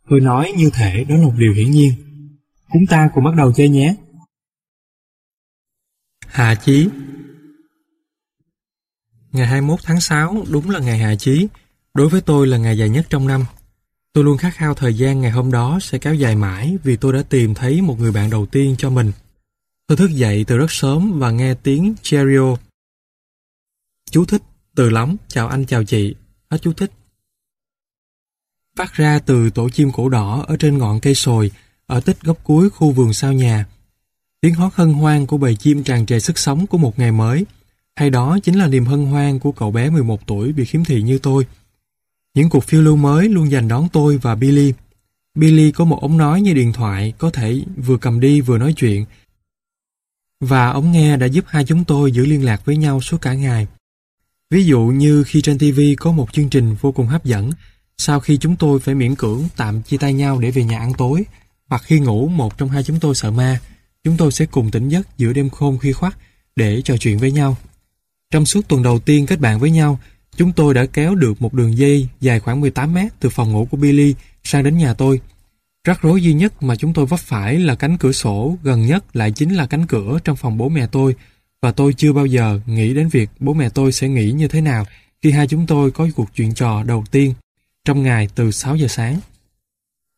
Tôi nói như thể đó là một điều hiển nhiên. Chúng ta cùng bắt đầu chơi nhé. Hạ Chí Ngày 21 tháng 6 đúng là ngày hạ chí, đối với tôi là ngày dài nhất trong năm. Tôi luôn khát khao thời gian ngày hôm đó sẽ kéo dài mãi vì tôi đã tìm thấy một người bạn đầu tiên cho mình. Tôi thức dậy từ rất sớm và nghe tiếng cheerio. Chú thích, từ lắm, chào anh chào chị, hết chú thích. Phát ra từ tổ chim cổ đỏ ở trên ngọn cây sồi, ở tích góc cuối khu vườn sau nhà. Tiếng hót hân hoan của bầy chim tràn trề sức sống của một ngày mới, hay đó chính là niềm hân hoan của cậu bé 11 tuổi bị khiếm thị như tôi. Những cuộc phiêu lưu mới luôn dành đón tôi và Billy. Billy có một ống nói như điện thoại, có thể vừa cầm đi vừa nói chuyện. Và ống nghe đã giúp hai chúng tôi giữ liên lạc với nhau suốt cả ngày. Ví dụ như khi trên TV có một chương trình vô cùng hấp dẫn, sau khi chúng tôi phải miễn cưỡng tạm chia tay nhau để về nhà ăn tối, hoặc khi ngủ một trong hai chúng tôi sợ ma, chúng tôi sẽ cùng tỉnh giấc giữa đêm khôn khi khoắt để trò chuyện với nhau. Trong suốt tuần đầu tiên kết bạn với nhau, chúng tôi đã kéo được một đường dây dài khoảng 18 mét từ phòng ngủ của Billy sang đến nhà tôi. Rắc rối duy nhất mà chúng tôi vấp phải là cánh cửa sổ gần nhất lại chính là cánh cửa trong phòng bố mẹ tôi và tôi chưa bao giờ nghĩ đến việc bố mẹ tôi sẽ nghĩ như thế nào khi hai chúng tôi có cuộc chuyện trò đầu tiên trong ngày từ 6 giờ sáng.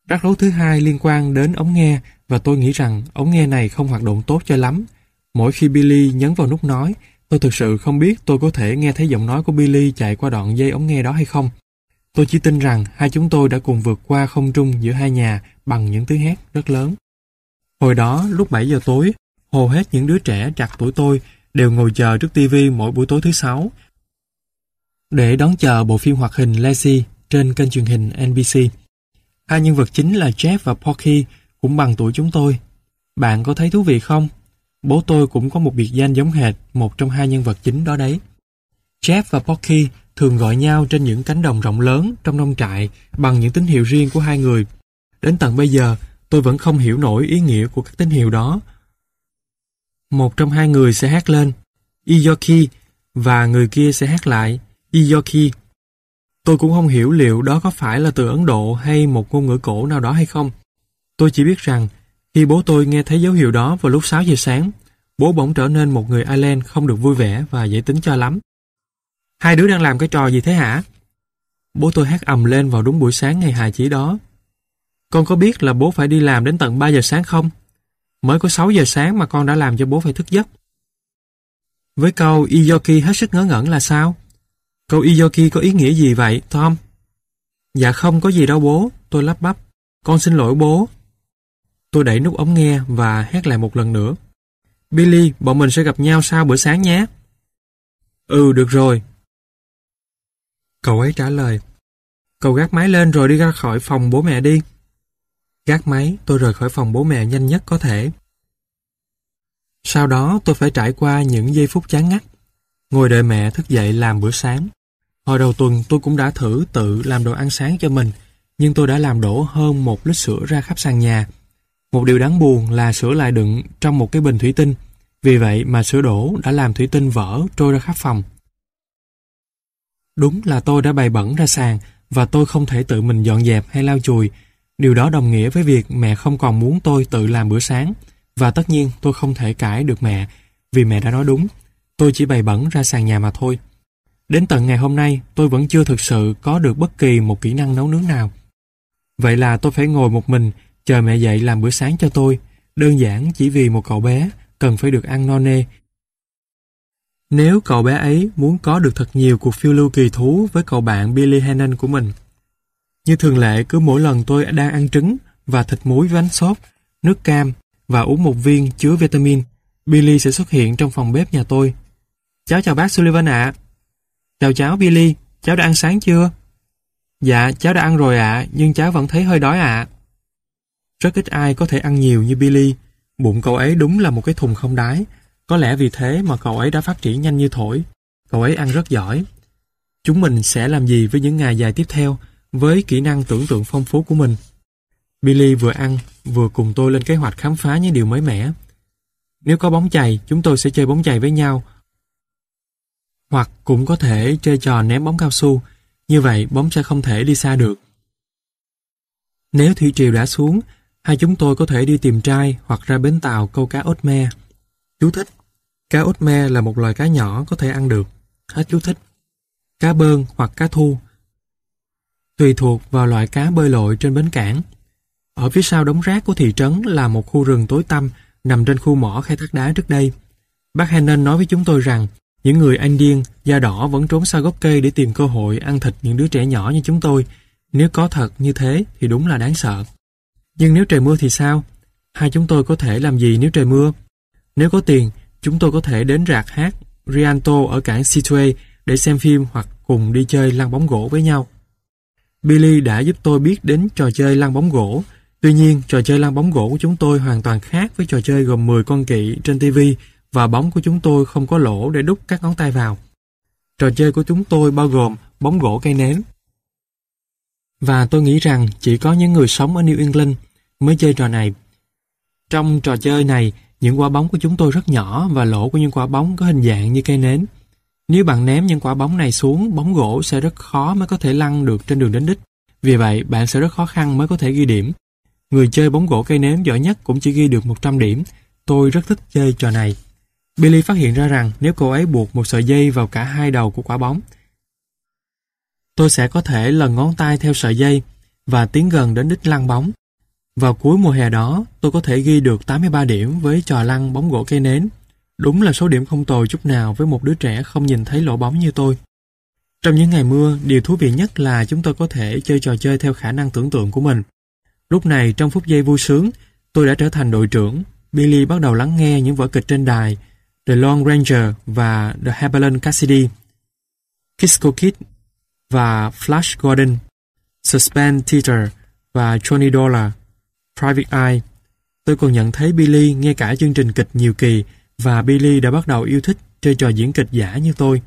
Rắc rối thứ hai liên quan đến ống nghe và tôi nghĩ rằng ống nghe này không hoạt động tốt cho lắm. Mỗi khi Billy nhấn vào nút nói, Tôi thực sự không biết tôi có thể nghe thấy giọng nói của Billy chạy qua đoạn dây ống nghe đó hay không. Tôi chỉ tin rằng hai chúng tôi đã cùng vượt qua không trung giữa hai nhà bằng những tiếng hét rất lớn. Hồi đó, lúc 7 giờ tối, hầu hết những đứa trẻ trạc tuổi tôi đều ngồi chờ trước TV mỗi buổi tối thứ sáu để đón chờ bộ phim hoạt hình Lassie trên kênh truyền hình NBC. Hai nhân vật chính là Jeff và Porky cũng bằng tuổi chúng tôi. Bạn có thấy thú vị không? Bố tôi cũng có một biệt danh giống hệt một trong hai nhân vật chính đó đấy. Jeff và Porky thường gọi nhau trên những cánh đồng rộng lớn trong nông trại bằng những tín hiệu riêng của hai người. Đến tận bây giờ, tôi vẫn không hiểu nổi ý nghĩa của các tín hiệu đó. Một trong hai người sẽ hát lên Iyoki và người kia sẽ hát lại Iyoki. Tôi cũng không hiểu liệu đó có phải là từ Ấn Độ hay một ngôn ngữ cổ nào đó hay không. Tôi chỉ biết rằng khi bố tôi nghe thấy dấu hiệu đó vào lúc 6 giờ sáng, bố bỗng trở nên một người Ireland không được vui vẻ và dễ tính cho lắm. Hai đứa đang làm cái trò gì thế hả? Bố tôi hát ầm lên vào đúng buổi sáng ngày hài chỉ đó. Con có biết là bố phải đi làm đến tận 3 giờ sáng không? Mới có 6 giờ sáng mà con đã làm cho bố phải thức giấc. Với câu Iyoki hết sức ngớ ngẩn là sao? Câu Iyoki có ý nghĩa gì vậy, Tom? Dạ không có gì đâu bố, tôi lắp bắp. Con xin lỗi bố, Tôi đẩy nút ống nghe và hét lại một lần nữa. Billy, bọn mình sẽ gặp nhau sau bữa sáng nhé. Ừ, được rồi. Cậu ấy trả lời. Cậu gác máy lên rồi đi ra khỏi phòng bố mẹ đi. Gác máy, tôi rời khỏi phòng bố mẹ nhanh nhất có thể. Sau đó tôi phải trải qua những giây phút chán ngắt. Ngồi đợi mẹ thức dậy làm bữa sáng. Hồi đầu tuần tôi cũng đã thử tự làm đồ ăn sáng cho mình, nhưng tôi đã làm đổ hơn một lít sữa ra khắp sàn nhà một điều đáng buồn là sữa lại đựng trong một cái bình thủy tinh. Vì vậy mà sữa đổ đã làm thủy tinh vỡ trôi ra khắp phòng. Đúng là tôi đã bày bẩn ra sàn và tôi không thể tự mình dọn dẹp hay lau chùi. Điều đó đồng nghĩa với việc mẹ không còn muốn tôi tự làm bữa sáng. Và tất nhiên tôi không thể cãi được mẹ vì mẹ đã nói đúng. Tôi chỉ bày bẩn ra sàn nhà mà thôi. Đến tận ngày hôm nay tôi vẫn chưa thực sự có được bất kỳ một kỹ năng nấu nướng nào. Vậy là tôi phải ngồi một mình chờ mẹ dậy làm bữa sáng cho tôi, đơn giản chỉ vì một cậu bé cần phải được ăn no nê. Nếu cậu bé ấy muốn có được thật nhiều cuộc phiêu lưu kỳ thú với cậu bạn Billy Hannon của mình. Như thường lệ, cứ mỗi lần tôi đang ăn trứng và thịt muối với bánh xốp, nước cam và uống một viên chứa vitamin, Billy sẽ xuất hiện trong phòng bếp nhà tôi. Cháu chào bác Sullivan ạ. Chào cháu Billy, cháu đã ăn sáng chưa? Dạ, cháu đã ăn rồi ạ, nhưng cháu vẫn thấy hơi đói ạ. Rất ít ai có thể ăn nhiều như Billy. Bụng cậu ấy đúng là một cái thùng không đáy. Có lẽ vì thế mà cậu ấy đã phát triển nhanh như thổi. Cậu ấy ăn rất giỏi. Chúng mình sẽ làm gì với những ngày dài tiếp theo với kỹ năng tưởng tượng phong phú của mình? Billy vừa ăn, vừa cùng tôi lên kế hoạch khám phá những điều mới mẻ. Nếu có bóng chày, chúng tôi sẽ chơi bóng chày với nhau. Hoặc cũng có thể chơi trò ném bóng cao su, như vậy bóng sẽ không thể đi xa được. Nếu thủy triều đã xuống, hai chúng tôi có thể đi tìm trai hoặc ra bến tàu câu cá ốt me. Chú thích. Cá út me là một loài cá nhỏ có thể ăn được. Hết chú thích. Cá bơn hoặc cá thu. Tùy thuộc vào loại cá bơi lội trên bến cảng. Ở phía sau đống rác của thị trấn là một khu rừng tối tăm nằm trên khu mỏ khai thác đá trước đây. Bác Hannon nói với chúng tôi rằng những người Anh điên, da đỏ vẫn trốn sau gốc cây để tìm cơ hội ăn thịt những đứa trẻ nhỏ như chúng tôi. Nếu có thật như thế thì đúng là đáng sợ. Nhưng nếu trời mưa thì sao? Hai chúng tôi có thể làm gì nếu trời mưa? Nếu có tiền, chúng tôi có thể đến rạc hát Rianto ở cảng Situe để xem phim hoặc cùng đi chơi lăn bóng gỗ với nhau. Billy đã giúp tôi biết đến trò chơi lăn bóng gỗ. Tuy nhiên, trò chơi lăn bóng gỗ của chúng tôi hoàn toàn khác với trò chơi gồm 10 con kỵ trên TV và bóng của chúng tôi không có lỗ để đút các ngón tay vào. Trò chơi của chúng tôi bao gồm bóng gỗ cây nến. Và tôi nghĩ rằng chỉ có những người sống ở New England mới chơi trò này. Trong trò chơi này, những quả bóng của chúng tôi rất nhỏ và lỗ của những quả bóng có hình dạng như cây nến. Nếu bạn ném những quả bóng này xuống, bóng gỗ sẽ rất khó mới có thể lăn được trên đường đến đích. Vì vậy, bạn sẽ rất khó khăn mới có thể ghi điểm. Người chơi bóng gỗ cây nến giỏi nhất cũng chỉ ghi được 100 điểm. Tôi rất thích chơi trò này. Billy phát hiện ra rằng nếu cô ấy buộc một sợi dây vào cả hai đầu của quả bóng, tôi sẽ có thể lần ngón tay theo sợi dây và tiến gần đến đích lăn bóng. Vào cuối mùa hè đó, tôi có thể ghi được 83 điểm với trò lăn bóng gỗ cây nến. Đúng là số điểm không tồi chút nào với một đứa trẻ không nhìn thấy lỗ bóng như tôi. Trong những ngày mưa, điều thú vị nhất là chúng tôi có thể chơi trò chơi theo khả năng tưởng tượng của mình. Lúc này, trong phút giây vui sướng, tôi đã trở thành đội trưởng. Billy bắt đầu lắng nghe những vở kịch trên đài, The Long Ranger và The Hepalon Cassidy, Kisco Kid và Flash Gordon, Suspense Theater và Johnny Dollar, Private Eye. Tôi còn nhận thấy Billy nghe cả chương trình kịch nhiều kỳ và Billy đã bắt đầu yêu thích chơi trò diễn kịch giả như tôi.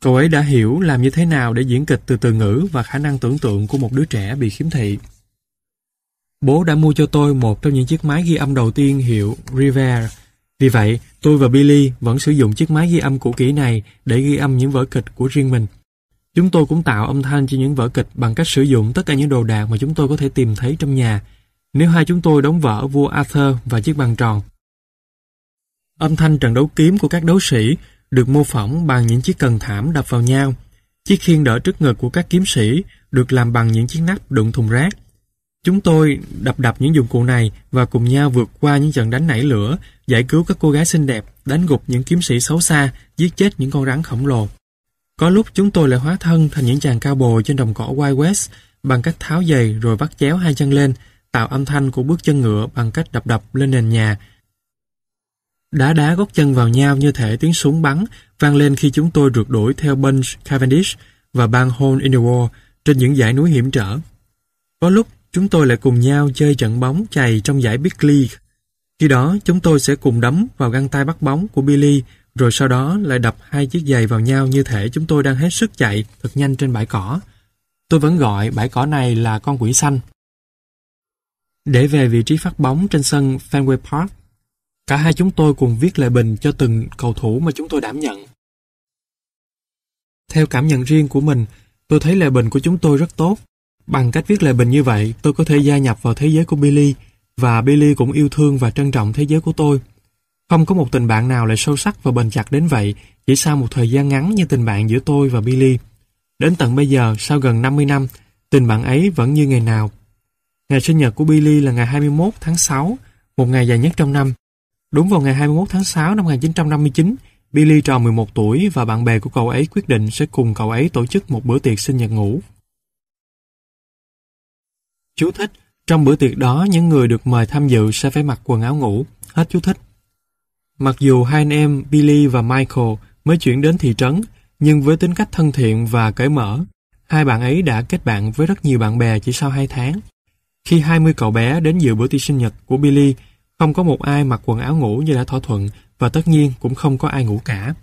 Cậu ấy đã hiểu làm như thế nào để diễn kịch từ từ ngữ và khả năng tưởng tượng của một đứa trẻ bị khiếm thị. Bố đã mua cho tôi một trong những chiếc máy ghi âm đầu tiên hiệu River. Vì vậy, tôi và Billy vẫn sử dụng chiếc máy ghi âm cũ kỹ này để ghi âm những vở kịch của riêng mình. Chúng tôi cũng tạo âm thanh cho những vở kịch bằng cách sử dụng tất cả những đồ đạc mà chúng tôi có thể tìm thấy trong nhà. Nếu hai chúng tôi đóng vở vua Arthur và chiếc bàn tròn, Âm thanh trận đấu kiếm của các đấu sĩ được mô phỏng bằng những chiếc cần thảm đập vào nhau. Chiếc khiên đỡ trước ngực của các kiếm sĩ được làm bằng những chiếc nắp đựng thùng rác. Chúng tôi đập đập những dụng cụ này và cùng nhau vượt qua những trận đánh nảy lửa, giải cứu các cô gái xinh đẹp, đánh gục những kiếm sĩ xấu xa, giết chết những con rắn khổng lồ. Có lúc chúng tôi lại hóa thân thành những chàng cao bồi trên đồng cỏ Wild West bằng cách tháo giày rồi vắt chéo hai chân lên, tạo âm thanh của bước chân ngựa bằng cách đập đập lên nền nhà Đá đá gót chân vào nhau như thể tiếng súng bắn vang lên khi chúng tôi rượt đuổi theo Bunch Cavendish và bang Hole in the Wall trên những dãy núi hiểm trở. Có lúc, chúng tôi lại cùng nhau chơi trận bóng chày trong giải Big League. Khi đó, chúng tôi sẽ cùng đấm vào găng tay bắt bóng của Billy, rồi sau đó lại đập hai chiếc giày vào nhau như thể chúng tôi đang hết sức chạy thật nhanh trên bãi cỏ. Tôi vẫn gọi bãi cỏ này là con quỷ xanh. Để về vị trí phát bóng trên sân Fenway Park, Cả hai chúng tôi cùng viết lời bình cho từng cầu thủ mà chúng tôi đảm nhận. Theo cảm nhận riêng của mình, tôi thấy lời bình của chúng tôi rất tốt. Bằng cách viết lời bình như vậy, tôi có thể gia nhập vào thế giới của Billy và Billy cũng yêu thương và trân trọng thế giới của tôi. Không có một tình bạn nào lại sâu sắc và bền chặt đến vậy chỉ sau một thời gian ngắn như tình bạn giữa tôi và Billy. Đến tận bây giờ, sau gần 50 năm, tình bạn ấy vẫn như ngày nào. Ngày sinh nhật của Billy là ngày 21 tháng 6, một ngày dài nhất trong năm. Đúng vào ngày 21 tháng 6 năm 1959, Billy tròn 11 tuổi và bạn bè của cậu ấy quyết định sẽ cùng cậu ấy tổ chức một bữa tiệc sinh nhật ngủ Chú thích, trong bữa tiệc đó những người được mời tham dự sẽ phải mặc quần áo ngủ. Hết chú thích. Mặc dù hai anh em Billy và Michael mới chuyển đến thị trấn, nhưng với tính cách thân thiện và cởi mở, hai bạn ấy đã kết bạn với rất nhiều bạn bè chỉ sau hai tháng. Khi 20 cậu bé đến dự bữa tiệc sinh nhật của Billy, không có một ai mặc quần áo ngủ như đã thỏa thuận và tất nhiên cũng không có ai ngủ cả.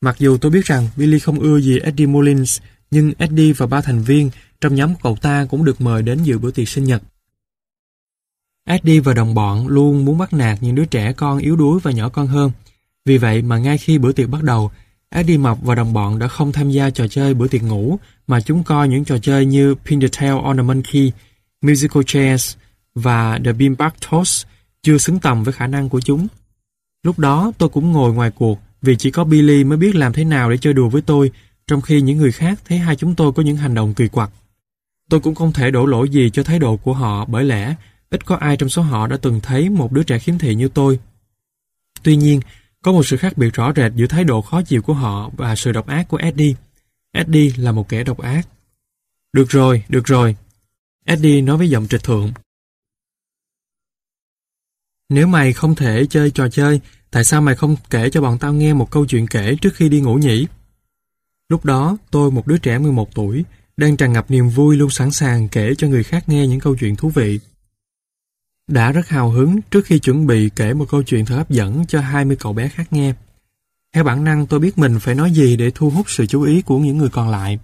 Mặc dù tôi biết rằng Billy không ưa gì Eddie Mullins, nhưng Eddie và ba thành viên trong nhóm của cậu ta cũng được mời đến dự bữa tiệc sinh nhật. Eddie và đồng bọn luôn muốn bắt nạt những đứa trẻ con yếu đuối và nhỏ con hơn. Vì vậy mà ngay khi bữa tiệc bắt đầu, Eddie Mập và đồng bọn đã không tham gia trò chơi bữa tiệc ngủ mà chúng coi những trò chơi như Pin the Tail on a Monkey, Musical Chairs và The Beanbag Toss chưa xứng tầm với khả năng của chúng. Lúc đó tôi cũng ngồi ngoài cuộc vì chỉ có Billy mới biết làm thế nào để chơi đùa với tôi trong khi những người khác thấy hai chúng tôi có những hành động kỳ quặc. Tôi cũng không thể đổ lỗi gì cho thái độ của họ bởi lẽ ít có ai trong số họ đã từng thấy một đứa trẻ khiếm thị như tôi. Tuy nhiên, có một sự khác biệt rõ rệt giữa thái độ khó chịu của họ và sự độc ác của Eddie. Eddie là một kẻ độc ác. Được rồi, được rồi. Eddie nói với giọng trịch thượng. Nếu mày không thể chơi trò chơi, tại sao mày không kể cho bọn tao nghe một câu chuyện kể trước khi đi ngủ nhỉ? Lúc đó, tôi một đứa trẻ 11 tuổi, đang tràn ngập niềm vui luôn sẵn sàng kể cho người khác nghe những câu chuyện thú vị. Đã rất hào hứng trước khi chuẩn bị kể một câu chuyện thật hấp dẫn cho 20 cậu bé khác nghe. Theo bản năng tôi biết mình phải nói gì để thu hút sự chú ý của những người còn lại.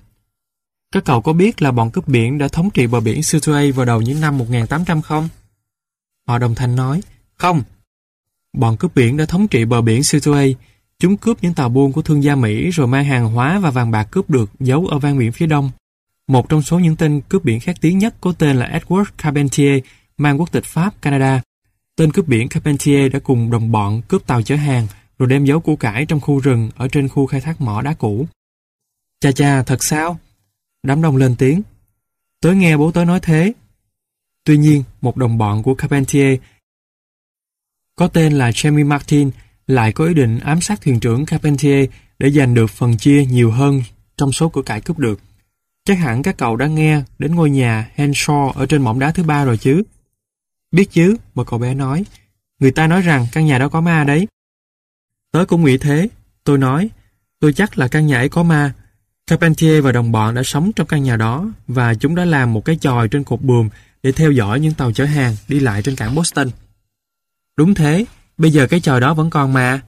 Các cậu có biết là bọn cướp biển đã thống trị bờ biển Situay vào đầu những năm 1800 không? Họ đồng thanh nói, không. Bọn cướp biển đã thống trị bờ biển Situay. Chúng cướp những tàu buôn của thương gia Mỹ rồi mang hàng hóa và vàng bạc cướp được giấu ở ven biển phía đông. Một trong số những tên cướp biển khét tiếng nhất có tên là Edward Carpentier, mang quốc tịch Pháp, Canada. Tên cướp biển Carpentier đã cùng đồng bọn cướp tàu chở hàng rồi đem giấu củ cải trong khu rừng ở trên khu khai thác mỏ đá cũ. Cha cha, thật sao? Đám đông lên tiếng. Tớ nghe bố tớ nói thế. Tuy nhiên, một đồng bọn của Carpentier có tên là Jamie Martin lại có ý định ám sát thuyền trưởng Carpentier để giành được phần chia nhiều hơn trong số của cải cướp được. Chắc hẳn các cậu đã nghe đến ngôi nhà Henshaw ở trên mỏm đá thứ ba rồi chứ. Biết chứ, một cậu bé nói. Người ta nói rằng căn nhà đó có ma đấy. Tớ cũng nghĩ thế. Tôi nói, tôi chắc là căn nhà ấy có ma. Carpentier và đồng bọn đã sống trong căn nhà đó và chúng đã làm một cái chòi trên cột buồm để theo dõi những tàu chở hàng đi lại trên cảng Boston. Đúng thế, bây giờ cái chòi đó vẫn còn mà.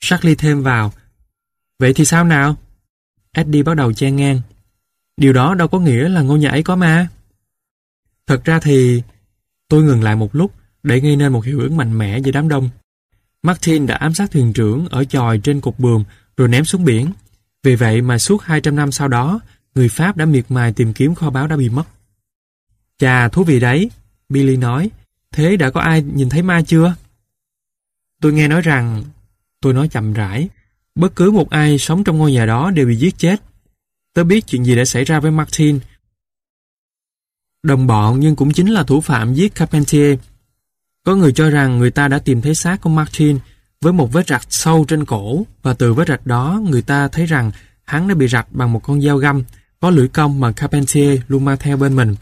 Charlie thêm vào. Vậy thì sao nào? Eddie bắt đầu chen ngang. Điều đó đâu có nghĩa là ngôi nhà ấy có ma. Thật ra thì... Tôi ngừng lại một lúc để gây nên một hiệu ứng mạnh mẽ giữa đám đông. Martin đã ám sát thuyền trưởng ở chòi trên cột buồm rồi ném xuống biển. Vì vậy mà suốt 200 năm sau đó, người Pháp đã miệt mài tìm kiếm kho báu đã bị mất. Chà, thú vị đấy, Billy nói. Thế đã có ai nhìn thấy ma chưa? Tôi nghe nói rằng, tôi nói chậm rãi, bất cứ một ai sống trong ngôi nhà đó đều bị giết chết. Tớ biết chuyện gì đã xảy ra với Martin. Đồng bọn nhưng cũng chính là thủ phạm giết Carpentier. Có người cho rằng người ta đã tìm thấy xác của Martin với một vết rạch sâu trên cổ và từ vết rạch đó người ta thấy rằng hắn đã bị rạch bằng một con dao găm có lưỡi cong mà Carpentier luôn mang theo bên mình.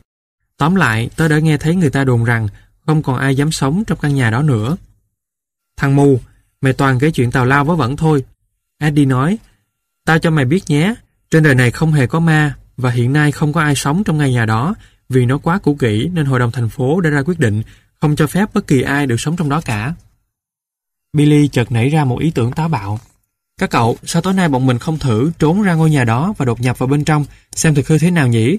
Tóm lại, tớ đã nghe thấy người ta đồn rằng không còn ai dám sống trong căn nhà đó nữa. Thằng mù, mày toàn kể chuyện tào lao vớ vẩn thôi. Eddie nói, tao cho mày biết nhé, trên đời này không hề có ma và hiện nay không có ai sống trong ngôi nhà đó vì nó quá cũ kỹ nên hội đồng thành phố đã ra quyết định không cho phép bất kỳ ai được sống trong đó cả. Billy chợt nảy ra một ý tưởng táo bạo. Các cậu, sao tối nay bọn mình không thử trốn ra ngôi nhà đó và đột nhập vào bên trong xem thực hư thế nào nhỉ?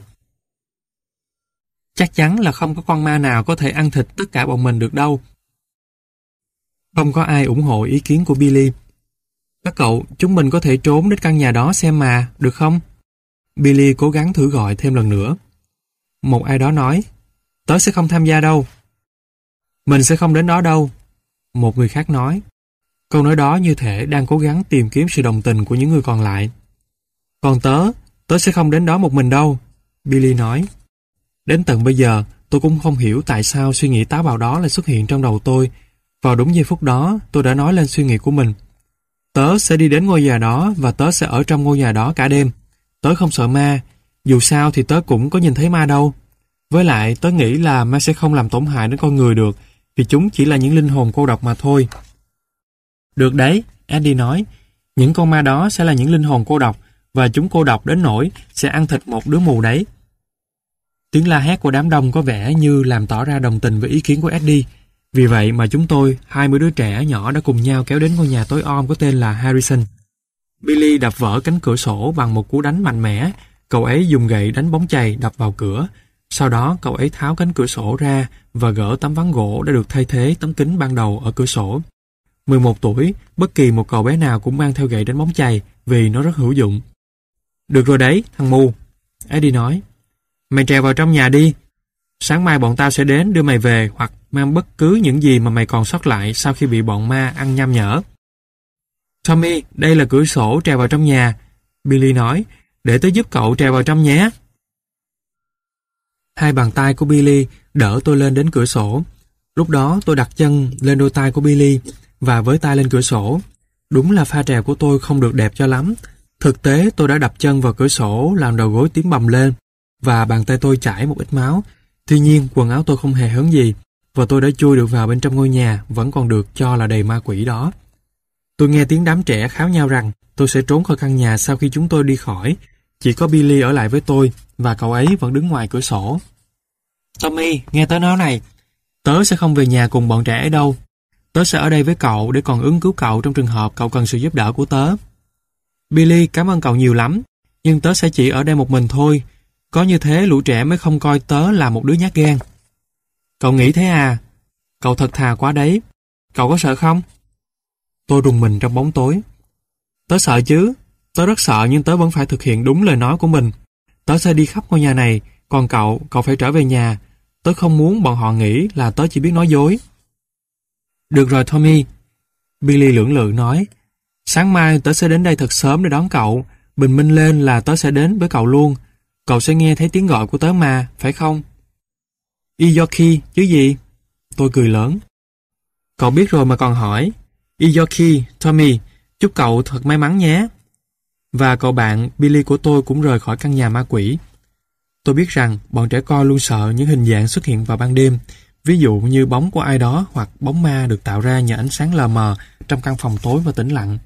Chắc chắn là không có con ma nào có thể ăn thịt tất cả bọn mình được đâu. Không có ai ủng hộ ý kiến của Billy. Các cậu, chúng mình có thể trốn đến căn nhà đó xem mà, được không? Billy cố gắng thử gọi thêm lần nữa. Một ai đó nói, tớ sẽ không tham gia đâu. Mình sẽ không đến đó đâu. Một người khác nói. Câu nói đó như thể đang cố gắng tìm kiếm sự đồng tình của những người còn lại. Còn tớ, tớ sẽ không đến đó một mình đâu. Billy nói. Đến tận bây giờ, tôi cũng không hiểu tại sao suy nghĩ táo bạo đó lại xuất hiện trong đầu tôi. Vào đúng giây phút đó, tôi đã nói lên suy nghĩ của mình. Tớ sẽ đi đến ngôi nhà đó và tớ sẽ ở trong ngôi nhà đó cả đêm. Tớ không sợ ma, dù sao thì tớ cũng có nhìn thấy ma đâu. Với lại, tớ nghĩ là ma sẽ không làm tổn hại đến con người được, vì chúng chỉ là những linh hồn cô độc mà thôi. Được đấy, Andy nói, những con ma đó sẽ là những linh hồn cô độc, và chúng cô độc đến nỗi sẽ ăn thịt một đứa mù đấy. Tiếng la hét của đám đông có vẻ như làm tỏ ra đồng tình với ý kiến của Eddie. Vì vậy mà chúng tôi, 20 đứa trẻ nhỏ đã cùng nhau kéo đến ngôi nhà tối om có tên là Harrison. Billy đập vỡ cánh cửa sổ bằng một cú đánh mạnh mẽ. Cậu ấy dùng gậy đánh bóng chày đập vào cửa. Sau đó cậu ấy tháo cánh cửa sổ ra và gỡ tấm ván gỗ đã được thay thế tấm kính ban đầu ở cửa sổ. 11 tuổi, bất kỳ một cậu bé nào cũng mang theo gậy đánh bóng chày vì nó rất hữu dụng. Được rồi đấy, thằng mù. Eddie nói. Mày trèo vào trong nhà đi. Sáng mai bọn tao sẽ đến đưa mày về hoặc mang bất cứ những gì mà mày còn sót lại sau khi bị bọn ma ăn nham nhở. Tommy, đây là cửa sổ trèo vào trong nhà. Billy nói, để tớ giúp cậu trèo vào trong nhé. Hai bàn tay của Billy đỡ tôi lên đến cửa sổ. Lúc đó tôi đặt chân lên đôi tay của Billy và với tay lên cửa sổ. Đúng là pha trèo của tôi không được đẹp cho lắm. Thực tế tôi đã đập chân vào cửa sổ làm đầu gối tím bầm lên và bàn tay tôi chảy một ít máu. Tuy nhiên, quần áo tôi không hề hấn gì và tôi đã chui được vào bên trong ngôi nhà vẫn còn được cho là đầy ma quỷ đó. Tôi nghe tiếng đám trẻ kháo nhau rằng tôi sẽ trốn khỏi căn nhà sau khi chúng tôi đi khỏi. Chỉ có Billy ở lại với tôi và cậu ấy vẫn đứng ngoài cửa sổ. Tommy, nghe tớ nói này. Tớ sẽ không về nhà cùng bọn trẻ đâu. Tớ sẽ ở đây với cậu để còn ứng cứu cậu trong trường hợp cậu cần sự giúp đỡ của tớ. Billy, cảm ơn cậu nhiều lắm. Nhưng tớ sẽ chỉ ở đây một mình thôi. Có như thế lũ trẻ mới không coi tớ là một đứa nhát gan. Cậu nghĩ thế à? Cậu thật thà quá đấy. Cậu có sợ không? Tôi rùng mình trong bóng tối. Tớ sợ chứ. Tớ rất sợ nhưng tớ vẫn phải thực hiện đúng lời nói của mình. Tớ sẽ đi khắp ngôi nhà này, còn cậu, cậu phải trở về nhà. Tớ không muốn bọn họ nghĩ là tớ chỉ biết nói dối. Được rồi Tommy. Billy lưỡng lự nói. Sáng mai tớ sẽ đến đây thật sớm để đón cậu. Bình minh lên là tớ sẽ đến với cậu luôn. Cậu sẽ nghe thấy tiếng gọi của tớ mà, phải không? Iyoki, chứ gì? Tôi cười lớn. Cậu biết rồi mà còn hỏi. Iyoki, Tommy, chúc cậu thật may mắn nhé. Và cậu bạn Billy của tôi cũng rời khỏi căn nhà ma quỷ. Tôi biết rằng bọn trẻ con luôn sợ những hình dạng xuất hiện vào ban đêm, ví dụ như bóng của ai đó hoặc bóng ma được tạo ra nhờ ánh sáng lờ mờ trong căn phòng tối và tĩnh lặng.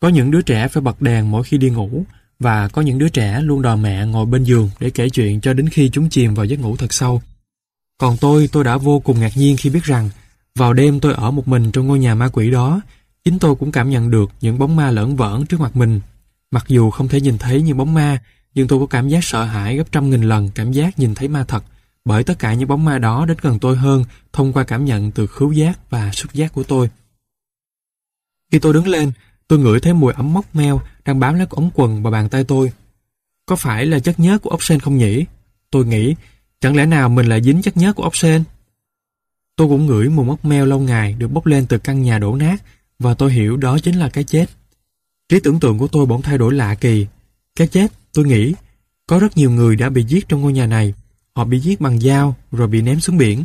Có những đứa trẻ phải bật đèn mỗi khi đi ngủ, và có những đứa trẻ luôn đòi mẹ ngồi bên giường để kể chuyện cho đến khi chúng chìm vào giấc ngủ thật sâu. Còn tôi, tôi đã vô cùng ngạc nhiên khi biết rằng vào đêm tôi ở một mình trong ngôi nhà ma quỷ đó, chính tôi cũng cảm nhận được những bóng ma lởn vởn trước mặt mình. Mặc dù không thể nhìn thấy những bóng ma, nhưng tôi có cảm giác sợ hãi gấp trăm nghìn lần cảm giác nhìn thấy ma thật, bởi tất cả những bóng ma đó đến gần tôi hơn thông qua cảm nhận từ khứu giác và xúc giác của tôi. Khi tôi đứng lên, tôi ngửi thấy mùi ấm mốc meo đang bám lấy ống quần và bàn tay tôi. Có phải là chất nhớt của ốc sen không nhỉ? Tôi nghĩ, chẳng lẽ nào mình lại dính chất nhớt của ốc sen? Tôi cũng ngửi mùi mốc meo lâu ngày được bốc lên từ căn nhà đổ nát và tôi hiểu đó chính là cái chết. Trí tưởng tượng của tôi bỗng thay đổi lạ kỳ. Cái chết, tôi nghĩ, có rất nhiều người đã bị giết trong ngôi nhà này. Họ bị giết bằng dao rồi bị ném xuống biển.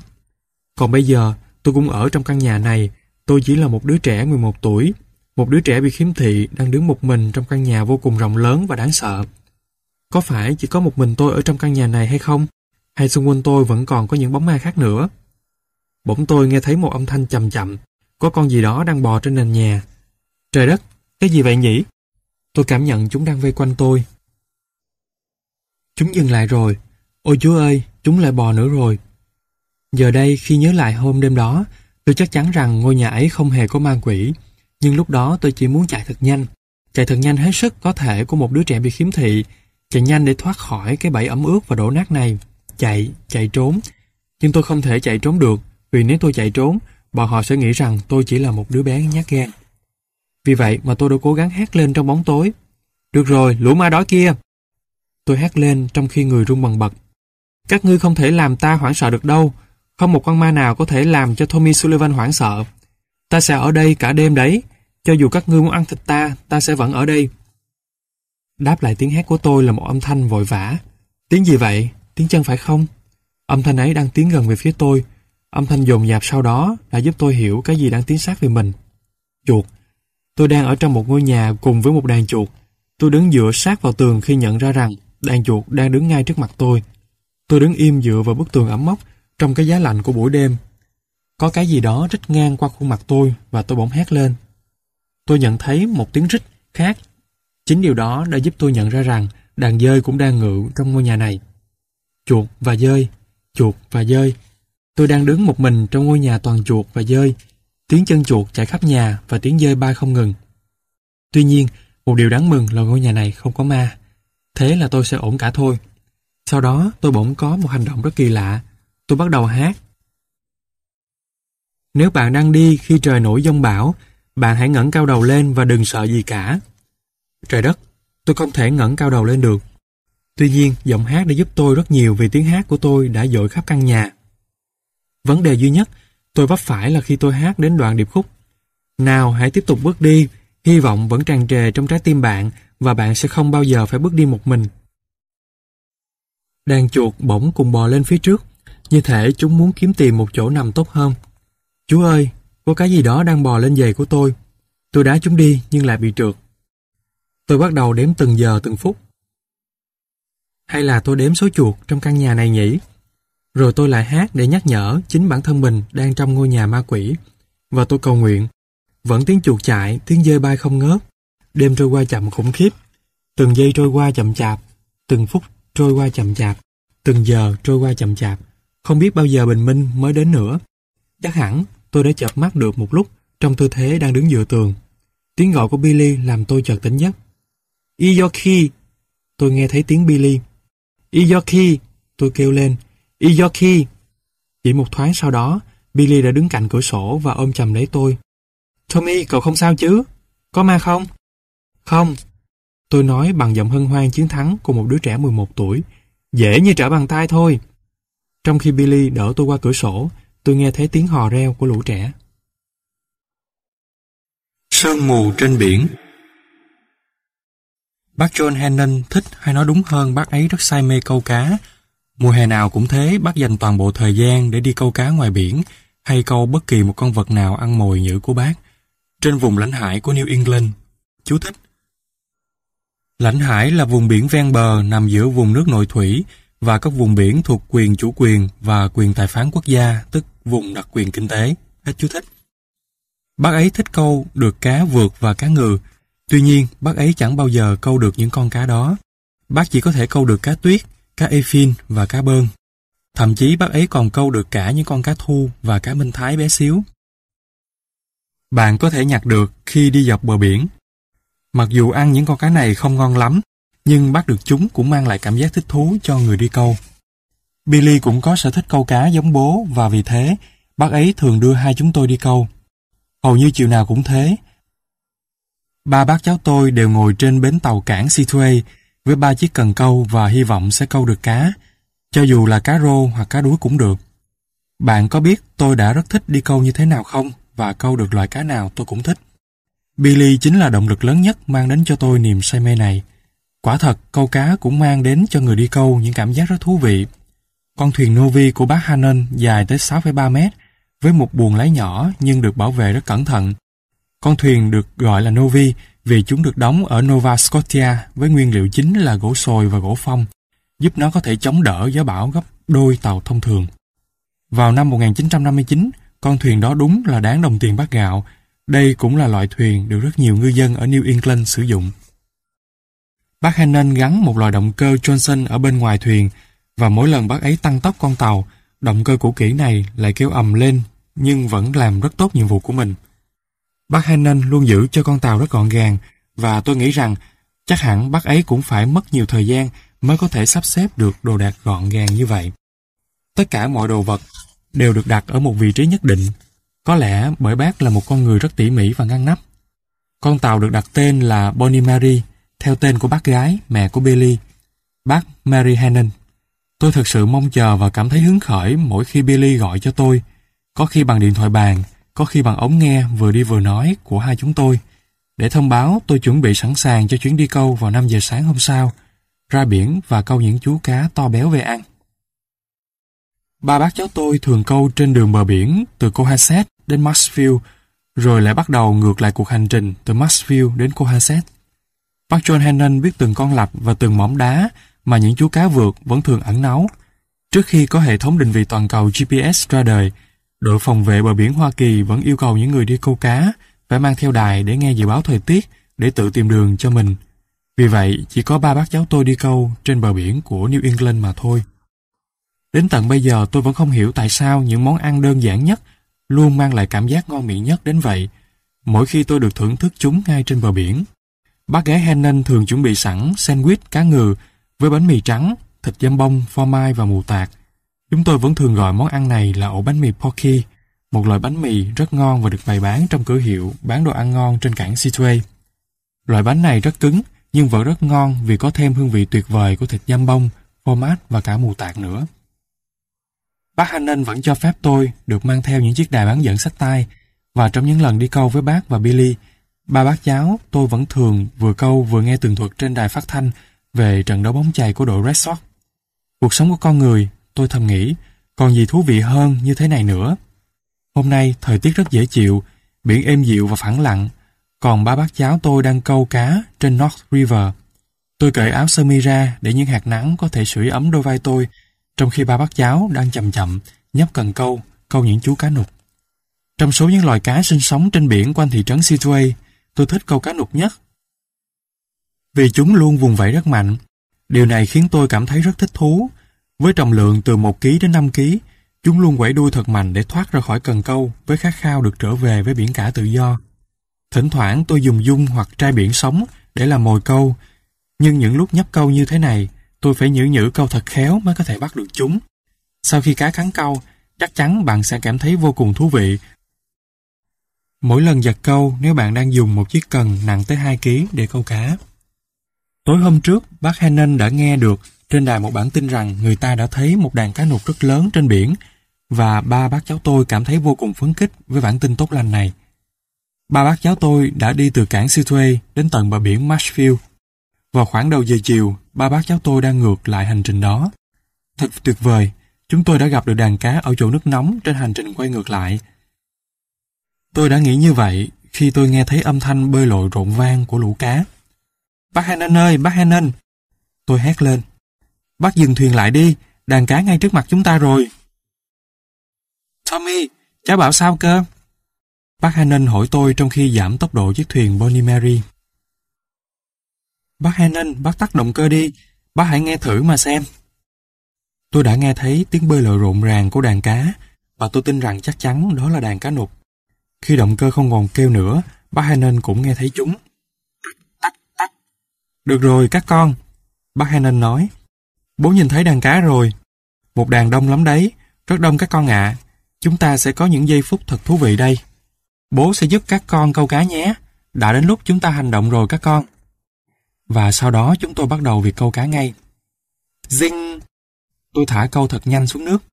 Còn bây giờ, tôi cũng ở trong căn nhà này. Tôi chỉ là một đứa trẻ 11 tuổi một đứa trẻ bị khiếm thị đang đứng một mình trong căn nhà vô cùng rộng lớn và đáng sợ. Có phải chỉ có một mình tôi ở trong căn nhà này hay không? Hay xung quanh tôi vẫn còn có những bóng ma khác nữa? Bỗng tôi nghe thấy một âm thanh chậm chậm. Có con gì đó đang bò trên nền nhà. Trời đất, cái gì vậy nhỉ? Tôi cảm nhận chúng đang vây quanh tôi. Chúng dừng lại rồi. Ôi chúa ơi, chúng lại bò nữa rồi. Giờ đây khi nhớ lại hôm đêm đó, tôi chắc chắn rằng ngôi nhà ấy không hề có ma quỷ. Nhưng lúc đó tôi chỉ muốn chạy thật nhanh, chạy thật nhanh hết sức có thể của một đứa trẻ bị khiếm thị, chạy nhanh để thoát khỏi cái bẫy ẩm ướt và đổ nát này. Chạy, chạy trốn. Nhưng tôi không thể chạy trốn được, vì nếu tôi chạy trốn, bọn họ sẽ nghĩ rằng tôi chỉ là một đứa bé nhát gan. Vì vậy mà tôi đã cố gắng hét lên trong bóng tối. Được rồi, lũ ma đói kia. Tôi hét lên trong khi người run bằng bật. Các ngươi không thể làm ta hoảng sợ được đâu. Không một con ma nào có thể làm cho Tommy Sullivan hoảng sợ. Ta sẽ ở đây cả đêm đấy. Cho dù các ngươi muốn ăn thịt ta, ta sẽ vẫn ở đây. Đáp lại tiếng hét của tôi là một âm thanh vội vã. Tiếng gì vậy? Tiếng chân phải không? Âm thanh ấy đang tiến gần về phía tôi. Âm thanh dồn dạp sau đó đã giúp tôi hiểu cái gì đang tiến sát về mình. Chuột. Tôi đang ở trong một ngôi nhà cùng với một đàn chuột. Tôi đứng dựa sát vào tường khi nhận ra rằng đàn chuột đang đứng ngay trước mặt tôi. Tôi đứng im dựa vào bức tường ấm mốc trong cái giá lạnh của buổi đêm. Có cái gì đó rít ngang qua khuôn mặt tôi và tôi bỗng hét lên. Tôi nhận thấy một tiếng rít khác. Chính điều đó đã giúp tôi nhận ra rằng đàn dơi cũng đang ngự trong ngôi nhà này. Chuột và dơi, chuột và dơi. Tôi đang đứng một mình trong ngôi nhà toàn chuột và dơi. Tiếng chân chuột chạy khắp nhà và tiếng dơi bay không ngừng. Tuy nhiên, một điều đáng mừng là ngôi nhà này không có ma. Thế là tôi sẽ ổn cả thôi. Sau đó tôi bỗng có một hành động rất kỳ lạ. Tôi bắt đầu hát. Nếu bạn đang đi khi trời nổi giông bão, bạn hãy ngẩng cao đầu lên và đừng sợ gì cả. Trời đất, tôi không thể ngẩng cao đầu lên được. Tuy nhiên, giọng hát đã giúp tôi rất nhiều vì tiếng hát của tôi đã dội khắp căn nhà. Vấn đề duy nhất tôi vấp phải là khi tôi hát đến đoạn điệp khúc. Nào hãy tiếp tục bước đi, hy vọng vẫn tràn trề trong trái tim bạn và bạn sẽ không bao giờ phải bước đi một mình. Đàn chuột bỗng cùng bò lên phía trước, như thể chúng muốn kiếm tìm một chỗ nằm tốt hơn. Chú ơi, có cái gì đó đang bò lên giày của tôi. Tôi đá chúng đi nhưng lại bị trượt. Tôi bắt đầu đếm từng giờ từng phút. Hay là tôi đếm số chuột trong căn nhà này nhỉ? Rồi tôi lại hát để nhắc nhở chính bản thân mình đang trong ngôi nhà ma quỷ. Và tôi cầu nguyện. Vẫn tiếng chuột chạy, tiếng dơi bay không ngớt. Đêm trôi qua chậm khủng khiếp. Từng giây trôi qua chậm chạp. Từng phút trôi qua chậm chạp. Từng giờ trôi qua chậm chạp. Không biết bao giờ bình minh mới đến nữa. Chắc hẳn tôi đã chợp mắt được một lúc trong tư thế đang đứng dựa tường. Tiếng gọi của Billy làm tôi chợt tỉnh giấc. Iyoki! Tôi nghe thấy tiếng Billy. Iyoki! Tôi kêu lên. Iyoki! Chỉ một thoáng sau đó, Billy đã đứng cạnh cửa sổ và ôm chầm lấy tôi. Tommy, cậu không sao chứ? Có ma không? Không. Tôi nói bằng giọng hân hoan chiến thắng của một đứa trẻ 11 tuổi. Dễ như trở bàn tay thôi. Trong khi Billy đỡ tôi qua cửa sổ, tôi nghe thấy tiếng hò reo của lũ trẻ. Sương mù trên biển Bác John Hannon thích hay nói đúng hơn bác ấy rất say mê câu cá. Mùa hè nào cũng thế, bác dành toàn bộ thời gian để đi câu cá ngoài biển hay câu bất kỳ một con vật nào ăn mồi nhữ của bác. Trên vùng lãnh hải của New England, chú thích. Lãnh hải là vùng biển ven bờ nằm giữa vùng nước nội thủy và các vùng biển thuộc quyền chủ quyền và quyền tài phán quốc gia, tức vùng đặc quyền kinh tế. Hết chú thích. Bác ấy thích câu được cá vượt và cá ngừ. Tuy nhiên, bác ấy chẳng bao giờ câu được những con cá đó. Bác chỉ có thể câu được cá tuyết, cá efin và cá bơn. Thậm chí bác ấy còn câu được cả những con cá thu và cá minh thái bé xíu. Bạn có thể nhặt được khi đi dọc bờ biển. Mặc dù ăn những con cá này không ngon lắm, nhưng bắt được chúng cũng mang lại cảm giác thích thú cho người đi câu. Billy cũng có sở thích câu cá giống bố và vì thế, bác ấy thường đưa hai chúng tôi đi câu. Hầu như chiều nào cũng thế. Ba bác cháu tôi đều ngồi trên bến tàu cảng Seaway với ba chiếc cần câu và hy vọng sẽ câu được cá, cho dù là cá rô hoặc cá đuối cũng được. Bạn có biết tôi đã rất thích đi câu như thế nào không và câu được loại cá nào tôi cũng thích. Billy chính là động lực lớn nhất mang đến cho tôi niềm say mê này. Quả thật, câu cá cũng mang đến cho người đi câu những cảm giác rất thú vị. Con thuyền Novi của bác Hannon dài tới 6,3 mét, với một buồng lái nhỏ nhưng được bảo vệ rất cẩn thận. Con thuyền được gọi là Novi vì chúng được đóng ở Nova Scotia với nguyên liệu chính là gỗ sồi và gỗ phong, giúp nó có thể chống đỡ gió bão gấp đôi tàu thông thường. Vào năm 1959, con thuyền đó đúng là đáng đồng tiền bát gạo. Đây cũng là loại thuyền được rất nhiều ngư dân ở New England sử dụng. Bác Hannon gắn một loại động cơ Johnson ở bên ngoài thuyền và mỗi lần bác ấy tăng tốc con tàu, động cơ cũ kỹ này lại kêu ầm lên nhưng vẫn làm rất tốt nhiệm vụ của mình. Bác Hennen luôn giữ cho con tàu rất gọn gàng và tôi nghĩ rằng chắc hẳn bác ấy cũng phải mất nhiều thời gian mới có thể sắp xếp được đồ đạc gọn gàng như vậy. Tất cả mọi đồ vật đều được đặt ở một vị trí nhất định. Có lẽ bởi bác là một con người rất tỉ mỉ và ngăn nắp. Con tàu được đặt tên là Bonnie Mary theo tên của bác gái, mẹ của Billy, bác Mary Hannon. Tôi thực sự mong chờ và cảm thấy hứng khởi mỗi khi Billy gọi cho tôi, có khi bằng điện thoại bàn, có khi bằng ống nghe vừa đi vừa nói của hai chúng tôi, để thông báo tôi chuẩn bị sẵn sàng cho chuyến đi câu vào 5 giờ sáng hôm sau, ra biển và câu những chú cá to béo về ăn. Ba bác cháu tôi thường câu trên đường bờ biển từ Cohasset đến Marshfield, rồi lại bắt đầu ngược lại cuộc hành trình từ Marshfield đến Cohasset. Bác John Hannon biết từng con lạch và từng mỏm đá mà những chú cá vượt vẫn thường ẩn náu. Trước khi có hệ thống định vị toàn cầu GPS ra đời, đội phòng vệ bờ biển Hoa Kỳ vẫn yêu cầu những người đi câu cá phải mang theo đài để nghe dự báo thời tiết để tự tìm đường cho mình. Vì vậy, chỉ có ba bác cháu tôi đi câu trên bờ biển của New England mà thôi. Đến tận bây giờ tôi vẫn không hiểu tại sao những món ăn đơn giản nhất luôn mang lại cảm giác ngon miệng nhất đến vậy, mỗi khi tôi được thưởng thức chúng ngay trên bờ biển. Bác gái Hennen thường chuẩn bị sẵn sandwich cá ngừ với bánh mì trắng, thịt dăm bông, phô mai và mù tạt. Chúng tôi vẫn thường gọi món ăn này là ổ bánh mì Porky, một loại bánh mì rất ngon và được bày bán trong cửa hiệu bán đồ ăn ngon trên cảng Seaway. Loại bánh này rất cứng, nhưng vẫn rất ngon vì có thêm hương vị tuyệt vời của thịt dăm bông, phô mát và cả mù tạt nữa. Bác Hannon vẫn cho phép tôi được mang theo những chiếc đài bán dẫn sách tay và trong những lần đi câu với bác và Billy, ba bác cháu tôi vẫn thường vừa câu vừa nghe tường thuật trên đài phát thanh về trận đấu bóng chày của đội Red Sox. Cuộc sống của con người, tôi thầm nghĩ, còn gì thú vị hơn như thế này nữa. Hôm nay thời tiết rất dễ chịu, biển êm dịu và phẳng lặng, còn ba bác cháu tôi đang câu cá trên North River. Tôi cởi áo sơ mi ra để những hạt nắng có thể sưởi ấm đôi vai tôi, trong khi ba bác cháu đang chậm chậm nhấp cần câu, câu những chú cá nục. Trong số những loài cá sinh sống trên biển quanh thị trấn Sidway, tôi thích câu cá nục nhất. Vì chúng luôn vùng vẫy rất mạnh, điều này khiến tôi cảm thấy rất thích thú. Với trọng lượng từ 1 kg đến 5 kg, chúng luôn quẩy đuôi thật mạnh để thoát ra khỏi cần câu với khát khao được trở về với biển cả tự do. Thỉnh thoảng tôi dùng dung hoặc trai biển sống để làm mồi câu, nhưng những lúc nhấp câu như thế này, tôi phải nhử nhử câu thật khéo mới có thể bắt được chúng. Sau khi cá cắn câu, chắc chắn bạn sẽ cảm thấy vô cùng thú vị. Mỗi lần giật câu nếu bạn đang dùng một chiếc cần nặng tới 2 kg để câu cá. Tối hôm trước, bác Hannon đã nghe được trên đài một bản tin rằng người ta đã thấy một đàn cá nục rất lớn trên biển và ba bác cháu tôi cảm thấy vô cùng phấn khích với bản tin tốt lành này. Ba bác cháu tôi đã đi từ cảng Seaway đến tận bờ biển Marshfield. Vào khoảng đầu giờ chiều, ba bác cháu tôi đang ngược lại hành trình đó. Thật tuyệt vời, chúng tôi đã gặp được đàn cá ở chỗ nước nóng trên hành trình quay ngược lại. Tôi đã nghĩ như vậy khi tôi nghe thấy âm thanh bơi lội rộn vang của lũ cá. Bác Hannon ơi, bác Hannon! Tôi hét lên. Bác dừng thuyền lại đi, đàn cá ngay trước mặt chúng ta rồi. Tommy, cháu bảo sao cơ? Bác Hannon hỏi tôi trong khi giảm tốc độ chiếc thuyền Bonnie Mary. Bác Hannon, bác tắt động cơ đi, bác hãy nghe thử mà xem. Tôi đã nghe thấy tiếng bơi lội rộn ràng của đàn cá và tôi tin rằng chắc chắn đó là đàn cá nục. Khi động cơ không còn kêu nữa, bác Hannon cũng nghe thấy chúng. Được rồi, các con. Bác Hannon nói. Bố nhìn thấy đàn cá rồi. Một đàn đông lắm đấy, rất đông các con ạ. Chúng ta sẽ có những giây phút thật thú vị đây. Bố sẽ giúp các con câu cá nhé. Đã đến lúc chúng ta hành động rồi các con. Và sau đó chúng tôi bắt đầu việc câu cá ngay. Zing! Tôi thả câu thật nhanh xuống nước.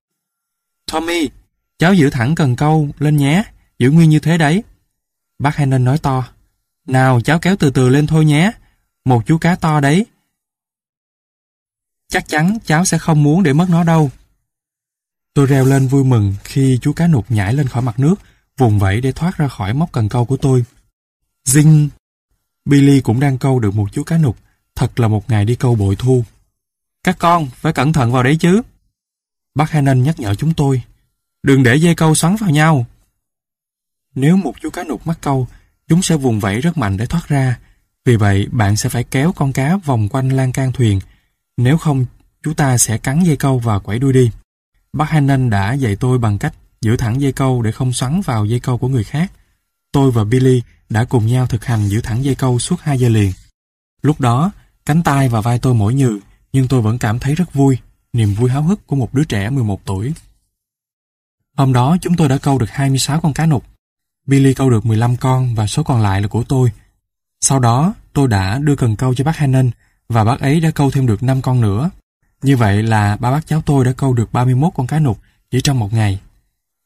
Tommy, cháu giữ thẳng cần câu lên nhé. Giữ nguyên như thế đấy. Bác Hannon nói to. Nào cháu kéo từ từ lên thôi nhé. Một chú cá to đấy. Chắc chắn cháu sẽ không muốn để mất nó đâu. Tôi reo lên vui mừng khi chú cá nục nhảy lên khỏi mặt nước, vùng vẫy để thoát ra khỏi móc cần câu của tôi. Zing! Billy cũng đang câu được một chú cá nục. Thật là một ngày đi câu bội thu. Các con, phải cẩn thận vào đấy chứ. Bác Hannon nhắc nhở chúng tôi. Đừng để dây câu xoắn vào nhau. Nếu một chú cá nục mắc câu, chúng sẽ vùng vẫy rất mạnh để thoát ra. Vì vậy, bạn sẽ phải kéo con cá vòng quanh lan can thuyền. Nếu không, chúng ta sẽ cắn dây câu và quẩy đuôi đi. Bác Hannan đã dạy tôi bằng cách giữ thẳng dây câu để không xoắn vào dây câu của người khác. Tôi và Billy đã cùng nhau thực hành giữ thẳng dây câu suốt 2 giờ liền. Lúc đó, cánh tay và vai tôi mỏi nhừ, nhưng tôi vẫn cảm thấy rất vui, niềm vui háo hức của một đứa trẻ 11 tuổi. Hôm đó chúng tôi đã câu được 26 con cá nục. Billy câu được 15 con và số còn lại là của tôi. Sau đó, tôi đã đưa cần câu cho bác Hannan và bác ấy đã câu thêm được 5 con nữa. Như vậy là ba bác cháu tôi đã câu được 31 con cá nục chỉ trong một ngày.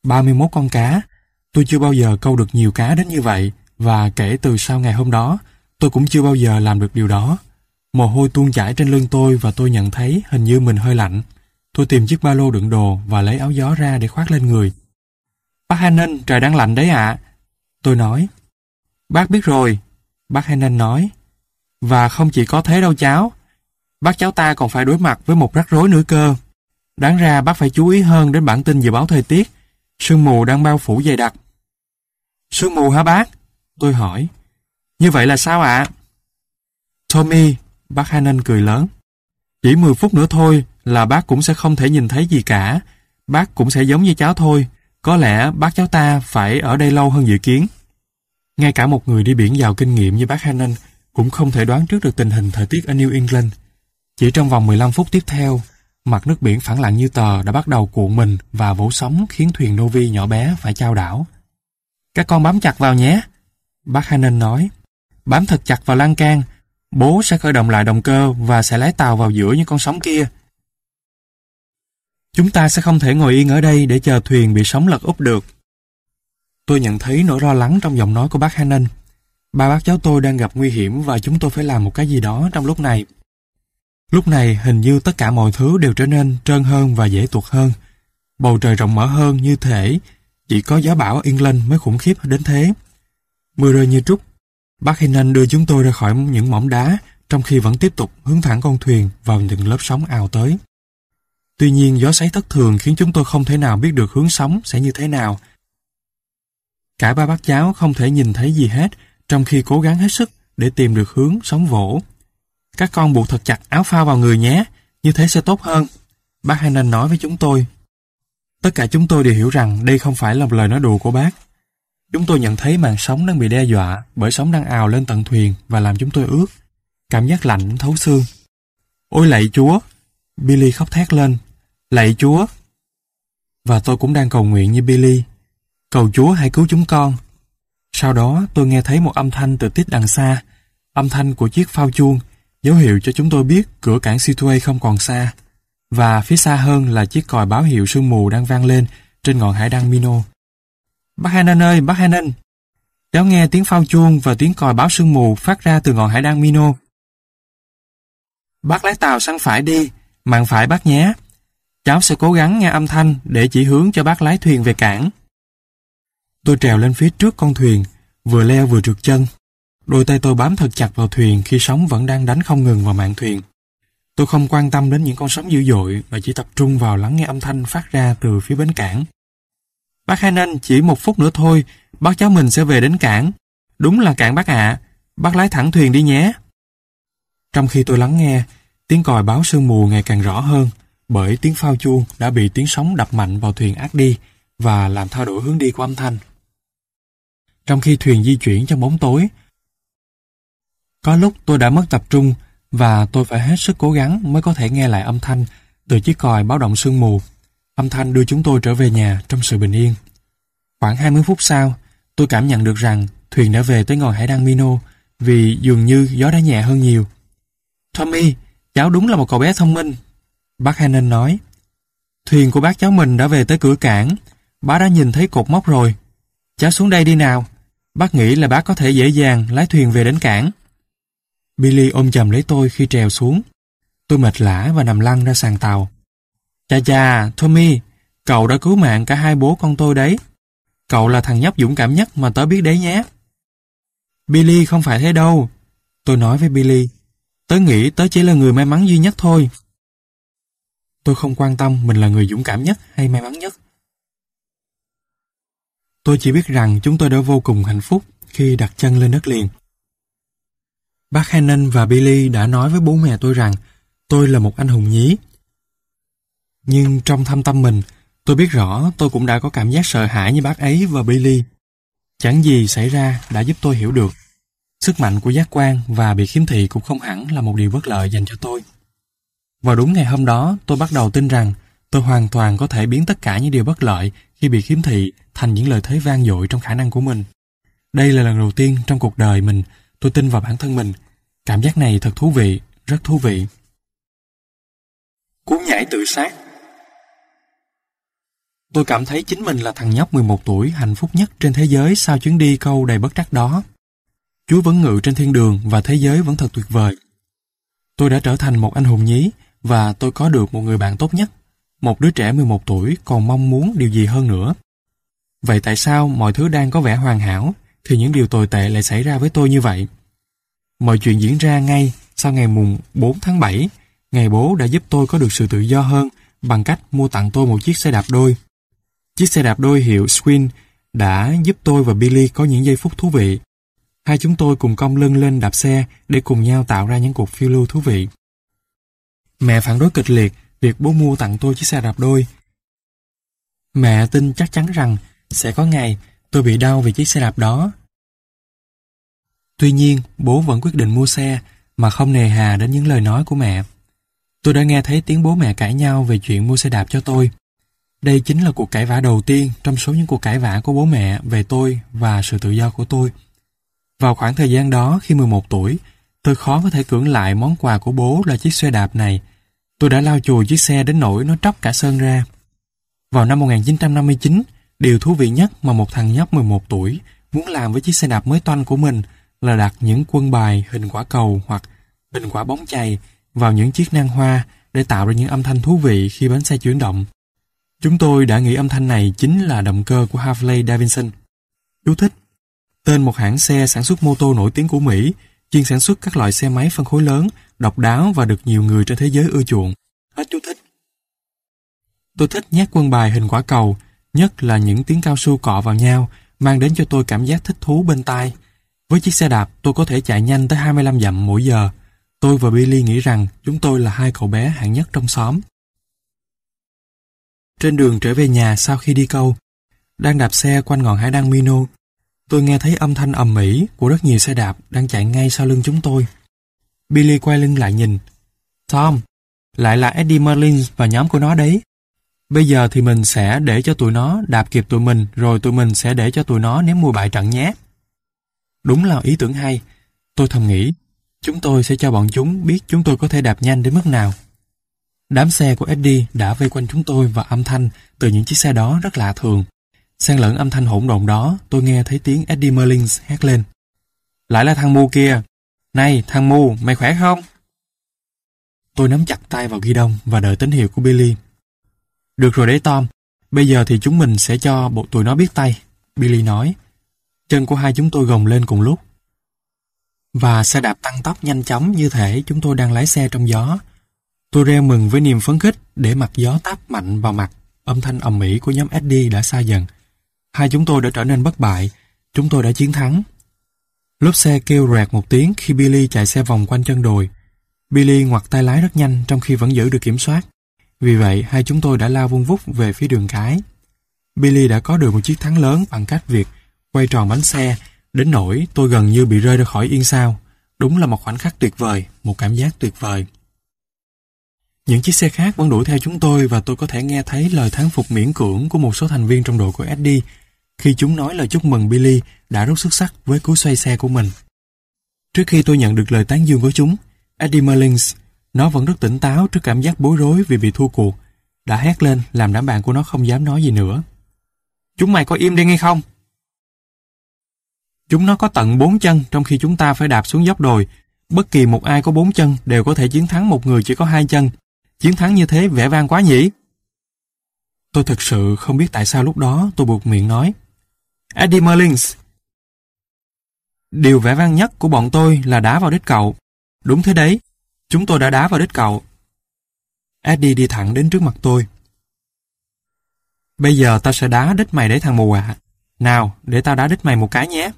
31 con cá, tôi chưa bao giờ câu được nhiều cá đến như vậy và kể từ sau ngày hôm đó, tôi cũng chưa bao giờ làm được điều đó. Mồ hôi tuôn chảy trên lưng tôi và tôi nhận thấy hình như mình hơi lạnh. Tôi tìm chiếc ba lô đựng đồ và lấy áo gió ra để khoác lên người. Bác Hanen, trời đang lạnh đấy ạ. Tôi nói. Bác biết rồi. Bác Hanen nói. Và không chỉ có thế đâu cháu. Bác cháu ta còn phải đối mặt với một rắc rối nữa cơ. Đáng ra bác phải chú ý hơn đến bản tin dự báo thời tiết. Sương mù đang bao phủ dày đặc. Sương mù hả bác? Tôi hỏi. Như vậy là sao ạ? Tommy, bác Hannon cười lớn. Chỉ 10 phút nữa thôi là bác cũng sẽ không thể nhìn thấy gì cả. Bác cũng sẽ giống như cháu thôi. Có lẽ bác cháu ta phải ở đây lâu hơn dự kiến. Ngay cả một người đi biển giàu kinh nghiệm như bác Hannon cũng không thể đoán trước được tình hình thời tiết ở New England. Chỉ trong vòng 15 phút tiếp theo, mặt nước biển phẳng lặng như tờ đã bắt đầu cuộn mình và vỗ sóng khiến thuyền Novi nhỏ bé phải trao đảo. Các con bám chặt vào nhé, bác Hannon nói. Bám thật chặt vào lan can, bố sẽ khởi động lại động cơ và sẽ lái tàu vào giữa những con sóng kia. Chúng ta sẽ không thể ngồi yên ở đây để chờ thuyền bị sóng lật úp được. Tôi nhận thấy nỗi lo lắng trong giọng nói của bác Hannon. Ba bác cháu tôi đang gặp nguy hiểm và chúng tôi phải làm một cái gì đó trong lúc này. Lúc này, hình như tất cả mọi thứ đều trở nên trơn hơn và dễ tuột hơn. Bầu trời rộng mở hơn như thể chỉ có gió bão ở England mới khủng khiếp đến thế. Mưa rơi như trút. Bác Hinnan đưa chúng tôi ra khỏi những mỏm đá, trong khi vẫn tiếp tục hướng thẳng con thuyền vào những lớp sóng ào tới. Tuy nhiên, gió xoáy thất thường khiến chúng tôi không thể nào biết được hướng sóng sẽ như thế nào. Cả ba bác cháu không thể nhìn thấy gì hết trong khi cố gắng hết sức để tìm được hướng sóng vỗ. Các con buộc thật chặt áo phao vào người nhé, như thế sẽ tốt hơn. Bác Hannan nói với chúng tôi. Tất cả chúng tôi đều hiểu rằng đây không phải là lời nói đùa của bác. Chúng tôi nhận thấy màn sóng đang bị đe dọa bởi sóng đang ào lên tận thuyền và làm chúng tôi ướt. Cảm giác lạnh thấu xương. Ôi lạy chúa! Billy khóc thét lên. Lạy chúa! Và tôi cũng đang cầu nguyện như Billy. Cầu chúa hãy cứu chúng con. Sau đó tôi nghe thấy một âm thanh từ tít đằng xa. Âm thanh của chiếc phao chuông dấu hiệu cho chúng tôi biết cửa cảng Situay không còn xa. Và phía xa hơn là chiếc còi báo hiệu sương mù đang vang lên trên ngọn hải đăng Mino. Bác Hanan ơi, bác Hanan! Cháu nghe tiếng phao chuông và tiếng còi báo sương mù phát ra từ ngọn hải đăng Mino. Bác lái tàu sang phải đi, mạn phải bác nhé. Cháu sẽ cố gắng nghe âm thanh để chỉ hướng cho bác lái thuyền về cảng. Tôi trèo lên phía trước con thuyền, vừa leo vừa trượt chân. Đôi tay tôi bám thật chặt vào thuyền khi sóng vẫn đang đánh không ngừng vào mạn thuyền. Tôi không quan tâm đến những con sóng dữ dội mà chỉ tập trung vào lắng nghe âm thanh phát ra từ phía bến cảng. Bác Hai nên chỉ một phút nữa thôi, bác cháu mình sẽ về đến cảng. Đúng là cảng bác ạ, bác lái thẳng thuyền đi nhé. Trong khi tôi lắng nghe, tiếng còi báo sương mù ngày càng rõ hơn, bởi tiếng phao chuông đã bị tiếng sóng đập mạnh vào thuyền ác đi và làm thay đổi hướng đi của âm thanh. Trong khi thuyền di chuyển trong bóng tối, có lúc tôi đã mất tập trung và tôi phải hết sức cố gắng mới có thể nghe lại âm thanh từ chiếc còi báo động sương mù. Âm thanh đưa chúng tôi trở về nhà trong sự bình yên. Khoảng 20 phút sau, tôi cảm nhận được rằng thuyền đã về tới ngọn hải đăng Mino vì dường như gió đã nhẹ hơn nhiều. Tommy, cháu đúng là một cậu bé thông minh. Bác Hannon nói. Thuyền của bác cháu mình đã về tới cửa cảng. Bác đã nhìn thấy cột mốc rồi. Cháu xuống đây đi nào. Bác nghĩ là bác có thể dễ dàng lái thuyền về đến cảng. Billy ôm chầm lấy tôi khi trèo xuống. Tôi mệt lã và nằm lăn ra sàn tàu. Chà chà, Tommy, cậu đã cứu mạng cả hai bố con tôi đấy. Cậu là thằng nhóc dũng cảm nhất mà tớ biết đấy nhé. Billy không phải thế đâu. Tôi nói với Billy, tớ nghĩ tớ chỉ là người may mắn duy nhất thôi. Tôi không quan tâm mình là người dũng cảm nhất hay may mắn nhất. Tôi chỉ biết rằng chúng tôi đã vô cùng hạnh phúc khi đặt chân lên đất liền. Bác Hannon và Billy đã nói với bố mẹ tôi rằng tôi là một anh hùng nhí. Nhưng trong thâm tâm mình, tôi biết rõ tôi cũng đã có cảm giác sợ hãi như bác ấy và Billy. Chẳng gì xảy ra đã giúp tôi hiểu được. Sức mạnh của giác quan và bị khiếm thị cũng không hẳn là một điều bất lợi dành cho tôi. Vào đúng ngày hôm đó, tôi bắt đầu tin rằng tôi hoàn toàn có thể biến tất cả những điều bất lợi khi bị khiếm thị thành những lời thế vang dội trong khả năng của mình. Đây là lần đầu tiên trong cuộc đời mình tôi tin vào bản thân mình. Cảm giác này thật thú vị, rất thú vị. Cú nhảy tự sát Tôi cảm thấy chính mình là thằng nhóc 11 tuổi hạnh phúc nhất trên thế giới sau chuyến đi câu đầy bất trắc đó. Chúa vẫn ngự trên thiên đường và thế giới vẫn thật tuyệt vời. Tôi đã trở thành một anh hùng nhí và tôi có được một người bạn tốt nhất. Một đứa trẻ 11 tuổi còn mong muốn điều gì hơn nữa. Vậy tại sao mọi thứ đang có vẻ hoàn hảo thì những điều tồi tệ lại xảy ra với tôi như vậy? Mọi chuyện diễn ra ngay sau ngày mùng 4 tháng 7, ngày bố đã giúp tôi có được sự tự do hơn bằng cách mua tặng tôi một chiếc xe đạp đôi. Chiếc xe đạp đôi hiệu Swin đã giúp tôi và Billy có những giây phút thú vị. Hai chúng tôi cùng cong lưng lên đạp xe để cùng nhau tạo ra những cuộc phiêu lưu thú vị. Mẹ phản đối kịch liệt việc bố mua tặng tôi chiếc xe đạp đôi. Mẹ tin chắc chắn rằng sẽ có ngày tôi bị đau vì chiếc xe đạp đó. Tuy nhiên, bố vẫn quyết định mua xe mà không nề hà đến những lời nói của mẹ. Tôi đã nghe thấy tiếng bố mẹ cãi nhau về chuyện mua xe đạp cho tôi. Đây chính là cuộc cãi vã đầu tiên trong số những cuộc cãi vã của bố mẹ về tôi và sự tự do của tôi. Vào khoảng thời gian đó, khi 11 tuổi, tôi khó có thể cưỡng lại món quà của bố là chiếc xe đạp này. Tôi đã lao chùi chiếc xe đến nỗi nó tróc cả sơn ra. Vào năm 1959, điều thú vị nhất mà một thằng nhóc 11 tuổi muốn làm với chiếc xe đạp mới toanh của mình là đặt những quân bài hình quả cầu hoặc hình quả bóng chày vào những chiếc nang hoa để tạo ra những âm thanh thú vị khi bánh xe chuyển động. Chúng tôi đã nghĩ âm thanh này chính là động cơ của Harley Davidson. Chú thích Tên một hãng xe sản xuất mô tô nổi tiếng của Mỹ, chuyên sản xuất các loại xe máy phân khối lớn, độc đáo và được nhiều người trên thế giới ưa chuộng. Hết chú thích. Tôi thích nhát quân bài hình quả cầu, nhất là những tiếng cao su cọ vào nhau, mang đến cho tôi cảm giác thích thú bên tai. Với chiếc xe đạp, tôi có thể chạy nhanh tới 25 dặm mỗi giờ. Tôi và Billy nghĩ rằng chúng tôi là hai cậu bé hạng nhất trong xóm. Trên đường trở về nhà sau khi đi câu, đang đạp xe quanh ngọn hải đăng Mino, tôi nghe thấy âm thanh ầm ĩ của rất nhiều xe đạp đang chạy ngay sau lưng chúng tôi. Billy quay lưng lại nhìn. Tom, lại là Eddie Merlin và nhóm của nó đấy. Bây giờ thì mình sẽ để cho tụi nó đạp kịp tụi mình rồi tụi mình sẽ để cho tụi nó ném mùi bại trận nhé. Đúng là ý tưởng hay. Tôi thầm nghĩ, chúng tôi sẽ cho bọn chúng biết chúng tôi có thể đạp nhanh đến mức nào. Đám xe của Eddie đã vây quanh chúng tôi và âm thanh từ những chiếc xe đó rất lạ thường. Xen lẫn âm thanh hỗn độn đó, tôi nghe thấy tiếng Eddie Merlins hét lên. Lại là thằng mu kia. Này, thằng mù, mày khỏe không? Tôi nắm chặt tay vào ghi đông và đợi tín hiệu của Billy. Được rồi đấy Tom, bây giờ thì chúng mình sẽ cho bộ tụi nó biết tay. Billy nói. Chân của hai chúng tôi gồng lên cùng lúc. Và xe đạp tăng tốc nhanh chóng như thể chúng tôi đang lái xe trong gió. Tôi reo mừng với niềm phấn khích để mặt gió táp mạnh vào mặt. Âm thanh ầm ĩ của nhóm Eddie đã xa dần. Hai chúng tôi đã trở nên bất bại. Chúng tôi đã chiến thắng. Lốp xe kêu rẹt một tiếng khi Billy chạy xe vòng quanh chân đồi. Billy ngoặt tay lái rất nhanh trong khi vẫn giữ được kiểm soát. Vì vậy, hai chúng tôi đã lao vung vút về phía đường cái. Billy đã có được một chiếc thắng lớn bằng cách việc quay tròn bánh xe, đến nỗi tôi gần như bị rơi ra khỏi yên sao. Đúng là một khoảnh khắc tuyệt vời, một cảm giác tuyệt vời. Những chiếc xe khác vẫn đuổi theo chúng tôi và tôi có thể nghe thấy lời thán phục miễn cưỡng của một số thành viên trong đội của Eddie khi chúng nói lời chúc mừng Billy đã rất xuất sắc với cú xoay xe của mình. Trước khi tôi nhận được lời tán dương của chúng, Eddie Merlins, nó vẫn rất tỉnh táo trước cảm giác bối rối vì bị thua cuộc, đã hét lên làm đám bạn của nó không dám nói gì nữa. Chúng mày có im đi nghe không? Chúng nó có tận bốn chân trong khi chúng ta phải đạp xuống dốc đồi. Bất kỳ một ai có bốn chân đều có thể chiến thắng một người chỉ có hai chân. Chiến thắng như thế vẻ vang quá nhỉ? Tôi thật sự không biết tại sao lúc đó tôi buộc miệng nói. Eddie Merlins. Điều vẻ vang nhất của bọn tôi là đá vào đít cậu. Đúng thế đấy, chúng tôi đã đá vào đít cậu. Eddie đi thẳng đến trước mặt tôi. Bây giờ tao sẽ đá đít mày đấy thằng mù ạ. Nào, để tao đá đít mày một cái nhé.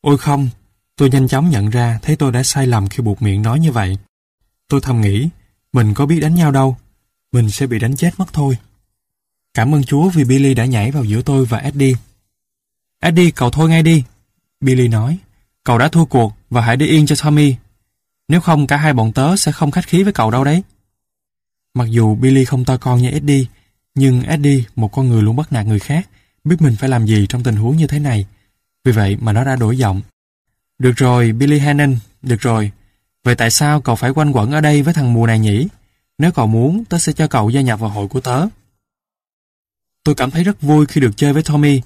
Ôi không, tôi nhanh chóng nhận ra thấy tôi đã sai lầm khi buộc miệng nói như vậy. Tôi thầm nghĩ, mình có biết đánh nhau đâu, mình sẽ bị đánh chết mất thôi. Cảm ơn Chúa vì Billy đã nhảy vào giữa tôi và Eddie. Eddie, cậu thôi ngay đi. Billy nói, cậu đã thua cuộc và hãy đi yên cho Tommy. Nếu không cả hai bọn tớ sẽ không khách khí với cậu đâu đấy. Mặc dù Billy không to con như Eddie, nhưng Eddie, một con người luôn bắt nạt người khác, biết mình phải làm gì trong tình huống như thế này. Vì vậy mà nó đã đổi giọng. Được rồi, Billy Hannon, được rồi. Vậy tại sao cậu phải quanh quẩn ở đây với thằng mù này nhỉ? Nếu cậu muốn, tớ sẽ cho cậu gia nhập vào hội của tớ. Tôi cảm thấy rất vui khi được chơi với Tommy.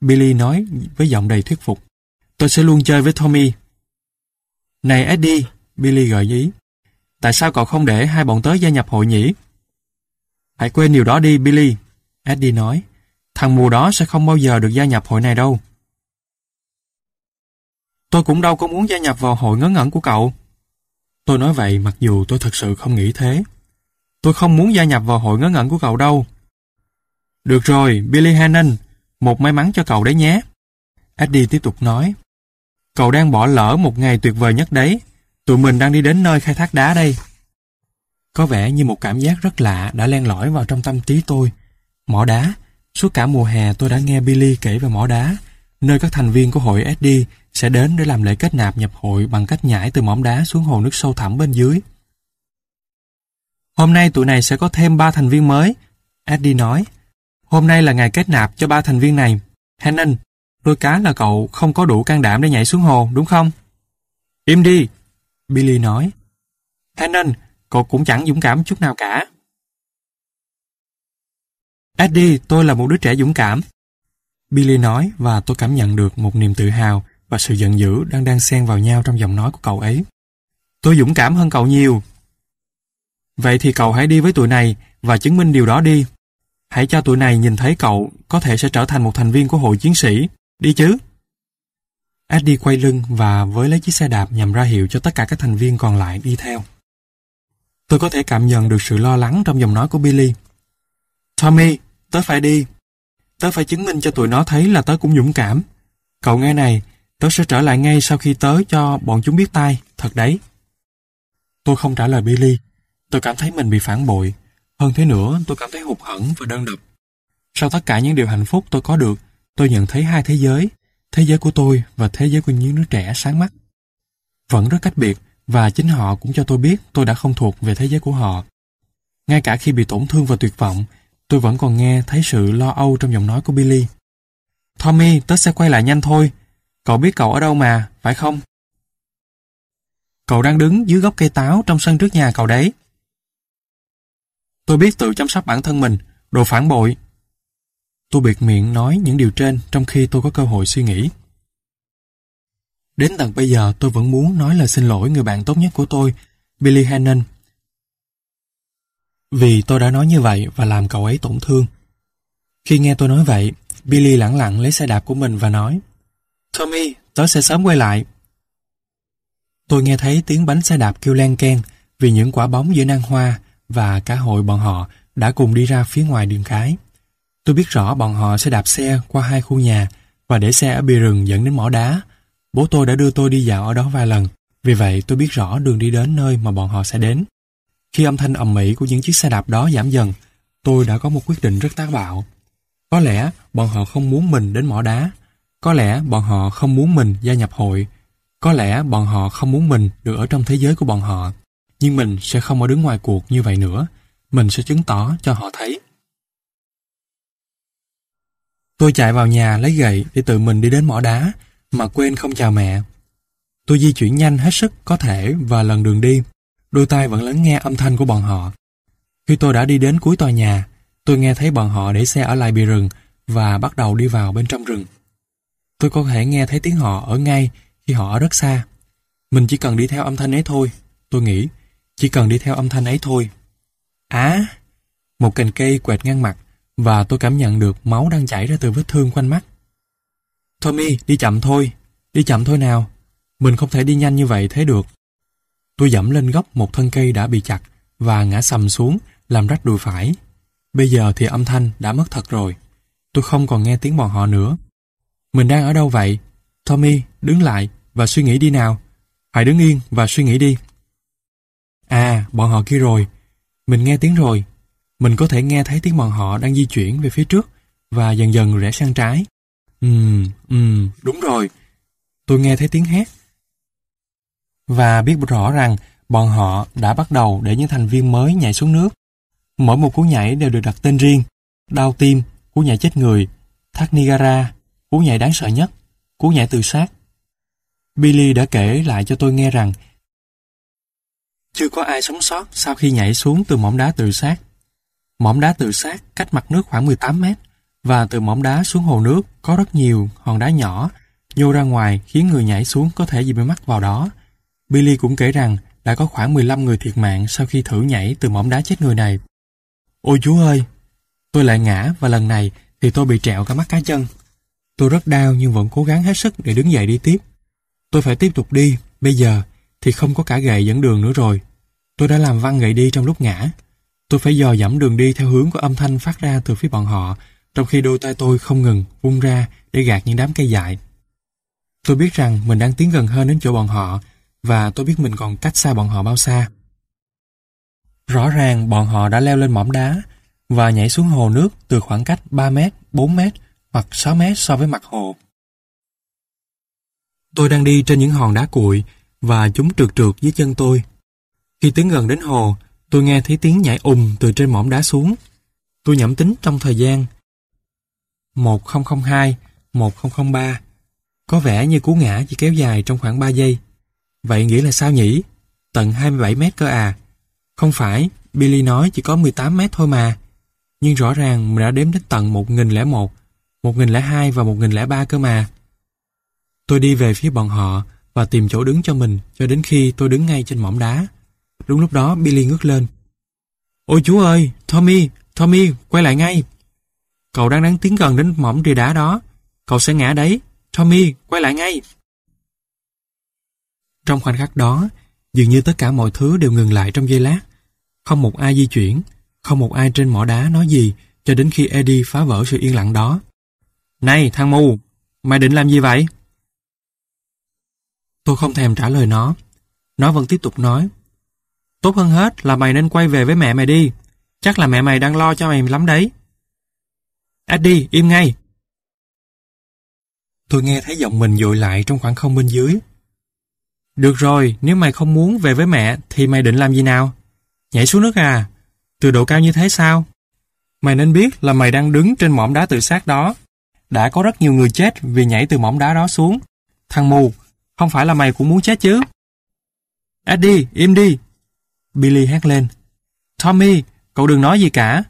Billy nói với giọng đầy thuyết phục. Tôi sẽ luôn chơi với Tommy. Này Eddie, Billy gợi ý. Tại sao cậu không để hai bọn tớ gia nhập hội nhỉ? Hãy quên điều đó đi, Billy. Eddie nói. Thằng mù đó sẽ không bao giờ được gia nhập hội này đâu. Tôi cũng đâu có muốn gia nhập vào hội ngớ ngẩn của cậu. Tôi nói vậy mặc dù tôi thật sự không nghĩ thế. Tôi không muốn gia nhập vào hội ngớ ngẩn của cậu đâu. Được rồi, Billy Hannon, một may mắn cho cậu đấy nhé. Eddie tiếp tục nói. Cậu đang bỏ lỡ một ngày tuyệt vời nhất đấy. Tụi mình đang đi đến nơi khai thác đá đây. Có vẻ như một cảm giác rất lạ đã len lỏi vào trong tâm trí tôi. Mỏ đá. Suốt cả mùa hè tôi đã nghe Billy kể về mỏ đá, nơi các thành viên của hội Eddie sẽ đến để làm lễ kết nạp nhập hội bằng cách nhảy từ mỏm đá xuống hồ nước sâu thẳm bên dưới. Hôm nay tụi này sẽ có thêm ba thành viên mới, Eddie nói. Hôm nay là ngày kết nạp cho ba thành viên này. Hannon, đôi cá là cậu không có đủ can đảm để nhảy xuống hồ, đúng không? Im đi, Billy nói. Hannon, cậu cũng chẳng dũng cảm chút nào cả. Eddie, tôi là một đứa trẻ dũng cảm. Billy nói và tôi cảm nhận được một niềm tự hào và sự giận dữ đang đang xen vào nhau trong giọng nói của cậu ấy. Tôi dũng cảm hơn cậu nhiều. Vậy thì cậu hãy đi với tụi này và chứng minh điều đó đi. Hãy cho tụi này nhìn thấy cậu có thể sẽ trở thành một thành viên của hội chiến sĩ. Đi chứ? Eddie quay lưng và với lấy chiếc xe đạp nhằm ra hiệu cho tất cả các thành viên còn lại đi theo. Tôi có thể cảm nhận được sự lo lắng trong giọng nói của Billy. Tommy, tớ phải đi. Tớ phải chứng minh cho tụi nó thấy là tớ cũng dũng cảm. Cậu nghe này, tớ sẽ trở lại ngay sau khi tớ cho bọn chúng biết tay, thật đấy. Tôi không trả lời Billy. Tôi cảm thấy mình bị phản bội. Hơn thế nữa, tôi cảm thấy hụt hẫng và đơn độc. Sau tất cả những điều hạnh phúc tôi có được, tôi nhận thấy hai thế giới, thế giới của tôi và thế giới của những đứa trẻ sáng mắt. Vẫn rất cách biệt, và chính họ cũng cho tôi biết tôi đã không thuộc về thế giới của họ. Ngay cả khi bị tổn thương và tuyệt vọng, tôi vẫn còn nghe thấy sự lo âu trong giọng nói của Billy. Tommy, tớ sẽ quay lại nhanh thôi. Cậu biết cậu ở đâu mà, phải không? Cậu đang đứng dưới gốc cây táo trong sân trước nhà cậu đấy. Tôi biết tự chăm sóc bản thân mình, đồ phản bội. Tôi biệt miệng nói những điều trên trong khi tôi có cơ hội suy nghĩ. Đến tận bây giờ tôi vẫn muốn nói lời xin lỗi người bạn tốt nhất của tôi, Billy Hannon. Vì tôi đã nói như vậy và làm cậu ấy tổn thương. Khi nghe tôi nói vậy, Billy lẳng lặng lấy xe đạp của mình và nói Tommy, tớ sẽ sớm quay lại. Tôi nghe thấy tiếng bánh xe đạp kêu len ken vì những quả bóng giữa nang hoa và cả hội bọn họ đã cùng đi ra phía ngoài đường cái. Tôi biết rõ bọn họ sẽ đạp xe qua hai khu nhà và để xe ở bìa rừng dẫn đến mỏ đá. Bố tôi đã đưa tôi đi dạo ở đó vài lần, vì vậy tôi biết rõ đường đi đến nơi mà bọn họ sẽ đến. Khi âm thanh ầm ĩ của những chiếc xe đạp đó giảm dần, tôi đã có một quyết định rất táo bạo. Có lẽ bọn họ không muốn mình đến mỏ đá. Có lẽ bọn họ không muốn mình gia nhập hội. Có lẽ bọn họ không muốn mình được ở trong thế giới của bọn họ. Nhưng mình sẽ không ở đứng ngoài cuộc như vậy nữa. Mình sẽ chứng tỏ cho họ thấy. Tôi chạy vào nhà lấy gậy để tự mình đi đến mỏ đá, mà quên không chào mẹ. Tôi di chuyển nhanh hết sức có thể và lần đường đi, đôi tai vẫn lắng nghe âm thanh của bọn họ. Khi tôi đã đi đến cuối tòa nhà, tôi nghe thấy bọn họ để xe ở lại bìa rừng và bắt đầu đi vào bên trong rừng. Tôi có thể nghe thấy tiếng họ ở ngay khi họ ở rất xa. Mình chỉ cần đi theo âm thanh ấy thôi, tôi nghĩ, chỉ cần đi theo âm thanh ấy thôi. Á! một cành cây quẹt ngang mặt và tôi cảm nhận được máu đang chảy ra từ vết thương quanh mắt. Tommy, đi chậm thôi, đi chậm thôi nào. Mình không thể đi nhanh như vậy thế được. Tôi dẫm lên gốc một thân cây đã bị chặt và ngã sầm xuống, làm rách đùi phải. Bây giờ thì âm thanh đã mất thật rồi. Tôi không còn nghe tiếng bọn họ nữa. Mình đang ở đâu vậy? Tommy, đứng lại và suy nghĩ đi nào. Hãy đứng yên và suy nghĩ đi. À, bọn họ kia rồi. Mình nghe tiếng rồi. Mình có thể nghe thấy tiếng bọn họ đang di chuyển về phía trước và dần dần rẽ sang trái. Ừm, ừm, đúng rồi. Tôi nghe thấy tiếng hét. Và biết rõ rằng bọn họ đã bắt đầu để những thành viên mới nhảy xuống nước. Mỗi một cú nhảy đều được đặt tên riêng. Đau tim, cú nhảy chết người, thác Niagara, cú nhảy đáng sợ nhất, cú nhảy tự sát. Billy đã kể lại cho tôi nghe rằng chưa có ai sống sót sau khi nhảy xuống từ mỏm đá tự sát. Mỏm đá tự sát cách mặt nước khoảng 18 mét và từ mỏm đá xuống hồ nước có rất nhiều hòn đá nhỏ nhô ra ngoài khiến người nhảy xuống có thể gì bị mắc vào đó. Billy cũng kể rằng đã có khoảng 15 người thiệt mạng sau khi thử nhảy từ mỏm đá chết người này. Ôi chú ơi! Tôi lại ngã và lần này thì tôi bị trẹo cả mắt cá chân. Tôi rất đau nhưng vẫn cố gắng hết sức để đứng dậy đi tiếp. Tôi phải tiếp tục đi, bây giờ thì không có cả gậy dẫn đường nữa rồi. Tôi đã làm văng gậy đi trong lúc ngã. Tôi phải dò dẫm đường đi theo hướng của âm thanh phát ra từ phía bọn họ, trong khi đôi tay tôi không ngừng vung ra để gạt những đám cây dại. Tôi biết rằng mình đang tiến gần hơn đến chỗ bọn họ, và tôi biết mình còn cách xa bọn họ bao xa. Rõ ràng bọn họ đã leo lên mỏm đá và nhảy xuống hồ nước từ khoảng cách 3 mét, 4 mét hoặc 6 mét so với mặt hồ. Tôi đang đi trên những hòn đá cuội và chúng trượt trượt dưới chân tôi. Khi tiến gần đến hồ, tôi nghe thấy tiếng nhảy ùm từ trên mỏm đá xuống. Tôi nhẩm tính trong thời gian 1002, 1003. Có vẻ như cú ngã chỉ kéo dài trong khoảng 3 giây. Vậy nghĩa là sao nhỉ? Tận 27 mét cơ à? Không phải, Billy nói chỉ có 18 mét thôi mà. Nhưng rõ ràng mình đã đếm đến tận 1001, 1002 và 1003 cơ mà. Tôi đi về phía bọn họ và tìm chỗ đứng cho mình cho đến khi tôi đứng ngay trên mỏm đá. Đúng lúc đó Billy ngước lên. Ôi chú ơi, Tommy, Tommy, quay lại ngay. Cậu đang đáng tiến gần đến mỏm rìa đá đó. Cậu sẽ ngã đấy. Tommy, quay lại ngay. Trong khoảnh khắc đó, dường như tất cả mọi thứ đều ngừng lại trong giây lát. Không một ai di chuyển, không một ai trên mỏ đá nói gì cho đến khi Eddie phá vỡ sự yên lặng đó. Này, thằng mù, mày định làm gì vậy? Tôi không thèm trả lời nó. Nó vẫn tiếp tục nói. Tốt hơn hết là mày nên quay về với mẹ mày đi. Chắc là mẹ mày đang lo cho mày lắm đấy. Eddie, im ngay. Tôi nghe thấy giọng mình dội lại trong khoảng không bên dưới. Được rồi, nếu mày không muốn về với mẹ thì mày định làm gì nào? Nhảy xuống nước à? Từ độ cao như thế sao? Mày nên biết là mày đang đứng trên mỏm đá tự sát đó. Đã có rất nhiều người chết vì nhảy từ mỏm đá đó xuống. Thằng mù, không phải là mày cũng muốn chết chứ? Eddie, im đi. Billy hét lên. Tommy, cậu đừng nói gì cả.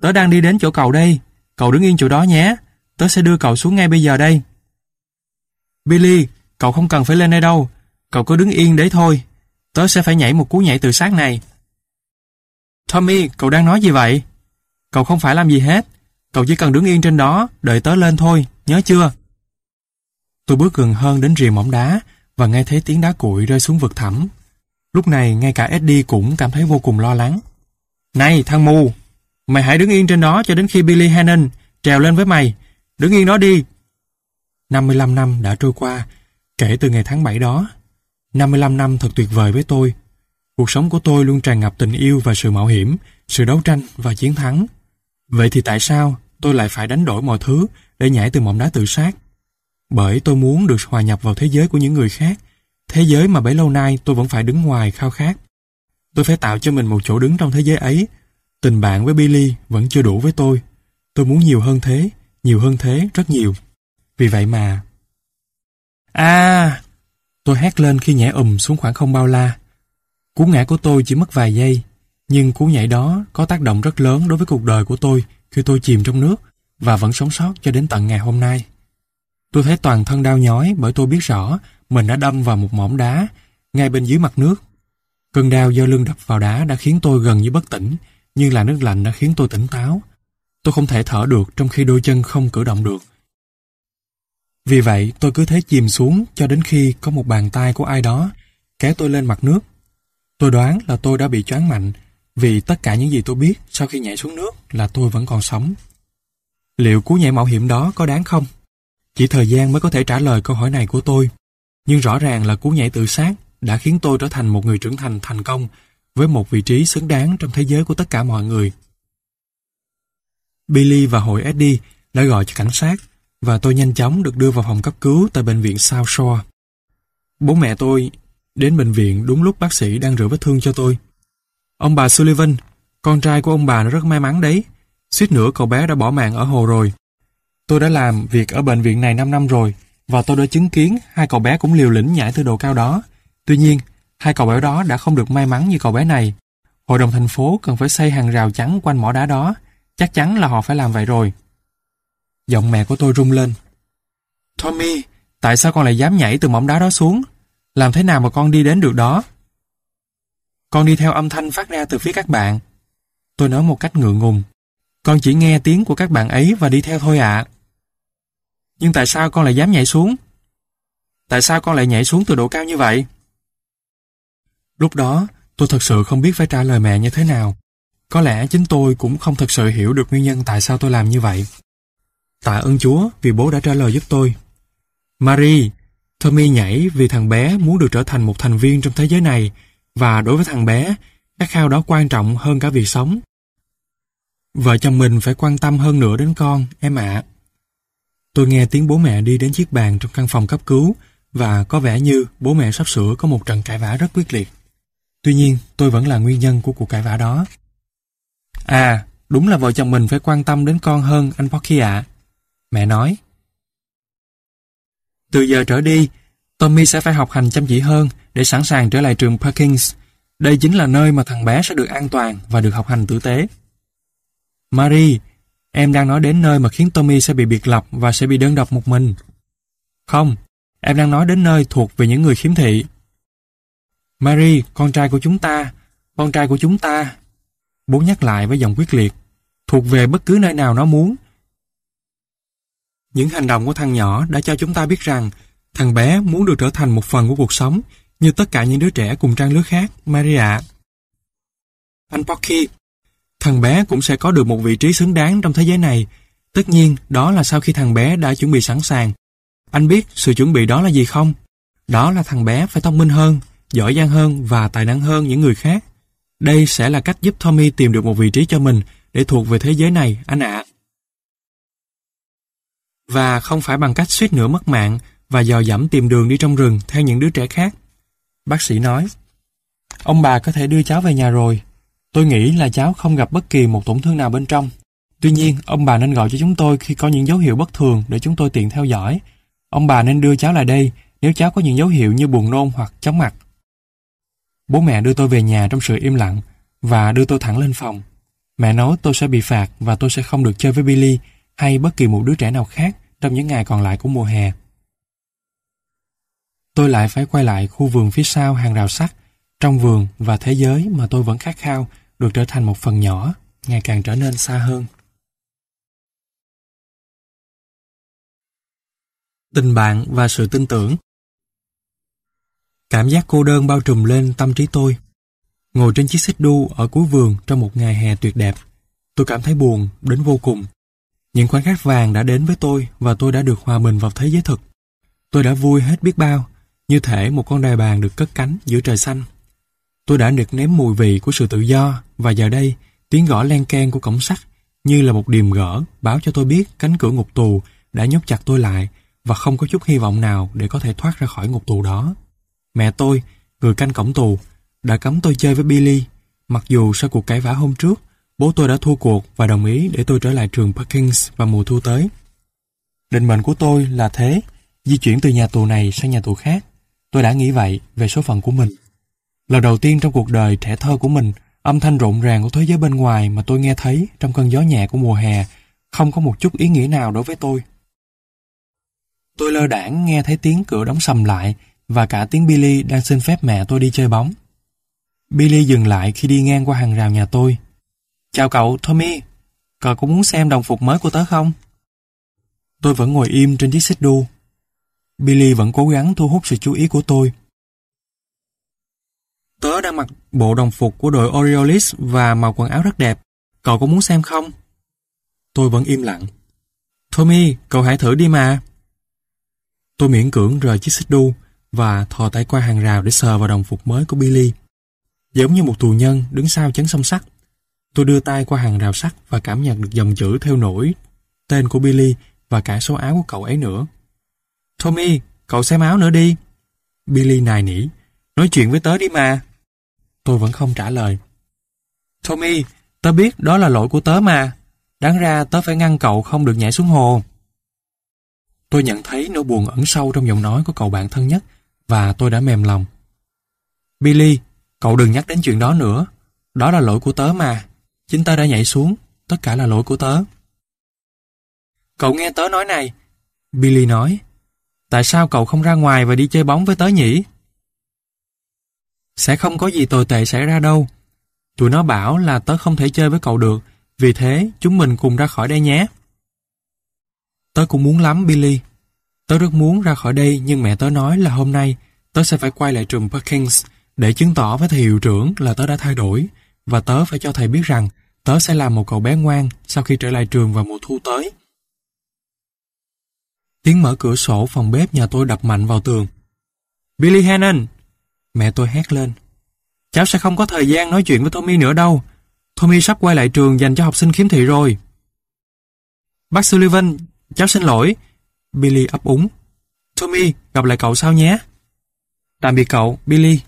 Tớ đang đi đến chỗ cậu đây. Cậu đứng yên chỗ đó nhé. Tớ sẽ đưa cậu xuống ngay bây giờ đây. Billy, cậu không cần phải lên đây đâu. Cậu cứ đứng yên đấy thôi. Tớ sẽ phải nhảy một cú nhảy tự sát này. Tommy, cậu đang nói gì vậy? Cậu không phải làm gì hết. Cậu chỉ cần đứng yên trên đó, đợi tớ lên thôi, nhớ chưa? Tôi bước gần hơn đến rìa mỏm đá và nghe thấy tiếng đá cuội rơi xuống vực thẳm. Lúc này ngay cả Eddie cũng cảm thấy vô cùng lo lắng. Này thằng mù, mày hãy đứng yên trên đó cho đến khi Billy Hannon trèo lên với mày. Đứng yên đó đi. 55 năm đã trôi qua, kể từ ngày tháng 7 đó. 55 năm thật tuyệt vời với tôi. Cuộc sống của tôi luôn tràn ngập tình yêu và sự mạo hiểm, sự đấu tranh và chiến thắng. Vậy thì tại sao tôi lại phải đánh đổi mọi thứ để nhảy từ mỏm đá tự sát? Bởi tôi muốn được hòa nhập vào thế giới của những người khác, thế giới mà bấy lâu nay tôi vẫn phải đứng ngoài khao khát. Tôi phải tạo cho mình một chỗ đứng trong thế giới ấy. Tình bạn với Billy vẫn chưa đủ với tôi. Tôi muốn nhiều hơn thế, nhiều hơn thế, rất nhiều. Vì vậy mà... À! Tôi hét lên khi nhảy ùm xuống khoảng không bao la. Cú ngã của tôi chỉ mất vài giây, nhưng cú nhảy đó có tác động rất lớn đối với cuộc đời của tôi khi tôi chìm trong nước và vẫn sống sót cho đến tận ngày hôm nay. Tôi thấy toàn thân đau nhói bởi tôi biết rõ mình đã đâm vào một mỏm đá ngay bên dưới mặt nước. Cơn đau do lưng đập vào đá đã khiến tôi gần như bất tỉnh, nhưng là nước lạnh đã khiến tôi tỉnh táo. Tôi không thể thở được trong khi đôi chân không cử động được. Vì vậy, tôi cứ thế chìm xuống cho đến khi có một bàn tay của ai đó kéo tôi lên mặt nước. Tôi đoán là tôi đã bị choáng mạnh vì tất cả những gì tôi biết sau khi nhảy xuống nước là tôi vẫn còn sống. Liệu cú nhảy mạo hiểm đó có đáng không? Chỉ thời gian mới có thể trả lời câu hỏi này của tôi. Nhưng rõ ràng là cú nhảy tự sát đã khiến tôi trở thành một người trưởng thành thành công với một vị trí xứng đáng trong thế giới của tất cả mọi người. Billy và hội Eddie đã gọi cho cảnh sát và tôi nhanh chóng được đưa vào phòng cấp cứu tại bệnh viện South Shore. Bố mẹ tôi đến bệnh viện đúng lúc bác sĩ đang rửa vết thương cho tôi. Ông bà Sullivan, con trai của ông bà nó rất may mắn đấy. Suýt nữa cậu bé đã bỏ mạng ở hồ rồi. Tôi đã làm việc ở bệnh viện này 5 năm rồi và tôi đã chứng kiến hai cậu bé cũng liều lĩnh nhảy từ độ cao đó. Tuy nhiên, hai cậu bé đó đã không được may mắn như cậu bé này. Hội đồng thành phố cần phải xây hàng rào chắn quanh mỏ đá đó. Chắc chắn là họ phải làm vậy rồi. Giọng mẹ của tôi rung lên. Tommy, tại sao con lại dám nhảy từ mỏm đá đó xuống? Làm thế nào mà con đi đến được đó? Con đi theo âm thanh phát ra từ phía các bạn. Tôi nói một cách ngượng ngùng. Con chỉ nghe tiếng của các bạn ấy và đi theo thôi ạ. Nhưng tại sao con lại dám nhảy xuống? Tại sao con lại nhảy xuống từ độ cao như vậy? Lúc đó, tôi thật sự không biết phải trả lời mẹ như thế nào. Có lẽ chính tôi cũng không thật sự hiểu được nguyên nhân tại sao tôi làm như vậy. Tạ ơn Chúa vì bố đã trả lời giúp tôi. Marie, Tommy nhảy vì thằng bé muốn được trở thành một thành viên trong thế giới này và đối với thằng bé, khát khao đó quan trọng hơn cả việc sống. Vợ chồng mình phải quan tâm hơn nữa đến con, em ạ. Tôi nghe tiếng bố mẹ đi đến chiếc bàn trong căn phòng cấp cứu và có vẻ như bố mẹ sắp sửa có một trận cãi vã rất quyết liệt. Tuy nhiên, tôi vẫn là nguyên nhân của cuộc cãi vã đó. À, đúng là vợ chồng mình phải quan tâm đến con hơn anh Pocky ạ. Mẹ nói. Từ giờ trở đi, Tommy sẽ phải học hành chăm chỉ hơn để sẵn sàng trở lại trường Perkins. Đây chính là nơi mà thằng bé sẽ được an toàn và được học hành tử tế. Marie, em đang nói đến nơi mà khiến Tommy sẽ bị biệt lập và sẽ bị đơn độc một mình. Không, em đang nói đến nơi thuộc về những người khiếm thị. Mary, con trai của chúng ta, con trai của chúng ta. Bố nhắc lại với giọng quyết liệt, thuộc về bất cứ nơi nào nó muốn. Những hành động của thằng nhỏ đã cho chúng ta biết rằng thằng bé muốn được trở thành một phần của cuộc sống như tất cả những đứa trẻ cùng trang lứa khác, Maria. Anh Pocky, thằng bé cũng sẽ có được một vị trí xứng đáng trong thế giới này. Tất nhiên, đó là sau khi thằng bé đã chuẩn bị sẵn sàng. Anh biết sự chuẩn bị đó là gì không? Đó là thằng bé phải thông minh hơn, giỏi giang hơn và tài năng hơn những người khác. Đây sẽ là cách giúp Tommy tìm được một vị trí cho mình để thuộc về thế giới này, anh ạ. Và không phải bằng cách suýt nữa mất mạng và dò dẫm tìm đường đi trong rừng theo những đứa trẻ khác. Bác sĩ nói, Ông bà có thể đưa cháu về nhà rồi. Tôi nghĩ là cháu không gặp bất kỳ một tổn thương nào bên trong. Tuy nhiên, ông bà nên gọi cho chúng tôi khi có những dấu hiệu bất thường để chúng tôi tiện theo dõi. Ông bà nên đưa cháu lại đây nếu cháu có những dấu hiệu như buồn nôn hoặc chóng mặt. Bố mẹ đưa tôi về nhà trong sự im lặng và đưa tôi thẳng lên phòng. Mẹ nói tôi sẽ bị phạt và tôi sẽ không được chơi với Billy hay bất kỳ một đứa trẻ nào khác trong những ngày còn lại của mùa hè. Tôi lại phải quay lại khu vườn phía sau hàng rào sắt, trong vườn và thế giới mà tôi vẫn khát khao được trở thành một phần nhỏ, ngày càng trở nên xa hơn. Tình bạn và sự tin tưởng Cảm giác cô đơn bao trùm lên tâm trí tôi. Ngồi trên chiếc xích đu ở cuối vườn trong một ngày hè tuyệt đẹp, tôi cảm thấy buồn đến vô cùng. Những khoảnh khắc vàng đã đến với tôi và tôi đã được hòa mình vào thế giới thực. Tôi đã vui hết biết bao, như thể một con đài bàn được cất cánh giữa trời xanh. Tôi đã được nếm mùi vị của sự tự do và giờ đây tiếng gõ len keng của cổng sắt như là một điềm gỡ báo cho tôi biết cánh cửa ngục tù đã nhốt chặt tôi lại và không có chút hy vọng nào để có thể thoát ra khỏi ngục tù đó. Mẹ tôi, người canh cổng tù, đã cấm tôi chơi với Billy, mặc dù sau cuộc cãi vã hôm trước, bố tôi đã thua cuộc và đồng ý để tôi trở lại trường Perkins vào mùa thu tới. Định mệnh của tôi là thế, di chuyển từ nhà tù này sang nhà tù khác. Tôi đã nghĩ vậy về số phận của mình. Lần đầu tiên trong cuộc đời trẻ thơ của mình, âm thanh rộn ràng của thế giới bên ngoài mà tôi nghe thấy trong cơn gió nhẹ của mùa hè không có một chút ý nghĩa nào đối với tôi. Tôi lơ đảng nghe thấy tiếng cửa đóng sầm lại và cả tiếng Billy đang xin phép mẹ tôi đi chơi bóng. Billy dừng lại khi đi ngang qua hàng rào nhà tôi. Chào cậu, Tommy. Cậu có muốn xem đồng phục mới của tớ không? Tôi vẫn ngồi im trên chiếc xích đu. Billy vẫn cố gắng thu hút sự chú ý của tôi. Tớ đang mặc bộ đồng phục của đội Orioles và màu quần áo rất đẹp. Cậu có muốn xem không? Tôi vẫn im lặng. Tommy, cậu hãy thử đi mà. Tôi miễn cưỡng rời chiếc xích đu và thò tay qua hàng rào để sờ vào đồng phục mới của Billy. Giống như một tù nhân đứng sau chấn song sắt. Tôi đưa tay qua hàng rào sắt và cảm nhận được dòng chữ theo nổi tên của Billy và cả số áo của cậu ấy nữa. Tommy, cậu xem áo nữa đi. Billy nài nỉ. Nói chuyện với tớ đi mà. Tôi vẫn không trả lời. Tommy, tớ biết đó là lỗi của tớ mà. Đáng ra tớ phải ngăn cậu không được nhảy xuống hồ. Tôi nhận thấy nỗi buồn ẩn sâu trong giọng nói của cậu bạn thân nhất và tôi đã mềm lòng. Billy, cậu đừng nhắc đến chuyện đó nữa. Đó là lỗi của tớ mà. Chính tớ đã nhảy xuống. Tất cả là lỗi của tớ. Cậu nghe tớ nói này. Billy nói. Tại sao cậu không ra ngoài và đi chơi bóng với tớ nhỉ? Sẽ không có gì tồi tệ xảy ra đâu. Tụi nó bảo là tớ không thể chơi với cậu được, vì thế chúng mình cùng ra khỏi đây nhé. Tớ cũng muốn lắm, Billy. Tớ rất muốn ra khỏi đây nhưng mẹ tớ nói là hôm nay tớ sẽ phải quay lại trường Perkins để chứng tỏ với thầy hiệu trưởng là tớ đã thay đổi và tớ phải cho thầy biết rằng Tớ sẽ làm một cậu bé ngoan sau khi trở lại trường vào mùa thu tới. Tiếng mở cửa sổ phòng bếp nhà tôi đập mạnh vào tường. Billy Hannon! Mẹ tôi hét lên. Cháu sẽ không có thời gian nói chuyện với Tommy nữa đâu. Tommy sắp quay lại trường dành cho học sinh khiếm thị rồi. Bác Sullivan, cháu xin lỗi. Billy ấp úng. Tommy, gặp lại cậu sau nhé. Tạm biệt cậu, Billy.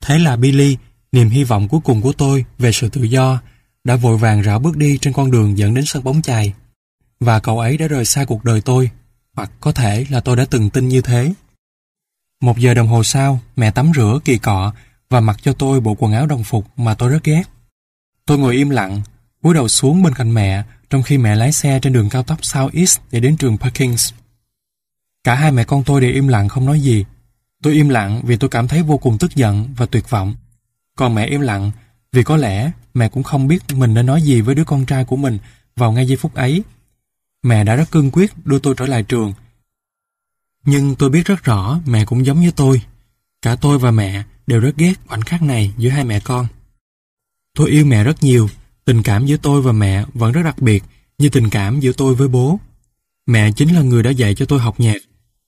Thế là Billy, niềm hy vọng cuối cùng của tôi về sự tự do, đã vội vàng rảo bước đi trên con đường dẫn đến sân bóng chày. Và cậu ấy đã rời xa cuộc đời tôi, hoặc có thể là tôi đã từng tin như thế. Một giờ đồng hồ sau, mẹ tắm rửa kỳ cọ và mặc cho tôi bộ quần áo đồng phục mà tôi rất ghét. Tôi ngồi im lặng, cúi đầu xuống bên cạnh mẹ trong khi mẹ lái xe trên đường cao tốc South East để đến trường Perkins. Cả hai mẹ con tôi đều im lặng không nói gì. Tôi im lặng vì tôi cảm thấy vô cùng tức giận và tuyệt vọng. Còn mẹ im lặng vì có lẽ mẹ cũng không biết mình nên nói gì với đứa con trai của mình vào ngay giây phút ấy. Mẹ đã rất cương quyết đưa tôi trở lại trường. Nhưng tôi biết rất rõ mẹ cũng giống như tôi. Cả tôi và mẹ đều rất ghét khoảnh khắc này giữa hai mẹ con. Tôi yêu mẹ rất nhiều, tình cảm giữa tôi và mẹ vẫn rất đặc biệt như tình cảm giữa tôi với bố. Mẹ chính là người đã dạy cho tôi học nhạc.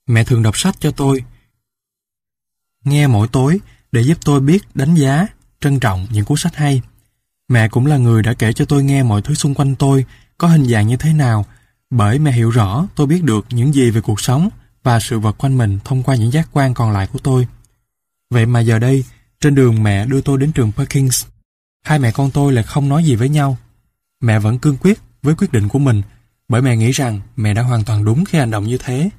Mẹ thường đọc sách cho tôi. Nghe mỗi tối để giúp tôi biết đánh giá, trân trọng những cuốn sách hay. Mẹ cũng là người đã kể cho tôi nghe mọi thứ xung quanh tôi có hình dạng như thế nào bởi mẹ hiểu rõ tôi biết được những gì về cuộc sống và sự vật quanh mình thông qua những giác quan còn lại của tôi. Vậy mà giờ đây, trên đường mẹ đưa tôi đến trường Perkins, hai mẹ con tôi lại không nói gì với nhau. Mẹ vẫn cương quyết với quyết định của mình bởi mẹ nghĩ rằng mẹ đã hoàn toàn đúng khi hành động như thế.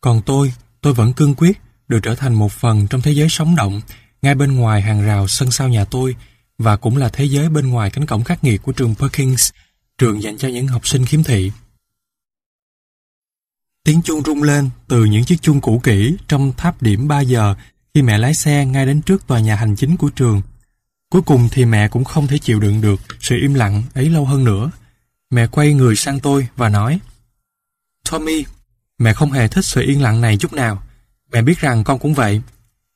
Còn tôi, tôi vẫn cương quyết được trở thành một phần trong thế giới sống động ngay bên ngoài hàng rào sân sau nhà tôi và cũng là thế giới bên ngoài cánh cổng khắc nghiệt của trường Perkins, trường dành cho những học sinh khiếm thị. Tiếng chuông rung lên từ những chiếc chuông cũ kỹ trong tháp điểm 3 giờ khi mẹ lái xe ngay đến trước tòa nhà hành chính của trường. Cuối cùng thì mẹ cũng không thể chịu đựng được sự im lặng ấy lâu hơn nữa. Mẹ quay người sang tôi và nói Tommy, mẹ không hề thích sự yên lặng này chút nào. Mẹ biết rằng con cũng vậy.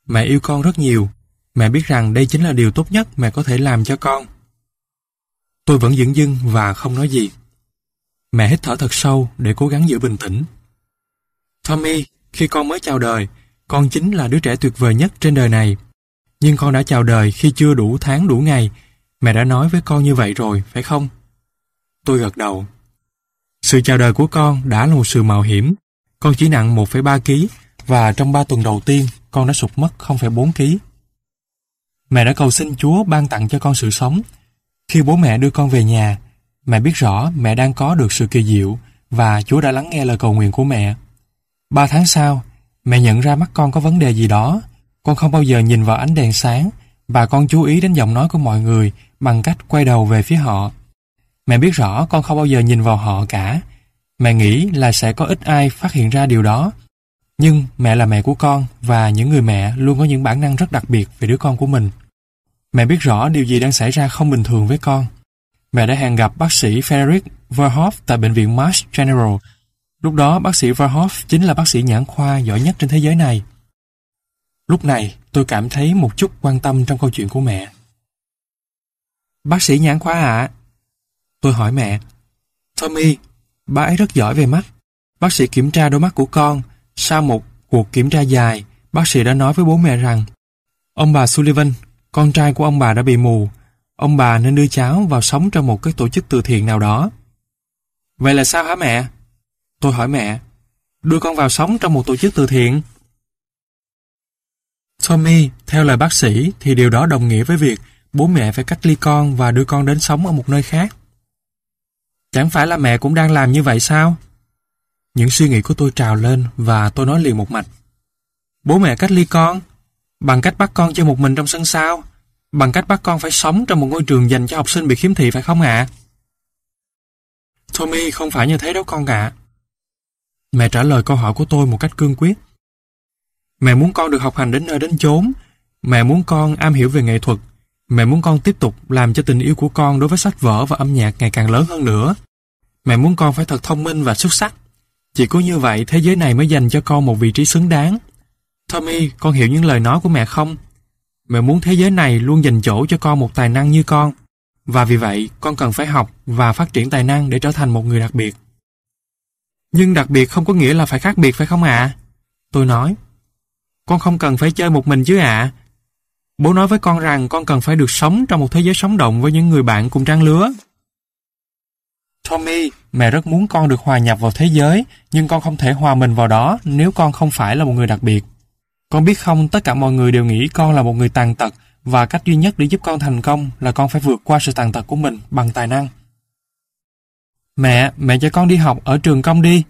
Mẹ yêu con rất nhiều. Mẹ biết rằng đây chính là điều tốt nhất mẹ có thể làm cho con. Tôi vẫn dững dưng và không nói gì. Mẹ hít thở thật sâu để cố gắng giữ bình tĩnh. Tommy, khi con mới chào đời, con chính là đứa trẻ tuyệt vời nhất trên đời này. Nhưng con đã chào đời khi chưa đủ tháng đủ ngày. Mẹ đã nói với con như vậy rồi, phải không? Tôi gật đầu. Sự chào đời của con đã là một sự mạo hiểm. Con chỉ nặng 1,3 kg và trong 3 tuần đầu tiên con đã sụt mất 0,4 kg. Mẹ đã cầu xin Chúa ban tặng cho con sự sống. Khi bố mẹ đưa con về nhà, mẹ biết rõ mẹ đang có được sự kỳ diệu và Chúa đã lắng nghe lời cầu nguyện của mẹ. Ba tháng sau, mẹ nhận ra mắt con có vấn đề gì đó. Con không bao giờ nhìn vào ánh đèn sáng và con chú ý đến giọng nói của mọi người bằng cách quay đầu về phía họ. Mẹ biết rõ con không bao giờ nhìn vào họ cả. Mẹ nghĩ là sẽ có ít ai phát hiện ra điều đó. Nhưng mẹ là mẹ của con và những người mẹ luôn có những bản năng rất đặc biệt về đứa con của mình. Mẹ biết rõ điều gì đang xảy ra không bình thường với con. Mẹ đã hẹn gặp bác sĩ Frederick Verhoff tại bệnh viện Mass General Lúc đó bác sĩ Verhoff chính là bác sĩ nhãn khoa giỏi nhất trên thế giới này. Lúc này tôi cảm thấy một chút quan tâm trong câu chuyện của mẹ. Bác sĩ nhãn khoa ạ? Tôi hỏi mẹ. Tommy, bà ấy rất giỏi về mắt. Bác sĩ kiểm tra đôi mắt của con. Sau một cuộc kiểm tra dài, bác sĩ đã nói với bố mẹ rằng Ông bà Sullivan, con trai của ông bà đã bị mù. Ông bà nên đưa cháu vào sống trong một cái tổ chức từ thiện nào đó. Vậy là sao hả mẹ? Tôi hỏi mẹ, đưa con vào sống trong một tổ chức từ thiện. Tommy, theo lời bác sĩ thì điều đó đồng nghĩa với việc bố mẹ phải cách ly con và đưa con đến sống ở một nơi khác. Chẳng phải là mẹ cũng đang làm như vậy sao? Những suy nghĩ của tôi trào lên và tôi nói liền một mạch. Bố mẹ cách ly con? Bằng cách bắt con chơi một mình trong sân sao? Bằng cách bắt con phải sống trong một ngôi trường dành cho học sinh bị khiếm thị phải không ạ? Tommy không phải như thế đâu con ạ. Mẹ trả lời câu hỏi của tôi một cách cương quyết. Mẹ muốn con được học hành đến nơi đến chốn. Mẹ muốn con am hiểu về nghệ thuật. Mẹ muốn con tiếp tục làm cho tình yêu của con đối với sách vở và âm nhạc ngày càng lớn hơn nữa. Mẹ muốn con phải thật thông minh và xuất sắc. Chỉ có như vậy thế giới này mới dành cho con một vị trí xứng đáng. Tommy, con hiểu những lời nói của mẹ không? mẹ muốn thế giới này luôn dành chỗ cho con một tài năng như con. Và vì vậy, con cần phải học và phát triển tài năng để trở thành một người đặc biệt. Nhưng đặc biệt không có nghĩa là phải khác biệt phải không ạ? Tôi nói. Con không cần phải chơi một mình chứ ạ. Bố nói với con rằng con cần phải được sống trong một thế giới sống động với những người bạn cùng trang lứa. Tommy, mẹ rất muốn con được hòa nhập vào thế giới, nhưng con không thể hòa mình vào đó nếu con không phải là một người đặc biệt. Con biết không, tất cả mọi người đều nghĩ con là một người tàn tật và cách duy nhất để giúp con thành công là con phải vượt qua sự tàn tật của mình bằng tài năng. Mẹ, mẹ cho con đi học ở trường công đi.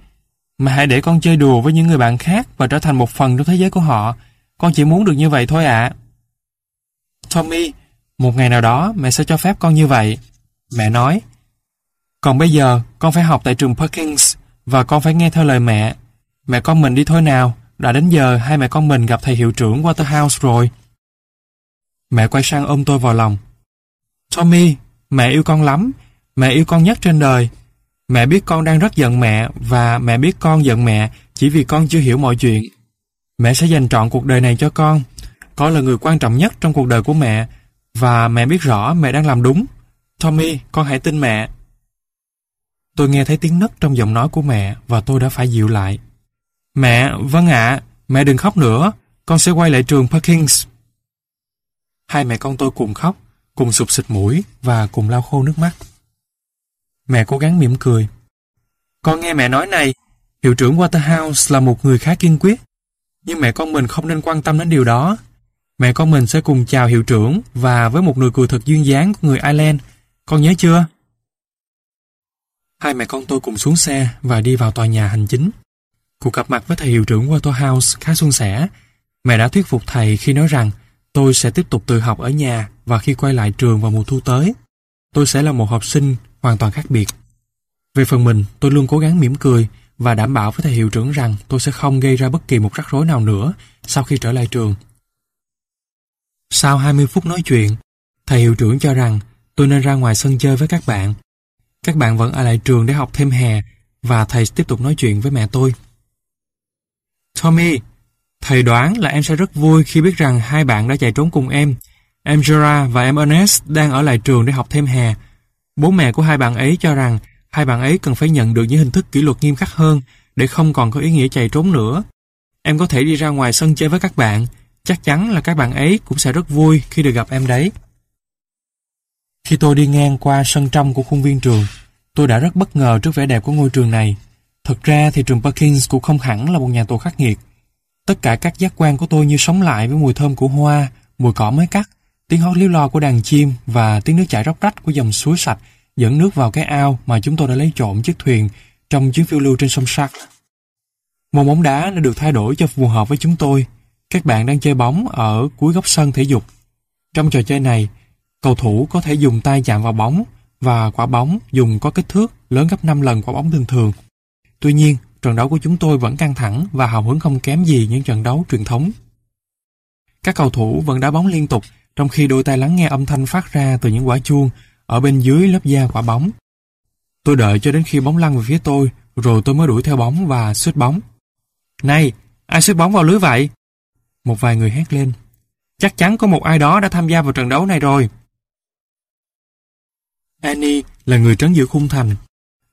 Mà hãy để con chơi đùa với những người bạn khác và trở thành một phần trong thế giới của họ. Con chỉ muốn được như vậy thôi ạ. Tommy, một ngày nào đó mẹ sẽ cho phép con như vậy. Mẹ nói. Còn bây giờ, con phải học tại trường Perkins và con phải nghe theo lời mẹ. Mẹ con mình đi thôi nào. Đã đến giờ hai mẹ con mình gặp thầy hiệu trưởng Waterhouse rồi. Mẹ quay sang ôm tôi vào lòng. Tommy, mẹ yêu con lắm. Mẹ yêu con nhất trên đời. Mẹ biết con đang rất giận mẹ và mẹ biết con giận mẹ chỉ vì con chưa hiểu mọi chuyện. Mẹ sẽ dành trọn cuộc đời này cho con. Con là người quan trọng nhất trong cuộc đời của mẹ và mẹ biết rõ mẹ đang làm đúng. Tommy, con hãy tin mẹ. Tôi nghe thấy tiếng nấc trong giọng nói của mẹ và tôi đã phải dịu lại. Mẹ, vâng ạ, mẹ đừng khóc nữa, con sẽ quay lại trường Perkins. Hai mẹ con tôi cùng khóc, cùng sụp xịt mũi và cùng lau khô nước mắt. Mẹ cố gắng mỉm cười. Con nghe mẹ nói này, hiệu trưởng Waterhouse là một người khá kiên quyết. Nhưng mẹ con mình không nên quan tâm đến điều đó. Mẹ con mình sẽ cùng chào hiệu trưởng và với một nụ cười thật duyên dáng của người Ireland. Con nhớ chưa? Hai mẹ con tôi cùng xuống xe và đi vào tòa nhà hành chính. Cuộc gặp mặt với thầy hiệu trưởng Waterhouse khá suôn sẻ. Mẹ đã thuyết phục thầy khi nói rằng tôi sẽ tiếp tục tự học ở nhà và khi quay lại trường vào mùa thu tới, tôi sẽ là một học sinh hoàn toàn khác biệt. Về phần mình, tôi luôn cố gắng mỉm cười và đảm bảo với thầy hiệu trưởng rằng tôi sẽ không gây ra bất kỳ một rắc rối nào nữa sau khi trở lại trường. Sau 20 phút nói chuyện, thầy hiệu trưởng cho rằng tôi nên ra ngoài sân chơi với các bạn. Các bạn vẫn ở lại trường để học thêm hè và thầy tiếp tục nói chuyện với mẹ tôi. Tommy, thầy đoán là em sẽ rất vui khi biết rằng hai bạn đã chạy trốn cùng em. Em jura và em Ernest đang ở lại trường để học thêm hè. Bố mẹ của hai bạn ấy cho rằng hai bạn ấy cần phải nhận được những hình thức kỷ luật nghiêm khắc hơn để không còn có ý nghĩa chạy trốn nữa. Em có thể đi ra ngoài sân chơi với các bạn. Chắc chắn là các bạn ấy cũng sẽ rất vui khi được gặp em đấy. Khi tôi đi ngang qua sân trong của khuôn viên trường, tôi đã rất bất ngờ trước vẻ đẹp của ngôi trường này. thật ra thì trường Perkins cũng không hẳn là một nhà tù khắc nghiệt. Tất cả các giác quan của tôi như sống lại với mùi thơm của hoa, mùi cỏ mới cắt, tiếng hót líu lo của đàn chim và tiếng nước chảy róc rách của dòng suối sạch dẫn nước vào cái ao mà chúng tôi đã lấy trộm chiếc thuyền trong chuyến phiêu lưu trên sông Sark. Môn bóng đá đã được thay đổi cho phù hợp với chúng tôi. Các bạn đang chơi bóng ở cuối góc sân thể dục. Trong trò chơi này, cầu thủ có thể dùng tay chạm vào bóng và quả bóng dùng có kích thước lớn gấp 5 lần quả bóng bình thường. Tuy nhiên, trận đấu của chúng tôi vẫn căng thẳng và hào hứng không kém gì những trận đấu truyền thống. Các cầu thủ vẫn đá bóng liên tục trong khi đôi tay lắng nghe âm thanh phát ra từ những quả chuông ở bên dưới lớp da quả bóng. Tôi đợi cho đến khi bóng lăn về phía tôi, rồi tôi mới đuổi theo bóng và xuất bóng. Này, ai xuất bóng vào lưới vậy? Một vài người hét lên. Chắc chắn có một ai đó đã tham gia vào trận đấu này rồi. Annie là người trấn giữ khung thành.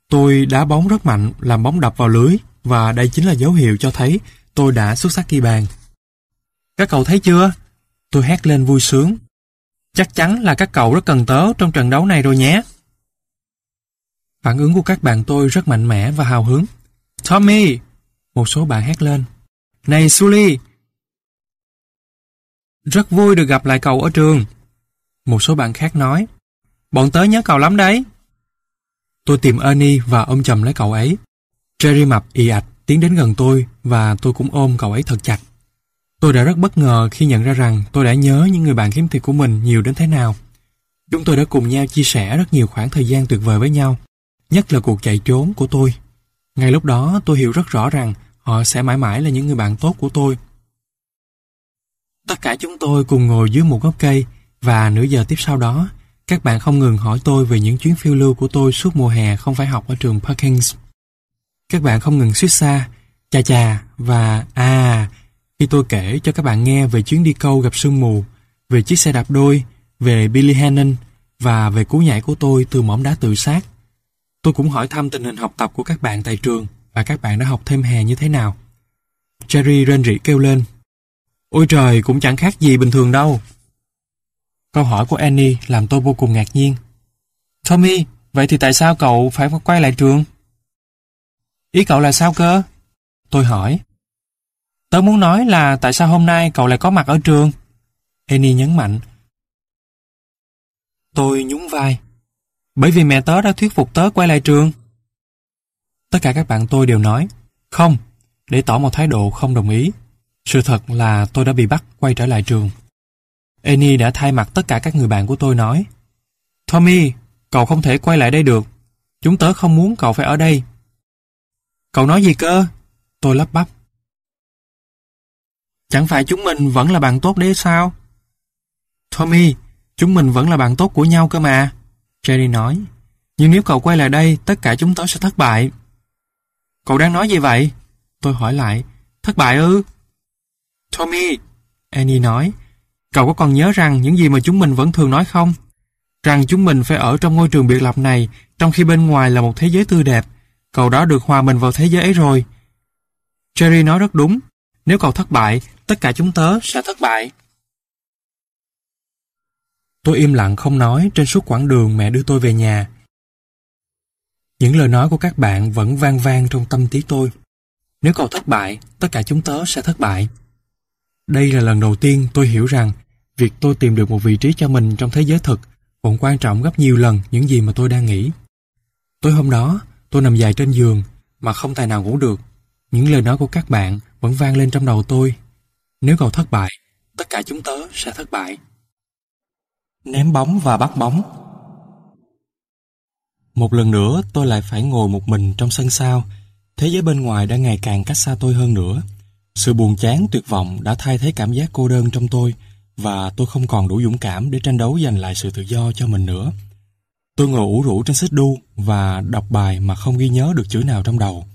Tôi đá bóng rất mạnh, làm bóng đập vào lưới, và đây chính là dấu hiệu cho thấy tôi đã xuất sắc ghi bàn. Các cậu thấy chưa? Tôi hét lên vui sướng. Chắc chắn là các cậu rất cần tớ trong trận đấu này rồi nhé. Phản ứng của các bạn tôi rất mạnh mẽ và hào hứng. Tommy! Một số bạn hét lên. Này, Sully! Rất vui được gặp lại cậu ở trường. Một số bạn khác nói. Bọn tớ nhớ cậu lắm đấy. Tôi tìm Ernie và ôm chầm lấy cậu ấy. Jerry mập ì ạch, tiến đến gần tôi và tôi cũng ôm cậu ấy thật chặt. Tôi đã rất bất ngờ khi nhận ra rằng tôi đã nhớ những người bạn kiếm thị của mình nhiều đến thế nào. Chúng tôi đã cùng nhau chia sẻ rất nhiều khoảng thời gian tuyệt vời với nhau, nhất là cuộc chạy trốn của tôi. Ngay lúc đó tôi hiểu rất rõ rằng họ sẽ mãi mãi là những người bạn tốt của tôi. Tất cả chúng tôi cùng ngồi dưới một gốc cây và nửa giờ tiếp sau đó, các bạn không ngừng hỏi tôi về những chuyến phiêu lưu của tôi suốt mùa hè không phải học ở trường Perkins. Các bạn không ngừng suýt xa, chà chà và à khi tôi kể cho các bạn nghe về chuyến đi câu gặp sương mù, về chiếc xe đạp đôi, về Billy Hannon và về cú nhảy của tôi từ mỏm đá tự sát. Tôi cũng hỏi thăm tình hình học tập của các bạn tại trường và các bạn đã học thêm hè như thế nào. Jerry rên rỉ kêu lên. Ôi trời, cũng chẳng khác gì bình thường đâu. Câu hỏi của Annie làm tôi vô cùng ngạc nhiên. Tommy, vậy thì tại sao cậu phải quay lại trường? Ý cậu là sao cơ? Tôi hỏi. Tớ muốn nói là tại sao hôm nay cậu lại có mặt ở trường? Annie nhấn mạnh. Tôi nhún vai. Bởi vì mẹ tớ đã thuyết phục tớ quay lại trường. Tất cả các bạn tôi đều nói, không, để tỏ một thái độ không đồng ý. Sự thật là tôi đã bị bắt quay trở lại trường. Annie đã thay mặt tất cả các người bạn của tôi nói, Tommy, cậu không thể quay lại đây được. Chúng tớ không muốn cậu phải ở đây. Cậu nói gì cơ? Tôi lắp bắp. Chẳng phải chúng mình vẫn là bạn tốt đấy sao? Tommy, chúng mình vẫn là bạn tốt của nhau cơ mà. Jerry nói. Nhưng nếu cậu quay lại đây, tất cả chúng tớ sẽ thất bại. Cậu đang nói gì vậy? Tôi hỏi lại. Thất bại ư? Tommy, Annie nói. Cậu có còn nhớ rằng những gì mà chúng mình vẫn thường nói không? Rằng chúng mình phải ở trong ngôi trường biệt lập này, trong khi bên ngoài là một thế giới tươi đẹp. Cậu đó được hòa mình vào thế giới ấy rồi. Jerry nói rất đúng. Nếu cậu thất bại, tất cả chúng tớ sẽ thất bại. Tôi im lặng không nói trên suốt quãng đường mẹ đưa tôi về nhà. Những lời nói của các bạn vẫn vang vang trong tâm trí tôi. Nếu cậu thất bại, tất cả chúng tớ sẽ thất bại. Đây là lần đầu tiên tôi hiểu rằng việc tôi tìm được một vị trí cho mình trong thế giới thực còn quan trọng gấp nhiều lần những gì mà tôi đang nghĩ. Tối hôm đó, tôi nằm dài trên giường mà không tài nào ngủ được. Những lời nói của các bạn vẫn vang lên trong đầu tôi. Nếu cậu thất bại, tất cả chúng tớ sẽ thất bại. Ném bóng và bắt bóng Một lần nữa tôi lại phải ngồi một mình trong sân sau. Thế giới bên ngoài đã ngày càng cách xa tôi hơn nữa. Sự buồn chán tuyệt vọng đã thay thế cảm giác cô đơn trong tôi và tôi không còn đủ dũng cảm để tranh đấu giành lại sự tự do cho mình nữa. Tôi ngồi ủ rũ trên xích đu và đọc bài mà không ghi nhớ được chữ nào trong đầu.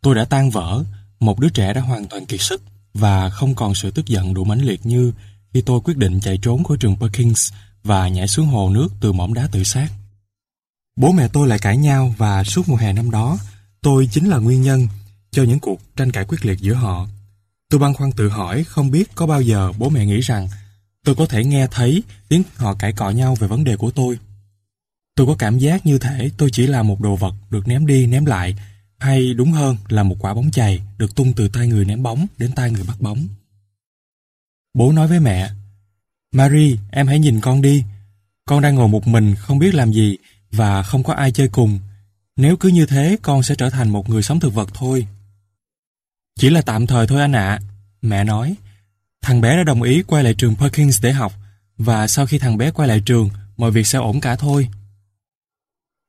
Tôi đã tan vỡ, một đứa trẻ đã hoàn toàn kiệt sức và không còn sự tức giận đủ mãnh liệt như khi tôi quyết định chạy trốn khỏi trường Perkins và nhảy xuống hồ nước từ mỏm đá tự sát. Bố mẹ tôi lại cãi nhau và suốt mùa hè năm đó, tôi chính là nguyên nhân cho những cuộc tranh cãi quyết liệt giữa họ. Tôi băn khoăn tự hỏi không biết có bao giờ bố mẹ nghĩ rằng tôi có thể nghe thấy tiếng họ cãi cọ nhau về vấn đề của tôi. Tôi có cảm giác như thể tôi chỉ là một đồ vật được ném đi ném lại, hay đúng hơn là một quả bóng chày được tung từ tay người ném bóng đến tay người bắt bóng. Bố nói với mẹ, Marie, em hãy nhìn con đi. Con đang ngồi một mình không biết làm gì và không có ai chơi cùng. Nếu cứ như thế, con sẽ trở thành một người sống thực vật thôi. Chỉ là tạm thời thôi anh ạ. Mẹ nói, thằng bé đã đồng ý quay lại trường Perkins để học và sau khi thằng bé quay lại trường, mọi việc sẽ ổn cả thôi.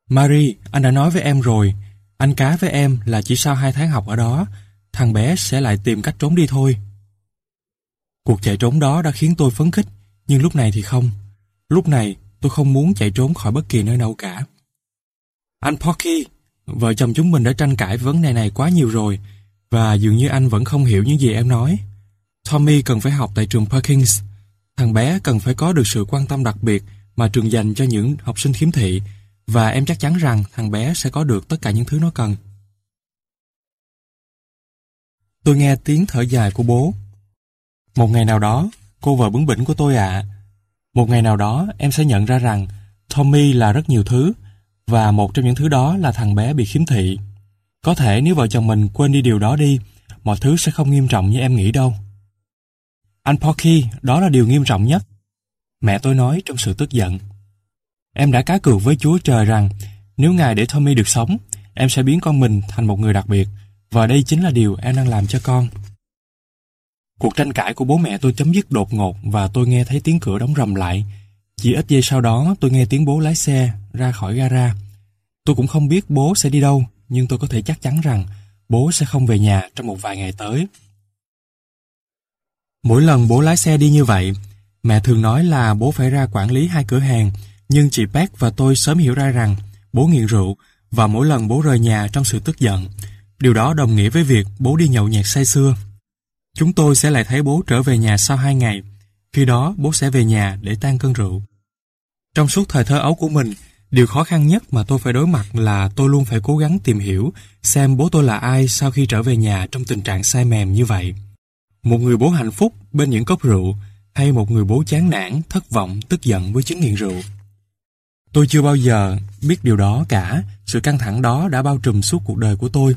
Marie, anh đã nói với em rồi, anh cá với em là chỉ sau hai tháng học ở đó, thằng bé sẽ lại tìm cách trốn đi thôi. Cuộc chạy trốn đó đã khiến tôi phấn khích, nhưng lúc này thì không. Lúc này, tôi không muốn chạy trốn khỏi bất kỳ nơi nào cả. Anh Porky, vợ chồng chúng mình đã tranh cãi vấn đề này quá nhiều rồi, và dường như anh vẫn không hiểu những gì em nói. Tommy cần phải học tại trường Perkins. Thằng bé cần phải có được sự quan tâm đặc biệt mà trường dành cho những học sinh khiếm thị, và em chắc chắn rằng thằng bé sẽ có được tất cả những thứ nó cần. Tôi nghe tiếng thở dài của bố. Một ngày nào đó, cô vợ bướng bỉnh của tôi ạ, một ngày nào đó em sẽ nhận ra rằng Tommy là rất nhiều thứ, và một trong những thứ đó là thằng bé bị khiếm thị. Có thể nếu vợ chồng mình quên đi điều đó đi, mọi thứ sẽ không nghiêm trọng như em nghĩ đâu. Anh Porky, đó là điều nghiêm trọng nhất. Mẹ tôi nói trong sự tức giận. Em đã cá cược với Chúa Trời rằng nếu Ngài để Tommy được sống, em sẽ biến con mình thành một người đặc biệt, và đây chính là điều em đang làm cho con. Cuộc tranh cãi của bố mẹ tôi chấm dứt đột ngột và tôi nghe thấy tiếng cửa đóng rầm lại. Chỉ ít giây sau đó tôi nghe tiếng bố lái xe ra khỏi gara. Tôi cũng không biết bố sẽ đi đâu, nhưng tôi có thể chắc chắn rằng bố sẽ không về nhà trong một vài ngày tới. Mỗi lần bố lái xe đi như vậy, mẹ thường nói là bố phải ra quản lý hai cửa hàng, nhưng chị Beck và tôi sớm hiểu ra rằng bố nghiện rượu và mỗi lần bố rời nhà trong sự tức giận, điều đó đồng nghĩa với việc bố đi nhậu nhẹt say xưa. Chúng tôi sẽ lại thấy bố trở về nhà sau hai ngày, Khi đó bố sẽ về nhà để tan cơn rượu. Trong suốt thời thơ ấu của mình, điều khó khăn nhất mà tôi phải đối mặt là tôi luôn phải cố gắng tìm hiểu xem bố tôi là ai sau khi trở về nhà trong tình trạng say mềm như vậy. Một người bố hạnh phúc bên những cốc rượu hay một người bố chán nản, thất vọng, tức giận với chứng nghiện rượu. Tôi chưa bao giờ biết điều đó cả, sự căng thẳng đó đã bao trùm suốt cuộc đời của tôi.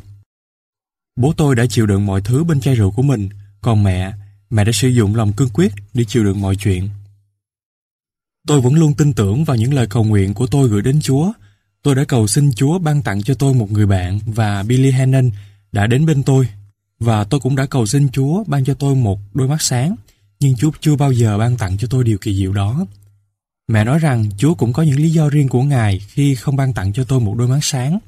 Bố tôi đã chịu đựng mọi thứ bên chai rượu của mình, còn mẹ, mẹ đã sử dụng lòng cương quyết để chịu đựng mọi chuyện. Tôi vẫn luôn tin tưởng vào những lời cầu nguyện của tôi gửi đến Chúa. Tôi đã cầu xin Chúa ban tặng cho tôi một người bạn và Billy Hannon đã đến bên tôi. Và tôi cũng đã cầu xin Chúa ban cho tôi một đôi mắt sáng, nhưng Chúa chưa bao giờ ban tặng cho tôi điều kỳ diệu đó. Mẹ nói rằng Chúa cũng có những lý do riêng của Ngài khi không ban tặng cho tôi một đôi mắt sáng.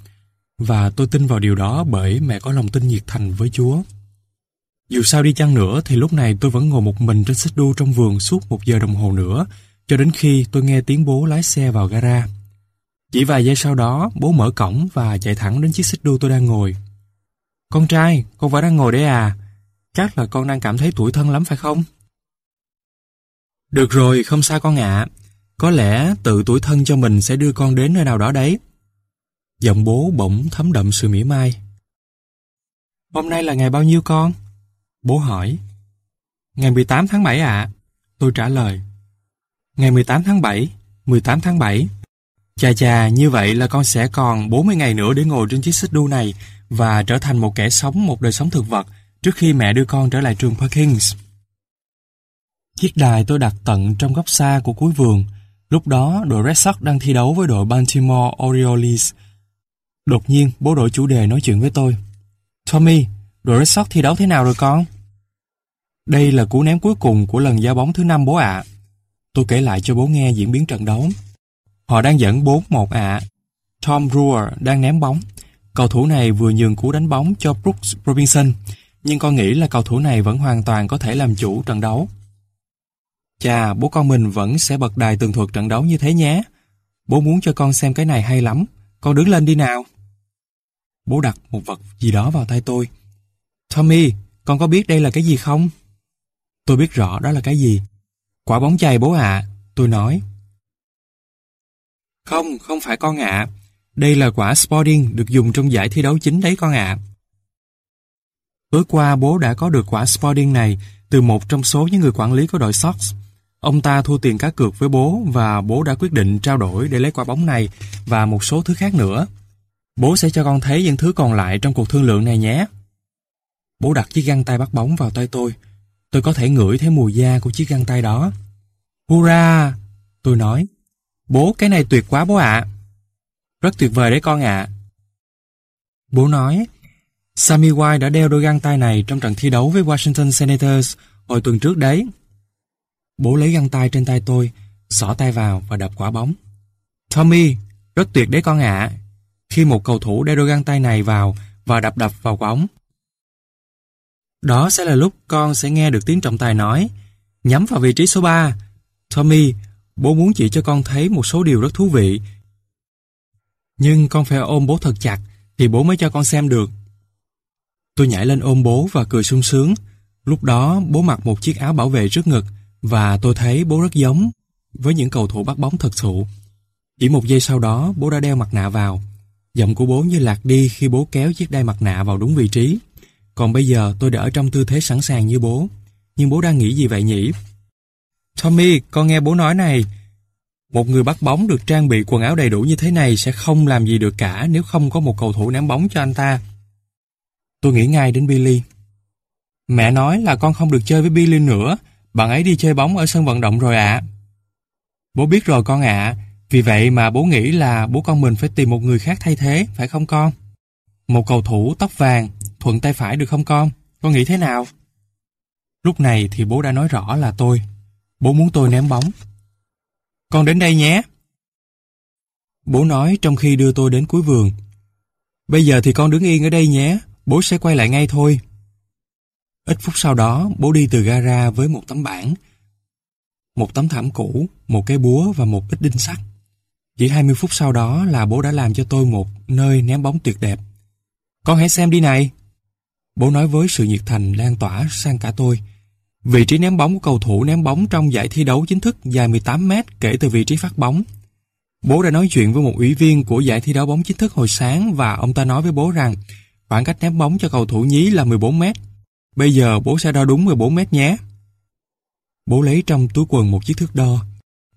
Và tôi tin vào điều đó bởi mẹ có lòng tin nhiệt thành với Chúa. Dù sao đi chăng nữa thì lúc này tôi vẫn ngồi một mình trên xích đu trong vườn suốt một giờ đồng hồ nữa, cho đến khi tôi nghe tiếng bố lái xe vào gara. Chỉ vài giây sau đó, bố mở cổng và chạy thẳng đến chiếc xích đu tôi đang ngồi. Con trai, con vẫn đang ngồi đấy à? Chắc là con đang cảm thấy tuổi thân lắm phải không? Được rồi, không sao con ạ. Có lẽ tự tuổi thân cho mình sẽ đưa con đến nơi nào đó đấy. Giọng bố bỗng thấm đậm sự mỉa mai. Hôm nay là ngày bao nhiêu con? Bố hỏi. Ngày 18 tháng 7 ạ. Tôi trả lời. Ngày 18 tháng 7, 18 tháng 7. Chà chà, như vậy là con sẽ còn 40 ngày nữa để ngồi trên chiếc xích đu này và trở thành một kẻ sống một đời sống thực vật trước khi mẹ đưa con trở lại trường Perkins. Chiếc đài tôi đặt tận trong góc xa của cuối vườn. Lúc đó, đội Red Sox đang thi đấu với đội Baltimore Orioles. Đột nhiên, bố đội chủ đề nói chuyện với tôi. Tommy, đội Red Sox thi đấu thế nào rồi con? Đây là cú ném cuối cùng của lần giao bóng thứ năm bố ạ. Tôi kể lại cho bố nghe diễn biến trận đấu. Họ đang dẫn 4-1 ạ. Tom Brewer đang ném bóng. Cầu thủ này vừa nhường cú đánh bóng cho Brooks Robinson, nhưng con nghĩ là cầu thủ này vẫn hoàn toàn có thể làm chủ trận đấu. Chà, bố con mình vẫn sẽ bật đài tường thuật trận đấu như thế nhé. Bố muốn cho con xem cái này hay lắm. Con đứng lên đi nào. Bố đặt một vật gì đó vào tay tôi. Tommy, con có biết đây là cái gì không? Tôi biết rõ đó là cái gì. Quả bóng chày bố ạ, tôi nói. Không, không phải con ạ. Đây là quả Sporting được dùng trong giải thi đấu chính đấy con ạ. Tối qua bố đã có được quả Sporting này từ một trong số những người quản lý của đội Sox. Ông ta thua tiền cá cược với bố và bố đã quyết định trao đổi để lấy quả bóng này và một số thứ khác nữa. Bố sẽ cho con thấy những thứ còn lại trong cuộc thương lượng này nhé. Bố đặt chiếc găng tay bắt bóng vào tay tôi. Tôi có thể ngửi thấy mùi da của chiếc găng tay đó. Hurra! Tôi nói. Bố, cái này tuyệt quá bố ạ. Rất tuyệt vời đấy con ạ. Bố nói, Sammy White đã đeo đôi găng tay này trong trận thi đấu với Washington Senators hồi tuần trước đấy. Bố lấy găng tay trên tay tôi, xỏ tay vào và đập quả bóng. Tommy, rất tuyệt đấy con ạ. Khi một cầu thủ đeo đôi găng tay này vào và đập đập vào quả bóng. Đó sẽ là lúc con sẽ nghe được tiếng trọng tài nói, nhắm vào vị trí số 3. Tommy, bố muốn chỉ cho con thấy một số điều rất thú vị. Nhưng con phải ôm bố thật chặt thì bố mới cho con xem được. Tôi nhảy lên ôm bố và cười sung sướng. Lúc đó bố mặc một chiếc áo bảo vệ trước ngực và tôi thấy bố rất giống với những cầu thủ bắt bóng thật thụ. Chỉ một giây sau đó bố đã đeo mặt nạ vào. Giọng của bố như lạc đi khi bố kéo chiếc đai mặt nạ vào đúng vị trí. Còn bây giờ tôi đã ở trong tư thế sẵn sàng như bố. Nhưng bố đang nghĩ gì vậy nhỉ? Tommy, con nghe bố nói này. Một người bắt bóng được trang bị quần áo đầy đủ như thế này sẽ không làm gì được cả nếu không có một cầu thủ ném bóng cho anh ta. Tôi nghĩ ngay đến Billy. Mẹ nói là con không được chơi với Billy nữa, bạn ấy đi chơi bóng ở sân vận động rồi ạ. Bố biết rồi con ạ, vì vậy mà bố nghĩ là bố con mình phải tìm một người khác thay thế, phải không con? Một cầu thủ tóc vàng, thuận tay phải được không con? Con nghĩ thế nào? Lúc này thì bố đã nói rõ là tôi. Bố muốn tôi ném bóng. Con đến đây nhé. Bố nói trong khi đưa tôi đến cuối vườn. Bây giờ thì con đứng yên ở đây nhé, bố sẽ quay lại ngay thôi. Ít phút sau đó, bố đi từ gara với một tấm bảng, một tấm thảm cũ, một cái búa và một ít đinh sắt. Chỉ 20 phút sau đó là bố đã làm cho tôi một nơi ném bóng tuyệt đẹp. Con hãy xem đi này. Bố nói với sự nhiệt thành lan tỏa sang cả tôi. Vị trí ném bóng của cầu thủ ném bóng trong giải thi đấu chính thức dài 18 mét kể từ vị trí phát bóng. Bố đã nói chuyện với một ủy viên của giải thi đấu bóng chính thức hồi sáng và ông ta nói với bố rằng khoảng cách ném bóng cho cầu thủ nhí là 14 mét. Bây giờ bố sẽ đo đúng 14 mét nhé. Bố lấy trong túi quần một chiếc thước đo.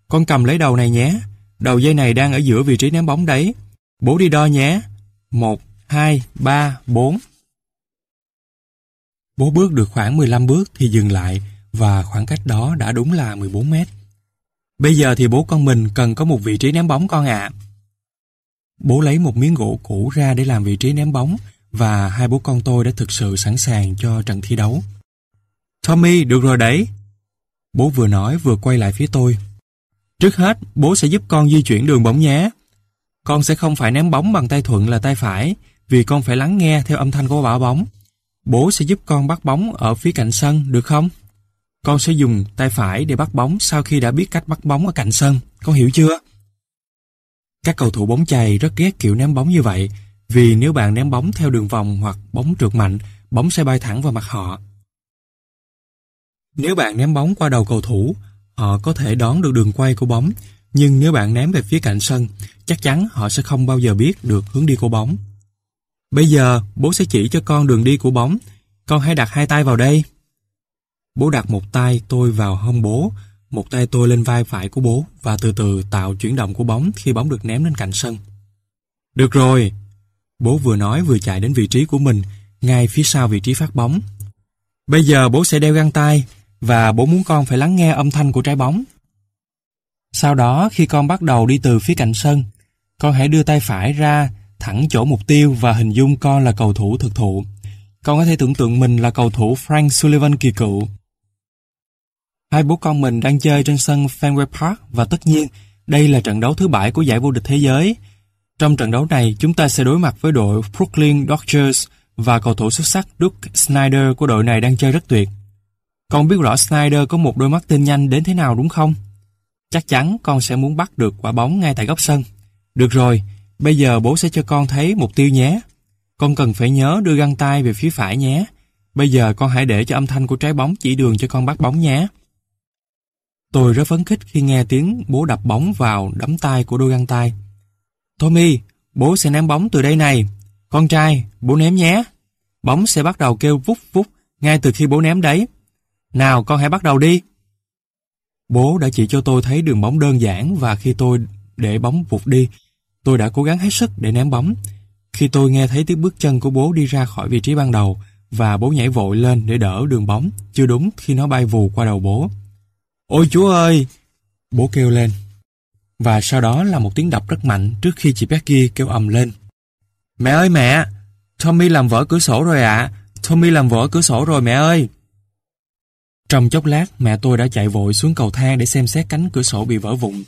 Con cầm lấy đầu này nhé. Đầu dây này đang ở giữa vị trí ném bóng đấy. Bố đi đo nhé. 1, 2, 3, 4. Bố bước được khoảng 15 bước thì dừng lại và khoảng cách đó đã đúng là 14 mét. Bây giờ thì bố con mình cần có một vị trí ném bóng con ạ. Bố lấy một miếng gỗ cũ ra để làm vị trí ném bóng và hai bố con tôi đã thực sự sẵn sàng cho trận thi đấu. Tommy, được rồi đấy. Bố vừa nói vừa quay lại phía tôi. Trước hết, bố sẽ giúp con di chuyển đường bóng nhé. Con sẽ không phải ném bóng bằng tay thuận là tay phải, vì con phải lắng nghe theo âm thanh của quả bóng. Bố sẽ giúp con bắt bóng ở phía cạnh sân, được không? Con sẽ dùng tay phải để bắt bóng sau khi đã biết cách bắt bóng ở cạnh sân. Con hiểu chưa? Các cầu thủ bóng chày rất ghét kiểu ném bóng như vậy, vì nếu bạn ném bóng theo đường vòng hoặc bóng trượt mạnh, bóng sẽ bay thẳng vào mặt họ. Nếu bạn ném bóng qua đầu cầu thủ, họ có thể đón được đường quay của bóng, nhưng nếu bạn ném về phía cạnh sân, chắc chắn họ sẽ không bao giờ biết được hướng đi của bóng. Bây giờ, bố sẽ chỉ cho con đường đi của bóng. Con hãy đặt hai tay vào đây. Bố đặt một tay tôi vào hông bố, một tay tôi lên vai phải của bố và từ từ tạo chuyển động của bóng khi bóng được ném lên cạnh sân. Được rồi! Bố vừa nói vừa chạy đến vị trí của mình, ngay phía sau vị trí phát bóng. Bây giờ bố sẽ đeo găng tay và bố muốn con phải lắng nghe âm thanh của trái bóng. Sau đó khi con bắt đầu đi từ phía cạnh sân, con hãy đưa tay phải ra thẳng chỗ mục tiêu và hình dung con là cầu thủ thực thụ. Con có thể tưởng tượng mình là cầu thủ Frank Sullivan kỳ cựu. Hai bố con mình đang chơi trên sân Fenway Park và tất nhiên đây là trận đấu thứ bảy của giải vô địch thế giới. Trong trận đấu này, chúng ta sẽ đối mặt với đội Brooklyn Dodgers và cầu thủ xuất sắc Duke Snyder của đội này đang chơi rất tuyệt. Con biết rõ Snyder có một đôi mắt tinh nhanh đến thế nào đúng không? Chắc chắn con sẽ muốn bắt được quả bóng ngay tại góc sân. Được rồi, bây giờ bố sẽ cho con thấy mục tiêu nhé. Con cần phải nhớ đưa găng tay về phía phải nhé. Bây giờ con hãy để cho âm thanh của trái bóng chỉ đường cho con bắt bóng nhé. Tôi rất phấn khích khi nghe tiếng bố đập bóng vào đấm tay của đôi găng tay. Tommy, bố sẽ ném bóng từ đây này. Con trai, bố ném nhé. Bóng sẽ bắt đầu kêu vút vút ngay từ khi bố ném đấy. Nào, con hãy bắt đầu đi. Bố đã chỉ cho tôi thấy đường bóng đơn giản và khi tôi để bóng vụt đi, tôi đã cố gắng hết sức để ném bóng. Khi tôi nghe thấy tiếng bước chân của bố đi ra khỏi vị trí ban đầu và bố nhảy vội lên để đỡ đường bóng, chưa đúng khi nó bay vù qua đầu bố. Ôi chúa ơi! Bố kêu lên. Và sau đó là một tiếng đập rất mạnh trước khi chị Becky kêu ầm lên. Mẹ ơi mẹ! Tommy làm vỡ cửa sổ rồi ạ! Tommy làm vỡ cửa sổ rồi mẹ ơi! Trong chốc lát, mẹ tôi đã chạy vội xuống cầu thang để xem xét cánh cửa sổ bị vỡ vụn.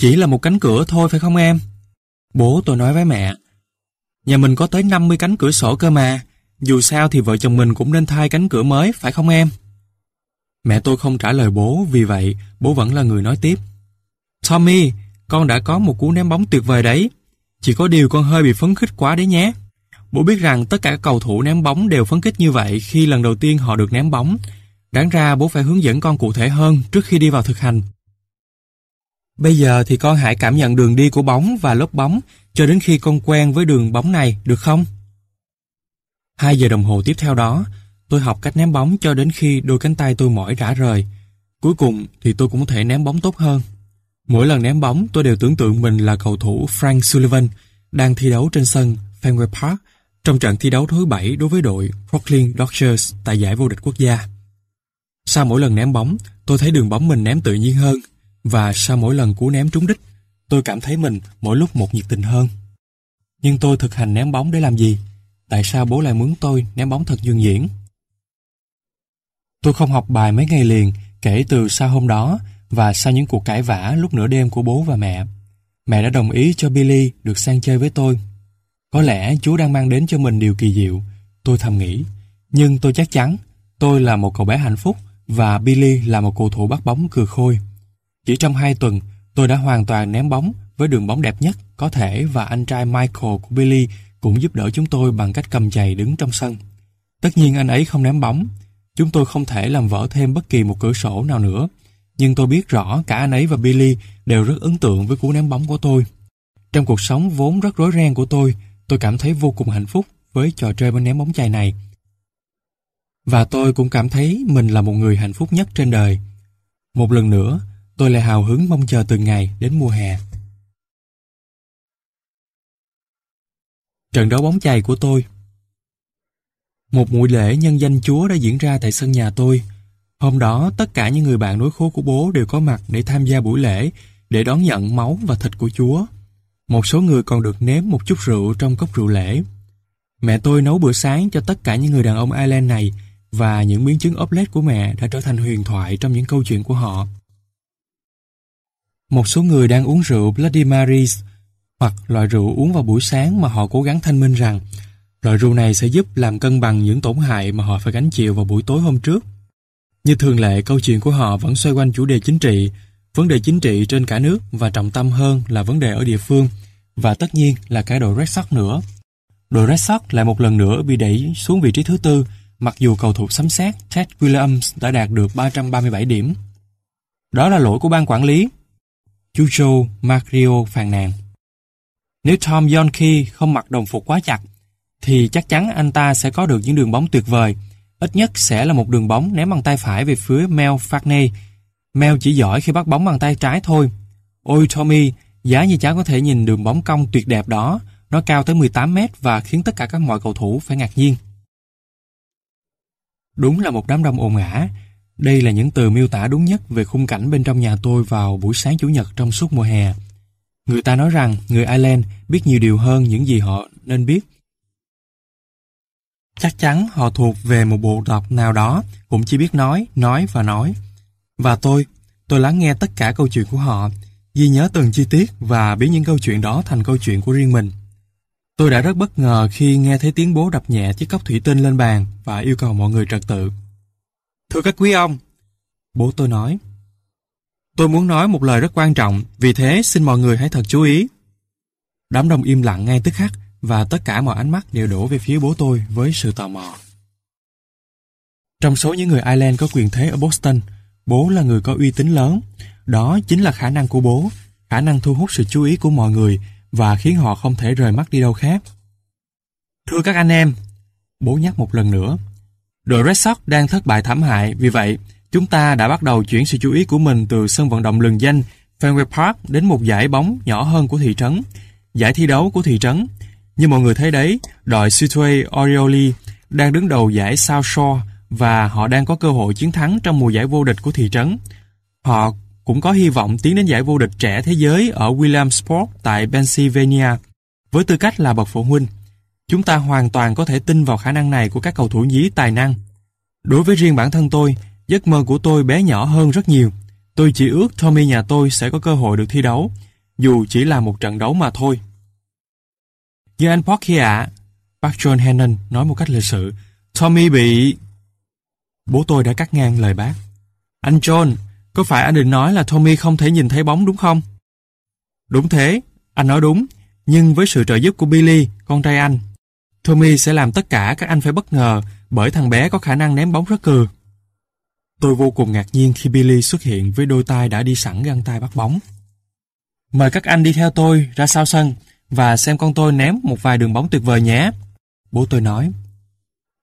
Chỉ là một cánh cửa thôi phải không em? Bố tôi nói với mẹ. Nhà mình có tới 50 cánh cửa sổ cơ mà. Dù sao thì vợ chồng mình cũng nên thay cánh cửa mới, phải không em? Mẹ tôi không trả lời bố, vì vậy bố vẫn là người nói tiếp. Tommy, con đã có một cú ném bóng tuyệt vời đấy. Chỉ có điều con hơi bị phấn khích quá đấy nhé. Bố biết rằng tất cả các cầu thủ ném bóng đều phấn khích như vậy khi lần đầu tiên họ được ném bóng. Đáng ra bố phải hướng dẫn con cụ thể hơn trước khi đi vào thực hành. Bây giờ thì con hãy cảm nhận đường đi của bóng và lốp bóng cho đến khi con quen với đường bóng này, được không? Hai giờ đồng hồ tiếp theo đó, tôi học cách ném bóng cho đến khi đôi cánh tay tôi mỏi rã rời. Cuối cùng thì tôi cũng có thể ném bóng tốt hơn. Mỗi lần ném bóng tôi đều tưởng tượng mình là cầu thủ Frank Sullivan đang thi đấu trên sân Fenway Park trong trận thi đấu thứ bảy đối với đội Brooklyn Dodgers tại giải vô địch quốc gia. Sau mỗi lần ném bóng, tôi thấy đường bóng mình ném tự nhiên hơn và sau mỗi lần cú ném trúng đích, tôi cảm thấy mình mỗi lúc một nhiệt tình hơn. Nhưng tôi thực hành ném bóng để làm gì? Tại sao bố lại muốn tôi ném bóng thật dương diễn? Tôi không học bài mấy ngày liền kể từ sau hôm đó và sau những cuộc cãi vã lúc nửa đêm của bố và mẹ. Mẹ đã đồng ý cho Billy được sang chơi với tôi. Có lẽ Chúa đang mang đến cho mình điều kỳ diệu, tôi thầm nghĩ. Nhưng tôi chắc chắn, tôi là một cậu bé hạnh phúc và Billy là một cầu thủ bắt bóng cừ khôi. Chỉ trong hai tuần, tôi đã hoàn toàn ném bóng với đường bóng đẹp nhất có thể và anh trai Michael của Billy cũng giúp đỡ chúng tôi bằng cách cầm giày đứng trong sân. Tất nhiên anh ấy không ném bóng, Chúng tôi không thể làm vỡ thêm bất kỳ một cửa sổ nào nữa. Nhưng tôi biết rõ cả anh ấy và Billy đều rất ấn tượng với cú ném bóng của tôi. Trong cuộc sống vốn rất rối ren của tôi, tôi cảm thấy vô cùng hạnh phúc với trò chơi bóng ném bóng chày này. Và tôi cũng cảm thấy mình là một người hạnh phúc nhất trên đời. Một lần nữa, tôi lại hào hứng mong chờ từng ngày đến mùa hè. Trận đấu bóng chày của tôi Một buổi lễ nhân danh Chúa đã diễn ra tại sân nhà tôi. Hôm đó, tất cả những người bạn nối khố của bố đều có mặt để tham gia buổi lễ, để đón nhận máu và thịt của Chúa. Một số người còn được nếm một chút rượu trong cốc rượu lễ. Mẹ tôi nấu bữa sáng cho tất cả những người đàn ông Ireland này và những miếng trứng ốp lết của mẹ đã trở thành huyền thoại trong những câu chuyện của họ. Một số người đang uống rượu Bloody Marys hoặc loại rượu uống vào buổi sáng mà họ cố gắng thanh minh rằng loại rượu này sẽ giúp làm cân bằng những tổn hại mà họ phải gánh chịu vào buổi tối hôm trước. Như thường lệ, câu chuyện của họ vẫn xoay quanh chủ đề chính trị, vấn đề chính trị trên cả nước và trọng tâm hơn là vấn đề ở địa phương, và tất nhiên là cái đội Red Sox nữa. Đội Red Sox lại một lần nữa bị đẩy xuống vị trí thứ tư, mặc dù cầu thủ sấm xét Ted Williams đã đạt được 337 điểm. Đó là lỗi của ban quản lý. Chú Joe Mario phàn nàn. Nếu Tom Yonke không mặc đồng phục quá chặt, thì chắc chắn anh ta sẽ có được những đường bóng tuyệt vời. Ít nhất sẽ là một đường bóng ném bằng tay phải về phía Mel Farney. Mel chỉ giỏi khi bắt bóng bằng tay trái thôi. Ôi Tommy, giá như cháu có thể nhìn đường bóng cong tuyệt đẹp đó, nó cao tới 18 mét và khiến tất cả các mọi cầu thủ phải ngạc nhiên. Đúng là một đám đông ồn ả. Đây là những từ miêu tả đúng nhất về khung cảnh bên trong nhà tôi vào buổi sáng Chủ nhật trong suốt mùa hè. Người ta nói rằng người Ireland biết nhiều điều hơn những gì họ nên biết. Chắc chắn họ thuộc về một bộ tộc nào đó cũng chỉ biết nói, nói và nói. Và tôi, tôi lắng nghe tất cả câu chuyện của họ, ghi nhớ từng chi tiết và biến những câu chuyện đó thành câu chuyện của riêng mình. Tôi đã rất bất ngờ khi nghe thấy tiếng bố đập nhẹ chiếc cốc thủy tinh lên bàn và yêu cầu mọi người trật tự. Thưa các quý ông, bố tôi nói, tôi muốn nói một lời rất quan trọng, vì thế xin mọi người hãy thật chú ý. Đám đông im lặng ngay tức khắc và tất cả mọi ánh mắt đều đổ về phía bố tôi với sự tò mò. Trong số những người Ireland có quyền thế ở Boston, bố là người có uy tín lớn. Đó chính là khả năng của bố, khả năng thu hút sự chú ý của mọi người và khiến họ không thể rời mắt đi đâu khác. Thưa các anh em, bố nhắc một lần nữa, đội Red Sox đang thất bại thảm hại, vì vậy chúng ta đã bắt đầu chuyển sự chú ý của mình từ sân vận động lừng danh Fenway Park đến một giải bóng nhỏ hơn của thị trấn, giải thi đấu của thị trấn. Như mọi người thấy đấy, đội Situate Oriole đang đứng đầu giải South Shore và họ đang có cơ hội chiến thắng trong mùa giải vô địch của thị trấn. Họ cũng có hy vọng tiến đến giải vô địch trẻ thế giới ở Williamsport tại Pennsylvania. Với tư cách là bậc phụ huynh, chúng ta hoàn toàn có thể tin vào khả năng này của các cầu thủ nhí tài năng. Đối với riêng bản thân tôi, giấc mơ của tôi bé nhỏ hơn rất nhiều. Tôi chỉ ước Tommy nhà tôi sẽ có cơ hội được thi đấu, dù chỉ là một trận đấu mà thôi. Như anh Porky ạ, bác John Hannon nói một cách lịch sự, Tommy bị... Bố tôi đã cắt ngang lời bác. Anh John, có phải anh định nói là Tommy không thể nhìn thấy bóng đúng không? Đúng thế, anh nói đúng, nhưng với sự trợ giúp của Billy, con trai anh, Tommy sẽ làm tất cả các anh phải bất ngờ bởi thằng bé có khả năng ném bóng rất cừ. Tôi vô cùng ngạc nhiên khi Billy xuất hiện với đôi tay đã đi sẵn găng tay bắt bóng. Mời các anh đi theo tôi ra sau sân và xem con tôi ném một vài đường bóng tuyệt vời nhé. Bố tôi nói.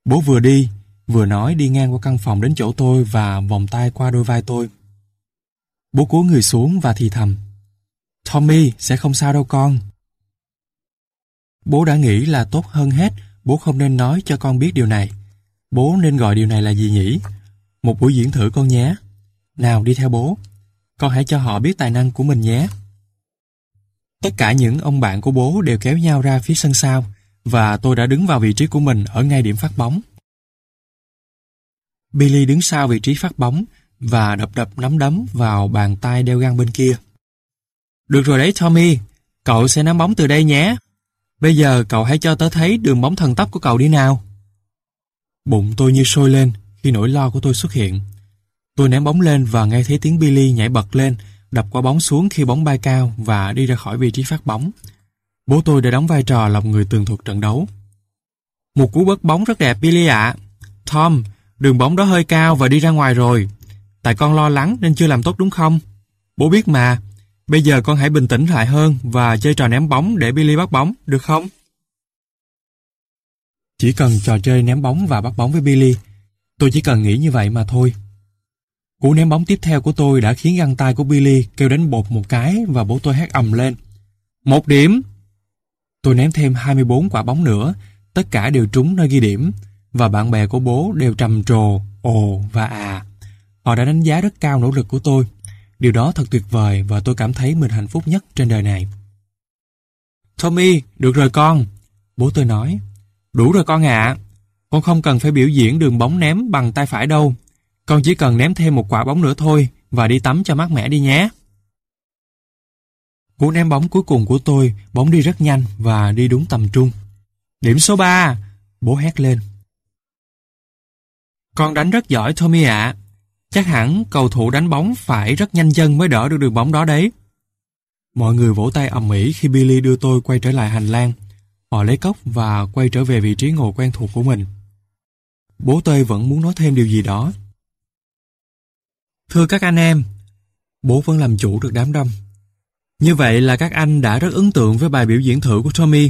Bố vừa đi, vừa nói đi ngang qua căn phòng đến chỗ tôi và vòng tay qua đôi vai tôi. Bố cúi người xuống và thì thầm. Tommy sẽ không sao đâu con. Bố đã nghĩ là tốt hơn hết, bố không nên nói cho con biết điều này. Bố nên gọi điều này là gì nhỉ? Một buổi diễn thử con nhé. Nào đi theo bố. Con hãy cho họ biết tài năng của mình nhé. Tất cả những ông bạn của bố đều kéo nhau ra phía sân sau và tôi đã đứng vào vị trí của mình ở ngay điểm phát bóng. Billy đứng sau vị trí phát bóng và đập đập nắm đấm vào bàn tay đeo găng bên kia. Được rồi đấy Tommy, cậu sẽ nắm bóng từ đây nhé. Bây giờ cậu hãy cho tớ thấy đường bóng thần tốc của cậu đi nào. Bụng tôi như sôi lên khi nỗi lo của tôi xuất hiện. Tôi ném bóng lên và nghe thấy tiếng Billy nhảy bật lên, đập quả bóng xuống khi bóng bay cao và đi ra khỏi vị trí phát bóng. Bố tôi đã đóng vai trò làm người tường thuật trận đấu. Một cú bớt bóng rất đẹp Billy ạ. Tom, đường bóng đó hơi cao và đi ra ngoài rồi. Tại con lo lắng nên chưa làm tốt đúng không? Bố biết mà. Bây giờ con hãy bình tĩnh lại hơn và chơi trò ném bóng để Billy bắt bóng, được không? Chỉ cần trò chơi ném bóng và bắt bóng với Billy, tôi chỉ cần nghĩ như vậy mà thôi. Cú ném bóng tiếp theo của tôi đã khiến găng tay của Billy kêu đánh bột một cái và bố tôi hét ầm lên. Một điểm! Tôi ném thêm 24 quả bóng nữa, tất cả đều trúng nơi ghi điểm, và bạn bè của bố đều trầm trồ, ồ và à. Họ đã đánh giá rất cao nỗ lực của tôi. Điều đó thật tuyệt vời và tôi cảm thấy mình hạnh phúc nhất trên đời này. Tommy, được rồi con. Bố tôi nói. Đủ rồi con ạ. Con không cần phải biểu diễn đường bóng ném bằng tay phải đâu. Con chỉ cần ném thêm một quả bóng nữa thôi và đi tắm cho mát mẻ đi nhé. Cú ném bóng cuối cùng của tôi, bóng đi rất nhanh và đi đúng tầm trung. Điểm số 3, bố hét lên. Con đánh rất giỏi Tommy ạ. Chắc hẳn cầu thủ đánh bóng phải rất nhanh chân mới đỡ được đường bóng đó đấy. Mọi người vỗ tay ầm ĩ khi Billy đưa tôi quay trở lại hành lang. Họ lấy cốc và quay trở về vị trí ngồi quen thuộc của mình. Bố tôi vẫn muốn nói thêm điều gì đó. Thưa các anh em, bố vẫn làm chủ được đám đông. Như vậy là các anh đã rất ấn tượng với bài biểu diễn thử của Tommy.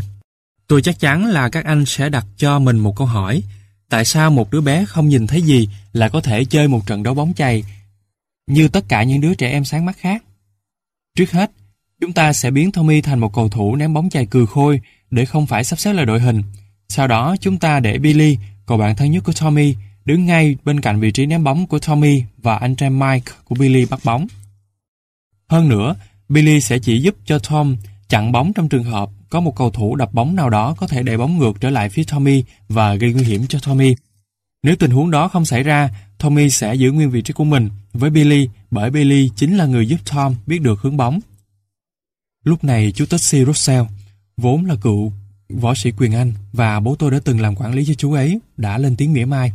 Tôi chắc chắn là các anh sẽ đặt cho mình một câu hỏi. Tại sao một đứa bé không nhìn thấy gì là có thể chơi một trận đấu bóng chày như tất cả những đứa trẻ em sáng mắt khác? Trước hết, chúng ta sẽ biến Tommy thành một cầu thủ ném bóng chày cừ khôi để không phải sắp xếp lại đội hình. Sau đó chúng ta để Billy, cậu bạn thân nhất của Tommy, đứng ngay bên cạnh vị trí ném bóng của Tommy và anh trai Mike của Billy bắt bóng. Hơn nữa, Billy sẽ chỉ giúp cho Tom chặn bóng trong trường hợp có một cầu thủ đập bóng nào đó có thể đẩy bóng ngược trở lại phía Tommy và gây nguy hiểm cho Tommy. Nếu tình huống đó không xảy ra, Tommy sẽ giữ nguyên vị trí của mình với Billy bởi Billy chính là người giúp Tom biết được hướng bóng. Lúc này chú Tutsy Russell, vốn là cựu võ sĩ quyền Anh và bố tôi đã từng làm quản lý cho chú ấy, đã lên tiếng mỉa mai.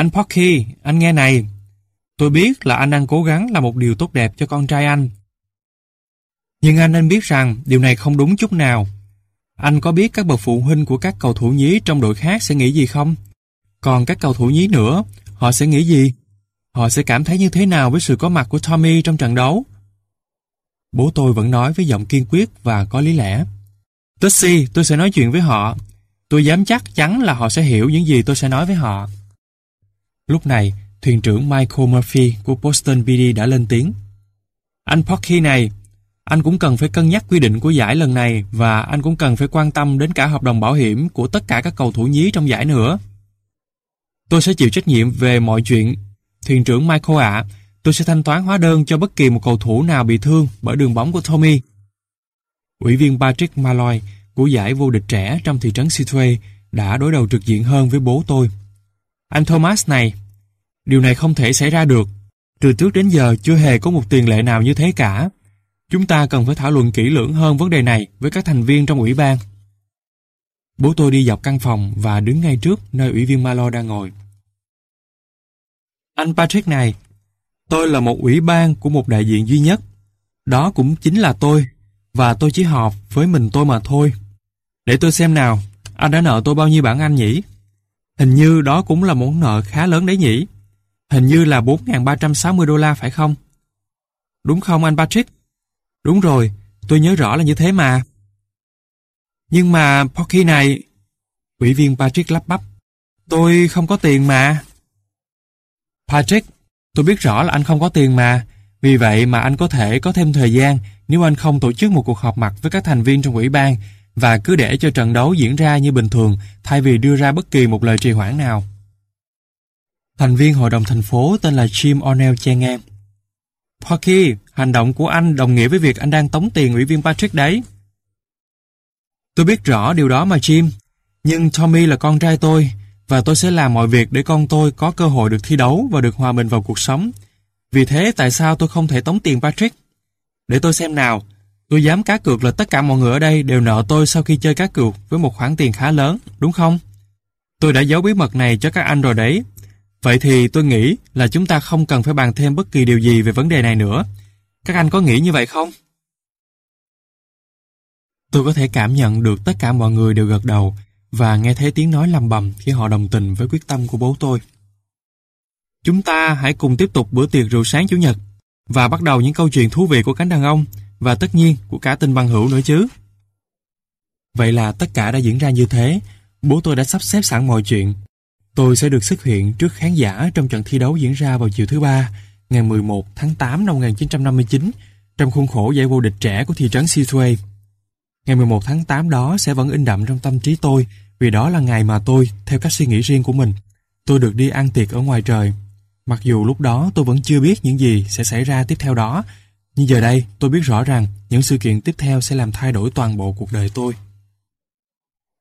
Anh Pocky, anh nghe này. Tôi biết là anh đang cố gắng làm một điều tốt đẹp cho con trai anh nhưng anh nên biết rằng điều này không đúng chút nào. Anh có biết các bậc phụ huynh của các cầu thủ nhí trong đội khác sẽ nghĩ gì không? Còn các cầu thủ nhí nữa, họ sẽ nghĩ gì? Họ sẽ cảm thấy như thế nào với sự có mặt của Tommy trong trận đấu? Bố tôi vẫn nói với giọng kiên quyết và có lý lẽ. Tessie, tôi sẽ nói chuyện với họ. Tôi dám chắc chắn là họ sẽ hiểu những gì tôi sẽ nói với họ. Lúc này, thuyền trưởng Michael Murphy của Boston PD đã lên tiếng. Anh Pocky này, anh cũng cần phải cân nhắc quy định của giải lần này và anh cũng cần phải quan tâm đến cả hợp đồng bảo hiểm của tất cả các cầu thủ nhí trong giải nữa. Tôi sẽ chịu trách nhiệm về mọi chuyện. Thuyền trưởng Michael ạ, tôi sẽ thanh toán hóa đơn cho bất kỳ một cầu thủ nào bị thương bởi đường bóng của Tommy. Ủy viên Patrick Malloy của giải vô địch trẻ trong thị trấn Sitway đã đối đầu trực diện hơn với bố tôi. Anh Thomas này, điều này không thể xảy ra được. Từ trước đến giờ chưa hề có một tiền lệ nào như thế cả. Chúng ta cần phải thảo luận kỹ lưỡng hơn vấn đề này với các thành viên trong ủy ban. Bố tôi đi dọc căn phòng và đứng ngay trước nơi ủy viên Malo đang ngồi. Anh Patrick này, tôi là một ủy ban của một đại diện duy nhất. Đó cũng chính là tôi, và tôi chỉ họp với mình tôi mà thôi. Để tôi xem nào, anh đã nợ tôi bao nhiêu bản Anh nhỉ? Hình như đó cũng là món nợ khá lớn đấy nhỉ? Hình như là 4.360 đô la phải không? Đúng không anh Patrick? Đúng rồi, tôi nhớ rõ là như thế mà. Nhưng mà Pocky này... Ủy viên Patrick lắp bắp. Tôi không có tiền mà. Patrick, tôi biết rõ là anh không có tiền mà. Vì vậy mà anh có thể có thêm thời gian nếu anh không tổ chức một cuộc họp mặt với các thành viên trong ủy ban và cứ để cho trận đấu diễn ra như bình thường thay vì đưa ra bất kỳ một lời trì hoãn nào. Thành viên hội đồng thành phố tên là Jim O'Neill chen ngang. Pocky, hành động của anh đồng nghĩa với việc anh đang tống tiền ủy viên Patrick đấy. Tôi biết rõ điều đó mà Jim, nhưng Tommy là con trai tôi và tôi sẽ làm mọi việc để con tôi có cơ hội được thi đấu và được hòa mình vào cuộc sống. Vì thế tại sao tôi không thể tống tiền Patrick? Để tôi xem nào, tôi dám cá cược là tất cả mọi người ở đây đều nợ tôi sau khi chơi cá cược với một khoản tiền khá lớn, đúng không? Tôi đã giấu bí mật này cho các anh rồi đấy, Vậy thì tôi nghĩ là chúng ta không cần phải bàn thêm bất kỳ điều gì về vấn đề này nữa. Các anh có nghĩ như vậy không? Tôi có thể cảm nhận được tất cả mọi người đều gật đầu và nghe thấy tiếng nói lầm bầm khi họ đồng tình với quyết tâm của bố tôi. Chúng ta hãy cùng tiếp tục bữa tiệc rượu sáng Chủ nhật và bắt đầu những câu chuyện thú vị của cánh đàn ông và tất nhiên của cả tình bằng hữu nữa chứ. Vậy là tất cả đã diễn ra như thế. Bố tôi đã sắp xếp sẵn mọi chuyện. Tôi sẽ được xuất hiện trước khán giả trong trận thi đấu diễn ra vào chiều thứ ba, ngày 11 tháng 8 năm 1959, trong khuôn khổ giải vô địch trẻ của thị trấn Seaway. Ngày 11 tháng 8 đó sẽ vẫn in đậm trong tâm trí tôi vì đó là ngày mà tôi, theo cách suy nghĩ riêng của mình, tôi được đi ăn tiệc ở ngoài trời. Mặc dù lúc đó tôi vẫn chưa biết những gì sẽ xảy ra tiếp theo đó, nhưng giờ đây tôi biết rõ rằng những sự kiện tiếp theo sẽ làm thay đổi toàn bộ cuộc đời tôi.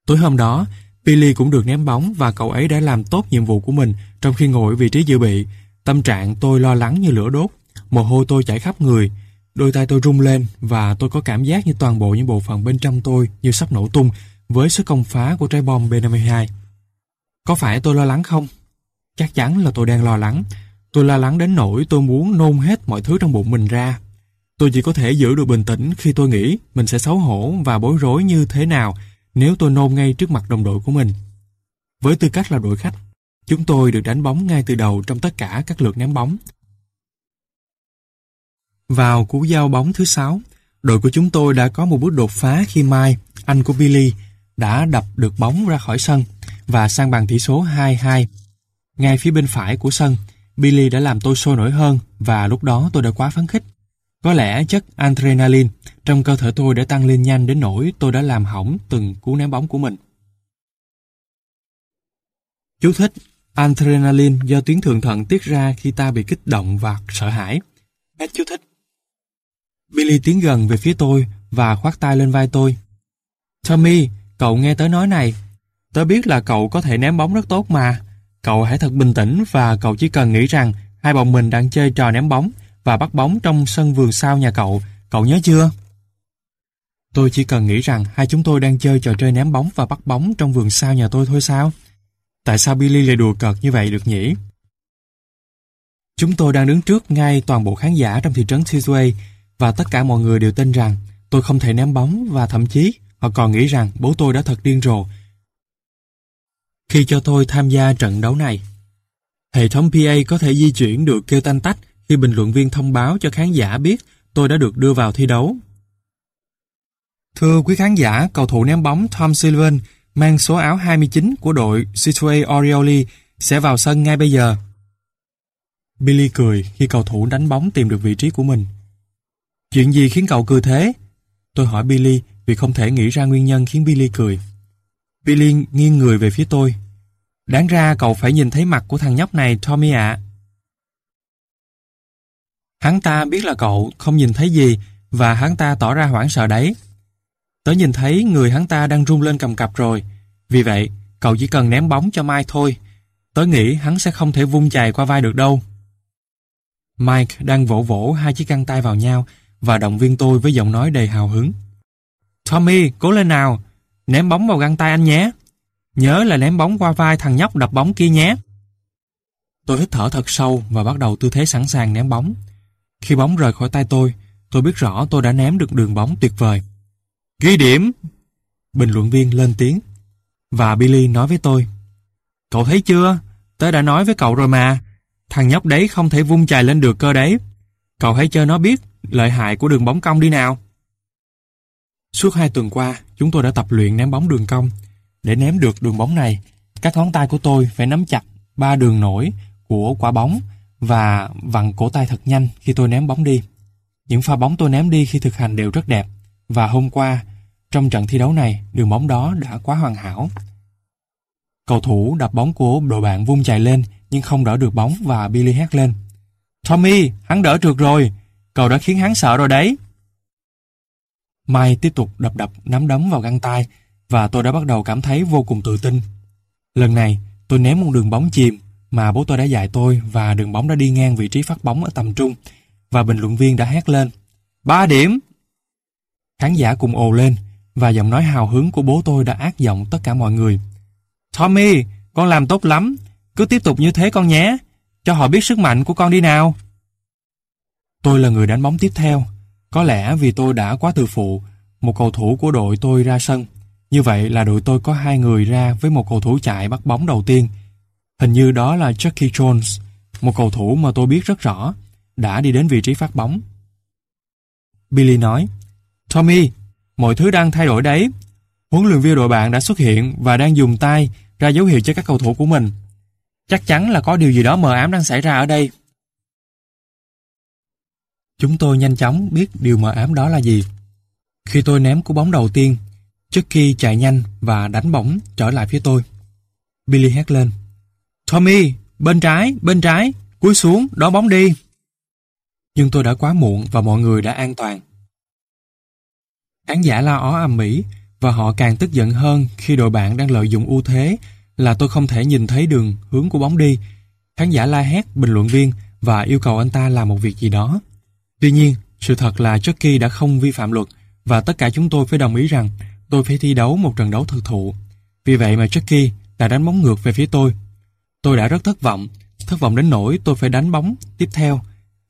Tối hôm đó, Billy cũng được ném bóng và cậu ấy đã làm tốt nhiệm vụ của mình trong khi ngồi ở vị trí dự bị. Tâm trạng tôi lo lắng như lửa đốt, mồ hôi tôi chảy khắp người, đôi tay tôi rung lên và tôi có cảm giác như toàn bộ những bộ phận bên trong tôi như sắp nổ tung với sức công phá của trái bom B-52. Có phải tôi lo lắng không? Chắc chắn là tôi đang lo lắng. Tôi lo lắng đến nỗi tôi muốn nôn hết mọi thứ trong bụng mình ra. Tôi chỉ có thể giữ được bình tĩnh khi tôi nghĩ mình sẽ xấu hổ và bối rối như thế nào nếu tôi nôn ngay trước mặt đồng đội của mình. Với tư cách là đội khách, chúng tôi được đánh bóng ngay từ đầu trong tất cả các lượt ném bóng. Vào cú giao bóng thứ sáu, đội của chúng tôi đã có một bước đột phá khi Mai, anh của Billy, đã đập được bóng ra khỏi sân và sang bàn tỷ số 2-2. Ngay phía bên phải của sân, Billy đã làm tôi sôi nổi hơn và lúc đó tôi đã quá phấn khích. Có lẽ chất adrenaline trong cơ thể tôi đã tăng lên nhanh đến nỗi tôi đã làm hỏng từng cú ném bóng của mình. Chú thích Adrenaline do tuyến thượng thận tiết ra khi ta bị kích động và sợ hãi. Hết chú thích. Billy tiến gần về phía tôi và khoác tay lên vai tôi. Tommy, cậu nghe tớ nói này. Tớ biết là cậu có thể ném bóng rất tốt mà. Cậu hãy thật bình tĩnh và cậu chỉ cần nghĩ rằng hai bọn mình đang chơi trò ném bóng và bắt bóng trong sân vườn sau nhà cậu. Cậu nhớ chưa? Tôi chỉ cần nghĩ rằng hai chúng tôi đang chơi trò chơi ném bóng và bắt bóng trong vườn sau nhà tôi thôi sao? Tại sao Billy lại đùa cợt như vậy được nhỉ? Chúng tôi đang đứng trước ngay toàn bộ khán giả trong thị trấn Tisway và tất cả mọi người đều tin rằng tôi không thể ném bóng và thậm chí họ còn nghĩ rằng bố tôi đã thật điên rồ khi cho tôi tham gia trận đấu này. Hệ thống PA có thể di chuyển được kêu tanh tách khi bình luận viên thông báo cho khán giả biết tôi đã được đưa vào thi đấu. Thưa quý khán giả, cầu thủ ném bóng Tom Sullivan mang số áo 29 của đội Situate Orioli sẽ vào sân ngay bây giờ. Billy cười khi cầu thủ đánh bóng tìm được vị trí của mình. Chuyện gì khiến cậu cười thế? Tôi hỏi Billy vì không thể nghĩ ra nguyên nhân khiến Billy cười. Billy nghiêng người về phía tôi. Đáng ra cậu phải nhìn thấy mặt của thằng nhóc này, Tommy ạ. Hắn ta biết là cậu không nhìn thấy gì và hắn ta tỏ ra hoảng sợ đấy. Tớ nhìn thấy người hắn ta đang run lên cầm cập rồi. Vì vậy, cậu chỉ cần ném bóng cho Mike thôi. Tớ nghĩ hắn sẽ không thể vung chày qua vai được đâu. Mike đang vỗ vỗ hai chiếc găng tay vào nhau và động viên tôi với giọng nói đầy hào hứng. Tommy, cố lên nào! Ném bóng vào găng tay anh nhé! Nhớ là ném bóng qua vai thằng nhóc đập bóng kia nhé! Tôi hít thở thật sâu và bắt đầu tư thế sẵn sàng ném bóng. Khi bóng rời khỏi tay tôi, tôi biết rõ tôi đã ném được đường bóng tuyệt vời. Ghi điểm! Bình luận viên lên tiếng. Và Billy nói với tôi. Cậu thấy chưa? Tớ đã nói với cậu rồi mà. Thằng nhóc đấy không thể vung chài lên được cơ đấy. Cậu hãy cho nó biết lợi hại của đường bóng cong đi nào. Suốt hai tuần qua, chúng tôi đã tập luyện ném bóng đường cong. Để ném được đường bóng này, các ngón tay của tôi phải nắm chặt ba đường nổi của quả bóng và vặn cổ tay thật nhanh khi tôi ném bóng đi. Những pha bóng tôi ném đi khi thực hành đều rất đẹp và hôm qua, trong trận thi đấu này, đường bóng đó đã quá hoàn hảo. Cầu thủ đập bóng của đội bạn vung chạy lên nhưng không đỡ được bóng và Billy hét lên. Tommy, hắn đỡ trượt rồi, Cầu đã khiến hắn sợ rồi đấy. Mai tiếp tục đập đập nắm đấm vào găng tay và tôi đã bắt đầu cảm thấy vô cùng tự tin. Lần này, tôi ném một đường bóng chìm mà bố tôi đã dạy tôi và đường bóng đã đi ngang vị trí phát bóng ở tầm trung. Và bình luận viên đã hét lên, ba điểm! Khán giả cùng ồ lên và giọng nói hào hứng của bố tôi đã ác giọng tất cả mọi người. Tommy, con làm tốt lắm. Cứ tiếp tục như thế con nhé. Cho họ biết sức mạnh của con đi nào. Tôi là người đánh bóng tiếp theo. Có lẽ vì tôi đã quá tự phụ, một cầu thủ của đội tôi ra sân. Như vậy là đội tôi có hai người ra với một cầu thủ chạy bắt bóng đầu tiên. Hình như đó là Jackie Jones. một cầu thủ mà tôi biết rất rõ, đã đi đến vị trí phát bóng. Billy nói, Tommy, mọi thứ đang thay đổi đấy. Huấn luyện viên đội bạn đã xuất hiện và đang dùng tay ra dấu hiệu cho các cầu thủ của mình. Chắc chắn là có điều gì đó mờ ám đang xảy ra ở đây. Chúng tôi nhanh chóng biết điều mờ ám đó là gì. Khi tôi ném cú bóng đầu tiên, Chucky chạy nhanh và đánh bóng trở lại phía tôi. Billy hét lên. Tommy, bên trái, bên trái, cúi xuống, đón bóng đi. Nhưng tôi đã quá muộn và mọi người đã an toàn. Khán giả la ó ầm mỹ và họ càng tức giận hơn khi đội bạn đang lợi dụng ưu thế là tôi không thể nhìn thấy đường hướng của bóng đi. Khán giả la hét bình luận viên và yêu cầu anh ta làm một việc gì đó. Tuy nhiên, sự thật là Chucky đã không vi phạm luật và tất cả chúng tôi phải đồng ý rằng tôi phải thi đấu một trận đấu thực thụ. Vì vậy mà Chucky đã đánh bóng ngược về phía tôi. Tôi đã rất thất vọng, thất vọng đến nỗi tôi phải đánh bóng tiếp theo.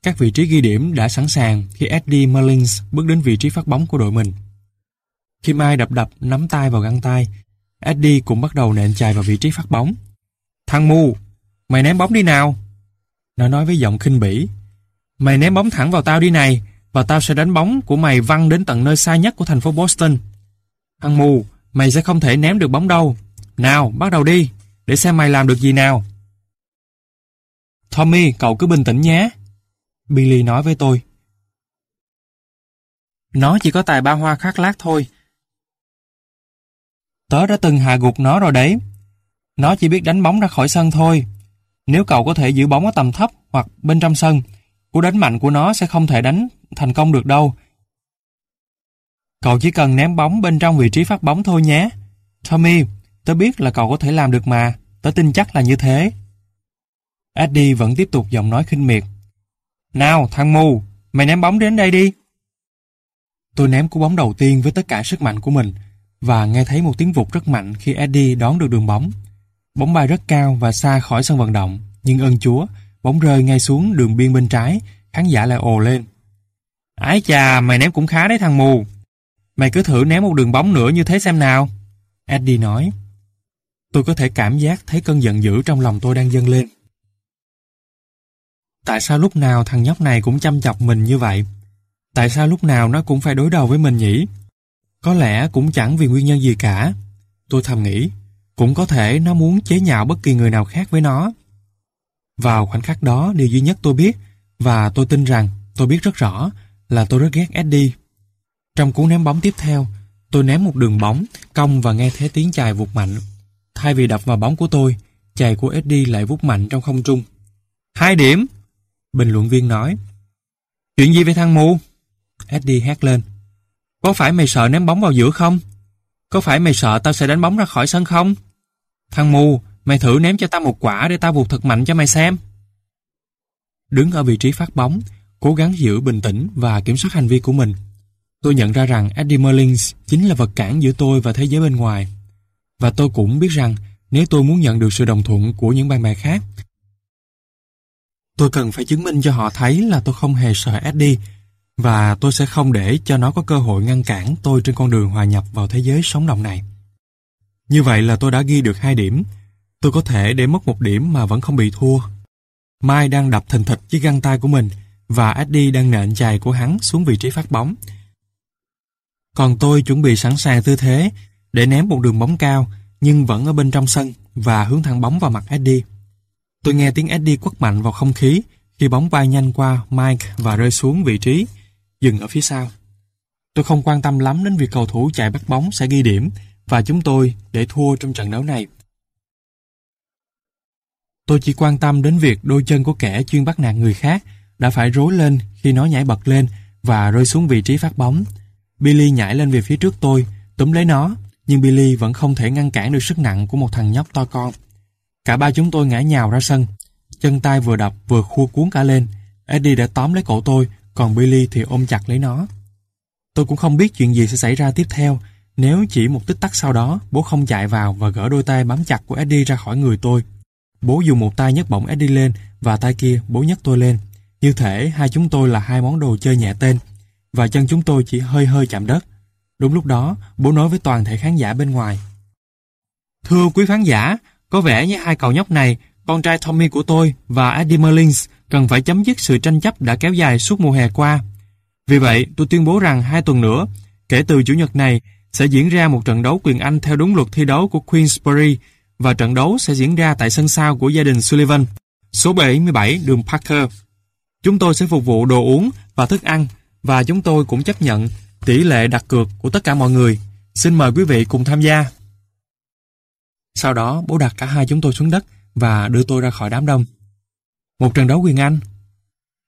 Các vị trí ghi điểm đã sẵn sàng khi Eddie Mullins bước đến vị trí phát bóng của đội mình. Khi Mai đập đập nắm tay vào găng tay, Eddie cũng bắt đầu nện chài vào vị trí phát bóng. Thằng mù, mày ném bóng đi nào. Nó nói với giọng khinh bỉ. Mày ném bóng thẳng vào tao đi này, và tao sẽ đánh bóng của mày văng đến tận nơi xa nhất của thành phố Boston. Thằng mù, mày sẽ không thể ném được bóng đâu. Nào, bắt đầu đi, để xem mày làm được gì nào. Tommy, cậu cứ bình tĩnh nhé. Billy nói với tôi. Nó chỉ có tài ba hoa khắc lác thôi. Tớ đã từng hạ gục nó rồi đấy. Nó chỉ biết đánh bóng ra khỏi sân thôi. Nếu cậu có thể giữ bóng ở tầm thấp hoặc bên trong sân, cú đánh mạnh của nó sẽ không thể đánh thành công được đâu. Cậu chỉ cần ném bóng bên trong vị trí phát bóng thôi nhé. Tommy, tớ biết là cậu có thể làm được mà. Tớ tin chắc là như thế. Eddie vẫn tiếp tục giọng nói khinh miệt. Nào, thằng mù, mày ném bóng đến đây đi. Tôi ném cú bóng đầu tiên với tất cả sức mạnh của mình và nghe thấy một tiếng vụt rất mạnh khi Eddie đón được đường bóng. Bóng bay rất cao và xa khỏi sân vận động, nhưng ơn chúa, bóng rơi ngay xuống đường biên bên trái, khán giả lại ồ lên. Ái chà, mày ném cũng khá đấy thằng mù. Mày cứ thử ném một đường bóng nữa như thế xem nào. Eddie nói. Tôi có thể cảm giác thấy cơn giận dữ trong lòng tôi đang dâng lên. Tại sao lúc nào thằng nhóc này cũng chăm chọc mình như vậy? Tại sao lúc nào nó cũng phải đối đầu với mình nhỉ? Có lẽ cũng chẳng vì nguyên nhân gì cả. Tôi thầm nghĩ, cũng có thể nó muốn chế nhạo bất kỳ người nào khác với nó. Vào khoảnh khắc đó, điều duy nhất tôi biết, và tôi tin rằng tôi biết rất rõ, là tôi rất ghét Eddie. Trong cú ném bóng tiếp theo, tôi ném một đường bóng, cong và nghe thấy tiếng chài vụt mạnh. Thay vì đập vào bóng của tôi, chày của Eddie lại vút mạnh trong không trung. Hai điểm! Bình luận viên nói. Chuyện gì về thằng mù? Eddie hét lên. Có phải mày sợ ném bóng vào giữa không? Có phải mày sợ tao sẽ đánh bóng ra khỏi sân không? Thằng mù, mày thử ném cho tao một quả để tao vụt thật mạnh cho mày xem. Đứng ở vị trí phát bóng, cố gắng giữ bình tĩnh và kiểm soát hành vi của mình. Tôi nhận ra rằng Eddie Mullins chính là vật cản giữa tôi và thế giới bên ngoài. Và tôi cũng biết rằng nếu tôi muốn nhận được sự đồng thuận của những bạn bè khác, tôi cần phải chứng minh cho họ thấy là tôi không hề sợ Eddie và tôi sẽ không để cho nó có cơ hội ngăn cản tôi trên con đường hòa nhập vào thế giới sống động này. Như vậy là tôi đã ghi được hai điểm. Tôi có thể để mất một điểm mà vẫn không bị thua. Mai đang đập thình thịch chiếc găng tay của mình và Eddie đang nện chài của hắn xuống vị trí phát bóng. Còn tôi chuẩn bị sẵn sàng tư thế để ném một đường bóng cao nhưng vẫn ở bên trong sân và hướng thẳng bóng vào mặt Eddie. Tôi nghe tiếng Eddie quất mạnh vào không khí khi bóng bay nhanh qua Mike và rơi xuống vị trí, dừng ở phía sau. Tôi không quan tâm lắm đến việc cầu thủ chạy bắt bóng sẽ ghi điểm và chúng tôi để thua trong trận đấu này. Tôi chỉ quan tâm đến việc đôi chân của kẻ chuyên bắt nạt người khác đã phải rối lên khi nó nhảy bật lên và rơi xuống vị trí phát bóng. Billy nhảy lên về phía trước tôi, túm lấy nó, nhưng Billy vẫn không thể ngăn cản được sức nặng của một thằng nhóc to con. Cả ba chúng tôi ngã nhào ra sân. Chân tay vừa đập vừa khua cuốn cả lên. Eddie đã tóm lấy cổ tôi, còn Billy thì ôm chặt lấy nó. Tôi cũng không biết chuyện gì sẽ xảy ra tiếp theo nếu chỉ một tích tắc sau đó bố không chạy vào và gỡ đôi tay bám chặt của Eddie ra khỏi người tôi. Bố dùng một tay nhấc bổng Eddie lên và tay kia bố nhấc tôi lên. Như thể hai chúng tôi là hai món đồ chơi nhẹ tên và chân chúng tôi chỉ hơi hơi chạm đất. Đúng lúc đó, bố nói với toàn thể khán giả bên ngoài. Thưa quý khán giả, có vẻ như hai cậu nhóc này con trai Tommy của tôi và Eddie Merlins cần phải chấm dứt sự tranh chấp đã kéo dài suốt mùa hè qua. Vì vậy, tôi tuyên bố rằng hai tuần nữa, kể từ Chủ nhật này, sẽ diễn ra một trận đấu quyền Anh theo đúng luật thi đấu của Queensbury và trận đấu sẽ diễn ra tại sân sau của gia đình Sullivan, số 77 đường Parker. Chúng tôi sẽ phục vụ đồ uống và thức ăn và chúng tôi cũng chấp nhận tỷ lệ đặt cược của tất cả mọi người. Xin mời quý vị cùng tham gia. Sau đó, bố đặt cả hai chúng tôi xuống đất và đưa tôi ra khỏi đám đông. Một trận đấu quyền Anh.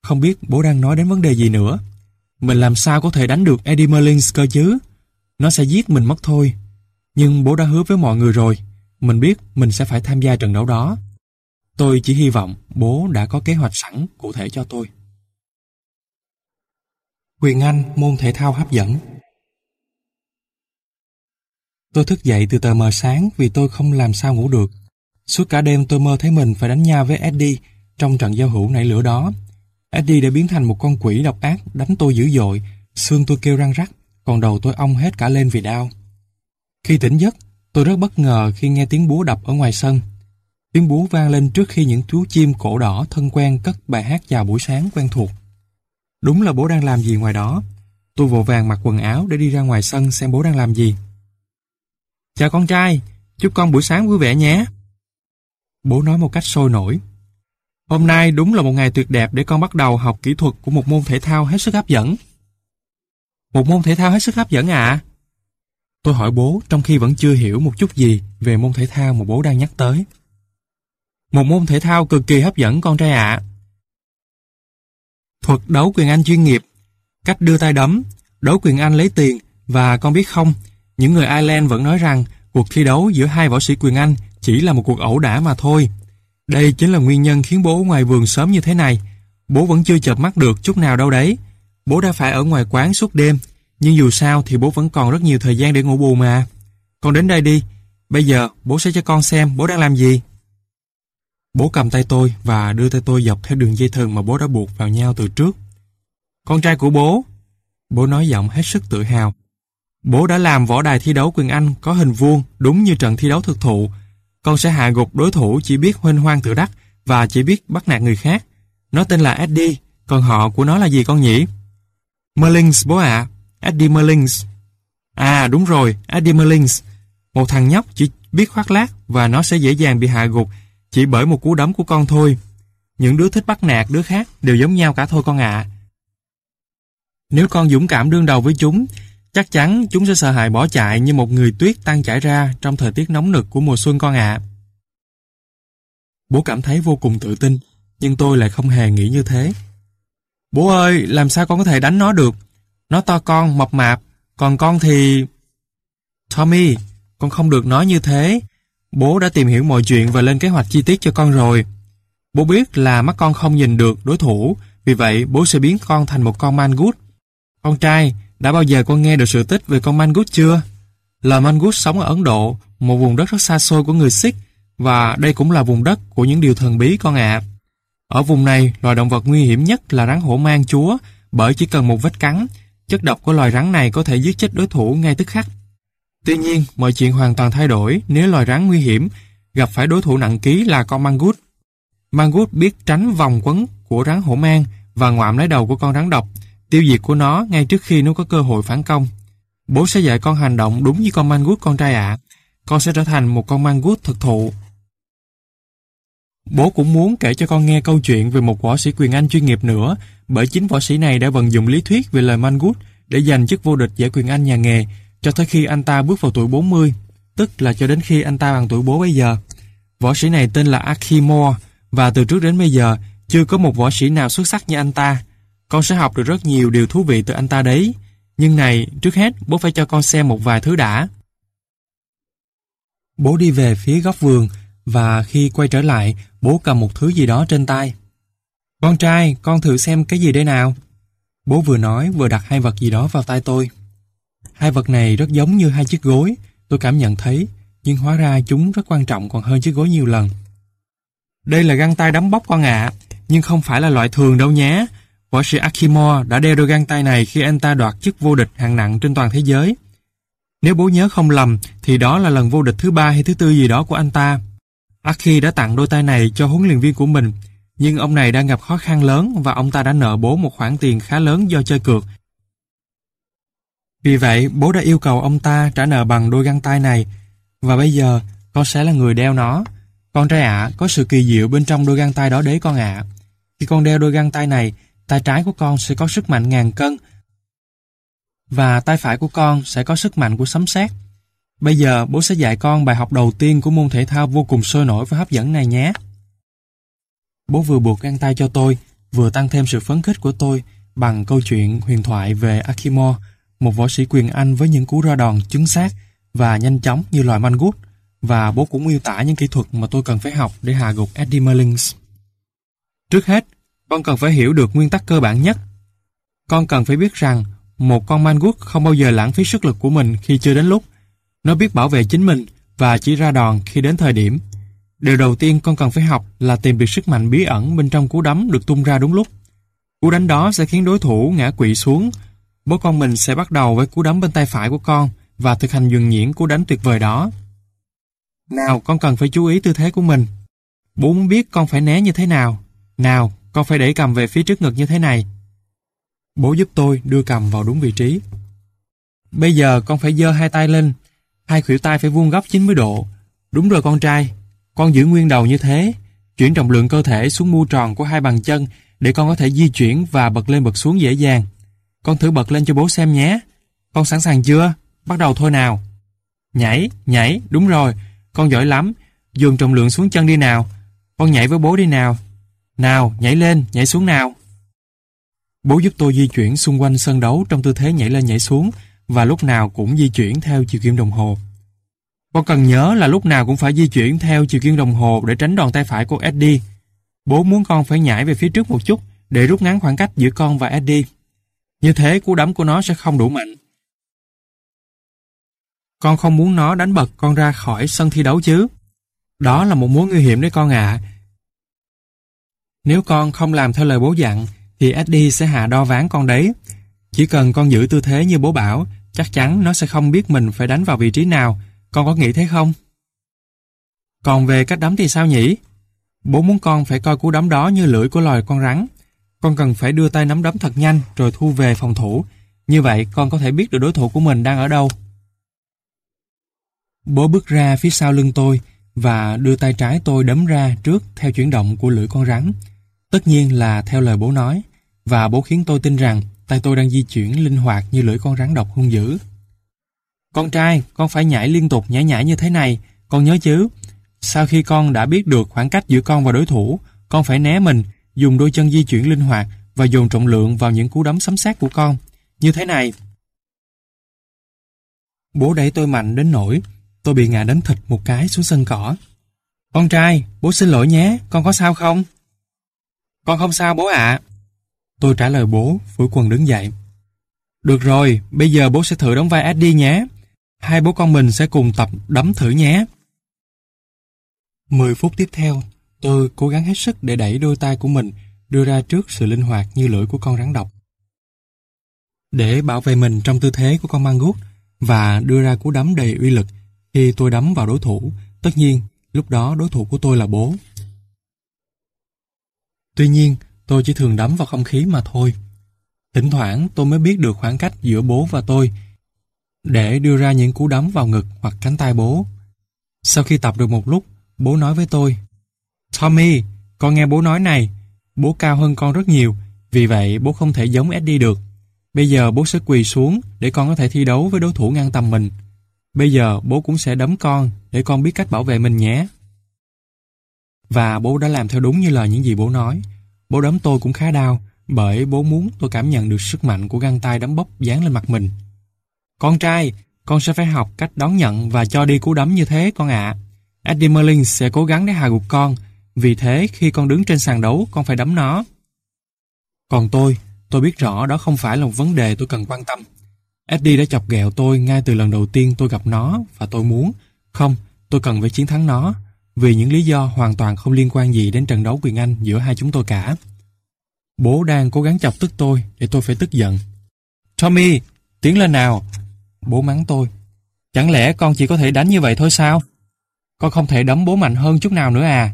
Không biết bố đang nói đến vấn đề gì nữa. Mình làm sao có thể đánh được Eddie Merlins cơ chứ? Nó sẽ giết mình mất thôi. Nhưng bố đã hứa với mọi người rồi. Mình biết mình sẽ phải tham gia trận đấu đó. Tôi chỉ hy vọng bố đã có kế hoạch sẵn cụ thể cho tôi. Quyền Anh, môn thể thao hấp dẫn. Tôi thức dậy từ tờ mờ sáng vì tôi không làm sao ngủ được. Suốt cả đêm tôi mơ thấy mình phải đánh nhau với Eddie trong trận giao hữu nảy lửa đó. Eddie đã biến thành một con quỷ độc ác đánh tôi dữ dội, xương tôi kêu răng rắc, còn đầu tôi ong hết cả lên vì đau. Khi tỉnh giấc, tôi rất bất ngờ khi nghe tiếng búa đập ở ngoài sân. Tiếng búa vang lên trước khi những chú chim cổ đỏ thân quen cất bài hát chào buổi sáng quen thuộc. Đúng là bố đang làm gì ngoài đó. Tôi vội vàng mặc quần áo để đi ra ngoài sân xem bố đang làm gì. Chào con trai, chúc con buổi sáng vui vẻ nhé. Bố nói một cách sôi nổi. Hôm nay đúng là một ngày tuyệt đẹp để con bắt đầu học kỹ thuật của một môn thể thao hết sức hấp dẫn. Một môn thể thao hết sức hấp dẫn ạ? À? Tôi hỏi bố trong khi vẫn chưa hiểu một chút gì về môn thể thao mà bố đang nhắc tới. Một môn thể thao cực kỳ hấp dẫn con trai ạ. À. Thuật đấu quyền Anh chuyên nghiệp, cách đưa tay đấm, đấu quyền Anh lấy tiền và con biết không, những người Ireland vẫn nói rằng cuộc thi đấu giữa hai võ sĩ quyền Anh chỉ là một cuộc ẩu đả mà thôi. Đây chính là nguyên nhân khiến bố ngoài vườn sớm như thế này. Bố vẫn chưa chợp mắt được chút nào đâu đấy. Bố đã phải ở ngoài quán suốt đêm, nhưng dù sao thì bố vẫn còn rất nhiều thời gian để ngủ bù mà. Con đến đây đi, bây giờ bố sẽ cho con xem bố đang làm gì. Bố cầm tay tôi và đưa tay tôi dọc theo đường dây thừng mà bố đã buộc vào nhau từ trước. Con trai của bố. Bố nói giọng hết sức tự hào. Bố đã làm võ đài thi đấu quyền Anh có hình vuông đúng như trận thi đấu thực thụ. Con sẽ hạ gục đối thủ chỉ biết huynh hoang tự đắc và chỉ biết bắt nạt người khác. Nó tên là Eddie, còn họ của nó là gì con nhỉ? Merlins bố ạ, à. Eddie Merlins. À đúng rồi, Eddie Merlins. Một thằng nhóc chỉ biết khoác lác và nó sẽ dễ dàng bị hạ gục chỉ bởi một cú đấm của con thôi. Những đứa thích bắt nạt đứa khác đều giống nhau cả thôi con ạ. Nếu con dũng cảm đương đầu với chúng, chắc chắn chúng sẽ sợ hãi bỏ chạy như một người tuyết tan chảy ra trong thời tiết nóng nực của mùa xuân con ạ. Bố cảm thấy vô cùng tự tin, nhưng tôi lại không hề nghĩ như thế. Bố ơi, làm sao con có thể đánh nó được? Nó to con, mập mạp, còn con thì... Tommy, con không được nói như thế. Bố đã tìm hiểu mọi chuyện và lên kế hoạch chi tiết cho con rồi. Bố biết là mắt con không nhìn được đối thủ, vì vậy bố sẽ biến con thành một con mangut. Con trai, đã bao giờ con nghe được sự tích về con mangut chưa? Là mangut sống ở Ấn Độ, một vùng đất rất xa xôi của người Sikh, và đây cũng là vùng đất của những điều thần bí con ạ. Ở vùng này, loài động vật nguy hiểm nhất là rắn hổ mang chúa, bởi chỉ cần một vết cắn, chất độc của loài rắn này có thể giết chết đối thủ ngay tức khắc. Tuy nhiên, mọi chuyện hoàn toàn thay đổi nếu loài rắn nguy hiểm gặp phải đối thủ nặng ký là con mangut. Mangut biết tránh vòng quấn của rắn hổ mang và ngoạm lấy đầu của con rắn độc, tiêu diệt của nó ngay trước khi nó có cơ hội phản công. Bố sẽ dạy con hành động đúng như con mangut con trai ạ. Con sẽ trở thành một con mangut thực thụ. Bố cũng muốn kể cho con nghe câu chuyện về một võ sĩ quyền Anh chuyên nghiệp nữa, bởi chính võ sĩ này đã vận dụng lý thuyết về lời mangut để giành chức vô địch giải quyền Anh nhà nghề cho tới khi anh ta bước vào tuổi 40, tức là cho đến khi anh ta bằng tuổi bố bây giờ. Võ sĩ này tên là Akimore, và từ trước đến bây giờ chưa có một võ sĩ nào xuất sắc như anh ta. Con sẽ học được rất nhiều điều thú vị từ anh ta đấy. Nhưng này, trước hết, bố phải cho con xem một vài thứ đã. Bố đi về phía góc vườn, và khi quay trở lại, bố cầm một thứ gì đó trên tay. Con trai, con thử xem cái gì đây nào. Bố vừa nói vừa đặt hai vật gì đó vào tay tôi. Hai vật này rất giống như hai chiếc gối, tôi cảm nhận thấy, nhưng hóa ra chúng rất quan trọng còn hơn chiếc gối nhiều lần. Đây là găng tay đấm bóc con ạ, nhưng không phải là loại thường đâu nhé. Võ sĩ Akimor đã đeo đôi găng tay này khi anh ta đoạt chức vô địch hạng nặng trên toàn thế giới. Nếu bố nhớ không lầm, thì đó là lần vô địch thứ ba hay thứ tư gì đó của anh ta. Aki đã tặng đôi tay này cho huấn luyện viên của mình, nhưng ông này đang gặp khó khăn lớn và ông ta đã nợ bố một khoản tiền khá lớn do chơi cược. Vì vậy, bố đã yêu cầu ông ta trả nợ bằng đôi găng tay này, và bây giờ con sẽ là người đeo nó. Con trai ạ, có sự kỳ diệu bên trong đôi găng tay đó đấy con ạ. Khi con đeo đôi găng tay này, tay trái của con sẽ có sức mạnh ngàn cân, và tay phải của con sẽ có sức mạnh của sấm sét. Bây giờ bố sẽ dạy con bài học đầu tiên của môn thể thao vô cùng sôi nổi và hấp dẫn này nhé. Bố vừa buộc găng tay cho tôi, vừa tăng thêm sự phấn khích của tôi bằng câu chuyện huyền thoại về Akimo, một võ sĩ quyền Anh với những cú ra đòn chính xác và nhanh chóng như loài mangut, và bố cũng miêu tả những kỹ thuật mà tôi cần phải học để hạ gục Eddie Merlins. Trước hết, con cần phải hiểu được nguyên tắc cơ bản nhất. Con cần phải biết rằng một con mangut không bao giờ lãng phí sức lực của mình khi chưa đến lúc. Nó biết bảo vệ chính mình và chỉ ra đòn khi đến thời điểm. Điều đầu tiên con cần phải học là tìm được sức mạnh bí ẩn bên trong cú đấm được tung ra đúng lúc. Cú đánh đó sẽ khiến đối thủ ngã quỵ xuống. Bố con mình sẽ bắt đầu với cú đấm bên tay phải của con và thực hành dường nhiễn cú đánh tuyệt vời đó. Nào, con cần phải chú ý tư thế của mình. Bố muốn biết con phải né như thế nào. Nào, con phải đẩy cầm về phía trước ngực như thế này. Bố giúp tôi đưa cầm vào đúng vị trí. Bây giờ con phải giơ hai tay lên, hai khuỷu tay phải vuông góc 90 độ. Đúng rồi con trai, con giữ nguyên đầu như thế, chuyển trọng lượng cơ thể xuống mu tròn của hai bàn chân để con có thể di chuyển và bật lên bật xuống dễ dàng. Con thử bật lên cho bố xem nhé. Con sẵn sàng chưa? Bắt đầu thôi nào. Nhảy, nhảy, đúng rồi, con giỏi lắm. dường trọng lượng xuống chân đi nào. Con nhảy với bố đi nào. Nào, nhảy lên, nhảy xuống nào. Bố giúp tôi di chuyển xung quanh sân đấu trong tư thế nhảy lên nhảy xuống và lúc nào cũng di chuyển theo chiều kim đồng hồ. Con cần nhớ là lúc nào cũng phải di chuyển theo chiều kim đồng hồ để tránh đòn tay phải của Eddie. Bố muốn con phải nhảy về phía trước một chút để rút ngắn khoảng cách giữa con và Eddie. Như thế cú đấm của nó sẽ không đủ mạnh. Con không muốn nó đánh bật con ra khỏi sân thi đấu chứ. Đó là một mối nguy hiểm đấy con ạ. Nếu con không làm theo lời bố dặn, thì Eddie sẽ hạ đo ván con đấy. Chỉ cần con giữ tư thế như bố bảo, chắc chắn nó sẽ không biết mình phải đánh vào vị trí nào. Con có nghĩ thế không? Còn về cách đấm thì sao nhỉ? Bố muốn con phải coi cú đấm đó như lưỡi của loài con rắn. Con cần phải đưa tay nắm đấm thật nhanh rồi thu về phòng thủ. Như vậy con có thể biết được đối thủ của mình đang ở đâu. Bố bước ra phía sau lưng tôi và đưa tay trái tôi đấm ra trước theo chuyển động của lưỡi con rắn. Tất nhiên là theo lời bố nói và bố khiến tôi tin rằng tay tôi đang di chuyển linh hoạt như lưỡi con rắn độc hung dữ. Con trai, con phải nhảy liên tục nhảy nhảy như thế này, con nhớ chứ? Sau khi con đã biết được khoảng cách giữa con và đối thủ, con phải né mình, dùng đôi chân di chuyển linh hoạt và dồn trọng lượng vào những cú đấm sấm sét của con. Như thế này. Bố đẩy tôi mạnh đến nỗi tôi bị ngã đến thịt một cái xuống sân cỏ. Con trai, bố xin lỗi nhé, con có sao không? Con không sao bố ạ. Tôi trả lời bố, phủi quần đứng dậy. Được rồi, bây giờ bố sẽ thử đóng vai Eddie nhé. Hai bố con mình sẽ cùng tập đấm thử nhé. Mười phút tiếp theo, tôi cố gắng hết sức để đẩy đôi tay của mình đưa ra trước sự linh hoạt như lưỡi của con rắn độc. Để bảo vệ mình trong tư thế của con mang gút và đưa ra cú đấm đầy uy lực khi tôi đấm vào đối thủ, tất nhiên lúc đó đối thủ của tôi là bố. Tuy nhiên, tôi chỉ thường đấm vào không khí mà thôi. Thỉnh thoảng tôi mới biết được khoảng cách giữa bố và tôi để đưa ra những cú đấm vào ngực hoặc cánh tay bố. Sau khi tập được một lúc, bố nói với tôi Tommy, con nghe bố nói này, bố cao hơn con rất nhiều, vì vậy bố không thể giống Eddie được. Bây giờ bố sẽ quỳ xuống để con có thể thi đấu với đối thủ ngang tầm mình. Bây giờ bố cũng sẽ đấm con để con biết cách bảo vệ mình nhé. Và bố đã làm theo đúng như lời những gì bố nói. Bố đấm tôi cũng khá đau, bởi bố muốn tôi cảm nhận được sức mạnh của găng tay đấm bốc dán lên mặt mình. Con trai, con sẽ phải học cách đón nhận và cho đi cú đấm như thế con ạ. À. Eddie Merlin sẽ cố gắng để hạ gục con, vì thế khi con đứng trên sàn đấu con phải đấm nó. Còn tôi, tôi biết rõ đó không phải là một vấn đề tôi cần quan tâm. Eddie đã chọc ghẹo tôi ngay từ lần đầu tiên tôi gặp nó và tôi muốn, không, tôi cần phải chiến thắng nó vì những lý do hoàn toàn không liên quan gì đến trận đấu quyền Anh giữa hai chúng tôi cả. Bố đang cố gắng chọc tức tôi để tôi phải tức giận. Tommy, tiến lên nào. Bố mắng tôi. Chẳng lẽ con chỉ có thể đánh như vậy thôi sao? con không thể đấm bố mạnh hơn chút nào nữa à?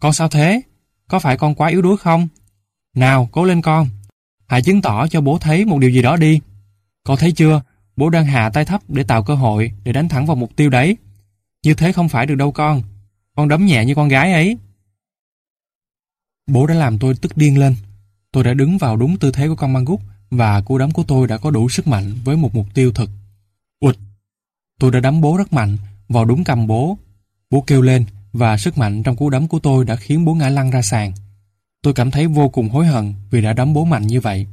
Con sao thế? Có phải con quá yếu đuối không? Nào, cố lên con. Hãy chứng tỏ cho bố thấy một điều gì đó đi. Con thấy chưa? Bố đang hạ tay thấp để tạo cơ hội để đánh thẳng vào mục tiêu đấy. Như thế không phải được đâu con. Con đấm nhẹ như con gái ấy. Bố đã làm tôi tức điên lên. Tôi đã đứng vào đúng tư thế của con mangút và cú đấm của tôi đã có đủ sức mạnh với một mục tiêu thực. Ụt! Tôi đã đấm bố rất mạnh vào đúng cầm bố. Bố kêu lên và sức mạnh trong cú đấm của tôi đã khiến bố ngã lăn ra sàn. Tôi cảm thấy vô cùng hối hận vì đã đấm bố mạnh như vậy.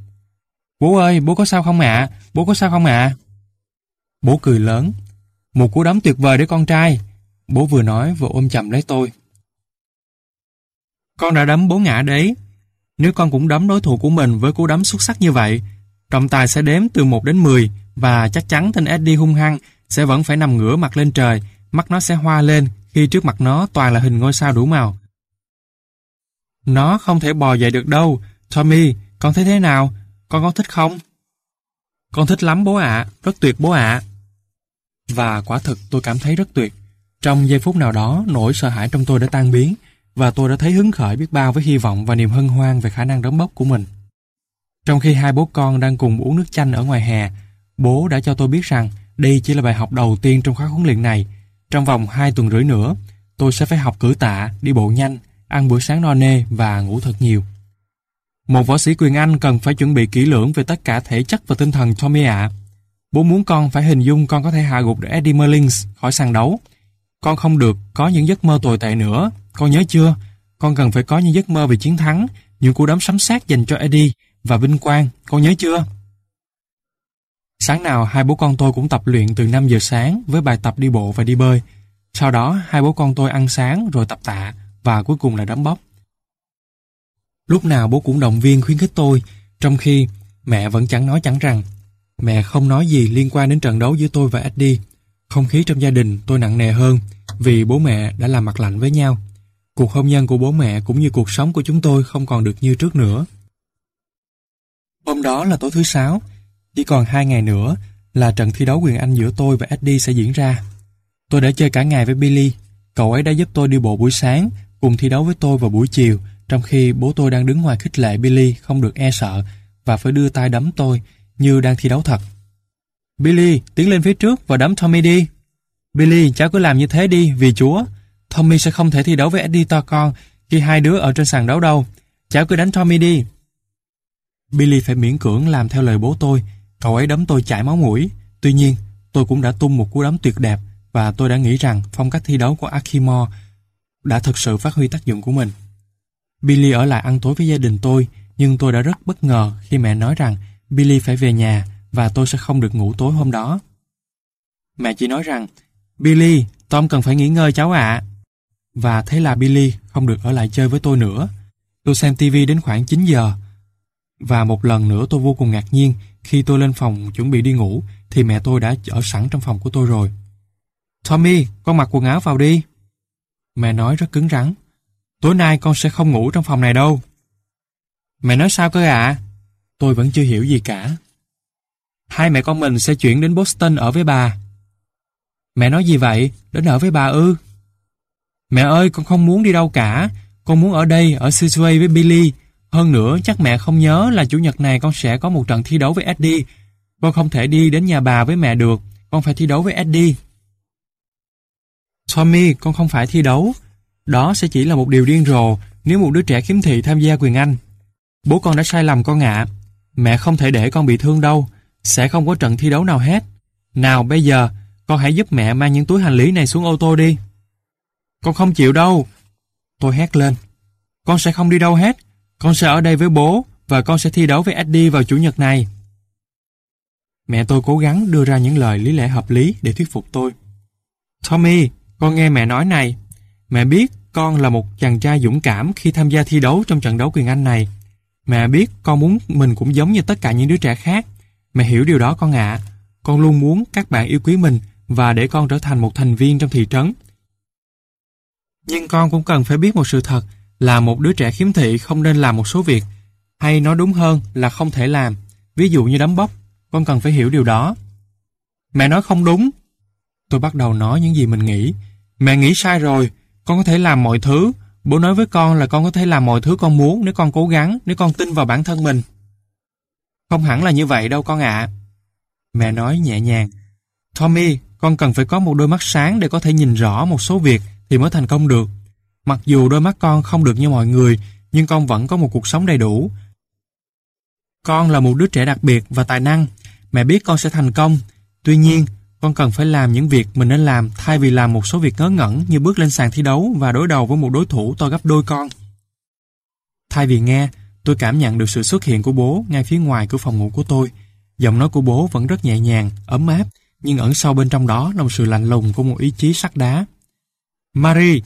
Bố ơi, bố có sao không ạ? Bố có sao không ạ? Bố cười lớn. Một cú đấm tuyệt vời để con trai. Bố vừa nói vừa ôm chầm lấy tôi. Con đã đấm bố ngã đấy. Nếu con cũng đấm đối thủ của mình với cú đấm xuất sắc như vậy, trọng tài sẽ đếm từ 1 đến 10 và chắc chắn tên Eddie hung hăng sẽ vẫn phải nằm ngửa mặt lên trời, mắt nó sẽ hoa lên khi trước mặt nó toàn là hình ngôi sao đủ màu. Nó không thể bò dậy được đâu. Tommy, con thấy thế nào? Con có thích không? Con thích lắm bố ạ, rất tuyệt bố ạ. Và quả thực tôi cảm thấy rất tuyệt. Trong giây phút nào đó, nỗi sợ hãi trong tôi đã tan biến và tôi đã thấy hứng khởi biết bao với hy vọng và niềm hân hoan về khả năng đấm bốc của mình. Trong khi hai bố con đang cùng uống nước chanh ở ngoài hè, bố đã cho tôi biết rằng đây chỉ là bài học đầu tiên trong khóa huấn luyện này. Trong vòng hai tuần rưỡi nữa, tôi sẽ phải học cử tạ, đi bộ nhanh, ăn bữa sáng no nê và ngủ thật nhiều. Một võ sĩ quyền Anh cần phải chuẩn bị kỹ lưỡng về tất cả thể chất và tinh thần Tommy ạ. Bố muốn con phải hình dung con có thể hạ gục được Eddie Merlins khỏi sàn đấu. Con không được có những giấc mơ tồi tệ nữa. Con nhớ chưa? Con cần phải có những giấc mơ về chiến thắng, những cú đấm sấm sét dành cho Eddie và vinh quang. Con nhớ chưa? Sáng nào hai bố con tôi cũng tập luyện từ 5 giờ sáng với bài tập đi bộ và đi bơi. Sau đó hai bố con tôi ăn sáng rồi tập tạ và cuối cùng là đấm bóp. Lúc nào bố cũng động viên khuyến khích tôi, trong khi mẹ vẫn chẳng nói chẳng rằng. Mẹ không nói gì liên quan đến trận đấu giữa tôi và Eddie. Không khí trong gia đình tôi nặng nề hơn vì bố mẹ đã làm mặt lạnh với nhau. Cuộc hôn nhân của bố mẹ cũng như cuộc sống của chúng tôi không còn được như trước nữa. Hôm đó là tối thứ sáu, chỉ còn hai ngày nữa là trận thi đấu quyền Anh giữa tôi và Eddie sẽ diễn ra. Tôi đã chơi cả ngày với Billy. Cậu ấy đã giúp tôi đi bộ buổi sáng, cùng thi đấu với tôi vào buổi chiều, trong khi bố tôi đang đứng ngoài khích lệ Billy không được e sợ và phải đưa tay đấm tôi như đang thi đấu thật. Billy, tiến lên phía trước và đấm Tommy đi. Billy, cháu cứ làm như thế đi, vì Chúa. Tommy sẽ không thể thi đấu với Eddie to con khi hai đứa ở trên sàn đấu đâu. Cháu cứ đánh Tommy đi. Billy phải miễn cưỡng làm theo lời bố tôi. Cậu ấy đấm tôi chảy máu mũi. Tuy nhiên, tôi cũng đã tung một cú đấm tuyệt đẹp và tôi đã nghĩ rằng phong cách thi đấu của Akimor đã thực sự phát huy tác dụng của mình. Billy ở lại ăn tối với gia đình tôi, nhưng tôi đã rất bất ngờ khi mẹ nói rằng Billy phải về nhà và tôi sẽ không được ngủ tối hôm đó. Mẹ chỉ nói rằng, Billy, Tom cần phải nghỉ ngơi cháu ạ. Và thế là Billy không được ở lại chơi với tôi nữa. Tôi xem TV đến khoảng 9 giờ. Và một lần nữa tôi vô cùng ngạc nhiên khi tôi lên phòng chuẩn bị đi ngủ thì mẹ tôi đã ở sẵn trong phòng của tôi rồi. Tommy, con mặc quần áo vào đi. Mẹ nói rất cứng rắn. Tối nay con sẽ không ngủ trong phòng này đâu. Mẹ nói sao cơ ạ? Tôi vẫn chưa hiểu gì cả. Hai mẹ con mình sẽ chuyển đến Boston ở với bà. Mẹ nói gì vậy? Đến ở với bà ư? Mẹ ơi, con không muốn đi đâu cả. Con muốn ở đây, ở Sisway với Billy. Hơn nữa, chắc mẹ không nhớ là chủ nhật này con sẽ có một trận thi đấu với Eddie. Con không thể đi đến nhà bà với mẹ được. Con phải thi đấu với Eddie. Tommy, con không phải thi đấu. Đó sẽ chỉ là một điều điên rồ nếu một đứa trẻ khiếm thị tham gia quyền Anh. Bố con đã sai lầm con ạ. Mẹ không thể để con bị thương đâu. Sẽ không có trận thi đấu nào hết. Nào bây giờ, con hãy giúp mẹ mang những túi hành lý này xuống ô tô đi. Con không chịu đâu. Tôi hét lên. Con sẽ không đi đâu hết. Con sẽ ở đây với bố và con sẽ thi đấu với Eddie vào Chủ nhật này. Mẹ tôi cố gắng đưa ra những lời lý lẽ hợp lý để thuyết phục tôi. Tommy, con nghe mẹ nói này. Mẹ biết con là một chàng trai dũng cảm khi tham gia thi đấu trong trận đấu quyền Anh này. Mẹ biết con muốn mình cũng giống như tất cả những đứa trẻ khác. Mẹ hiểu điều đó con ạ. Con luôn muốn các bạn yêu quý mình và để con trở thành một thành viên trong thị trấn. Nhưng con cũng cần phải biết một sự thật là một đứa trẻ khiếm thị không nên làm một số việc, hay nói đúng hơn là không thể làm, ví dụ như đấm bốc, con cần phải hiểu điều đó. Mẹ nói không đúng. Tôi bắt đầu nói những gì mình nghĩ. Mẹ nghĩ sai rồi, con có thể làm mọi thứ. Bố nói với con là con có thể làm mọi thứ con muốn nếu con cố gắng, nếu con tin vào bản thân mình. Không hẳn là như vậy đâu con ạ. Mẹ nói nhẹ nhàng. Tommy, con cần phải có một đôi mắt sáng để có thể nhìn rõ một số việc thì mới thành công được. Mặc dù đôi mắt con không được như mọi người, nhưng con vẫn có một cuộc sống đầy đủ. Con là một đứa trẻ đặc biệt và tài năng. Mẹ biết con sẽ thành công. Tuy nhiên, con cần phải làm những việc mình nên làm thay vì làm một số việc ngớ ngẩn như bước lên sàn thi đấu và đối đầu với một đối thủ to gấp đôi con. Thay vì nghe, tôi cảm nhận được sự xuất hiện của bố ngay phía ngoài cửa phòng ngủ của tôi. Giọng nói của bố vẫn rất nhẹ nhàng, ấm áp, nhưng ẩn sâu bên trong đó là một sự lạnh lùng của một ý chí sắt đá. Marie,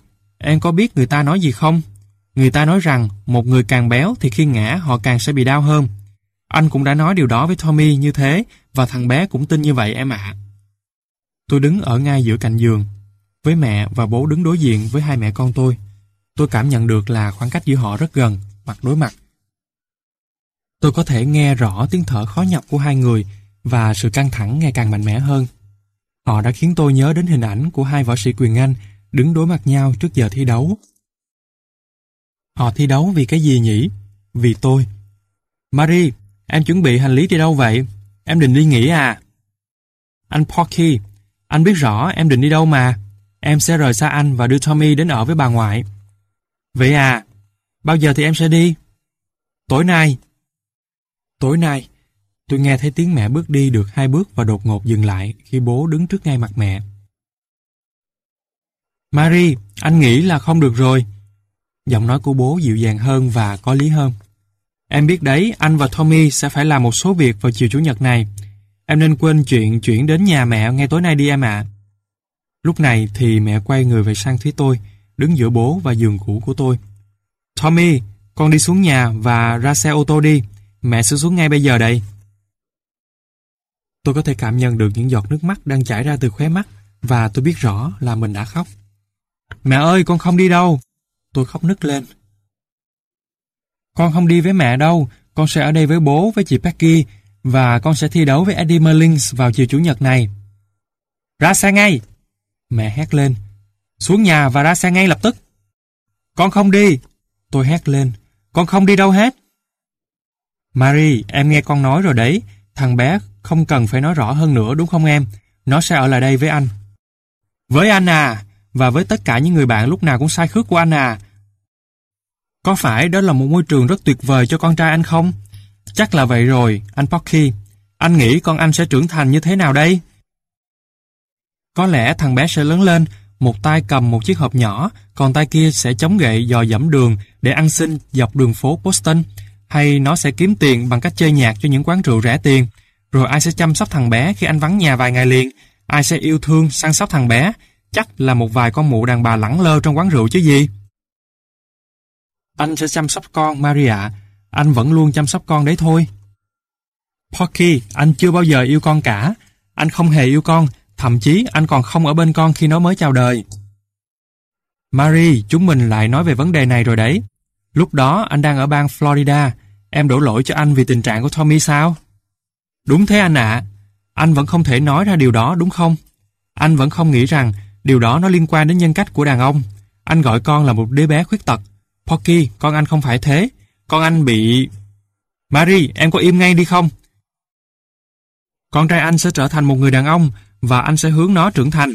em có biết người ta nói gì không? Người ta nói rằng một người càng béo thì khi ngã họ càng sẽ bị đau hơn. Anh cũng đã nói điều đó với Tommy như thế và thằng bé cũng tin như vậy em ạ. Tôi đứng ở ngay giữa cạnh giường với mẹ và bố đứng đối diện với hai mẹ con tôi. Tôi cảm nhận được là khoảng cách giữa họ rất gần, mặt đối mặt. Tôi có thể nghe rõ tiếng thở khó nhọc của hai người và sự căng thẳng ngày càng mạnh mẽ hơn. Họ đã khiến tôi nhớ đến hình ảnh của hai võ sĩ quyền Anh đứng đối mặt nhau trước giờ thi đấu. Họ thi đấu vì cái gì nhỉ? Vì tôi. Marie, em chuẩn bị hành lý đi đâu vậy? Em định đi nghỉ à? Anh Porky, anh biết rõ em định đi đâu mà. Em sẽ rời xa anh và đưa Tommy đến ở với bà ngoại. Vậy à? Bao giờ thì em sẽ đi? Tối nay. Tối nay, tôi nghe thấy tiếng mẹ bước đi được hai bước và đột ngột dừng lại khi bố đứng trước ngay mặt mẹ. Marie, anh nghĩ là không được rồi. Giọng nói của bố dịu dàng hơn và có lý hơn. Em biết đấy, anh và Tommy sẽ phải làm một số việc vào chiều Chủ nhật này. Em nên quên chuyện chuyển đến nhà mẹ ngay tối nay đi em ạ. Lúc này thì mẹ quay người về sang phía tôi, đứng giữa bố và giường cũ của tôi. Tommy, con đi xuống nhà và ra xe ô tô đi. Mẹ sẽ xuống ngay bây giờ đây. Tôi có thể cảm nhận được những giọt nước mắt đang chảy ra từ khóe mắt và tôi biết rõ là mình đã khóc. Mẹ ơi, con không đi đâu. Tôi khóc nức lên. Con không đi với mẹ đâu, con sẽ ở đây với bố, với chị Becky và con sẽ thi đấu với Eddie Merlins vào chiều Chủ nhật này. Ra xe ngay! Mẹ hét lên. Xuống nhà và ra xe ngay lập tức. Con không đi! Tôi hét lên. Con không đi đâu hết. Marie, em nghe con nói rồi đấy. Thằng bé không cần phải nói rõ hơn nữa đúng không em? Nó sẽ ở lại đây với anh. Với anh à! Và với tất cả những người bạn lúc nào cũng sai khước của anh à. Có phải đó là một môi trường rất tuyệt vời cho con trai anh không? Chắc là vậy rồi, anh Pocky. Anh nghĩ con anh sẽ trưởng thành như thế nào đây? Có lẽ thằng bé sẽ lớn lên, một tay cầm một chiếc hộp nhỏ, còn tay kia sẽ chống gậy dò dẫm đường để ăn xin dọc đường phố Boston. Hay nó sẽ kiếm tiền bằng cách chơi nhạc cho những quán rượu rẻ tiền. Rồi ai sẽ chăm sóc thằng bé khi anh vắng nhà vài ngày liền? Ai sẽ yêu thương, săn sóc thằng bé? Chắc là một vài con mụ đàn bà lẳng lơ trong quán rượu chứ gì? Anh sẽ chăm sóc con, Maria. Anh vẫn luôn chăm sóc con đấy thôi. Porky, anh chưa bao giờ yêu con cả. Anh không hề yêu con, thậm chí anh còn không ở bên con khi nó mới chào đời. Marie, chúng mình lại nói về vấn đề này rồi đấy. Lúc đó anh đang ở bang Florida. Em đổ lỗi cho anh vì tình trạng của Tommy sao? Đúng thế anh ạ. Anh vẫn không thể nói ra điều đó đúng không? Anh vẫn không nghĩ rằng điều đó nó liên quan đến nhân cách của đàn ông. Anh gọi con là một đứa bé khuyết tật. Pocky, con anh không phải thế. Con anh bị... Marie, em có im ngay đi không? Con trai anh sẽ trở thành một người đàn ông và anh sẽ hướng nó trưởng thành.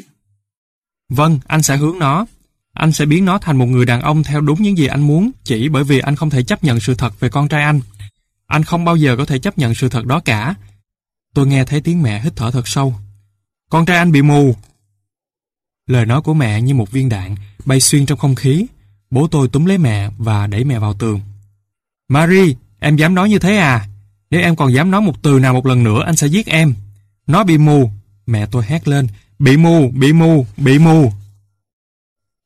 Vâng, anh sẽ hướng nó. Anh sẽ biến nó thành một người đàn ông theo đúng những gì anh muốn chỉ bởi vì anh không thể chấp nhận sự thật về con trai anh. Anh không bao giờ có thể chấp nhận sự thật đó cả. Tôi nghe thấy tiếng mẹ hít thở thật sâu. Con trai anh bị mù. Lời nói của mẹ như một viên đạn bay xuyên trong không khí. Bố tôi túm lấy mẹ và đẩy mẹ vào tường. Marie, em dám nói như thế à? Nếu em còn dám nói một từ nào một lần nữa anh sẽ giết em. Nó bị mù. Mẹ tôi hét lên. Bị mù, bị mù, bị mù.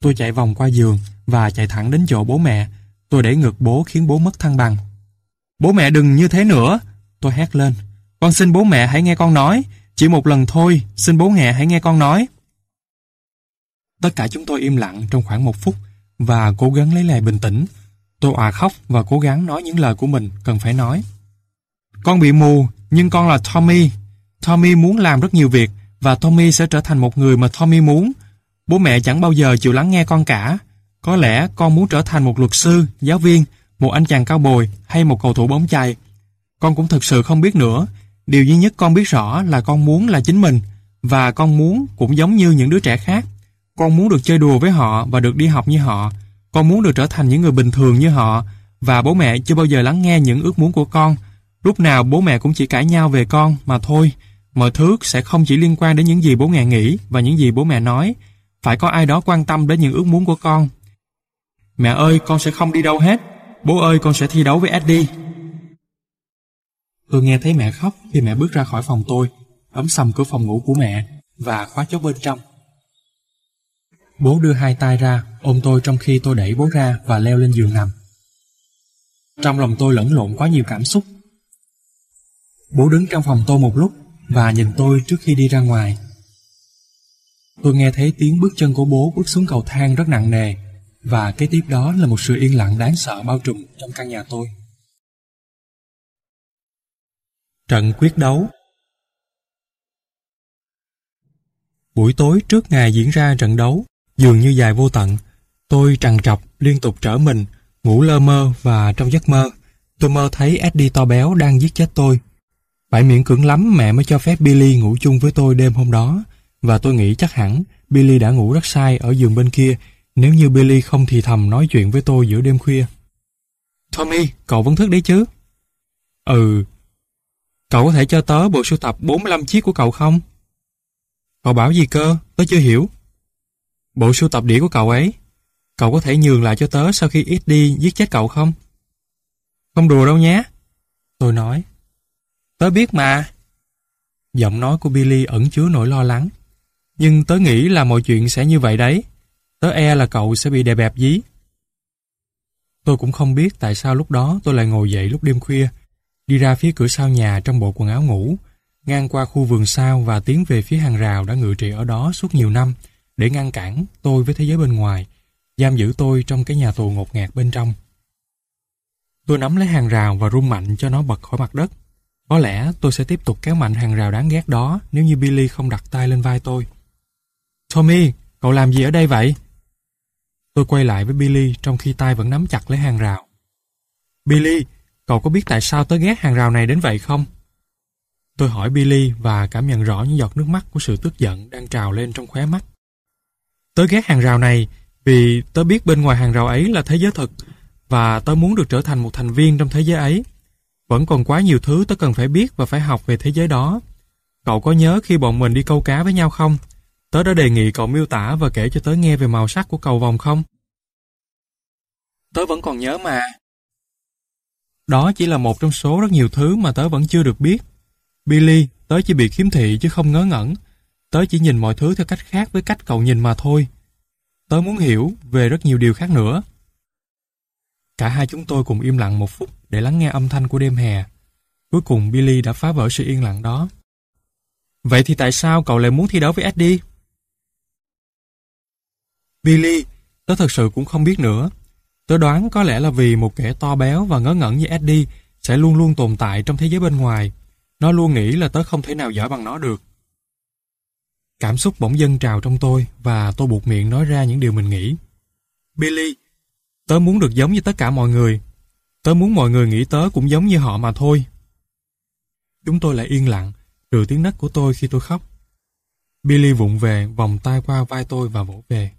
Tôi chạy vòng qua giường và chạy thẳng đến chỗ bố mẹ. Tôi đẩy ngực bố khiến bố mất thăng bằng. Bố mẹ đừng như thế nữa. Tôi hét lên. Con xin bố mẹ hãy nghe con nói. Chỉ một lần thôi, xin bố mẹ hãy nghe con nói. Tất cả chúng tôi im lặng trong khoảng một phút và cố gắng lấy lại bình tĩnh. Tôi òa khóc và cố gắng nói những lời của mình cần phải nói. Con bị mù, nhưng con là Tommy. Tommy muốn làm rất nhiều việc và Tommy sẽ trở thành một người mà Tommy muốn. bố mẹ chẳng bao giờ chịu lắng nghe con cả. Có lẽ con muốn trở thành một luật sư, giáo viên, một anh chàng cao bồi hay một cầu thủ bóng chày. Con cũng thực sự không biết nữa. Điều duy nhất con biết rõ là con muốn là chính mình và con muốn cũng giống như những đứa trẻ khác. Con muốn được chơi đùa với họ và được đi học như họ. Con muốn được trở thành những người bình thường như họ và bố mẹ chưa bao giờ lắng nghe những ước muốn của con. Lúc nào bố mẹ cũng chỉ cãi nhau về con mà thôi. Mọi thứ sẽ không chỉ liên quan đến những gì bố mẹ nghĩ và những gì bố mẹ nói. Phải có ai đó quan tâm đến những ước muốn của con. Mẹ ơi, con sẽ không đi đâu hết. Bố ơi, con sẽ thi đấu với Eddie. Tôi nghe thấy mẹ khóc khi mẹ bước ra khỏi phòng tôi, ấm sầm cửa phòng ngủ của mẹ và khóa chốt bên trong. Bố đưa hai tay ra, ôm tôi trong khi tôi đẩy bố ra và leo lên giường nằm. Trong lòng tôi lẫn lộn quá nhiều cảm xúc. Bố đứng trong phòng tôi một lúc và nhìn tôi trước khi đi ra ngoài. Tôi nghe thấy tiếng bước chân của bố bước xuống cầu thang rất nặng nề và kế tiếp đó là một sự yên lặng đáng sợ bao trùm trong căn nhà tôi. Trận quyết đấu Buổi tối trước ngày diễn ra trận đấu, dường như dài vô tận, tôi trằn trọc liên tục trở mình, ngủ lơ mơ và trong giấc mơ, tôi mơ thấy Eddie to béo đang giết chết tôi. Phải miễn cưỡng lắm mẹ mới cho phép Billy ngủ chung với tôi đêm hôm đó, và tôi nghĩ chắc hẳn Billy đã ngủ rất sai ở giường bên kia nếu như Billy không thì thầm nói chuyện với tôi giữa đêm khuya. Tommy, cậu vẫn thức đấy chứ? Ừ. Cậu có thể cho tớ bộ sưu tập 45 chiếc của cậu không? Cậu bảo gì cơ? Tớ chưa hiểu. Bộ sưu tập đĩa của cậu ấy. Cậu có thể nhường lại cho tớ sau khi ít đi giết chết cậu không? Không đùa đâu nhé. Tôi nói. Tớ biết mà. Giọng nói của Billy ẩn chứa nỗi lo lắng. Nhưng tớ nghĩ là mọi chuyện sẽ như vậy đấy. Tớ e là cậu sẽ bị đè bẹp dí. Tôi cũng không biết tại sao lúc đó tôi lại ngồi dậy lúc đêm khuya, đi ra phía cửa sau nhà trong bộ quần áo ngủ, ngang qua khu vườn sau và tiến về phía hàng rào đã ngự trị ở đó suốt nhiều năm để ngăn cản tôi với thế giới bên ngoài, giam giữ tôi trong cái nhà tù ngột ngạt bên trong. Tôi nắm lấy hàng rào và rung mạnh cho nó bật khỏi mặt đất. Có lẽ tôi sẽ tiếp tục kéo mạnh hàng rào đáng ghét đó nếu như Billy không đặt tay lên vai tôi. Tommy, cậu làm gì ở đây vậy? Tôi quay lại với Billy trong khi tay vẫn nắm chặt lấy hàng rào. Billy, cậu có biết tại sao tớ ghét hàng rào này đến vậy không? Tôi hỏi Billy và cảm nhận rõ những giọt nước mắt của sự tức giận đang trào lên trong khóe mắt. Tớ ghét hàng rào này vì tớ biết bên ngoài hàng rào ấy là thế giới thực và tớ muốn được trở thành một thành viên trong thế giới ấy. Vẫn còn quá nhiều thứ tớ cần phải biết và phải học về thế giới đó. Cậu có nhớ khi bọn mình đi câu cá với nhau không? Tớ đã đề nghị cậu miêu tả và kể cho tớ nghe về màu sắc của cầu vòng không? Tớ vẫn còn nhớ mà. Đó chỉ là một trong số rất nhiều thứ mà tớ vẫn chưa được biết. Billy, tớ chỉ bị khiếm thị chứ không ngớ ngẩn. Tớ chỉ nhìn mọi thứ theo cách khác với cách cậu nhìn mà thôi. Tớ muốn hiểu về rất nhiều điều khác nữa. Cả hai chúng tôi cùng im lặng một phút để lắng nghe âm thanh của đêm hè. Cuối cùng Billy đã phá vỡ sự yên lặng đó. Vậy thì tại sao cậu lại muốn thi đấu với Eddie? Billy, tớ thật sự cũng không biết nữa. Tớ đoán có lẽ là vì một kẻ to béo và ngớ ngẩn như Eddie sẽ luôn luôn tồn tại trong thế giới bên ngoài. Nó luôn nghĩ là tớ không thể nào giỏi bằng nó được. Cảm xúc bỗng dâng trào trong tôi và tôi buộc miệng nói ra những điều mình nghĩ. Billy, tớ muốn được giống như tất cả mọi người. Tớ muốn mọi người nghĩ tớ cũng giống như họ mà thôi. Chúng tôi lại yên lặng, trừ tiếng nấc của tôi khi tôi khóc. Billy vụng về, vòng tay qua vai tôi và vỗ về.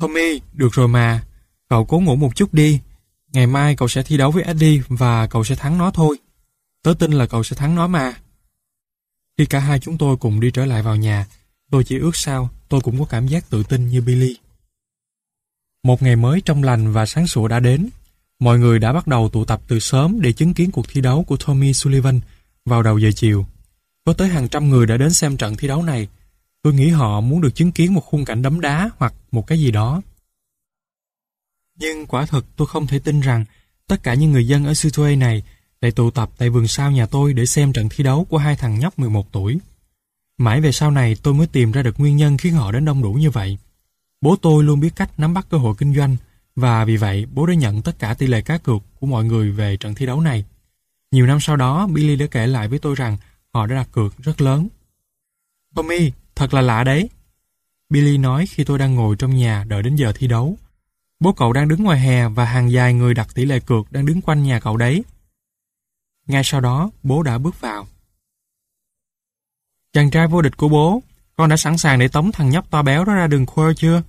Tommy, được rồi mà. Cậu cố ngủ một chút đi. Ngày mai cậu sẽ thi đấu với Eddie và cậu sẽ thắng nó thôi. Tớ tin là cậu sẽ thắng nó mà. Khi cả hai chúng tôi cùng đi trở lại vào nhà, tôi chỉ ước sao, tôi cũng có cảm giác tự tin như Billy. Một ngày mới trong lành và sáng sủa đã đến. Mọi người đã bắt đầu tụ tập từ sớm để chứng kiến cuộc thi đấu của Tommy Sullivan vào đầu giờ chiều. Có tới hàng trăm người đã đến xem trận thi đấu này Tôi nghĩ họ muốn được chứng kiến một khung cảnh đấm đá hoặc một cái gì đó. Nhưng quả thật tôi không thể tin rằng tất cả những người dân ở Situay này lại tụ tập tại vườn sau nhà tôi để xem trận thi đấu của hai thằng nhóc 11 tuổi. Mãi về sau này tôi mới tìm ra được nguyên nhân khiến họ đến đông đủ như vậy. Bố tôi luôn biết cách nắm bắt cơ hội kinh doanh và vì vậy bố đã nhận tất cả tỷ lệ cá cược của mọi người về trận thi đấu này. Nhiều năm sau đó, Billy đã kể lại với tôi rằng họ đã đặt cược rất lớn. Tommy, Thật là lạ đấy. Billy nói khi tôi đang ngồi trong nhà đợi đến giờ thi đấu. Bố cậu đang đứng ngoài hè và hàng dài người đặt tỷ lệ cược đang đứng quanh nhà cậu đấy. Ngay sau đó, bố đã bước vào. Chàng trai vô địch của bố, con đã sẵn sàng để tống thằng nhóc to béo đó ra đường quơ chưa?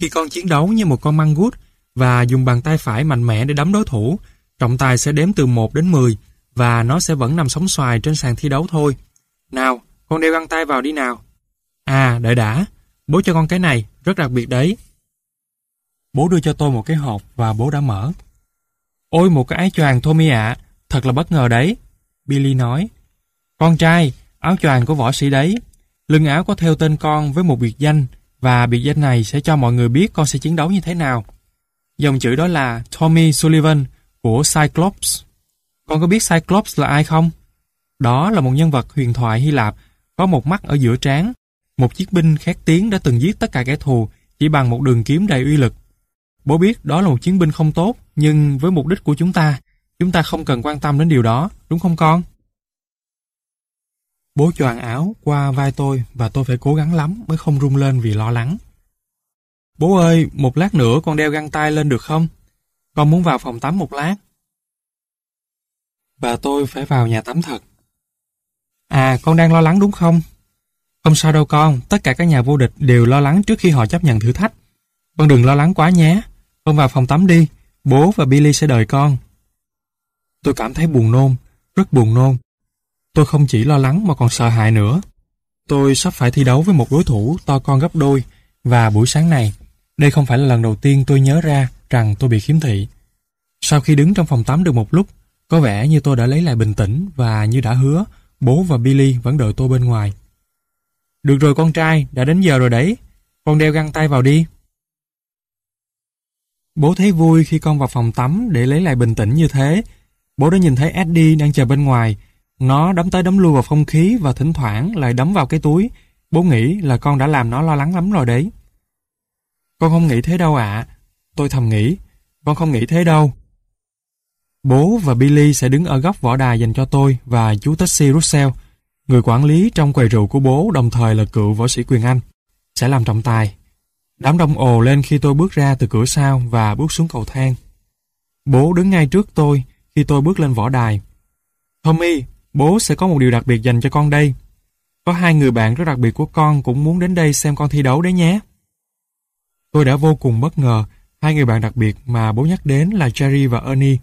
Khi con chiến đấu như một con măng gút và dùng bàn tay phải mạnh mẽ để đấm đối thủ, trọng tài sẽ đếm từ 1 đến 10 và nó sẽ vẫn nằm sóng xoài trên sàn thi đấu thôi. Nào, con đeo găng tay vào đi nào. À, đợi đã. Bố cho con cái này, rất đặc biệt đấy. Bố đưa cho tôi một cái hộp và bố đã mở. Ôi một cái áo choàng Tommy ạ, thật là bất ngờ đấy. Billy nói. Con trai, áo choàng của võ sĩ đấy. Lưng áo có theo tên con với một biệt danh và biệt danh này sẽ cho mọi người biết con sẽ chiến đấu như thế nào. Dòng chữ đó là Tommy Sullivan của Cyclops. Con có biết Cyclops là ai không? Đó là một nhân vật huyền thoại Hy Lạp có một mắt ở giữa trán, một chiếc binh khét tiếng đã từng giết tất cả kẻ thù chỉ bằng một đường kiếm đầy uy lực. Bố biết đó là một chiến binh không tốt, nhưng với mục đích của chúng ta, chúng ta không cần quan tâm đến điều đó, đúng không con? Bố choàng áo qua vai tôi và tôi phải cố gắng lắm mới không rung lên vì lo lắng. Bố ơi, một lát nữa con đeo găng tay lên được không? Con muốn vào phòng tắm một lát. Và tôi phải vào nhà tắm thật. À, con đang lo lắng đúng không? Không sao đâu con, tất cả các nhà vô địch đều lo lắng trước khi họ chấp nhận thử thách. Con đừng lo lắng quá nhé. Con vào phòng tắm đi, bố và Billy sẽ đợi con. Tôi cảm thấy buồn nôn, rất buồn nôn. Tôi không chỉ lo lắng mà còn sợ hãi nữa. Tôi sắp phải thi đấu với một đối thủ to con gấp đôi và buổi sáng này, đây không phải là lần đầu tiên tôi nhớ ra rằng tôi bị khiếm thị. Sau khi đứng trong phòng tắm được một lúc, có vẻ như tôi đã lấy lại bình tĩnh và như đã hứa, bố và Billy vẫn đợi tôi bên ngoài. Được rồi con trai, đã đến giờ rồi đấy. Con đeo găng tay vào đi. Bố thấy vui khi con vào phòng tắm để lấy lại bình tĩnh như thế. Bố đã nhìn thấy Eddie đang chờ bên ngoài. Nó đấm tới đấm lui vào không khí và thỉnh thoảng lại đấm vào cái túi. Bố nghĩ là con đã làm nó lo lắng lắm rồi đấy. Con không nghĩ thế đâu ạ. Tôi thầm nghĩ. Con không nghĩ thế đâu. Bố và Billy sẽ đứng ở góc võ đài dành cho tôi và chú Taxi Russell, người quản lý trong quầy rượu của bố đồng thời là cựu võ sĩ quyền Anh, sẽ làm trọng tài. Đám đông ồ lên khi tôi bước ra từ cửa sau và bước xuống cầu thang. Bố đứng ngay trước tôi khi tôi bước lên võ đài. Tommy, bố sẽ có một điều đặc biệt dành cho con đây. Có hai người bạn rất đặc biệt của con cũng muốn đến đây xem con thi đấu đấy nhé. Tôi đã vô cùng bất ngờ, hai người bạn đặc biệt mà bố nhắc đến là Jerry và Ernie.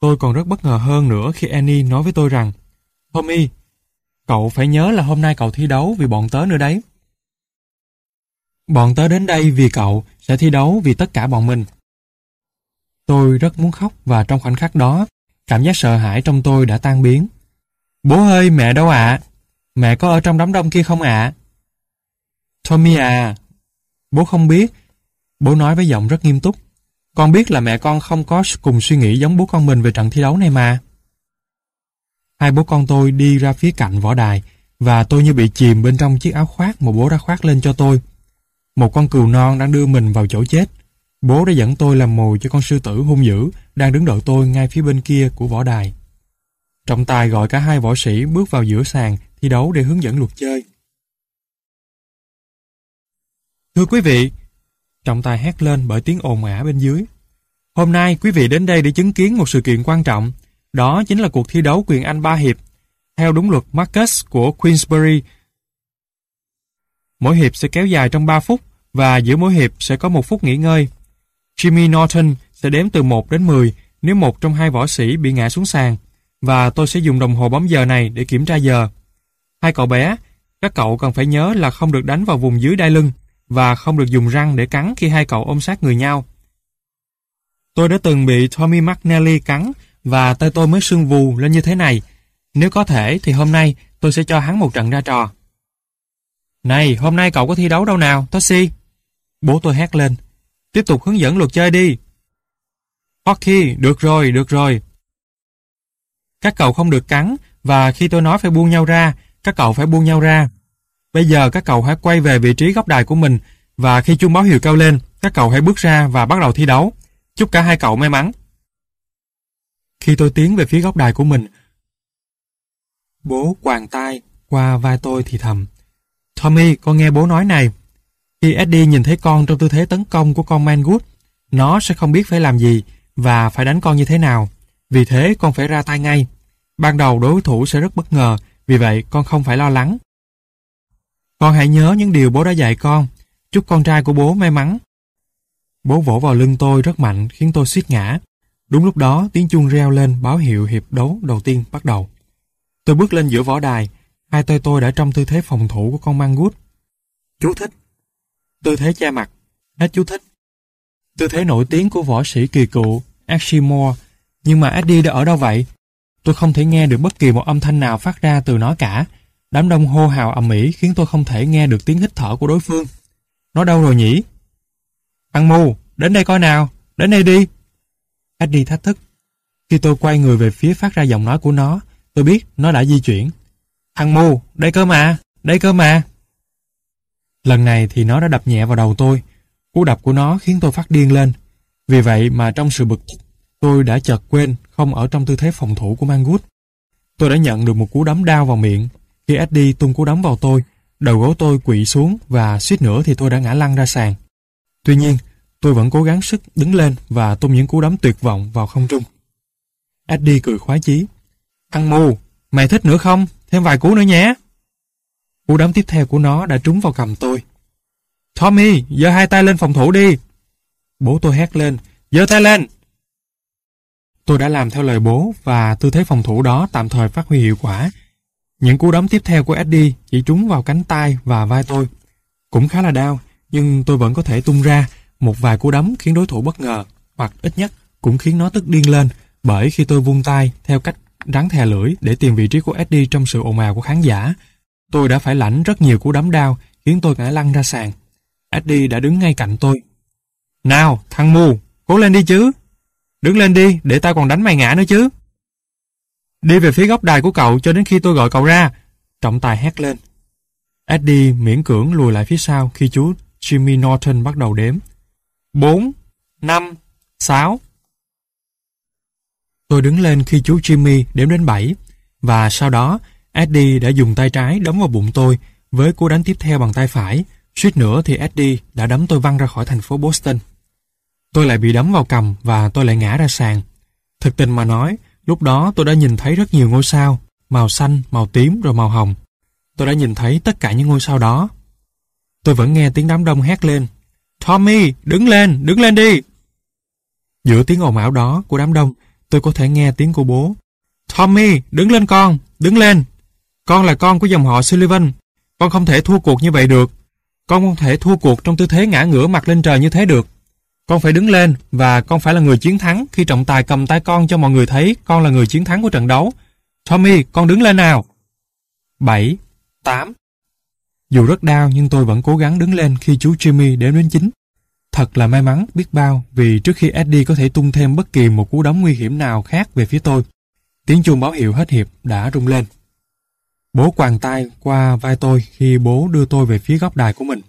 Tôi còn rất bất ngờ hơn nữa khi Annie nói với tôi rằng Tommy, cậu phải nhớ là hôm nay cậu thi đấu vì bọn tớ nữa đấy. Bọn tớ đến đây vì cậu sẽ thi đấu vì tất cả bọn mình. Tôi rất muốn khóc và trong khoảnh khắc đó, cảm giác sợ hãi trong tôi đã tan biến. Bố ơi, mẹ đâu ạ? Mẹ có ở trong đám đông kia không ạ? Tommy à, bố không biết. Bố nói với giọng rất nghiêm túc. Con biết là mẹ con không có cùng suy nghĩ giống bố con mình về trận thi đấu này mà. Hai bố con tôi đi ra phía cạnh võ đài và tôi như bị chìm bên trong chiếc áo khoác mà bố đã khoác lên cho tôi. Một con cừu non đang đưa mình vào chỗ chết. Bố đã dẫn tôi làm mồi cho con sư tử hung dữ đang đứng đợi tôi ngay phía bên kia của võ đài. Trọng tài gọi cả hai võ sĩ bước vào giữa sàn thi đấu để hướng dẫn luật chơi. Thưa quý vị, Trọng tài hét lên bởi tiếng ồn ả bên dưới. Hôm nay quý vị đến đây để chứng kiến một sự kiện quan trọng. Đó chính là cuộc thi đấu quyền Anh ba hiệp. Theo đúng luật Marcus của Queensbury, mỗi hiệp sẽ kéo dài trong 3 phút và giữa mỗi hiệp sẽ có một phút nghỉ ngơi. Jimmy Norton sẽ đếm từ 1 đến 10 nếu một trong hai võ sĩ bị ngã xuống sàn và tôi sẽ dùng đồng hồ bấm giờ này để kiểm tra giờ. Hai cậu bé, các cậu cần phải nhớ là không được đánh vào vùng dưới đai lưng và không được dùng răng để cắn khi hai cậu ôm sát người nhau. Tôi đã từng bị Tommy McNally cắn và tay tôi mới sưng vù lên như thế này. Nếu có thể thì hôm nay tôi sẽ cho hắn một trận ra trò. Này, hôm nay cậu có thi đấu đâu nào, Toshi? Bố tôi hét lên. Tiếp tục hướng dẫn luật chơi đi. Hockey, được rồi, được rồi. Các cậu không được cắn và khi tôi nói phải buông nhau ra, các cậu phải buông nhau ra. Bây giờ các cậu hãy quay về vị trí góc đài của mình và khi chuông báo hiệu cao lên, các cậu hãy bước ra và bắt đầu thi đấu. Chúc cả hai cậu may mắn. Khi tôi tiến về phía góc đài của mình, bố quàng tay qua vai tôi thì thầm. Tommy, con nghe bố nói này. Khi Eddie nhìn thấy con trong tư thế tấn công của con Mangood, nó sẽ không biết phải làm gì và phải đánh con như thế nào. Vì thế con phải ra tay ngay. Ban đầu đối thủ sẽ rất bất ngờ, vì vậy con không phải lo lắng. Con hãy nhớ những điều bố đã dạy con. Chúc con trai của bố may mắn. Bố vỗ vào lưng tôi rất mạnh khiến tôi suýt ngã. Đúng lúc đó tiếng chuông reo lên báo hiệu hiệp đấu đầu tiên bắt đầu. Tôi bước lên giữa võ đài, hai tay tôi đã trong tư thế phòng thủ của con mang gút. Chú thích. Tư thế che mặt. Hết chú thích. Tư thế nổi tiếng của võ sĩ kỳ cựu Ashimore. Nhưng mà Eddie đã ở đâu vậy? Tôi không thể nghe được bất kỳ một âm thanh nào phát ra từ nó cả. Đám đông hô hào ầm ĩ khiến tôi không thể nghe được tiếng hít thở của đối phương. Nó đâu rồi nhỉ? Ăn mù, đến đây coi nào, đến đây đi. Eddie thách thức. Khi tôi quay người về phía phát ra giọng nói của nó, tôi biết nó đã di chuyển. Thằng mù, đây cơ mà, đây cơ mà. Lần này thì nó đã đập nhẹ vào đầu tôi. Cú đập của nó khiến tôi phát điên lên. Vì vậy mà trong sự bực tức, tôi đã chợt quên không ở trong tư thế phòng thủ của Mangut. Tôi đã nhận được một cú đấm đau vào miệng. Khi Eddie tung cú đấm vào tôi, đầu gối tôi quỵ xuống và suýt nữa thì tôi đã ngã lăn ra sàn. Tuy nhiên, tôi vẫn cố gắng sức đứng lên và tung những cú đấm tuyệt vọng vào không trung. Eddie cười khoái chí. ăn mù, mày thích nữa không? Thêm vài cú nữa nhé. Cú đấm tiếp theo của nó đã trúng vào cầm tôi. Tommy, giơ hai tay lên phòng thủ đi. Bố tôi hét lên, giơ tay lên. Tôi đã làm theo lời bố và tư thế phòng thủ đó tạm thời phát huy hiệu quả. Những cú đấm tiếp theo của Eddie chỉ trúng vào cánh tay và vai tôi. Cũng khá là đau, nhưng tôi vẫn có thể tung ra một vài cú đấm khiến đối thủ bất ngờ, hoặc ít nhất cũng khiến nó tức điên lên bởi khi tôi vung tay theo cách rắn thè lưỡi để tìm vị trí của Eddie trong sự ồn ào của khán giả. Tôi đã phải lãnh rất nhiều cú đấm đau khiến tôi ngã lăn ra sàn. Eddie đã đứng ngay cạnh tôi. Nào, thằng mù, cố lên đi chứ. Đứng lên đi, để tao còn đánh mày ngã nữa chứ. Đi về phía góc đài của cậu cho đến khi tôi gọi cậu ra. Trọng tài hét lên. Eddie miễn cưỡng lùi lại phía sau khi chú Jimmy Norton bắt đầu đếm. 4, 5, 6. Tôi đứng lên khi chú Jimmy đếm đến 7 và sau đó Eddie đã dùng tay trái đấm vào bụng tôi với cú đánh tiếp theo bằng tay phải. Suýt nữa thì Eddie đã đấm tôi văng ra khỏi thành phố Boston. Tôi lại bị đấm vào cầm và tôi lại ngã ra sàn. Thực tình mà nói, lúc đó tôi đã nhìn thấy rất nhiều ngôi sao, màu xanh, màu tím rồi màu hồng. Tôi đã nhìn thấy tất cả những ngôi sao đó. Tôi vẫn nghe tiếng đám đông hét lên. Tommy, đứng lên, đứng lên đi. Giữa tiếng ồn ào đó của đám đông, tôi có thể nghe tiếng của bố. Tommy, đứng lên con, đứng lên. Con là con của dòng họ Sullivan. Con không thể thua cuộc như vậy được. Con không thể thua cuộc trong tư thế ngã ngửa mặt lên trời như thế được. Con phải đứng lên và con phải là người chiến thắng khi trọng tài cầm tay con cho mọi người thấy con là người chiến thắng của trận đấu. Tommy, con đứng lên nào. 7, 8. Dù rất đau nhưng tôi vẫn cố gắng đứng lên khi chú Jimmy đếm đến 9. Thật là may mắn biết bao vì trước khi Eddie có thể tung thêm bất kỳ một cú đấm nguy hiểm nào khác về phía tôi, tiếng chuông báo hiệu hết hiệp đã rung lên. Bố quàng tay qua vai tôi khi bố đưa tôi về phía góc đài của mình.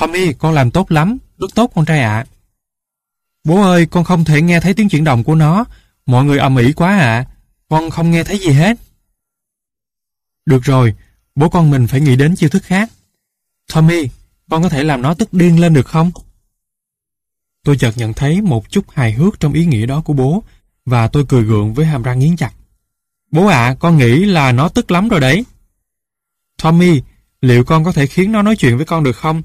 Tommy, con làm tốt lắm, rất tốt con trai ạ. Bố ơi, con không thể nghe thấy tiếng chuyển động của nó. Mọi người ầm ĩ quá ạ. Con không nghe thấy gì hết. Được rồi, bố con mình phải nghĩ đến chiêu thức khác. Tommy, con có thể làm nó tức điên lên được không? Tôi chợt nhận thấy một chút hài hước trong ý nghĩa đó của bố và tôi cười gượng với hàm răng nghiến chặt. Bố ạ, con nghĩ là nó tức lắm rồi đấy. Tommy, liệu con có thể khiến nó nói chuyện với con được không?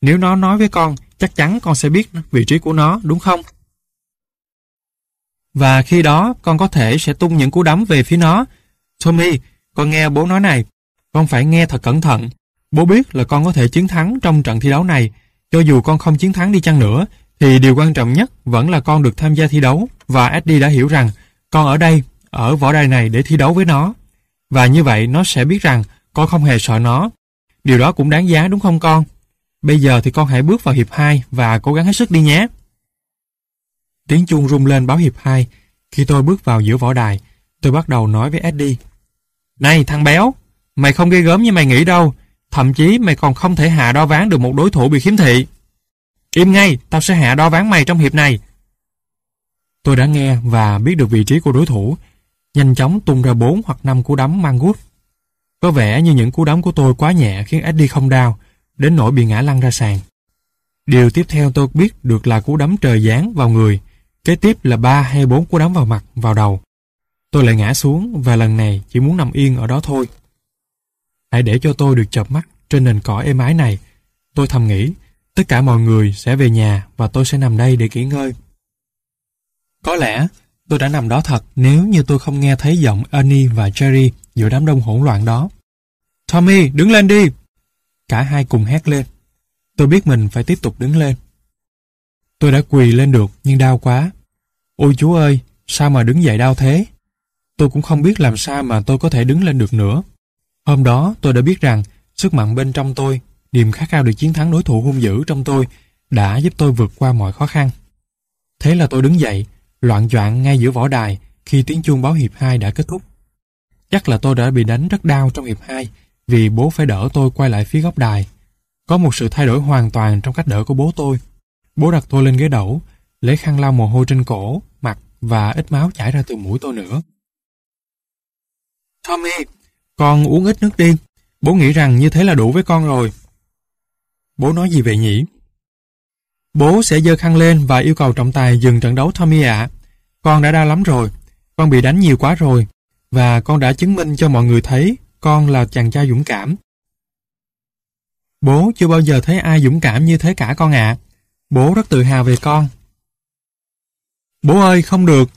Nếu nó nói với con, chắc chắn con sẽ biết vị trí của nó, đúng không? Và khi đó, con có thể sẽ tung những cú đấm về phía nó. Tommy, con nghe bố nói này. Con phải nghe thật cẩn thận. Bố biết là con có thể chiến thắng trong trận thi đấu này. Cho dù con không chiến thắng đi chăng nữa, thì điều quan trọng nhất vẫn là con được tham gia thi đấu. Và Eddie đã hiểu rằng, con ở đây, ở võ đài này để thi đấu với nó. Và như vậy nó sẽ biết rằng con không hề sợ nó. Điều đó cũng đáng giá đúng không con? Bây giờ thì con hãy bước vào hiệp 2 và cố gắng hết sức đi nhé. Tiếng chuông rung lên báo hiệp 2. Khi tôi bước vào giữa võ đài, tôi bắt đầu nói với Eddie. Này thằng béo, mày không ghê gớm như mày nghĩ đâu. Thậm chí mày còn không thể hạ đo ván được một đối thủ bị khiếm thị. Im ngay, tao sẽ hạ đo ván mày trong hiệp này. Tôi đã nghe và biết được vị trí của đối thủ, nhanh chóng tung ra bốn hoặc năm cú đấm mang gút. Có vẻ như những cú đấm của tôi quá nhẹ khiến Eddie không đau, đến nỗi bị ngã lăn ra sàn. Điều tiếp theo tôi biết được là cú đấm trời giáng vào người, kế tiếp là ba hay bốn cú đấm vào mặt, vào đầu. Tôi lại ngã xuống và lần này chỉ muốn nằm yên ở đó thôi. Hãy để cho tôi được chợp mắt trên nền cỏ êm ái này. Tôi thầm nghĩ, tất cả mọi người sẽ về nhà và tôi sẽ nằm đây để nghỉ ngơi. Có lẽ tôi đã nằm đó thật nếu như tôi không nghe thấy giọng Ernie và Jerry giữa đám đông hỗn loạn đó. Tommy, đứng lên đi! Cả hai cùng hét lên. Tôi biết mình phải tiếp tục đứng lên. Tôi đã quỳ lên được nhưng đau quá. Ôi chú ơi, sao mà đứng dậy đau thế? Tôi cũng không biết làm sao mà tôi có thể đứng lên được nữa. Hôm đó tôi đã biết rằng sức mạnh bên trong tôi, niềm khát khao được chiến thắng đối thủ hung dữ trong tôi đã giúp tôi vượt qua mọi khó khăn. Thế là tôi đứng dậy, loạn choạng ngay giữa võ đài khi tiếng chuông báo hiệp 2 đã kết thúc. Chắc là tôi đã bị đánh rất đau trong hiệp 2 vì bố phải đỡ tôi quay lại phía góc đài. Có một sự thay đổi hoàn toàn trong cách đỡ của bố tôi. Bố đặt tôi lên ghế đẩu, lấy khăn lau mồ hôi trên cổ, mặt và ít máu chảy ra từ mũi tôi nữa. Tommy, con uống ít nước đi. Bố nghĩ rằng như thế là đủ với con rồi. Bố nói gì vậy nhỉ? Bố sẽ dơ khăn lên và yêu cầu trọng tài dừng trận đấu Tommy ạ. Con đã đau lắm rồi. Con bị đánh nhiều quá rồi. Và con đã chứng minh cho mọi người thấy con là chàng trai dũng cảm. Bố chưa bao giờ thấy ai dũng cảm như thế cả con ạ. Bố rất tự hào về con. Bố ơi, không được.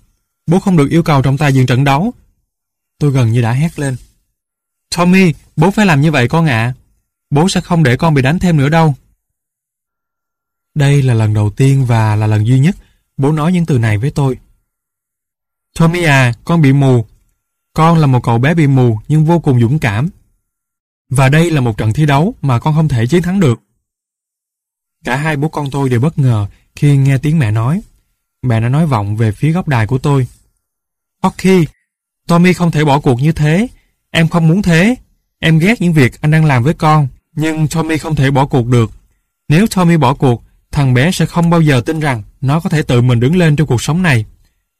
Bố không được yêu cầu trọng tài dừng trận đấu. Tôi gần như đã hét lên. Tommy, bố phải làm như vậy con ạ. Bố sẽ không để con bị đánh thêm nữa đâu. Đây là lần đầu tiên và là lần duy nhất bố nói những từ này với tôi. Tommy à, con bị mù. Con là một cậu bé bị mù nhưng vô cùng dũng cảm. Và đây là một trận thi đấu mà con không thể chiến thắng được. Cả hai bố con tôi đều bất ngờ khi nghe tiếng mẹ nói. Mẹ đã nói vọng về phía góc đài của tôi. Hockey, Tommy không thể bỏ cuộc như thế. Em không muốn thế. Em ghét những việc anh đang làm với con. Nhưng Tommy không thể bỏ cuộc được. Nếu Tommy bỏ cuộc, thằng bé sẽ không bao giờ tin rằng nó có thể tự mình đứng lên trong cuộc sống này.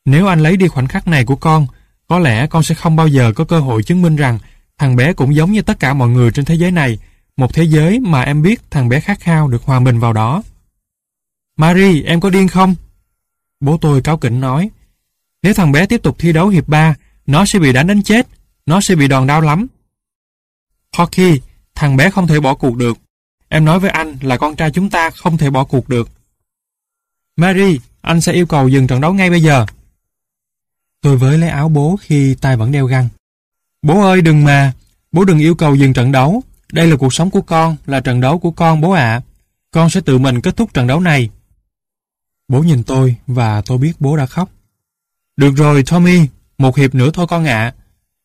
Nếu anh lấy đi khoảnh khắc này của con, có lẽ con sẽ không bao giờ có cơ hội chứng minh rằng thằng bé cũng giống như tất cả mọi người trên thế giới này, một thế giới mà em biết thằng bé khát khao được hòa mình vào đó. Marie, em có điên không? Bố tôi cáo kỉnh nói, nếu thằng bé tiếp tục thi đấu hiệp 3, nó sẽ bị đánh đến chết, nó sẽ bị đòn đau lắm. Hockey, thằng bé không thể bỏ cuộc được. Em nói với anh là con trai chúng ta không thể bỏ cuộc được. Mary, anh sẽ yêu cầu dừng trận đấu ngay bây giờ. Tôi với lấy áo bố khi tay vẫn đeo găng. Bố ơi đừng mà, bố đừng yêu cầu dừng trận đấu. Đây là cuộc sống của con, là trận đấu của con bố ạ. Con sẽ tự mình kết thúc trận đấu này. Bố nhìn tôi và tôi biết bố đã khóc. Được rồi Tommy, một hiệp nữa thôi con ạ.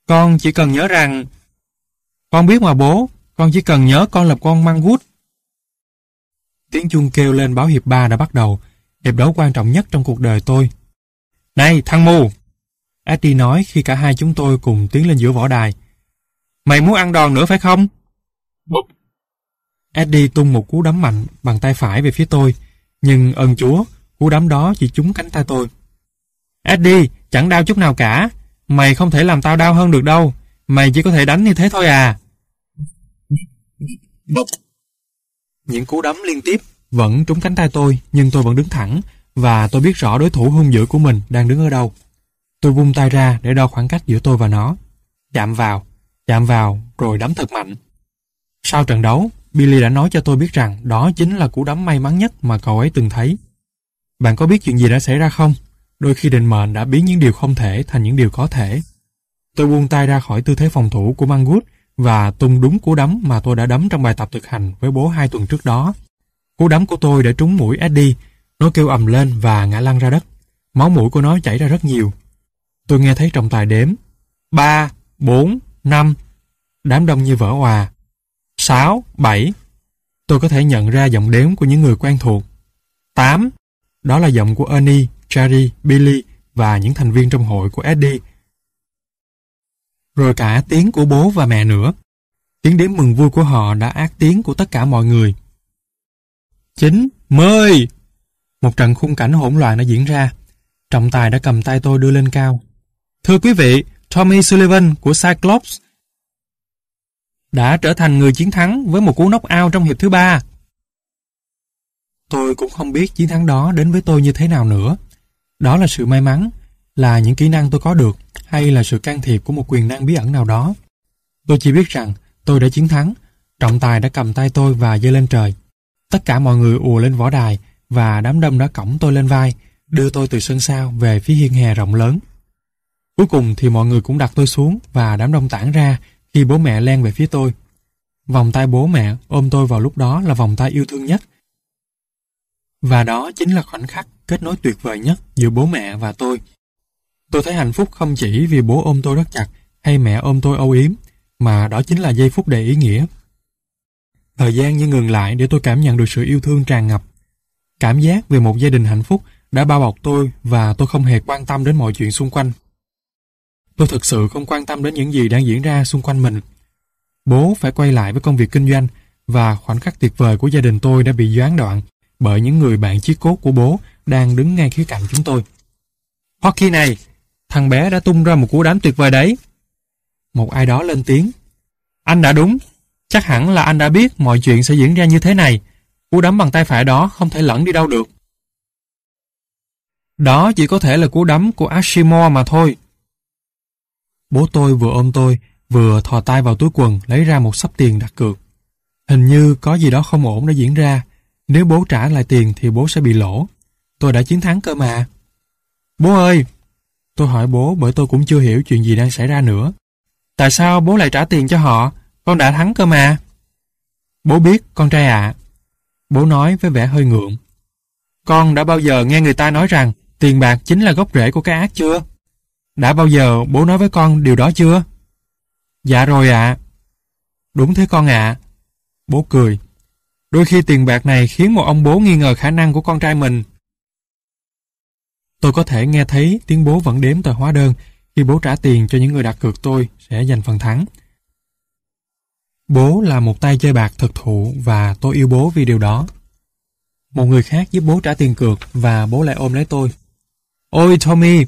Con chỉ cần nhớ rằng... Con biết mà bố, con chỉ cần nhớ con là con măng gút. Tiếng chuông kêu lên báo hiệp 3 đã bắt đầu, hiệp đấu quan trọng nhất trong cuộc đời tôi. Này, thằng mù! Eddie nói khi cả hai chúng tôi cùng tiến lên giữa võ đài. Mày muốn ăn đòn nữa phải không? Bụp. Eddie tung một cú đấm mạnh bằng tay phải về phía tôi, nhưng ơn chúa, cú đấm đó chỉ trúng cánh tay tôi. Eddie, chẳng đau chút nào cả. Mày không thể làm tao đau hơn được đâu. Mày chỉ có thể đánh như thế thôi à. Những cú đấm liên tiếp vẫn trúng cánh tay tôi, nhưng tôi vẫn đứng thẳng, và tôi biết rõ đối thủ hung dữ của mình đang đứng ở đâu. Tôi vung tay ra để đo khoảng cách giữa tôi và nó. Chạm vào, chạm vào, rồi đấm thật mạnh. Sau trận đấu, Billy đã nói cho tôi biết rằng đó chính là cú đấm may mắn nhất mà cậu ấy từng thấy. Bạn có biết chuyện gì đã xảy ra không? Đôi khi định mệnh đã biến những điều không thể thành những điều có thể. Tôi buông tay ra khỏi tư thế phòng thủ của Mangut và tung đúng cú đấm mà tôi đã đấm trong bài tập thực hành với bố hai tuần trước đó. Cú đấm của tôi đã trúng mũi Eddie, nó kêu ầm lên và ngã lăn ra đất. Máu mũi của nó chảy ra rất nhiều. Tôi nghe thấy trọng tài đếm. Ba, bốn, năm. Đám đông như vỡ hòa. Sáu, bảy. Tôi có thể nhận ra giọng đếm của những người quen thuộc. Tám. Đó là giọng của Ernie, Charlie, Billy và những thành viên trong hội của Eddie. Rồi cả tiếng của bố và mẹ nữa. Tiếng đếm mừng vui của họ đã ác tiếng của tất cả mọi người. Chín, mười! Một trận khung cảnh hỗn loạn đã diễn ra. Trọng tài đã cầm tay tôi đưa lên cao. Thưa quý vị, Tommy Sullivan của Cyclops đã trở thành người chiến thắng với một cú knock out trong hiệp thứ ba. Tôi cũng không biết chiến thắng đó đến với tôi như thế nào nữa. Đó là sự may mắn, là những kỹ năng tôi có được, hay là sự can thiệp của một quyền năng bí ẩn nào đó. Tôi chỉ biết rằng tôi đã chiến thắng, trọng tài đã cầm tay tôi và giơ lên trời. Tất cả mọi người ùa lên võ đài và đám đông đã cõng tôi lên vai, đưa tôi từ sân sau về phía hiên hè rộng lớn. Cuối cùng thì mọi người cũng đặt tôi xuống và đám đông tản ra khi bố mẹ len về phía tôi. Vòng tay bố mẹ ôm tôi vào lúc đó là vòng tay yêu thương nhất. Và đó chính là khoảnh khắc kết nối tuyệt vời nhất giữa bố mẹ và tôi. Tôi thấy hạnh phúc không chỉ vì bố ôm tôi rất chặt hay mẹ ôm tôi âu yếm, mà đó chính là giây phút đầy ý nghĩa. Thời gian như ngừng lại để tôi cảm nhận được sự yêu thương tràn ngập. Cảm giác về một gia đình hạnh phúc đã bao bọc tôi và tôi không hề quan tâm đến mọi chuyện xung quanh. Tôi thực sự không quan tâm đến những gì đang diễn ra xung quanh mình. Bố phải quay lại với công việc kinh doanh và khoảnh khắc tuyệt vời của gia đình tôi đã bị gián đoạn bởi những người bạn chiếc cốt của bố đang đứng ngay khía cạnh chúng tôi. Hockey này, thằng bé đã tung ra một cú đám tuyệt vời đấy. Một ai đó lên tiếng. Anh đã đúng, chắc hẳn là anh đã biết mọi chuyện sẽ diễn ra như thế này. Cú đấm bằng tay phải đó không thể lẫn đi đâu được. Đó chỉ có thể là cú đấm của Ashimore mà thôi. Bố tôi vừa ôm tôi, vừa thò tay vào túi quần lấy ra một sắp tiền đặt cược. Hình như có gì đó không ổn đã diễn ra. Nếu bố trả lại tiền thì bố sẽ bị lỗ. Tôi đã chiến thắng cơ mà. Bố ơi! Tôi hỏi bố bởi tôi cũng chưa hiểu chuyện gì đang xảy ra nữa. Tại sao bố lại trả tiền cho họ? Con đã thắng cơ mà. Bố biết, con trai ạ. Bố nói với vẻ hơi ngượng. Con đã bao giờ nghe người ta nói rằng tiền bạc chính là gốc rễ của cái ác chưa? Đã bao giờ bố nói với con điều đó chưa? Dạ rồi ạ. Đúng thế con ạ. Bố cười. Đôi khi tiền bạc này khiến một ông bố nghi ngờ khả năng của con trai mình. Tôi có thể nghe thấy tiếng bố vẫn đếm tờ hóa đơn khi bố trả tiền cho những người đặt cược tôi sẽ giành phần thắng. Bố là một tay chơi bạc thực thụ và tôi yêu bố vì điều đó. Một người khác giúp bố trả tiền cược và bố lại ôm lấy tôi. Ôi Tommy,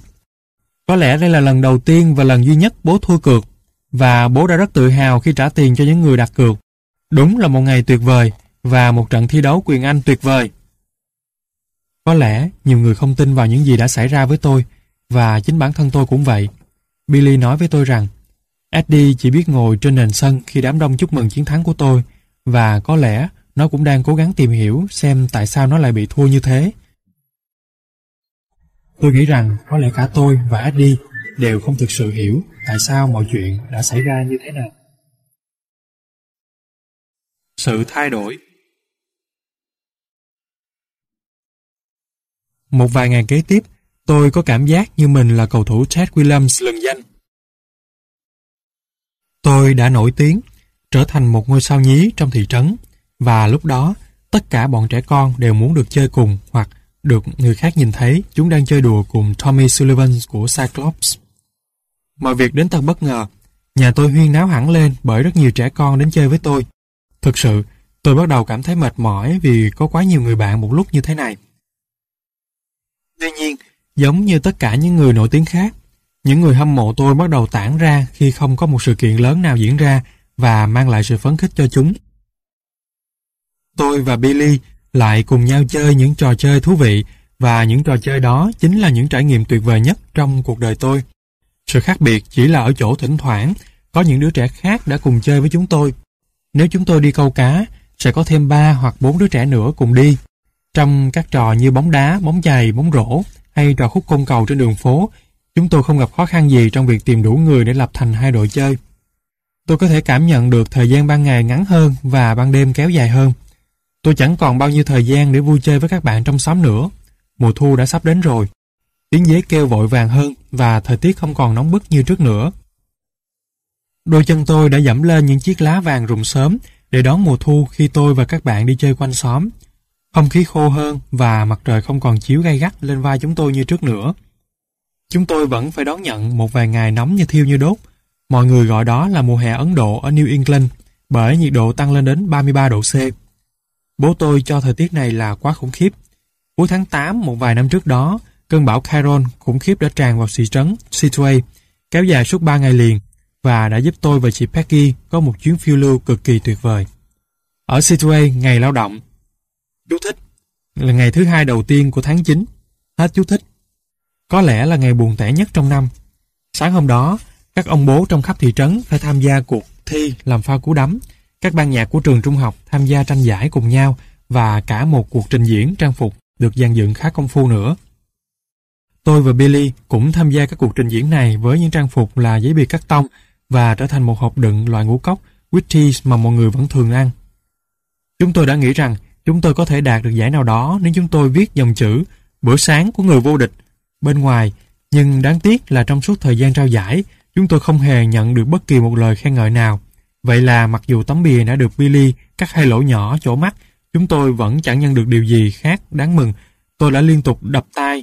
có lẽ đây là lần đầu tiên và lần duy nhất bố thua cược, và bố đã rất tự hào khi trả tiền cho những người đặt cược. Đúng là một ngày tuyệt vời và một trận thi đấu quyền Anh tuyệt vời. Có lẽ nhiều người không tin vào những gì đã xảy ra với tôi, và chính bản thân tôi cũng vậy. Billy nói với tôi rằng, Eddie chỉ biết ngồi trên nền sân khi đám đông chúc mừng chiến thắng của tôi, và có lẽ nó cũng đang cố gắng tìm hiểu xem tại sao nó lại bị thua như thế. Tôi nghĩ rằng có lẽ cả tôi và Eddie đều không thực sự hiểu tại sao mọi chuyện đã xảy ra như thế nào. Sự thay đổi Một vài ngày kế tiếp, tôi có cảm giác như mình là cầu thủ Ted Williams lừng danh. Tôi đã nổi tiếng, trở thành một ngôi sao nhí trong thị trấn, và lúc đó, tất cả bọn trẻ con đều muốn được chơi cùng hoặc được người khác nhìn thấy chúng đang chơi đùa cùng Tommy Sullivan của Cyclops. Mọi việc đến thật bất ngờ, nhà tôi huyên náo hẳn lên bởi rất nhiều trẻ con đến chơi với tôi. Thực sự, tôi bắt đầu cảm thấy mệt mỏi vì có quá nhiều người bạn một lúc như thế này. Tuy nhiên, giống như tất cả những người nổi tiếng khác, những người hâm mộ tôi bắt đầu tản ra khi không có một sự kiện lớn nào diễn ra và mang lại sự phấn khích cho chúng. Tôi và Billy lại cùng nhau chơi những trò chơi thú vị và những trò chơi đó chính là những trải nghiệm tuyệt vời nhất trong cuộc đời tôi. Sự khác biệt chỉ là ở chỗ thỉnh thoảng có những đứa trẻ khác đã cùng chơi với chúng tôi. Nếu chúng tôi đi câu cá, sẽ có thêm ba hoặc bốn đứa trẻ nữa cùng đi. Trong các trò như bóng đá, bóng chày, bóng rổ hay trò khúc côn cầu trên đường phố, chúng tôi không gặp khó khăn gì trong việc tìm đủ người để lập thành hai đội chơi. Tôi có thể cảm nhận được thời gian ban ngày ngắn hơn và ban đêm kéo dài hơn. Tôi chẳng còn bao nhiêu thời gian để vui chơi với các bạn trong xóm nữa. Mùa thu đã sắp đến rồi. Tiếng dế kêu vội vàng hơn và thời tiết không còn nóng bức như trước nữa. Đôi chân tôi đã dẫm lên những chiếc lá vàng rụng sớm để đón mùa thu khi tôi và các bạn đi chơi quanh xóm. Không khí khô hơn và mặt trời không còn chiếu gay gắt lên vai chúng tôi như trước nữa. Chúng tôi vẫn phải đón nhận một vài ngày nóng như thiêu như đốt. Mọi người gọi đó là mùa hè Ấn Độ ở New England, bởi nhiệt độ tăng lên đến 33 độ C. Bố tôi cho thời tiết này là quá khủng khiếp. Cuối tháng 8 một vài năm trước đó, cơn bão Chiron khủng khiếp đã tràn vào thị trấn Situate, kéo dài suốt 3 ngày liền, và đã giúp tôi và chị Peggy có một chuyến phiêu lưu cực kỳ tuyệt vời. Ở Situate, ngày lao động. Chú thích là ngày thứ hai đầu tiên của tháng 9. Hết chú thích. Có lẽ là ngày buồn tẻ nhất trong năm. Sáng hôm đó, các ông bố trong khắp thị trấn phải tham gia cuộc thi làm phao cú đắm. Các ban nhạc của trường trung học tham gia tranh giải cùng nhau và cả một cuộc trình diễn trang phục được dàn dựng khá công phu nữa. Tôi và Billy cũng tham gia các cuộc trình diễn này với những trang phục là giấy bìa cắt tông và trở thành một hộp đựng loại ngũ cốc Wheaties mà mọi người vẫn thường ăn. Chúng tôi đã nghĩ rằng chúng tôi có thể đạt được giải nào đó nếu chúng tôi viết dòng chữ bữa sáng của người vô địch bên ngoài, nhưng đáng tiếc là trong suốt thời gian trao giải, chúng tôi không hề nhận được bất kỳ một lời khen ngợi nào. Vậy là mặc dù tấm bìa đã được Billy cắt hai lỗ nhỏ chỗ mắt, chúng tôi vẫn chẳng nhận được điều gì khác đáng mừng. Tôi đã liên tục đập tay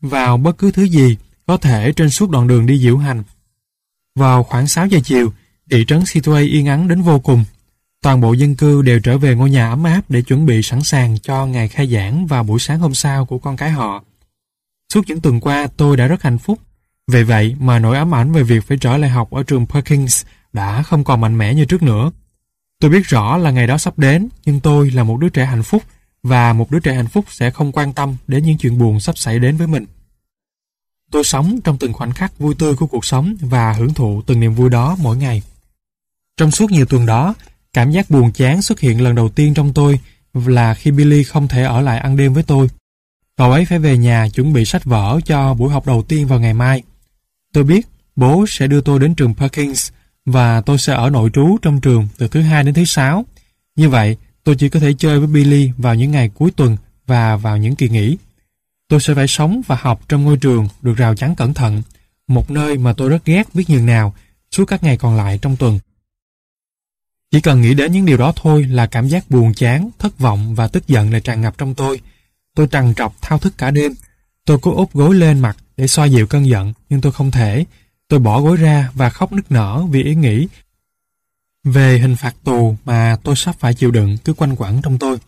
vào bất cứ thứ gì có thể trên suốt đoạn đường đi diễu hành. Vào khoảng 6 giờ chiều, thị trấn Situate yên ắng đến vô cùng. Toàn bộ dân cư đều trở về ngôi nhà ấm áp để chuẩn bị sẵn sàng cho ngày khai giảng vào buổi sáng hôm sau của con cái họ. Suốt những tuần qua tôi đã rất hạnh phúc. Vì vậy mà nỗi ám ảnh về việc phải trở lại học ở trường Perkins đã không còn mạnh mẽ như trước nữa. Tôi biết rõ là ngày đó sắp đến, nhưng tôi là một đứa trẻ hạnh phúc và một đứa trẻ hạnh phúc sẽ không quan tâm đến những chuyện buồn sắp xảy đến với mình. Tôi sống trong từng khoảnh khắc vui tươi của cuộc sống và hưởng thụ từng niềm vui đó mỗi ngày. Trong suốt nhiều tuần đó, cảm giác buồn chán xuất hiện lần đầu tiên trong tôi là khi Billy không thể ở lại ăn đêm với tôi. Cậu ấy phải về nhà chuẩn bị sách vở cho buổi học đầu tiên vào ngày mai. Tôi biết bố sẽ đưa tôi đến trường Perkins và tôi sẽ ở nội trú trong trường từ thứ hai đến thứ sáu. Như vậy, tôi chỉ có thể chơi với Billy vào những ngày cuối tuần và vào những kỳ nghỉ. Tôi sẽ phải sống và học trong ngôi trường được rào chắn cẩn thận, một nơi mà tôi rất ghét biết nhường nào suốt các ngày còn lại trong tuần. Chỉ cần nghĩ đến những điều đó thôi là cảm giác buồn chán, thất vọng và tức giận lại tràn ngập trong tôi. Tôi trằn trọc thao thức cả đêm. Tôi cố úp gối lên mặt để xoa dịu cơn giận, nhưng tôi không thể. Tôi bỏ gối ra và khóc nức nở vì ý nghĩ về hình phạt tù mà tôi sắp phải chịu đựng cứ quanh quẩn trong tôi.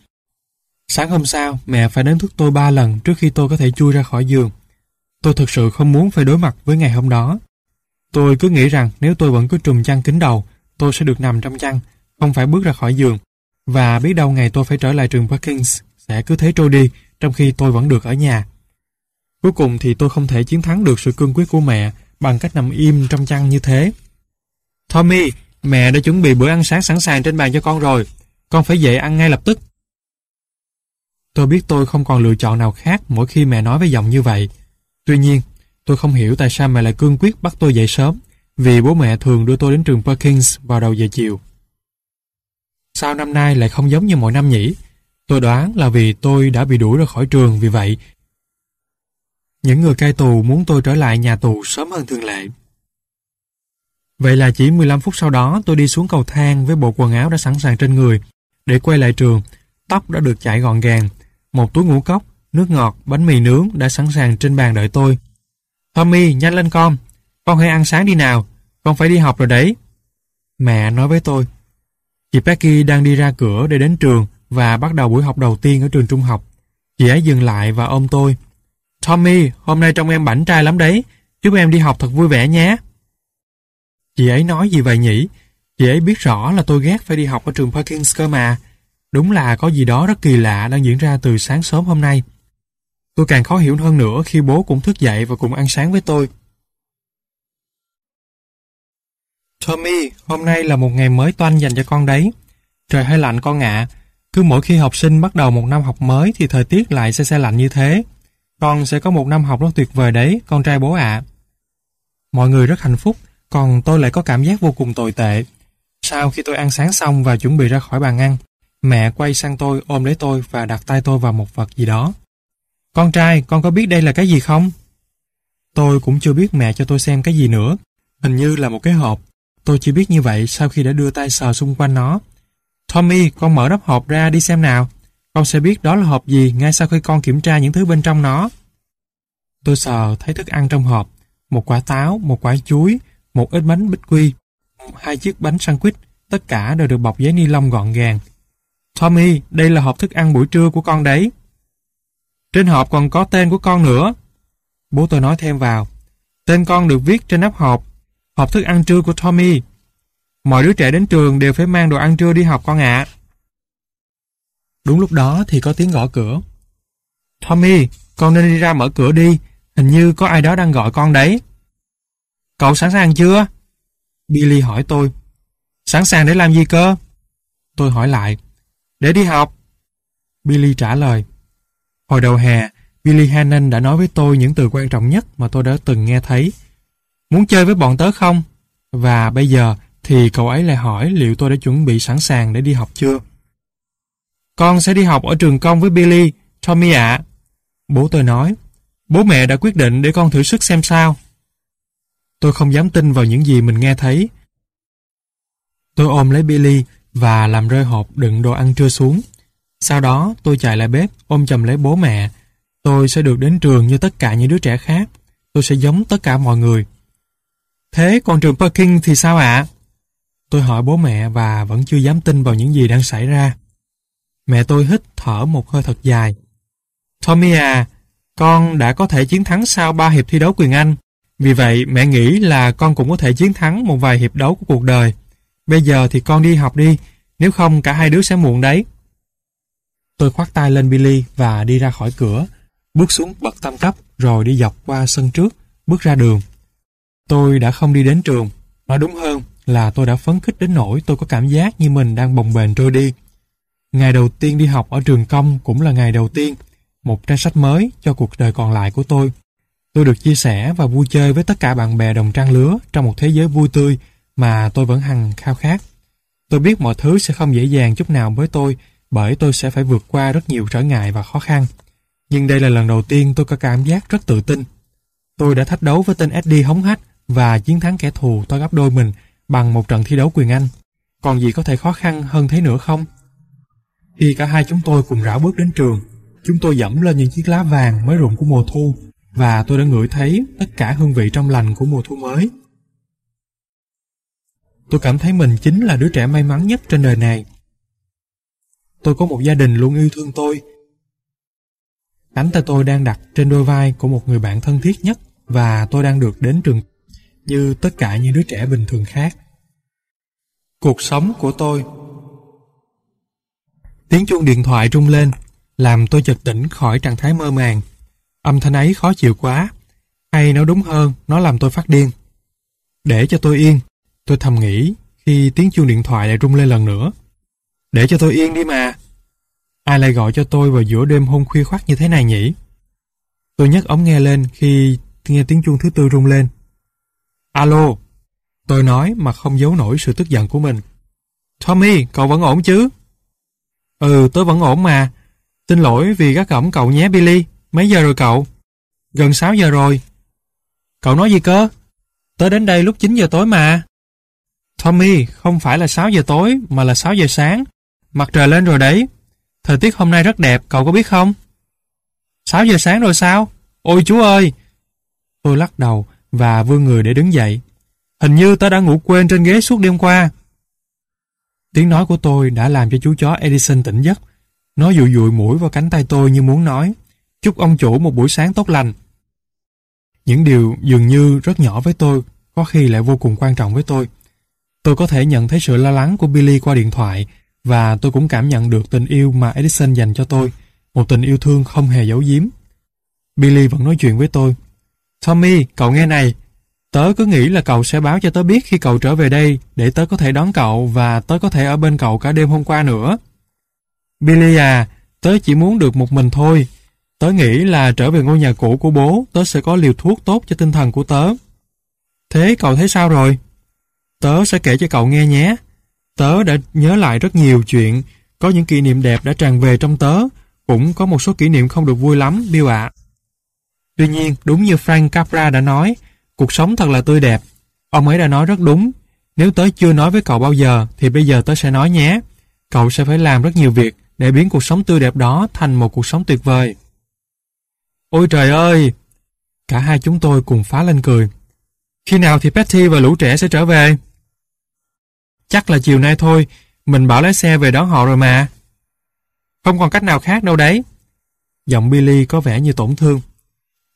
Sáng hôm sau, mẹ phải đến thức tôi ba lần trước khi tôi có thể chui ra khỏi giường. Tôi thực sự không muốn phải đối mặt với ngày hôm đó. Tôi cứ nghĩ rằng nếu tôi vẫn cứ trùm chăn kín đầu, tôi sẽ được nằm trong chăn, không phải bước ra khỏi giường. Và biết đâu ngày tôi phải trở lại trường Perkins sẽ cứ thế trôi đi trong khi tôi vẫn được ở nhà. Cuối cùng thì tôi không thể chiến thắng được sự cương quyết của mẹ bằng cách nằm im trong chăn như thế. Tommy, mẹ đã chuẩn bị bữa ăn sáng sẵn sàng trên bàn cho con rồi. Con phải dậy ăn ngay lập tức. Tôi biết tôi không còn lựa chọn nào khác mỗi khi mẹ nói với giọng như vậy. Tuy nhiên, tôi không hiểu tại sao mẹ lại cương quyết bắt tôi dậy sớm, vì bố mẹ thường đưa tôi đến trường Perkins vào đầu giờ chiều. Sao năm nay lại không giống như mọi năm nhỉ? Tôi đoán là vì tôi đã bị đuổi ra khỏi trường vì vậy. Những người cai tù muốn tôi trở lại nhà tù sớm hơn thường lệ. Vậy là chỉ 15 phút sau đó tôi đi xuống cầu thang với bộ quần áo đã sẵn sàng trên người để quay lại trường. Tóc đã được chải gọn gàng, một túi ngũ cốc, nước ngọt, bánh mì nướng đã sẵn sàng trên bàn đợi tôi. Tommy, nhanh lên con. Con hãy ăn sáng đi nào. Con phải đi học rồi đấy. Mẹ nói với tôi. Chị Becky đang đi ra cửa để đến trường và bắt đầu buổi học đầu tiên ở trường trung học. Chị ấy dừng lại và ôm tôi. Tommy, hôm nay trông em bảnh trai lắm đấy. Chúc em đi học thật vui vẻ nhé. Chị ấy nói gì vậy nhỉ? Chị ấy biết rõ là tôi ghét phải đi học ở trường Perkins cơ mà. Đúng là có gì đó rất kỳ lạ đang diễn ra từ sáng sớm hôm nay. Tôi càng khó hiểu hơn nữa khi bố cũng thức dậy và cùng ăn sáng với tôi. Tommy, hôm nay là một ngày mới toanh dành cho con đấy. Trời hơi lạnh con ạ. Cứ mỗi khi học sinh bắt đầu một năm học mới thì thời tiết lại se xe lạnh như thế. Con sẽ có một năm học rất tuyệt vời đấy, con trai bố ạ. Mọi người rất hạnh phúc, còn tôi lại có cảm giác vô cùng tồi tệ. Sau khi tôi ăn sáng xong và chuẩn bị ra khỏi bàn ăn, Mẹ quay sang tôi ôm lấy tôi và đặt tay tôi vào một vật gì đó. Con trai, con có biết đây là cái gì không? Tôi cũng chưa biết mẹ cho tôi xem cái gì nữa. Hình như là một cái hộp. Tôi chỉ biết như vậy sau khi đã đưa tay sờ xung quanh nó. Tommy, con mở nắp hộp ra đi xem nào. Con sẽ biết đó là hộp gì ngay sau khi con kiểm tra những thứ bên trong nó. Tôi sờ thấy thức ăn trong hộp. Một quả táo, một quả chuối, một ít bánh bích quy, hai chiếc bánh sandwich, tất cả đều được bọc giấy ni lông gọn gàng. Tommy, đây là hộp thức ăn buổi trưa của con đấy. Trên hộp còn có tên của con nữa. Bố tôi nói thêm vào. Tên con được viết trên nắp hộp. hộp thức ăn trưa của Tommy. Mọi đứa trẻ đến trường đều phải mang đồ ăn trưa đi học con ạ. Đúng lúc đó thì có tiếng gõ cửa. Tommy, con nên đi ra mở cửa đi. Hình như có ai đó đang gọi con đấy. Cậu sẵn sàng chưa? Billy hỏi tôi. Sẵn sàng để làm gì cơ? Tôi hỏi lại. Để đi học. Billy trả lời. Hồi đầu hè, Billy Hannon đã nói với tôi những từ quan trọng nhất mà tôi đã từng nghe thấy. Muốn chơi với bọn tớ không? Và bây giờ thì cậu ấy lại hỏi liệu tôi đã chuẩn bị sẵn sàng để đi học chưa? Con sẽ đi học ở trường công với Billy, Tommy ạ. Bố tôi nói, bố mẹ đã quyết định để con thử sức xem sao. Tôi không dám tin vào những gì mình nghe thấy. Tôi ôm lấy Billy và làm rơi hộp đựng đồ ăn trưa xuống. Sau đó tôi chạy lại bếp ôm chầm lấy bố mẹ. Tôi sẽ được đến trường như tất cả những đứa trẻ khác. Tôi sẽ giống tất cả mọi người. Thế còn trường Perkins thì sao ạ? Tôi hỏi bố mẹ và vẫn chưa dám tin vào những gì đang xảy ra. Mẹ tôi hít thở một hơi thật dài. Tommy à, con đã có thể chiến thắng sau ba hiệp thi đấu quyền Anh. Vì vậy mẹ nghĩ là con cũng có thể chiến thắng một vài hiệp đấu của cuộc đời. Bây giờ thì con đi học đi, nếu không cả hai đứa sẽ muộn đấy. Tôi khoát tay lên Billy và đi ra khỏi cửa, bước xuống bậc tam cấp rồi đi dọc qua sân trước, bước ra đường. Tôi đã không đi đến trường, nói đúng hơn là tôi đã phấn khích đến nỗi tôi có cảm giác như mình đang bồng bềnh trôi đi. Ngày đầu tiên đi học ở trường công cũng là ngày đầu tiên, một trang sách mới cho cuộc đời còn lại của tôi. Tôi được chia sẻ và vui chơi với tất cả bạn bè đồng trang lứa trong một thế giới vui tươi mà tôi vẫn hằng khao khát. Tôi biết mọi thứ sẽ không dễ dàng chút nào với tôi bởi tôi sẽ phải vượt qua rất nhiều trở ngại và khó khăn. Nhưng đây là lần đầu tiên tôi có cảm giác rất tự tin. Tôi đã thách đấu với tên Eddie hống hách và chiến thắng kẻ thù to gấp đôi mình bằng một trận thi đấu quyền Anh. Còn gì có thể khó khăn hơn thế nữa không? Khi cả hai chúng tôi cùng rảo bước đến trường, chúng tôi dẫm lên những chiếc lá vàng mới rụng của mùa thu và tôi đã ngửi thấy tất cả hương vị trong lành của mùa thu mới. Tôi cảm thấy mình chính là đứa trẻ may mắn nhất trên đời này. Tôi có một gia đình luôn yêu thương tôi. Cánh tay tôi đang đặt trên đôi vai của một người bạn thân thiết nhất và tôi đang được đến trường như tất cả những đứa trẻ bình thường khác. Cuộc sống của tôi Tiếng chuông điện thoại rung lên, làm tôi chợt tỉnh khỏi trạng thái mơ màng. Âm thanh ấy khó chịu quá, hay nói đúng hơn, nó làm tôi phát điên. Để cho tôi yên, tôi thầm nghĩ khi tiếng chuông điện thoại lại rung lên lần nữa. Để cho tôi yên đi mà. Ai lại gọi cho tôi vào giữa đêm hôm khuya khoắt như thế này nhỉ? Tôi nhấc ống nghe lên khi nghe tiếng chuông thứ tư rung lên. Alo, tôi nói mà không giấu nổi sự tức giận của mình. Tommy, cậu vẫn ổn chứ? Ừ, tôi vẫn ổn mà. Xin lỗi vì gác gỏng cậu nhé Billy. Mấy giờ rồi cậu? Gần 6 giờ rồi. Cậu nói gì cơ? Tới đến đây lúc 9 giờ tối mà. Tommy, không phải là 6 giờ tối mà là 6 giờ sáng. Mặt trời lên rồi đấy. Thời tiết hôm nay rất đẹp, cậu có biết không? 6 giờ sáng rồi sao? Ôi chú ơi! Tôi lắc đầu và vươn người để đứng dậy. Hình như tớ đã ngủ quên trên ghế suốt đêm qua. Tiếng nói của tôi đã làm cho chú chó Edison tỉnh giấc. Nó dụi dụi mũi vào cánh tay tôi như muốn nói. Chúc ông chủ một buổi sáng tốt lành. Những điều dường như rất nhỏ với tôi, có khi lại vô cùng quan trọng với tôi. Tôi có thể nhận thấy sự lo lắng của Billy qua điện thoại và tôi cũng cảm nhận được tình yêu mà Edison dành cho tôi, một tình yêu thương không hề giấu giếm. Billy vẫn nói chuyện với tôi. Tommy, cậu nghe này, tớ cứ nghĩ là cậu sẽ báo cho tớ biết khi cậu trở về đây để tớ có thể đón cậu và tớ có thể ở bên cậu cả đêm hôm qua nữa. Billy à, tớ chỉ muốn được một mình thôi. Tớ nghĩ là trở về ngôi nhà cũ của bố, tớ sẽ có liều thuốc tốt cho tinh thần của tớ. Thế cậu thấy sao rồi? Tớ sẽ kể cho cậu nghe nhé. Tớ đã nhớ lại rất nhiều chuyện, có những kỷ niệm đẹp đã tràn về trong tớ, cũng có một số kỷ niệm không được vui lắm, Bill ạ. Tuy nhiên, đúng như Frank Capra đã nói, cuộc sống thật là tươi đẹp. Ông ấy đã nói rất đúng. Nếu tớ chưa nói với cậu bao giờ, thì bây giờ tớ sẽ nói nhé. Cậu sẽ phải làm rất nhiều việc để biến cuộc sống tươi đẹp đó thành một cuộc sống tuyệt vời. Ôi trời ơi! Cả hai chúng tôi cùng phá lên cười. Khi nào thì Patty và lũ trẻ sẽ trở về? Chắc là chiều nay thôi, mình bảo lái xe về đón họ rồi mà. Không còn cách nào khác đâu đấy. Giọng Billy có vẻ như tổn thương.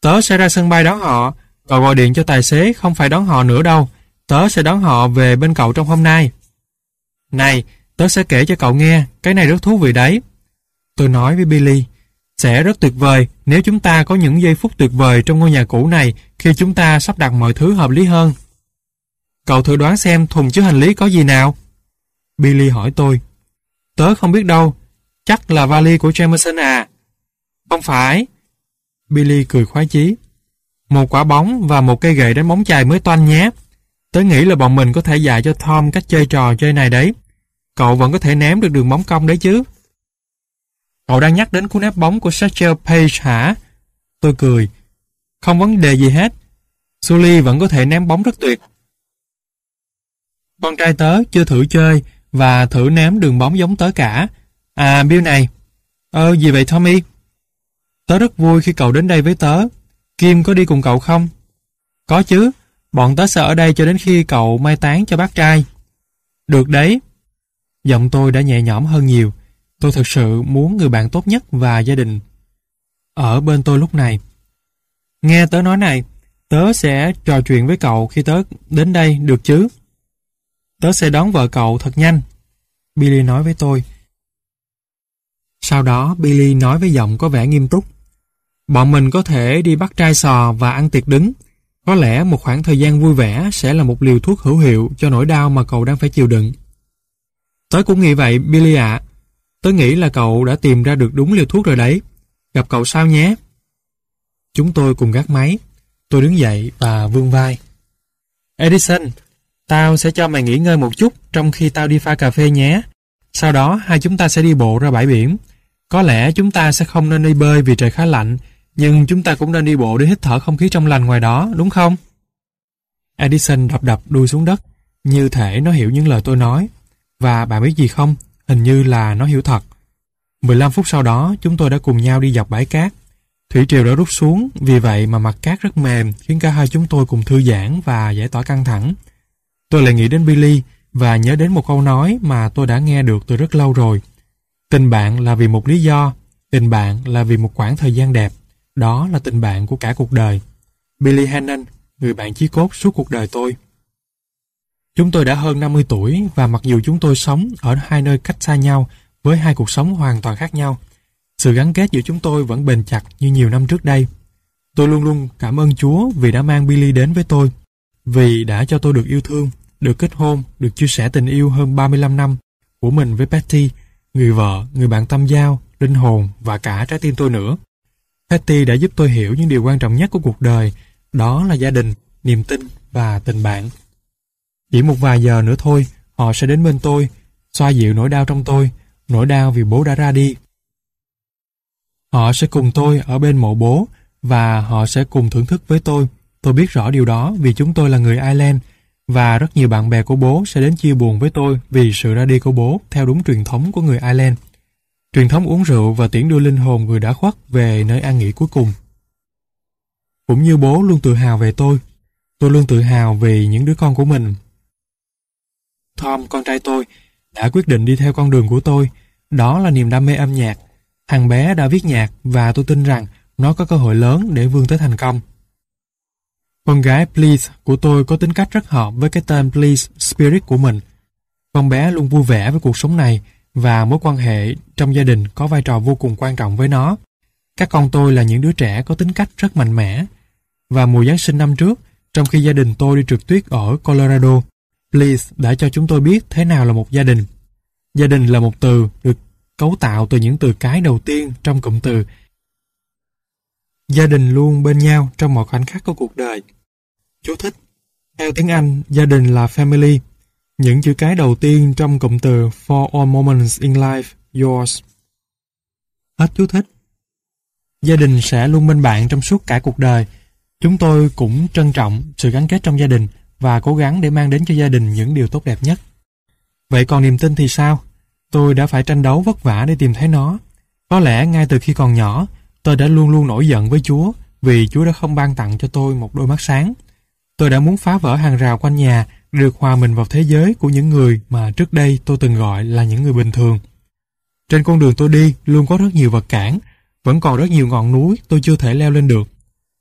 Tớ sẽ ra sân bay đón họ, cậu gọi điện cho tài xế không phải đón họ nữa đâu. Tớ sẽ đón họ về bên cậu trong hôm nay. Này, tớ sẽ kể cho cậu nghe, cái này rất thú vị đấy. Tôi nói với Billy, sẽ rất tuyệt vời nếu chúng ta có những giây phút tuyệt vời trong ngôi nhà cũ này khi chúng ta sắp đặt mọi thứ hợp lý hơn. Cậu thử đoán xem thùng chứa hành lý có gì nào? Billy hỏi tôi. Tớ không biết đâu, chắc là vali của Jameson à. Không phải. Billy cười khoái chí. Một quả bóng và một cây gậy đánh bóng chày mới toanh nhé. Tớ nghĩ là bọn mình có thể dạy cho Tom cách chơi trò chơi này đấy. Cậu vẫn có thể ném được đường bóng cong đấy chứ. Cậu đang nhắc đến cú ném bóng của Satchel Page hả? Tôi cười. Không vấn đề gì hết. Sully vẫn có thể ném bóng rất tuyệt. Con trai tớ chưa thử chơi và thử ném đường bóng giống tớ cả. À, Bill này. Ờ, gì vậy Tommy? Tớ rất vui khi cậu đến đây với tớ. Kim có đi cùng cậu không? Có chứ. Bọn tớ sẽ ở đây cho đến khi cậu mai táng cho bác trai. Được đấy. Giọng tôi đã nhẹ nhõm hơn nhiều. Tôi thực sự muốn người bạn tốt nhất và gia đình ở bên tôi lúc này. Nghe tớ nói này, tớ sẽ trò chuyện với cậu khi tớ đến đây được chứ? Tớ sẽ đón vợ cậu thật nhanh. Billy nói với tôi. Sau đó Billy nói với giọng có vẻ nghiêm túc. Bọn mình có thể đi bắt trai sò và ăn tiệc đứng. Có lẽ một khoảng thời gian vui vẻ sẽ là một liều thuốc hữu hiệu cho nỗi đau mà cậu đang phải chịu đựng. Tớ cũng nghĩ vậy, Billy ạ. Tớ nghĩ là cậu đã tìm ra được đúng liều thuốc rồi đấy. Gặp cậu sao nhé? Chúng tôi cùng gác máy. Tôi đứng dậy và vươn vai. Edison, tao sẽ cho mày nghỉ ngơi một chút trong khi tao đi pha cà phê nhé. Sau đó hai chúng ta sẽ đi bộ ra bãi biển. Có lẽ chúng ta sẽ không nên đi bơi vì trời khá lạnh, nhưng chúng ta cũng nên đi bộ để hít thở không khí trong lành ngoài đó, đúng không? Edison đập đập đuôi xuống đất, như thể nó hiểu những lời tôi nói. Và bạn biết gì không? Hình như là nó hiểu thật. 15 phút sau đó, chúng tôi đã cùng nhau đi dọc bãi cát. Thủy triều đã rút xuống, vì vậy mà mặt cát rất mềm, khiến cả hai chúng tôi cùng thư giãn và giải tỏa căng thẳng. Tôi lại nghĩ đến Billy và nhớ đến một câu nói mà tôi đã nghe được từ rất lâu rồi. Tình bạn là vì một lý do, tình bạn là vì một khoảng thời gian đẹp. Đó là tình bạn của cả cuộc đời. Billy Hannon, người bạn chí cốt suốt cuộc đời tôi. Chúng tôi đã hơn 50 tuổi và mặc dù chúng tôi sống ở hai nơi cách xa nhau với hai cuộc sống hoàn toàn khác nhau, sự gắn kết giữa chúng tôi vẫn bền chặt như nhiều năm trước đây. Tôi luôn luôn cảm ơn Chúa vì đã mang Billy đến với tôi, vì đã cho tôi được yêu thương, được kết hôn, được chia sẻ tình yêu hơn 35 năm của mình với Patty, người vợ, người bạn tâm giao, linh hồn và cả trái tim tôi nữa. Patty đã giúp tôi hiểu những điều quan trọng nhất của cuộc đời, đó là gia đình, niềm tin và tình bạn. Chỉ một vài giờ nữa thôi, họ sẽ đến bên tôi, xoa dịu nỗi đau trong tôi, nỗi đau vì bố đã ra đi. Họ sẽ cùng tôi ở bên mộ bố và họ sẽ cùng thưởng thức với tôi. Tôi biết rõ điều đó vì chúng tôi là người Ireland và rất nhiều bạn bè của bố sẽ đến chia buồn với tôi vì sự ra đi của bố theo đúng truyền thống của người Ireland. Truyền thống uống rượu và tiễn đưa linh hồn người đã khuất về nơi an nghỉ cuối cùng. Cũng như bố luôn tự hào về tôi, tôi luôn tự hào vì những đứa con của mình Tom, con trai tôi, đã quyết định đi theo con đường của tôi. Đó là niềm đam mê âm nhạc. Thằng bé đã viết nhạc và tôi tin rằng nó có cơ hội lớn để vươn tới thành công. Con gái Please của tôi có tính cách rất hợp với cái tên Please Spirit của mình. Con bé luôn vui vẻ với cuộc sống này và mối quan hệ trong gia đình có vai trò vô cùng quan trọng với nó. Các con tôi là những đứa trẻ có tính cách rất mạnh mẽ. Và mùa Giáng sinh năm trước, trong khi gia đình tôi đi trượt tuyết ở Colorado, Please đã cho chúng tôi biết thế nào là một gia đình. Gia đình là một từ được cấu tạo từ những từ cái đầu tiên trong cụm từ. Gia đình luôn bên nhau trong mọi khoảnh khắc của cuộc đời. Chú thích. Theo tiếng Anh, gia đình là family. Những chữ cái đầu tiên trong cụm từ For all moments in life, yours. Hết chú thích. Gia đình sẽ luôn bên bạn trong suốt cả cuộc đời. Chúng tôi cũng trân trọng sự gắn kết trong gia đình và cố gắng để mang đến cho gia đình những điều tốt đẹp nhất. Vậy còn niềm tin thì sao? Tôi đã phải tranh đấu vất vả để tìm thấy nó. Có lẽ ngay từ khi còn nhỏ, tôi đã luôn luôn nổi giận với Chúa vì Chúa đã không ban tặng cho tôi một đôi mắt sáng. Tôi đã muốn phá vỡ hàng rào quanh nhà được hòa mình vào thế giới của những người mà trước đây tôi từng gọi là những người bình thường. Trên con đường tôi đi luôn có rất nhiều vật cản, vẫn còn rất nhiều ngọn núi tôi chưa thể leo lên được.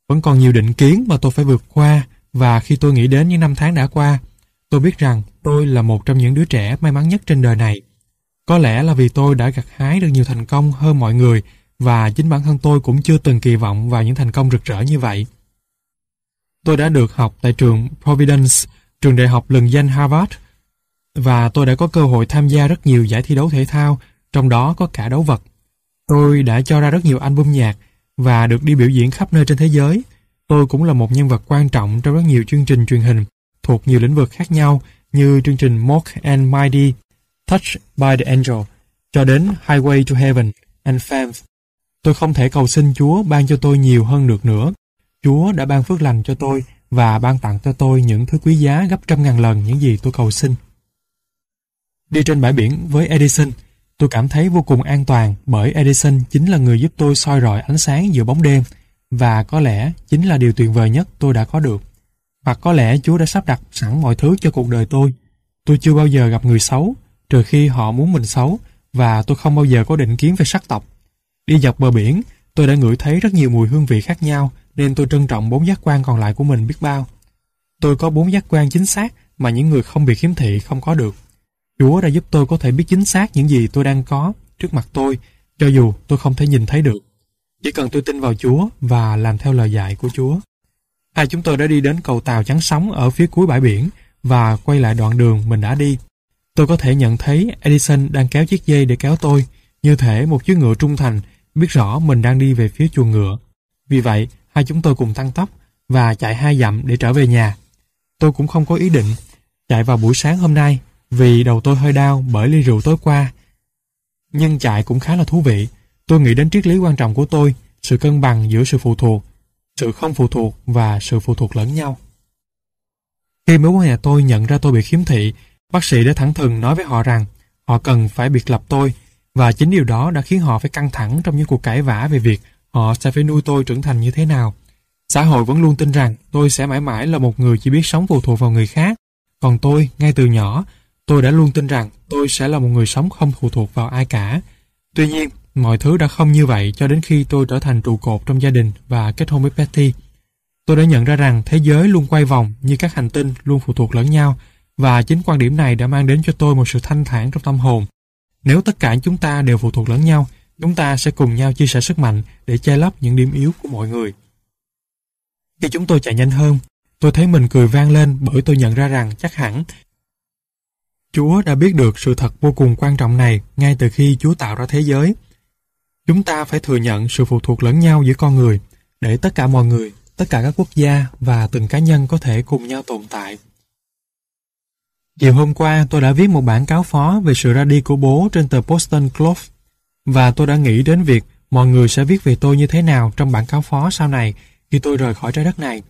Vẫn còn nhiều định kiến mà tôi phải vượt qua và khi tôi nghĩ đến những năm tháng đã qua, Tôi biết rằng tôi là một trong những đứa trẻ may mắn nhất trên đời này. Có lẽ là vì tôi đã gặt hái được nhiều thành công hơn mọi người và chính bản thân tôi cũng chưa từng kỳ vọng vào những thành công rực rỡ như vậy. Tôi đã được học tại trường Providence, trường đại học lừng danh Harvard, và tôi đã có cơ hội tham gia rất nhiều giải thi đấu thể thao, trong đó có cả đấu vật. Tôi đã cho ra rất nhiều album nhạc và được đi biểu diễn khắp nơi trên thế giới. Tôi cũng là một nhân vật quan trọng trong rất nhiều chương trình truyền hình thuộc nhiều lĩnh vực khác nhau như chương trình Mock and Mighty, Touch by the Angel, cho đến Highway to Heaven and Fame. Tôi không thể cầu xin Chúa ban cho tôi nhiều hơn được nữa. Chúa đã ban phước lành cho tôi và ban tặng cho tôi những thứ quý giá gấp trăm ngàn lần những gì tôi cầu xin. Đi trên bãi biển với Edison, tôi cảm thấy vô cùng an toàn bởi Edison chính là người giúp tôi soi rọi ánh sáng giữa bóng đêm và có lẽ chính là điều tuyệt vời nhất tôi đã có được. Hoặc có lẽ Chúa đã sắp đặt sẵn mọi thứ cho cuộc đời tôi. Tôi chưa bao giờ gặp người xấu, trừ khi họ muốn mình xấu, và tôi không bao giờ có định kiến về sắc tộc. Đi dọc bờ biển, tôi đã ngửi thấy rất nhiều mùi hương vị khác nhau, nên tôi trân trọng bốn giác quan còn lại của mình biết bao. Tôi có bốn giác quan chính xác mà những người không bị khiếm thị không có được. Chúa đã giúp tôi có thể biết chính xác những gì tôi đang có trước mặt tôi, cho dù tôi không thể nhìn thấy được. Chỉ cần tôi tin vào Chúa và làm theo lời dạy của Chúa. Hai chúng tôi đã đi đến cầu tàu chắn sóng ở phía cuối bãi biển và quay lại đoạn đường mình đã đi. Tôi có thể nhận thấy Edison đang kéo chiếc dây để kéo tôi, như thể một chiếc ngựa trung thành biết rõ mình đang đi về phía chuồng ngựa. Vì vậy, hai chúng tôi cùng tăng tốc và chạy hai dặm để trở về nhà. Tôi cũng không có ý định chạy vào buổi sáng hôm nay vì đầu tôi hơi đau bởi ly rượu tối qua. Nhưng chạy cũng khá là thú vị. Tôi nghĩ đến triết lý quan trọng của tôi, sự cân bằng giữa sự phụ thuộc, sự không phụ thuộc và sự phụ thuộc lẫn nhau. Khi mối quan hệ tôi nhận ra tôi bị khiếm thị, bác sĩ đã thẳng thừng nói với họ rằng họ cần phải biệt lập tôi và chính điều đó đã khiến họ phải căng thẳng trong những cuộc cãi vã về việc họ sẽ phải nuôi tôi trưởng thành như thế nào. Xã hội vẫn luôn tin rằng tôi sẽ mãi mãi là một người chỉ biết sống phụ thuộc vào người khác. Còn tôi, ngay từ nhỏ, tôi đã luôn tin rằng tôi sẽ là một người sống không phụ thuộc vào ai cả. Tuy nhiên, mọi thứ đã không như vậy cho đến khi tôi trở thành trụ cột trong gia đình và kết hôn với Patty. Tôi đã nhận ra rằng thế giới luôn quay vòng như các hành tinh luôn phụ thuộc lẫn nhau và chính quan điểm này đã mang đến cho tôi một sự thanh thản trong tâm hồn. Nếu tất cả chúng ta đều phụ thuộc lẫn nhau, chúng ta sẽ cùng nhau chia sẻ sức mạnh để che lấp những điểm yếu của mọi người. Khi chúng tôi chạy nhanh hơn, tôi thấy mình cười vang lên bởi tôi nhận ra rằng chắc hẳn Chúa đã biết được sự thật vô cùng quan trọng này ngay từ khi Chúa tạo ra thế giới. Chúng ta phải thừa nhận sự phụ thuộc lẫn nhau giữa con người để tất cả mọi người, tất cả các quốc gia và từng cá nhân có thể cùng nhau tồn tại. Chiều hôm qua tôi đã viết một bản cáo phó về sự ra đi của bố trên tờ Boston Globe và tôi đã nghĩ đến việc mọi người sẽ viết về tôi như thế nào trong bản cáo phó sau này khi tôi rời khỏi trái đất này.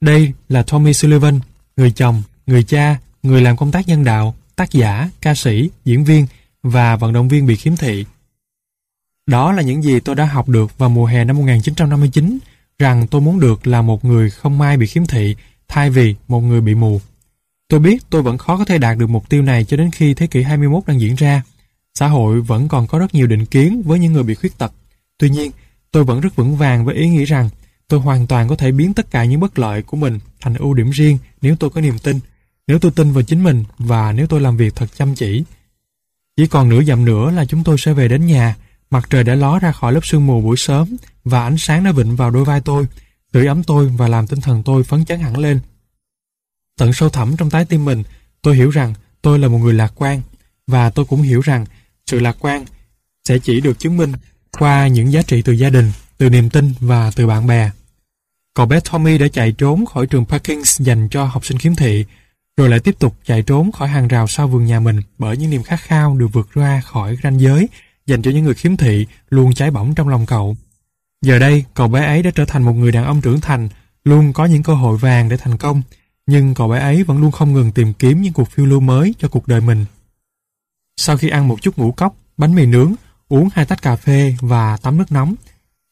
Đây là Tommy Sullivan, người chồng, người cha, người làm công tác nhân đạo, tác giả, ca sĩ, diễn viên và vận động viên bị khiếm thị. Đó là những gì tôi đã học được vào mùa hè năm 1959, rằng tôi muốn được là một người không may bị khiếm thị thay vì một người bị mù. Tôi biết tôi vẫn khó có thể đạt được mục tiêu này cho đến khi thế kỷ 21 đang diễn ra. Xã hội vẫn còn có rất nhiều định kiến với những người bị khuyết tật. Tuy nhiên, tôi vẫn rất vững vàng với ý nghĩ rằng tôi hoàn toàn có thể biến tất cả những bất lợi của mình thành ưu điểm riêng nếu tôi có niềm tin, nếu tôi tin vào chính mình và nếu tôi làm việc thật chăm chỉ. Chỉ còn nửa dặm nữa là chúng tôi sẽ về đến nhà, mặt trời đã ló ra khỏi lớp sương mù buổi sớm và ánh sáng đã vịnh vào đôi vai tôi, sưởi ấm tôi và làm tinh thần tôi phấn chấn hẳn lên. Tận sâu thẳm trong trái tim mình, tôi hiểu rằng tôi là một người lạc quan và tôi cũng hiểu rằng sự lạc quan sẽ chỉ được chứng minh qua những giá trị từ gia đình, từ niềm tin và từ bạn bè. Cậu bé Tommy đã chạy trốn khỏi trường Parkins dành cho học sinh khiếm thị, rồi lại tiếp tục chạy trốn khỏi hàng rào sau vườn nhà mình bởi những niềm khát khao được vượt ra khỏi ranh giới dành cho những người khiếm thị luôn cháy bỏng trong lòng cậu. Giờ đây, cậu bé ấy đã trở thành một người đàn ông trưởng thành, luôn có những cơ hội vàng để thành công, nhưng cậu bé ấy vẫn luôn không ngừng tìm kiếm những cuộc phiêu lưu mới cho cuộc đời mình. Sau khi ăn một chút ngũ cốc, bánh mì nướng, uống hai tách cà phê và tắm nước nóng,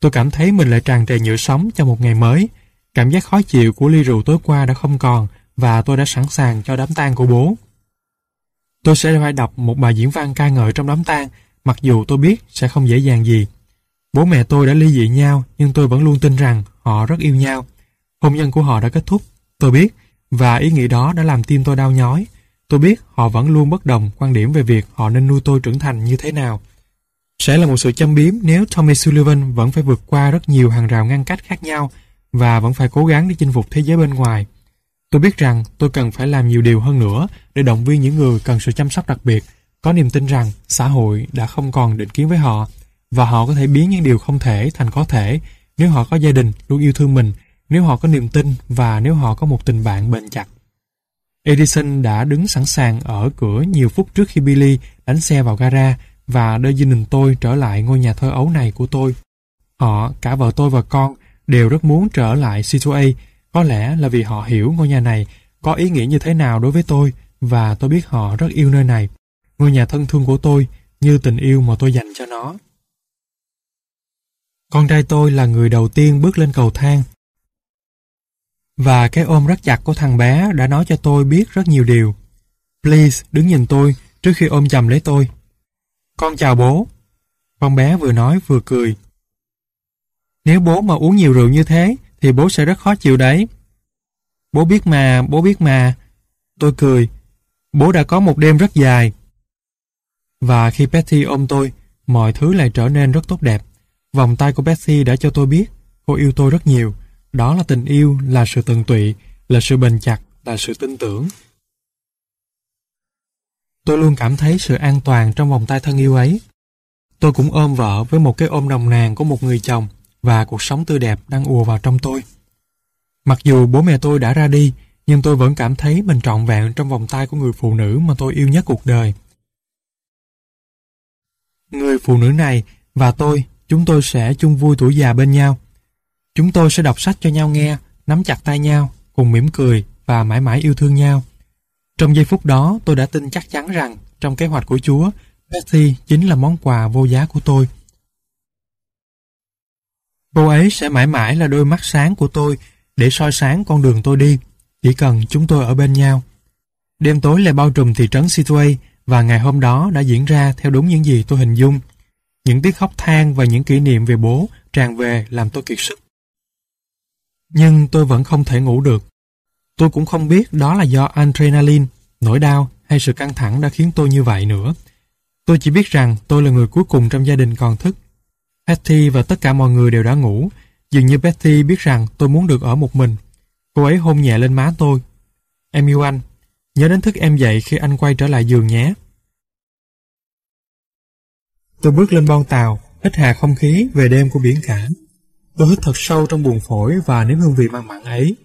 tôi cảm thấy mình lại tràn trề nhựa sống cho một ngày mới. Cảm giác khó chịu của ly rượu tối qua đã không còn và tôi đã sẵn sàng cho đám tang của bố. Tôi sẽ phải đọc một bài diễn văn ca ngợi trong đám tang, mặc dù tôi biết sẽ không dễ dàng gì. Bố mẹ tôi đã ly dị nhau, nhưng tôi vẫn luôn tin rằng họ rất yêu nhau. Hôn nhân của họ đã kết thúc. Tôi biết và ý nghĩ đó đã làm tim tôi đau nhói. Tôi biết họ vẫn luôn bất đồng quan điểm về việc họ nên nuôi tôi trưởng thành như thế nào. Sẽ là một sự châm biếm nếu Tommy Sullivan vẫn phải vượt qua rất nhiều hàng rào ngăn cách khác nhau và vẫn phải cố gắng để chinh phục thế giới bên ngoài. Tôi biết rằng tôi cần phải làm nhiều điều hơn nữa để động viên những người cần sự chăm sóc đặc biệt, có niềm tin rằng xã hội đã không còn định kiến với họ và họ có thể biến những điều không thể thành có thể nếu họ có gia đình luôn yêu thương mình, nếu họ có niềm tin và nếu họ có một tình bạn bền chặt. Edison đã đứng sẵn sàng ở cửa nhiều phút trước khi Billy đánh xe vào gara và đưa gia đình tôi trở lại ngôi nhà thơ ấu này của tôi. Họ, cả vợ tôi và con, đều rất muốn trở lại C2A, có lẽ là vì họ hiểu ngôi nhà này có ý nghĩa như thế nào đối với tôi và tôi biết họ rất yêu nơi này. Ngôi nhà thân thương của tôi như tình yêu mà tôi dành cho nó. Con trai tôi là người đầu tiên bước lên cầu thang. Và cái ôm rất chặt của thằng bé đã nói cho tôi biết rất nhiều điều. Please, đứng nhìn tôi trước khi ôm chầm lấy tôi. Con chào bố. Con bé vừa nói vừa cười. Nếu bố mà uống nhiều rượu như thế, thì bố sẽ rất khó chịu đấy. Bố biết mà, bố biết mà. Tôi cười. Bố đã có một đêm rất dài. Và khi Betty ôm tôi, mọi thứ lại trở nên rất tốt đẹp. Vòng tay của Betty đã cho tôi biết cô yêu tôi rất nhiều. Đó là tình yêu, là sự tận tụy, là sự bền chặt, là sự tin tưởng. Tôi luôn cảm thấy sự an toàn trong vòng tay thân yêu ấy. Tôi cũng ôm vợ với một cái ôm nồng nàn của một người chồng và cuộc sống tươi đẹp đang ùa vào trong tôi. Mặc dù bố mẹ tôi đã ra đi, nhưng tôi vẫn cảm thấy mình trọn vẹn trong vòng tay của người phụ nữ mà tôi yêu nhất cuộc đời. Người phụ nữ này và tôi, chúng tôi sẽ chung vui tuổi già bên nhau. Chúng tôi sẽ đọc sách cho nhau nghe, nắm chặt tay nhau, cùng mỉm cười và mãi mãi yêu thương nhau. Trong giây phút đó, tôi đã tin chắc chắn rằng trong kế hoạch của Chúa, Betty chính là món quà vô giá của tôi. Cô ấy sẽ mãi mãi là đôi mắt sáng của tôi để soi sáng con đường tôi đi, chỉ cần chúng tôi ở bên nhau. Đêm tối lại bao trùm thị trấn Situay và ngày hôm đó đã diễn ra theo đúng những gì tôi hình dung. Những tiếng khóc than và những kỷ niệm về bố tràn về làm tôi kiệt sức. Nhưng tôi vẫn không thể ngủ được. Tôi cũng không biết đó là do adrenaline, nỗi đau hay sự căng thẳng đã khiến tôi như vậy nữa. Tôi chỉ biết rằng tôi là người cuối cùng trong gia đình còn thức betty và tất cả mọi người đều đã ngủ. Dường như Betty biết rằng tôi muốn được ở một mình. Cô ấy hôn nhẹ lên má tôi. Em yêu anh. Nhớ đến thức em dậy khi anh quay trở lại giường nhé. Tôi bước lên bon tàu, hít hà không khí về đêm của biển cả. Tôi hít thật sâu trong buồng phổi và nếm hương vị mặn mặn ấy.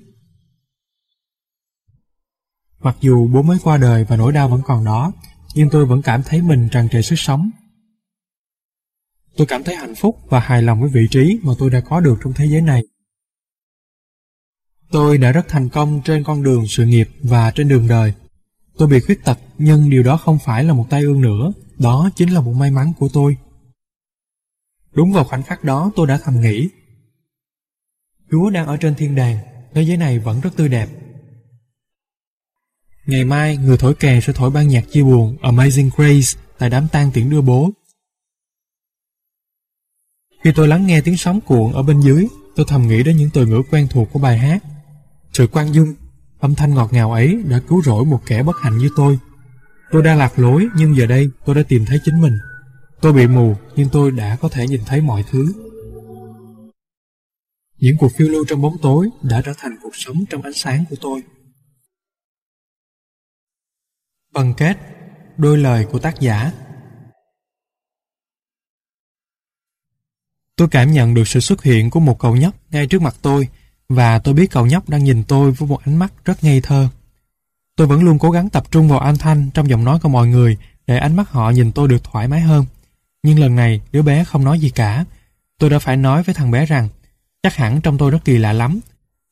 Mặc dù bố mới qua đời và nỗi đau vẫn còn đó, nhưng tôi vẫn cảm thấy mình tràn trề sức sống Tôi cảm thấy hạnh phúc và hài lòng với vị trí mà tôi đã có được trong thế giới này. Tôi đã rất thành công trên con đường sự nghiệp và trên đường đời. Tôi bị khuyết tật, nhưng điều đó không phải là một tai ương nữa, đó chính là một may mắn của tôi. Đúng vào khoảnh khắc đó tôi đã thầm nghĩ. Chúa đang ở trên thiên đàng, thế giới này vẫn rất tươi đẹp. Ngày mai, người thổi kèn sẽ thổi ban nhạc chia buồn Amazing Grace tại đám tang tiễn đưa bố khi tôi lắng nghe tiếng sóng cuộn ở bên dưới, tôi thầm nghĩ đến những từ ngữ quen thuộc của bài hát. Sự quan dung, âm thanh ngọt ngào ấy đã cứu rỗi một kẻ bất hạnh như tôi. Tôi đang lạc lối, nhưng giờ đây tôi đã tìm thấy chính mình. Tôi bị mù, nhưng tôi đã có thể nhìn thấy mọi thứ. Những cuộc phiêu lưu trong bóng tối đã trở thành cuộc sống trong ánh sáng của tôi. Bằng kết, đôi lời của tác giả Tôi cảm nhận được sự xuất hiện của một cậu nhóc ngay trước mặt tôi và tôi biết cậu nhóc đang nhìn tôi với một ánh mắt rất ngây thơ. Tôi vẫn luôn cố gắng tập trung vào âm thanh trong giọng nói của mọi người để ánh mắt họ nhìn tôi được thoải mái hơn. Nhưng lần này đứa bé không nói gì cả. Tôi đã phải nói với thằng bé rằng chắc hẳn trong tôi rất kỳ lạ lắm.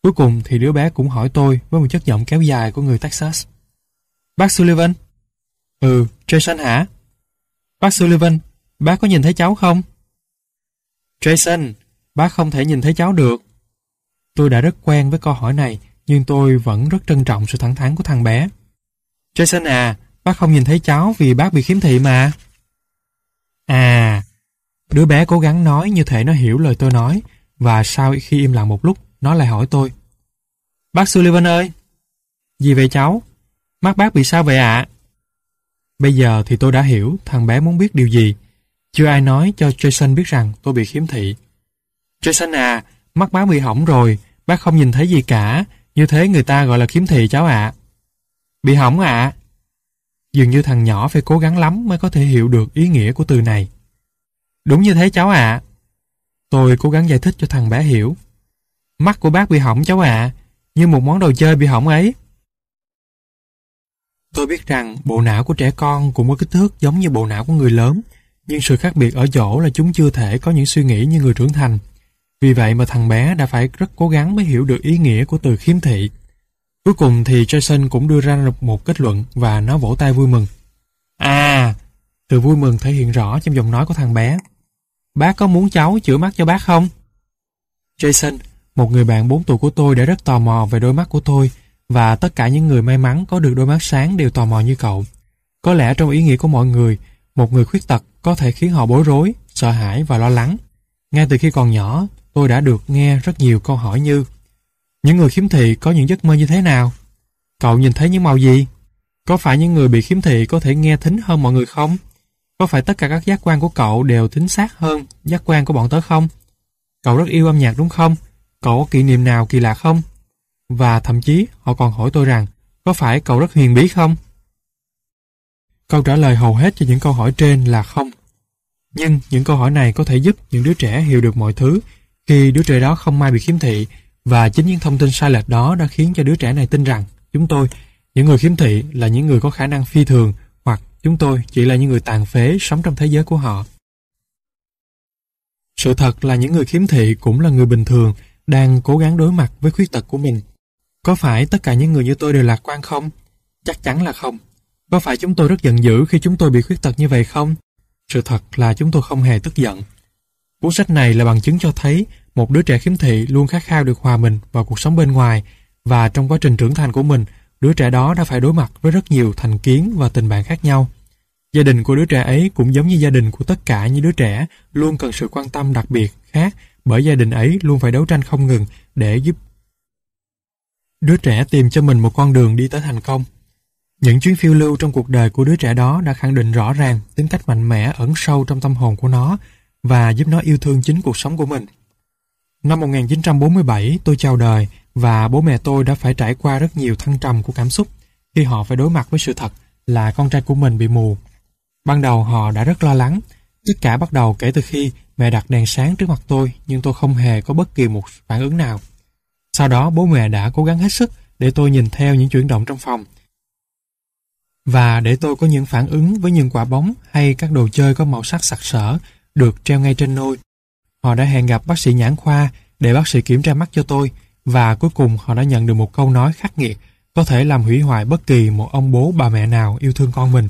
Cuối cùng thì đứa bé cũng hỏi tôi với một chất giọng kéo dài của người Texas. Bác Sullivan? Ừ, Jason hả? Bác Sullivan, bác có nhìn thấy cháu không? Jason, bác không thể nhìn thấy cháu được. Tôi đã rất quen với câu hỏi này, nhưng tôi vẫn rất trân trọng sự thẳng thắn của thằng bé. Jason à, bác không nhìn thấy cháu vì bác bị khiếm thị mà. À, đứa bé cố gắng nói như thể nó hiểu lời tôi nói, và sau khi im lặng một lúc, nó lại hỏi tôi. Bác Sullivan ơi! Gì vậy cháu? Mắt bác bị sao vậy ạ? Bây giờ thì tôi đã hiểu thằng bé muốn biết điều gì. Chưa ai nói cho Jason biết rằng tôi bị khiếm thị. Jason à, mắt bác bị hỏng rồi, bác không nhìn thấy gì cả, như thế người ta gọi là khiếm thị cháu ạ. Bị hỏng ạ? Dường như thằng nhỏ phải cố gắng lắm mới có thể hiểu được ý nghĩa của từ này. Đúng như thế cháu ạ. Tôi cố gắng giải thích cho thằng bé hiểu. Mắt của bác bị hỏng cháu ạ, như một món đồ chơi bị hỏng ấy. Tôi biết rằng bộ não của trẻ con cũng có kích thước giống như bộ não của người lớn, nhưng sự khác biệt ở chỗ là chúng chưa thể có những suy nghĩ như người trưởng thành. Vì vậy mà thằng bé đã phải rất cố gắng mới hiểu được ý nghĩa của từ khiếm thị. Cuối cùng thì Jason cũng đưa ra một kết luận và nó vỗ tay vui mừng. À, từ vui mừng thể hiện rõ trong giọng nói của thằng bé. Bác có muốn cháu chữa mắt cho bác không? Jason, một người bạn 4 tuổi của tôi đã rất tò mò về đôi mắt của tôi và tất cả những người may mắn có được đôi mắt sáng đều tò mò như cậu. Có lẽ trong ý nghĩa của mọi người, một người khuyết tật có thể khiến họ bối rối, sợ hãi và lo lắng. Ngay từ khi còn nhỏ, tôi đã được nghe rất nhiều câu hỏi như Những người khiếm thị có những giấc mơ như thế nào? Cậu nhìn thấy những màu gì? Có phải những người bị khiếm thị có thể nghe thính hơn mọi người không? Có phải tất cả các giác quan của cậu đều chính xác hơn giác quan của bọn tớ không? Cậu rất yêu âm nhạc đúng không? Cậu có kỷ niệm nào kỳ lạ không? Và thậm chí họ còn hỏi tôi rằng có phải cậu rất huyền bí không? Câu trả lời hầu hết cho những câu hỏi trên là không. Nhưng những câu hỏi này có thể giúp những đứa trẻ hiểu được mọi thứ khi đứa trẻ đó không may bị khiếm thị và chính những thông tin sai lệch đó đã khiến cho đứa trẻ này tin rằng chúng tôi, những người khiếm thị là những người có khả năng phi thường chúng tôi chỉ là những người tàn phế sống trong thế giới của họ. Sự thật là những người khiếm thị cũng là người bình thường đang cố gắng đối mặt với khuyết tật của mình. Có phải tất cả những người như tôi đều lạc quan không? Chắc chắn là không. Có phải chúng tôi rất giận dữ khi chúng tôi bị khuyết tật như vậy không? Sự thật là chúng tôi không hề tức giận. Cuốn sách này là bằng chứng cho thấy một đứa trẻ khiếm thị luôn khát khao được hòa mình vào cuộc sống bên ngoài và trong quá trình trưởng thành của mình, đứa trẻ đó đã phải đối mặt với rất nhiều thành kiến và tình bạn khác nhau. Gia đình của đứa trẻ ấy cũng giống như gia đình của tất cả những đứa trẻ luôn cần sự quan tâm đặc biệt khác bởi gia đình ấy luôn phải đấu tranh không ngừng để giúp đứa trẻ tìm cho mình một con đường đi tới thành công. Những chuyến phiêu lưu trong cuộc đời của đứa trẻ đó đã khẳng định rõ ràng tính cách mạnh mẽ ẩn sâu trong tâm hồn của nó và giúp nó yêu thương chính cuộc sống của mình. Năm 1947, tôi chào đời và bố mẹ tôi đã phải trải qua rất nhiều thăng trầm của cảm xúc khi họ phải đối mặt với sự thật là con trai của mình bị mù. Ban đầu họ đã rất lo lắng, tất cả bắt đầu kể từ khi mẹ đặt đèn sáng trước mặt tôi nhưng tôi không hề có bất kỳ một phản ứng nào. Sau đó bố mẹ đã cố gắng hết sức để tôi nhìn theo những chuyển động trong phòng và để tôi có những phản ứng với những quả bóng hay các đồ chơi có màu sắc sặc sỡ được treo ngay trên nôi. Họ đã hẹn gặp bác sĩ nhãn khoa để bác sĩ kiểm tra mắt cho tôi và cuối cùng họ đã nhận được một câu nói khắc nghiệt có thể làm hủy hoại bất kỳ một ông bố bà mẹ nào yêu thương con mình.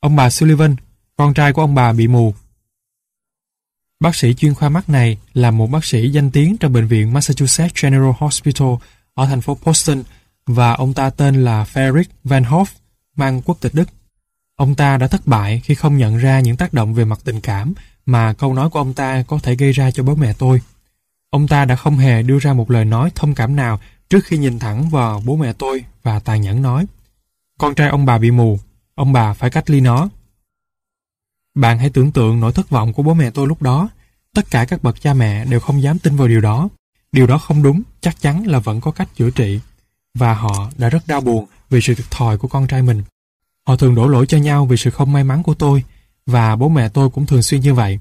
Ông bà Sullivan, con trai của ông bà bị mù. Bác sĩ chuyên khoa mắt này là một bác sĩ danh tiếng trong bệnh viện Massachusetts General Hospital ở thành phố Boston và ông ta tên là Frederick Van Hoff, mang quốc tịch Đức. Ông ta đã thất bại khi không nhận ra những tác động về mặt tình cảm mà câu nói của ông ta có thể gây ra cho bố mẹ tôi. Ông ta đã không hề đưa ra một lời nói thông cảm nào trước khi nhìn thẳng vào bố mẹ tôi và tàn nhẫn nói Con trai ông bà bị mù, ông bà phải cách ly nó. Bạn hãy tưởng tượng nỗi thất vọng của bố mẹ tôi lúc đó. Tất cả các bậc cha mẹ đều không dám tin vào điều đó. Điều đó không đúng, chắc chắn là vẫn có cách chữa trị. Và họ đã rất đau buồn vì sự thiệt thòi của con trai mình. Họ thường đổ lỗi cho nhau vì sự không may mắn của tôi, và bố mẹ tôi cũng thường xuyên như vậy.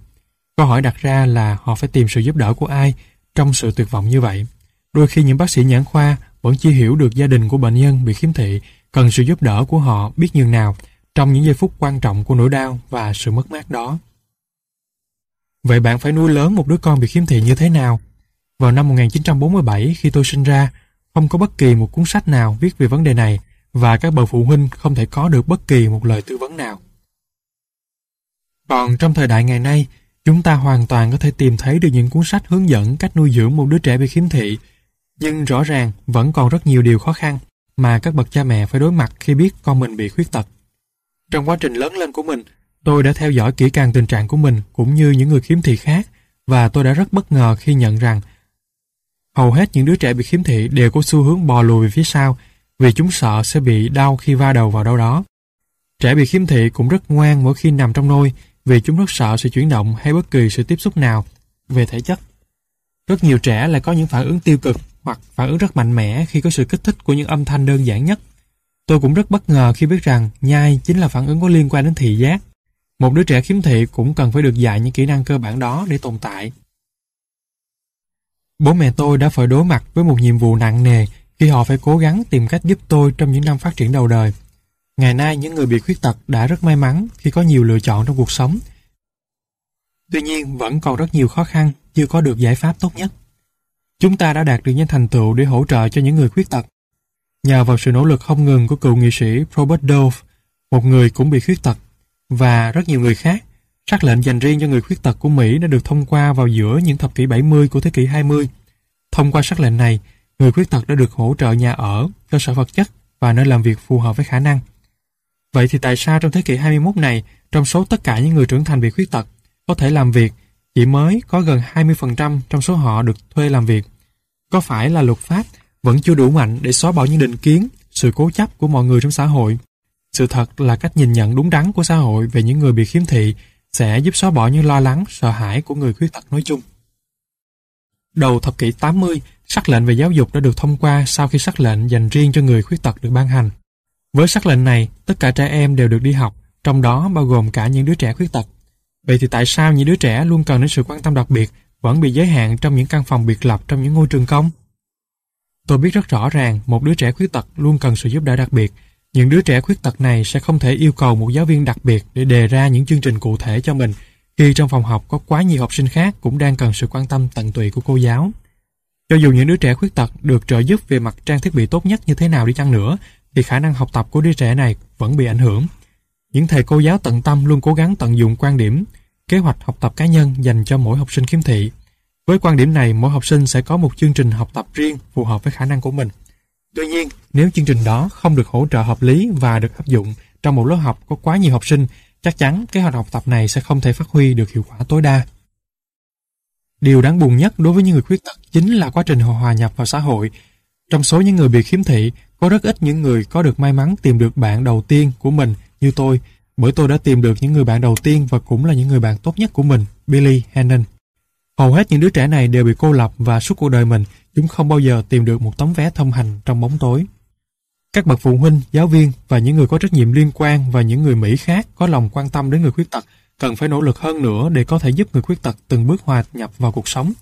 Câu hỏi đặt ra là họ phải tìm sự giúp đỡ của ai trong sự tuyệt vọng như vậy. Đôi khi những bác sĩ nhãn khoa vẫn chưa hiểu được gia đình của bệnh nhân bị khiếm thị cần sự giúp đỡ của họ biết nhường nào trong những giây phút quan trọng của nỗi đau và sự mất mát đó. Vậy bạn phải nuôi lớn một đứa con bị khiếm thị như thế nào? Vào năm 1947 khi tôi sinh ra, không có bất kỳ một cuốn sách nào viết về vấn đề này và các bậc phụ huynh không thể có được bất kỳ một lời tư vấn nào. Còn trong thời đại ngày nay, chúng ta hoàn toàn có thể tìm thấy được những cuốn sách hướng dẫn cách nuôi dưỡng một đứa trẻ bị khiếm thị, nhưng rõ ràng vẫn còn rất nhiều điều khó khăn mà các bậc cha mẹ phải đối mặt khi biết con mình bị khuyết tật. Trong quá trình lớn lên của mình, tôi đã theo dõi kỹ càng tình trạng của mình cũng như những người khiếm thị khác và tôi đã rất bất ngờ khi nhận rằng hầu hết những đứa trẻ bị khiếm thị đều có xu hướng bò lùi về phía sau vì chúng sợ sẽ bị đau khi va đầu vào đâu đó. Trẻ bị khiếm thị cũng rất ngoan mỗi khi nằm trong nôi vì chúng rất sợ sự chuyển động hay bất kỳ sự tiếp xúc nào về thể chất. Rất nhiều trẻ lại có những phản ứng tiêu cực hoặc phản ứng rất mạnh mẽ khi có sự kích thích của những âm thanh đơn giản nhất. Tôi cũng rất bất ngờ khi biết rằng nhai chính là phản ứng có liên quan đến thị giác. Một đứa trẻ khiếm thị cũng cần phải được dạy những kỹ năng cơ bản đó để tồn tại. Bố mẹ tôi đã phải đối mặt với một nhiệm vụ nặng nề khi họ phải cố gắng tìm cách giúp tôi trong những năm phát triển đầu đời. Ngày nay, những người bị khuyết tật đã rất may mắn khi có nhiều lựa chọn trong cuộc sống. Tuy nhiên, vẫn còn rất nhiều khó khăn, chưa có được giải pháp tốt nhất. Chúng ta đã đạt được những thành tựu để hỗ trợ cho những người khuyết tật. Nhờ vào sự nỗ lực không ngừng của cựu nghị sĩ Robert Dove, một người cũng bị khuyết tật, và rất nhiều người khác, sắc lệnh dành riêng cho người khuyết tật của Mỹ đã được thông qua vào giữa những thập kỷ 70 của thế kỷ 20. Thông qua sắc lệnh này, người khuyết tật đã được hỗ trợ nhà ở, cơ sở vật chất và nơi làm việc phù hợp với khả năng. Vậy thì tại sao trong thế kỷ 21 này, trong số tất cả những người trưởng thành bị khuyết tật, có thể làm việc, chỉ mới có gần 20% trong số họ được thuê làm việc? Có phải là luật pháp vẫn chưa đủ mạnh để xóa bỏ những định kiến, sự cố chấp của mọi người trong xã hội? Sự thật là cách nhìn nhận đúng đắn của xã hội về những người bị khiếm thị sẽ giúp xóa bỏ những lo lắng, sợ hãi của người khuyết tật nói chung. Đầu thập kỷ 80, sắc lệnh về giáo dục đã được thông qua sau khi sắc lệnh dành riêng cho người khuyết tật được ban hành. Với sắc lệnh này, tất cả trẻ em đều được đi học, trong đó bao gồm cả những đứa trẻ khuyết tật. Vậy thì tại sao những đứa trẻ luôn cần đến sự quan tâm đặc biệt vẫn bị giới hạn trong những căn phòng biệt lập trong những ngôi trường công? Tôi biết rất rõ ràng một đứa trẻ khuyết tật luôn cần sự giúp đỡ đặc biệt. Những đứa trẻ khuyết tật này sẽ không thể yêu cầu một giáo viên đặc biệt để đề ra những chương trình cụ thể cho mình khi trong phòng học có quá nhiều học sinh khác cũng đang cần sự quan tâm tận tụy của cô giáo. Cho dù những đứa trẻ khuyết tật được trợ giúp về mặt trang thiết bị tốt nhất như thế nào đi chăng nữa, thì khả năng học tập của đứa trẻ này vẫn bị ảnh hưởng. Những thầy cô giáo tận tâm luôn cố gắng tận dụng quan điểm, kế hoạch học tập cá nhân dành cho mỗi học sinh khiếm thị. Với quan điểm này, mỗi học sinh sẽ có một chương trình học tập riêng phù hợp với khả năng của mình. Tuy nhiên, nếu chương trình đó không được hỗ trợ hợp lý và được áp dụng trong một lớp học có quá nhiều học sinh, chắc chắn kế hoạch học tập này sẽ không thể phát huy được hiệu quả tối đa. Điều đáng buồn nhất đối với những người khuyết tật chính là quá trình họ hòa nhập vào xã hội. Trong số những người bị khiếm thị, có rất ít những người có được may mắn tìm được bạn đầu tiên của mình như tôi, bởi tôi đã tìm được những người bạn đầu tiên và cũng là những người bạn tốt nhất của mình, Billy Hannon. Hầu hết những đứa trẻ này đều bị cô lập và suốt cuộc đời mình, chúng không bao giờ tìm được một tấm vé thông hành trong bóng tối. Các bậc phụ huynh, giáo viên và những người có trách nhiệm liên quan và những người Mỹ khác có lòng quan tâm đến người khuyết tật cần phải nỗ lực hơn nữa để có thể giúp người khuyết tật từng bước hòa nhập vào cuộc sống.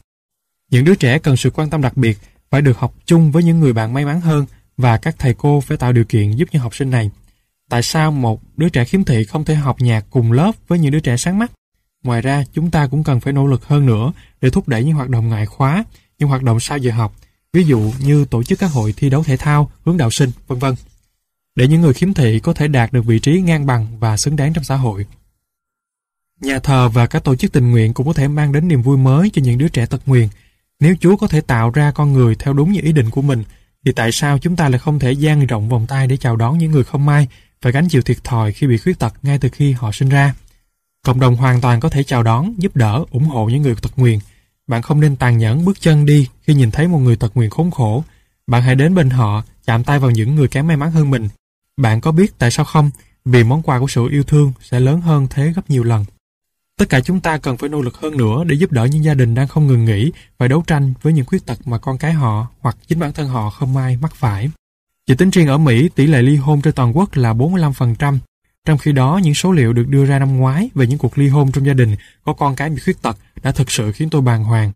Những đứa trẻ cần sự quan tâm đặc biệt, phải được học chung với những người bạn may mắn hơn và các thầy cô phải tạo điều kiện giúp những học sinh này. Tại sao một đứa trẻ khiếm thị không thể học nhạc cùng lớp với những đứa trẻ sáng mắt? Ngoài ra, chúng ta cũng cần phải nỗ lực hơn nữa để thúc đẩy những hoạt động ngoại khóa, những hoạt động sau giờ học, ví dụ như tổ chức các hội thi đấu thể thao, hướng đạo sinh, vân vân, để những người khiếm thị có thể đạt được vị trí ngang bằng và xứng đáng trong xã hội. Nhà thờ và các tổ chức tình nguyện cũng có thể mang đến niềm vui mới cho những đứa trẻ tật nguyền. Nếu Chúa có thể tạo ra con người theo đúng như ý định của mình, thì tại sao chúng ta lại không thể dang rộng vòng tay để chào đón những người không may phải gánh chịu thiệt thòi khi bị khuyết tật ngay từ khi họ sinh ra? Cộng đồng hoàn toàn có thể chào đón, giúp đỡ, ủng hộ những người tật nguyền. Bạn không nên tàn nhẫn bước chân đi khi nhìn thấy một người tật nguyền khốn khổ. Bạn hãy đến bên họ, chạm tay vào những người kém may mắn hơn mình. Bạn có biết tại sao không? Vì món quà của sự yêu thương sẽ lớn hơn thế gấp nhiều lần. Tất cả chúng ta cần phải nỗ lực hơn nữa để giúp đỡ những gia đình đang không ngừng nghỉ và đấu tranh với những khuyết tật mà con cái họ hoặc chính bản thân họ không may mắc phải. Chỉ tính riêng ở Mỹ, tỷ lệ ly hôn trên toàn quốc là 45%, trong khi đó những số liệu được đưa ra năm ngoái về những cuộc ly hôn trong gia đình có con cái bị khuyết tật đã thực sự khiến tôi bàng hoàng.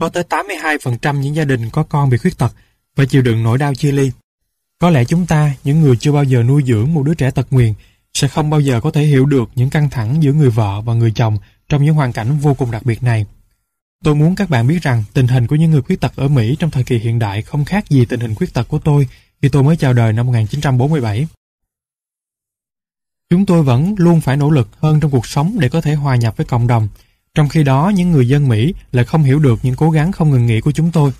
Có tới 82% những gia đình có con bị khuyết tật và chịu đựng nỗi đau chia ly. Có lẽ chúng ta, những người chưa bao giờ nuôi dưỡng một đứa trẻ tật nguyền, sẽ không bao giờ có thể hiểu được những căng thẳng giữa người vợ và người chồng trong những hoàn cảnh vô cùng đặc biệt này. Tôi muốn các bạn biết rằng tình hình của những người khuyết tật ở Mỹ trong thời kỳ hiện đại không khác gì tình hình khuyết tật của tôi khi tôi mới chào đời năm 1947. Chúng tôi vẫn luôn phải nỗ lực hơn trong cuộc sống để có thể hòa nhập với cộng đồng, trong khi đó những người dân Mỹ lại không hiểu được những cố gắng không ngừng nghỉ của chúng tôi.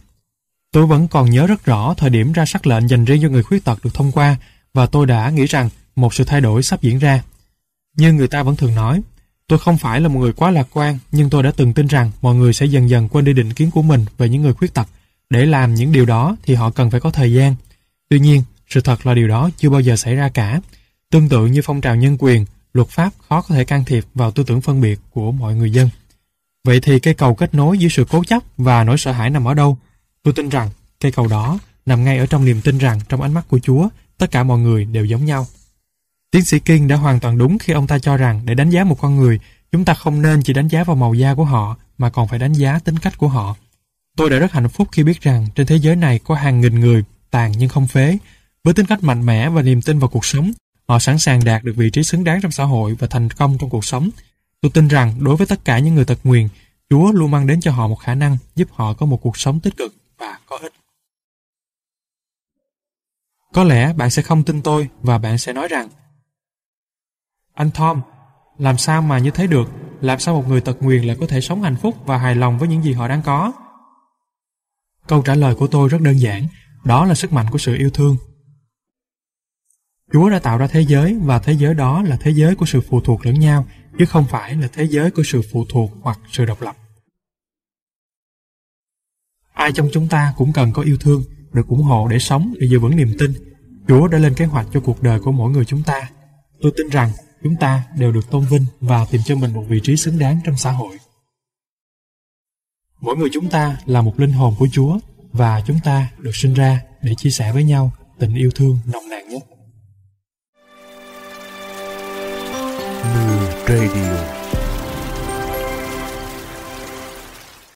Tôi vẫn còn nhớ rất rõ thời điểm ra sắc lệnh dành riêng cho người khuyết tật được thông qua và tôi đã nghĩ rằng một sự thay đổi sắp diễn ra. Như người ta vẫn thường nói, tôi không phải là một người quá lạc quan, nhưng tôi đã từng tin rằng mọi người sẽ dần dần quên đi định kiến của mình về những người khuyết tật. Để làm những điều đó thì họ cần phải có thời gian. Tuy nhiên, sự thật là điều đó chưa bao giờ xảy ra cả. Tương tự như phong trào nhân quyền, luật pháp khó có thể can thiệp vào tư tưởng phân biệt của mọi người dân. Vậy thì cây cầu kết nối giữa sự cố chấp và nỗi sợ hãi nằm ở đâu? Tôi tin rằng cây cầu đó nằm ngay ở trong niềm tin rằng trong ánh mắt của Chúa, tất cả mọi người đều giống nhau. Tiến sĩ King đã hoàn toàn đúng khi ông ta cho rằng để đánh giá một con người, chúng ta không nên chỉ đánh giá vào màu da của họ, mà còn phải đánh giá tính cách của họ. Tôi đã rất hạnh phúc khi biết rằng trên thế giới này có hàng nghìn người tàn nhưng không phế. Với tính cách mạnh mẽ và niềm tin vào cuộc sống, họ sẵn sàng đạt được vị trí xứng đáng trong xã hội và thành công trong cuộc sống. Tôi tin rằng đối với tất cả những người tật nguyền, Chúa luôn mang đến cho họ một khả năng giúp họ có một cuộc sống tích cực và có ích. Có lẽ bạn sẽ không tin tôi và bạn sẽ nói rằng anh Tom, làm sao mà như thế được? Làm sao một người tật nguyền lại có thể sống hạnh phúc và hài lòng với những gì họ đang có? Câu trả lời của tôi rất đơn giản, đó là sức mạnh của sự yêu thương. Chúa đã tạo ra thế giới và thế giới đó là thế giới của sự phụ thuộc lẫn nhau, chứ không phải là thế giới của sự phụ thuộc hoặc sự độc lập. Ai trong chúng ta cũng cần có yêu thương, được ủng hộ để sống, để giữ vững niềm tin. Chúa đã lên kế hoạch cho cuộc đời của mỗi người chúng ta. Tôi tin rằng chúng ta đều được tôn vinh và tìm cho mình một vị trí xứng đáng trong xã hội. Mỗi người chúng ta là một linh hồn của Chúa và chúng ta được sinh ra để chia sẻ với nhau tình yêu thương nồng nàn nhất. New Radio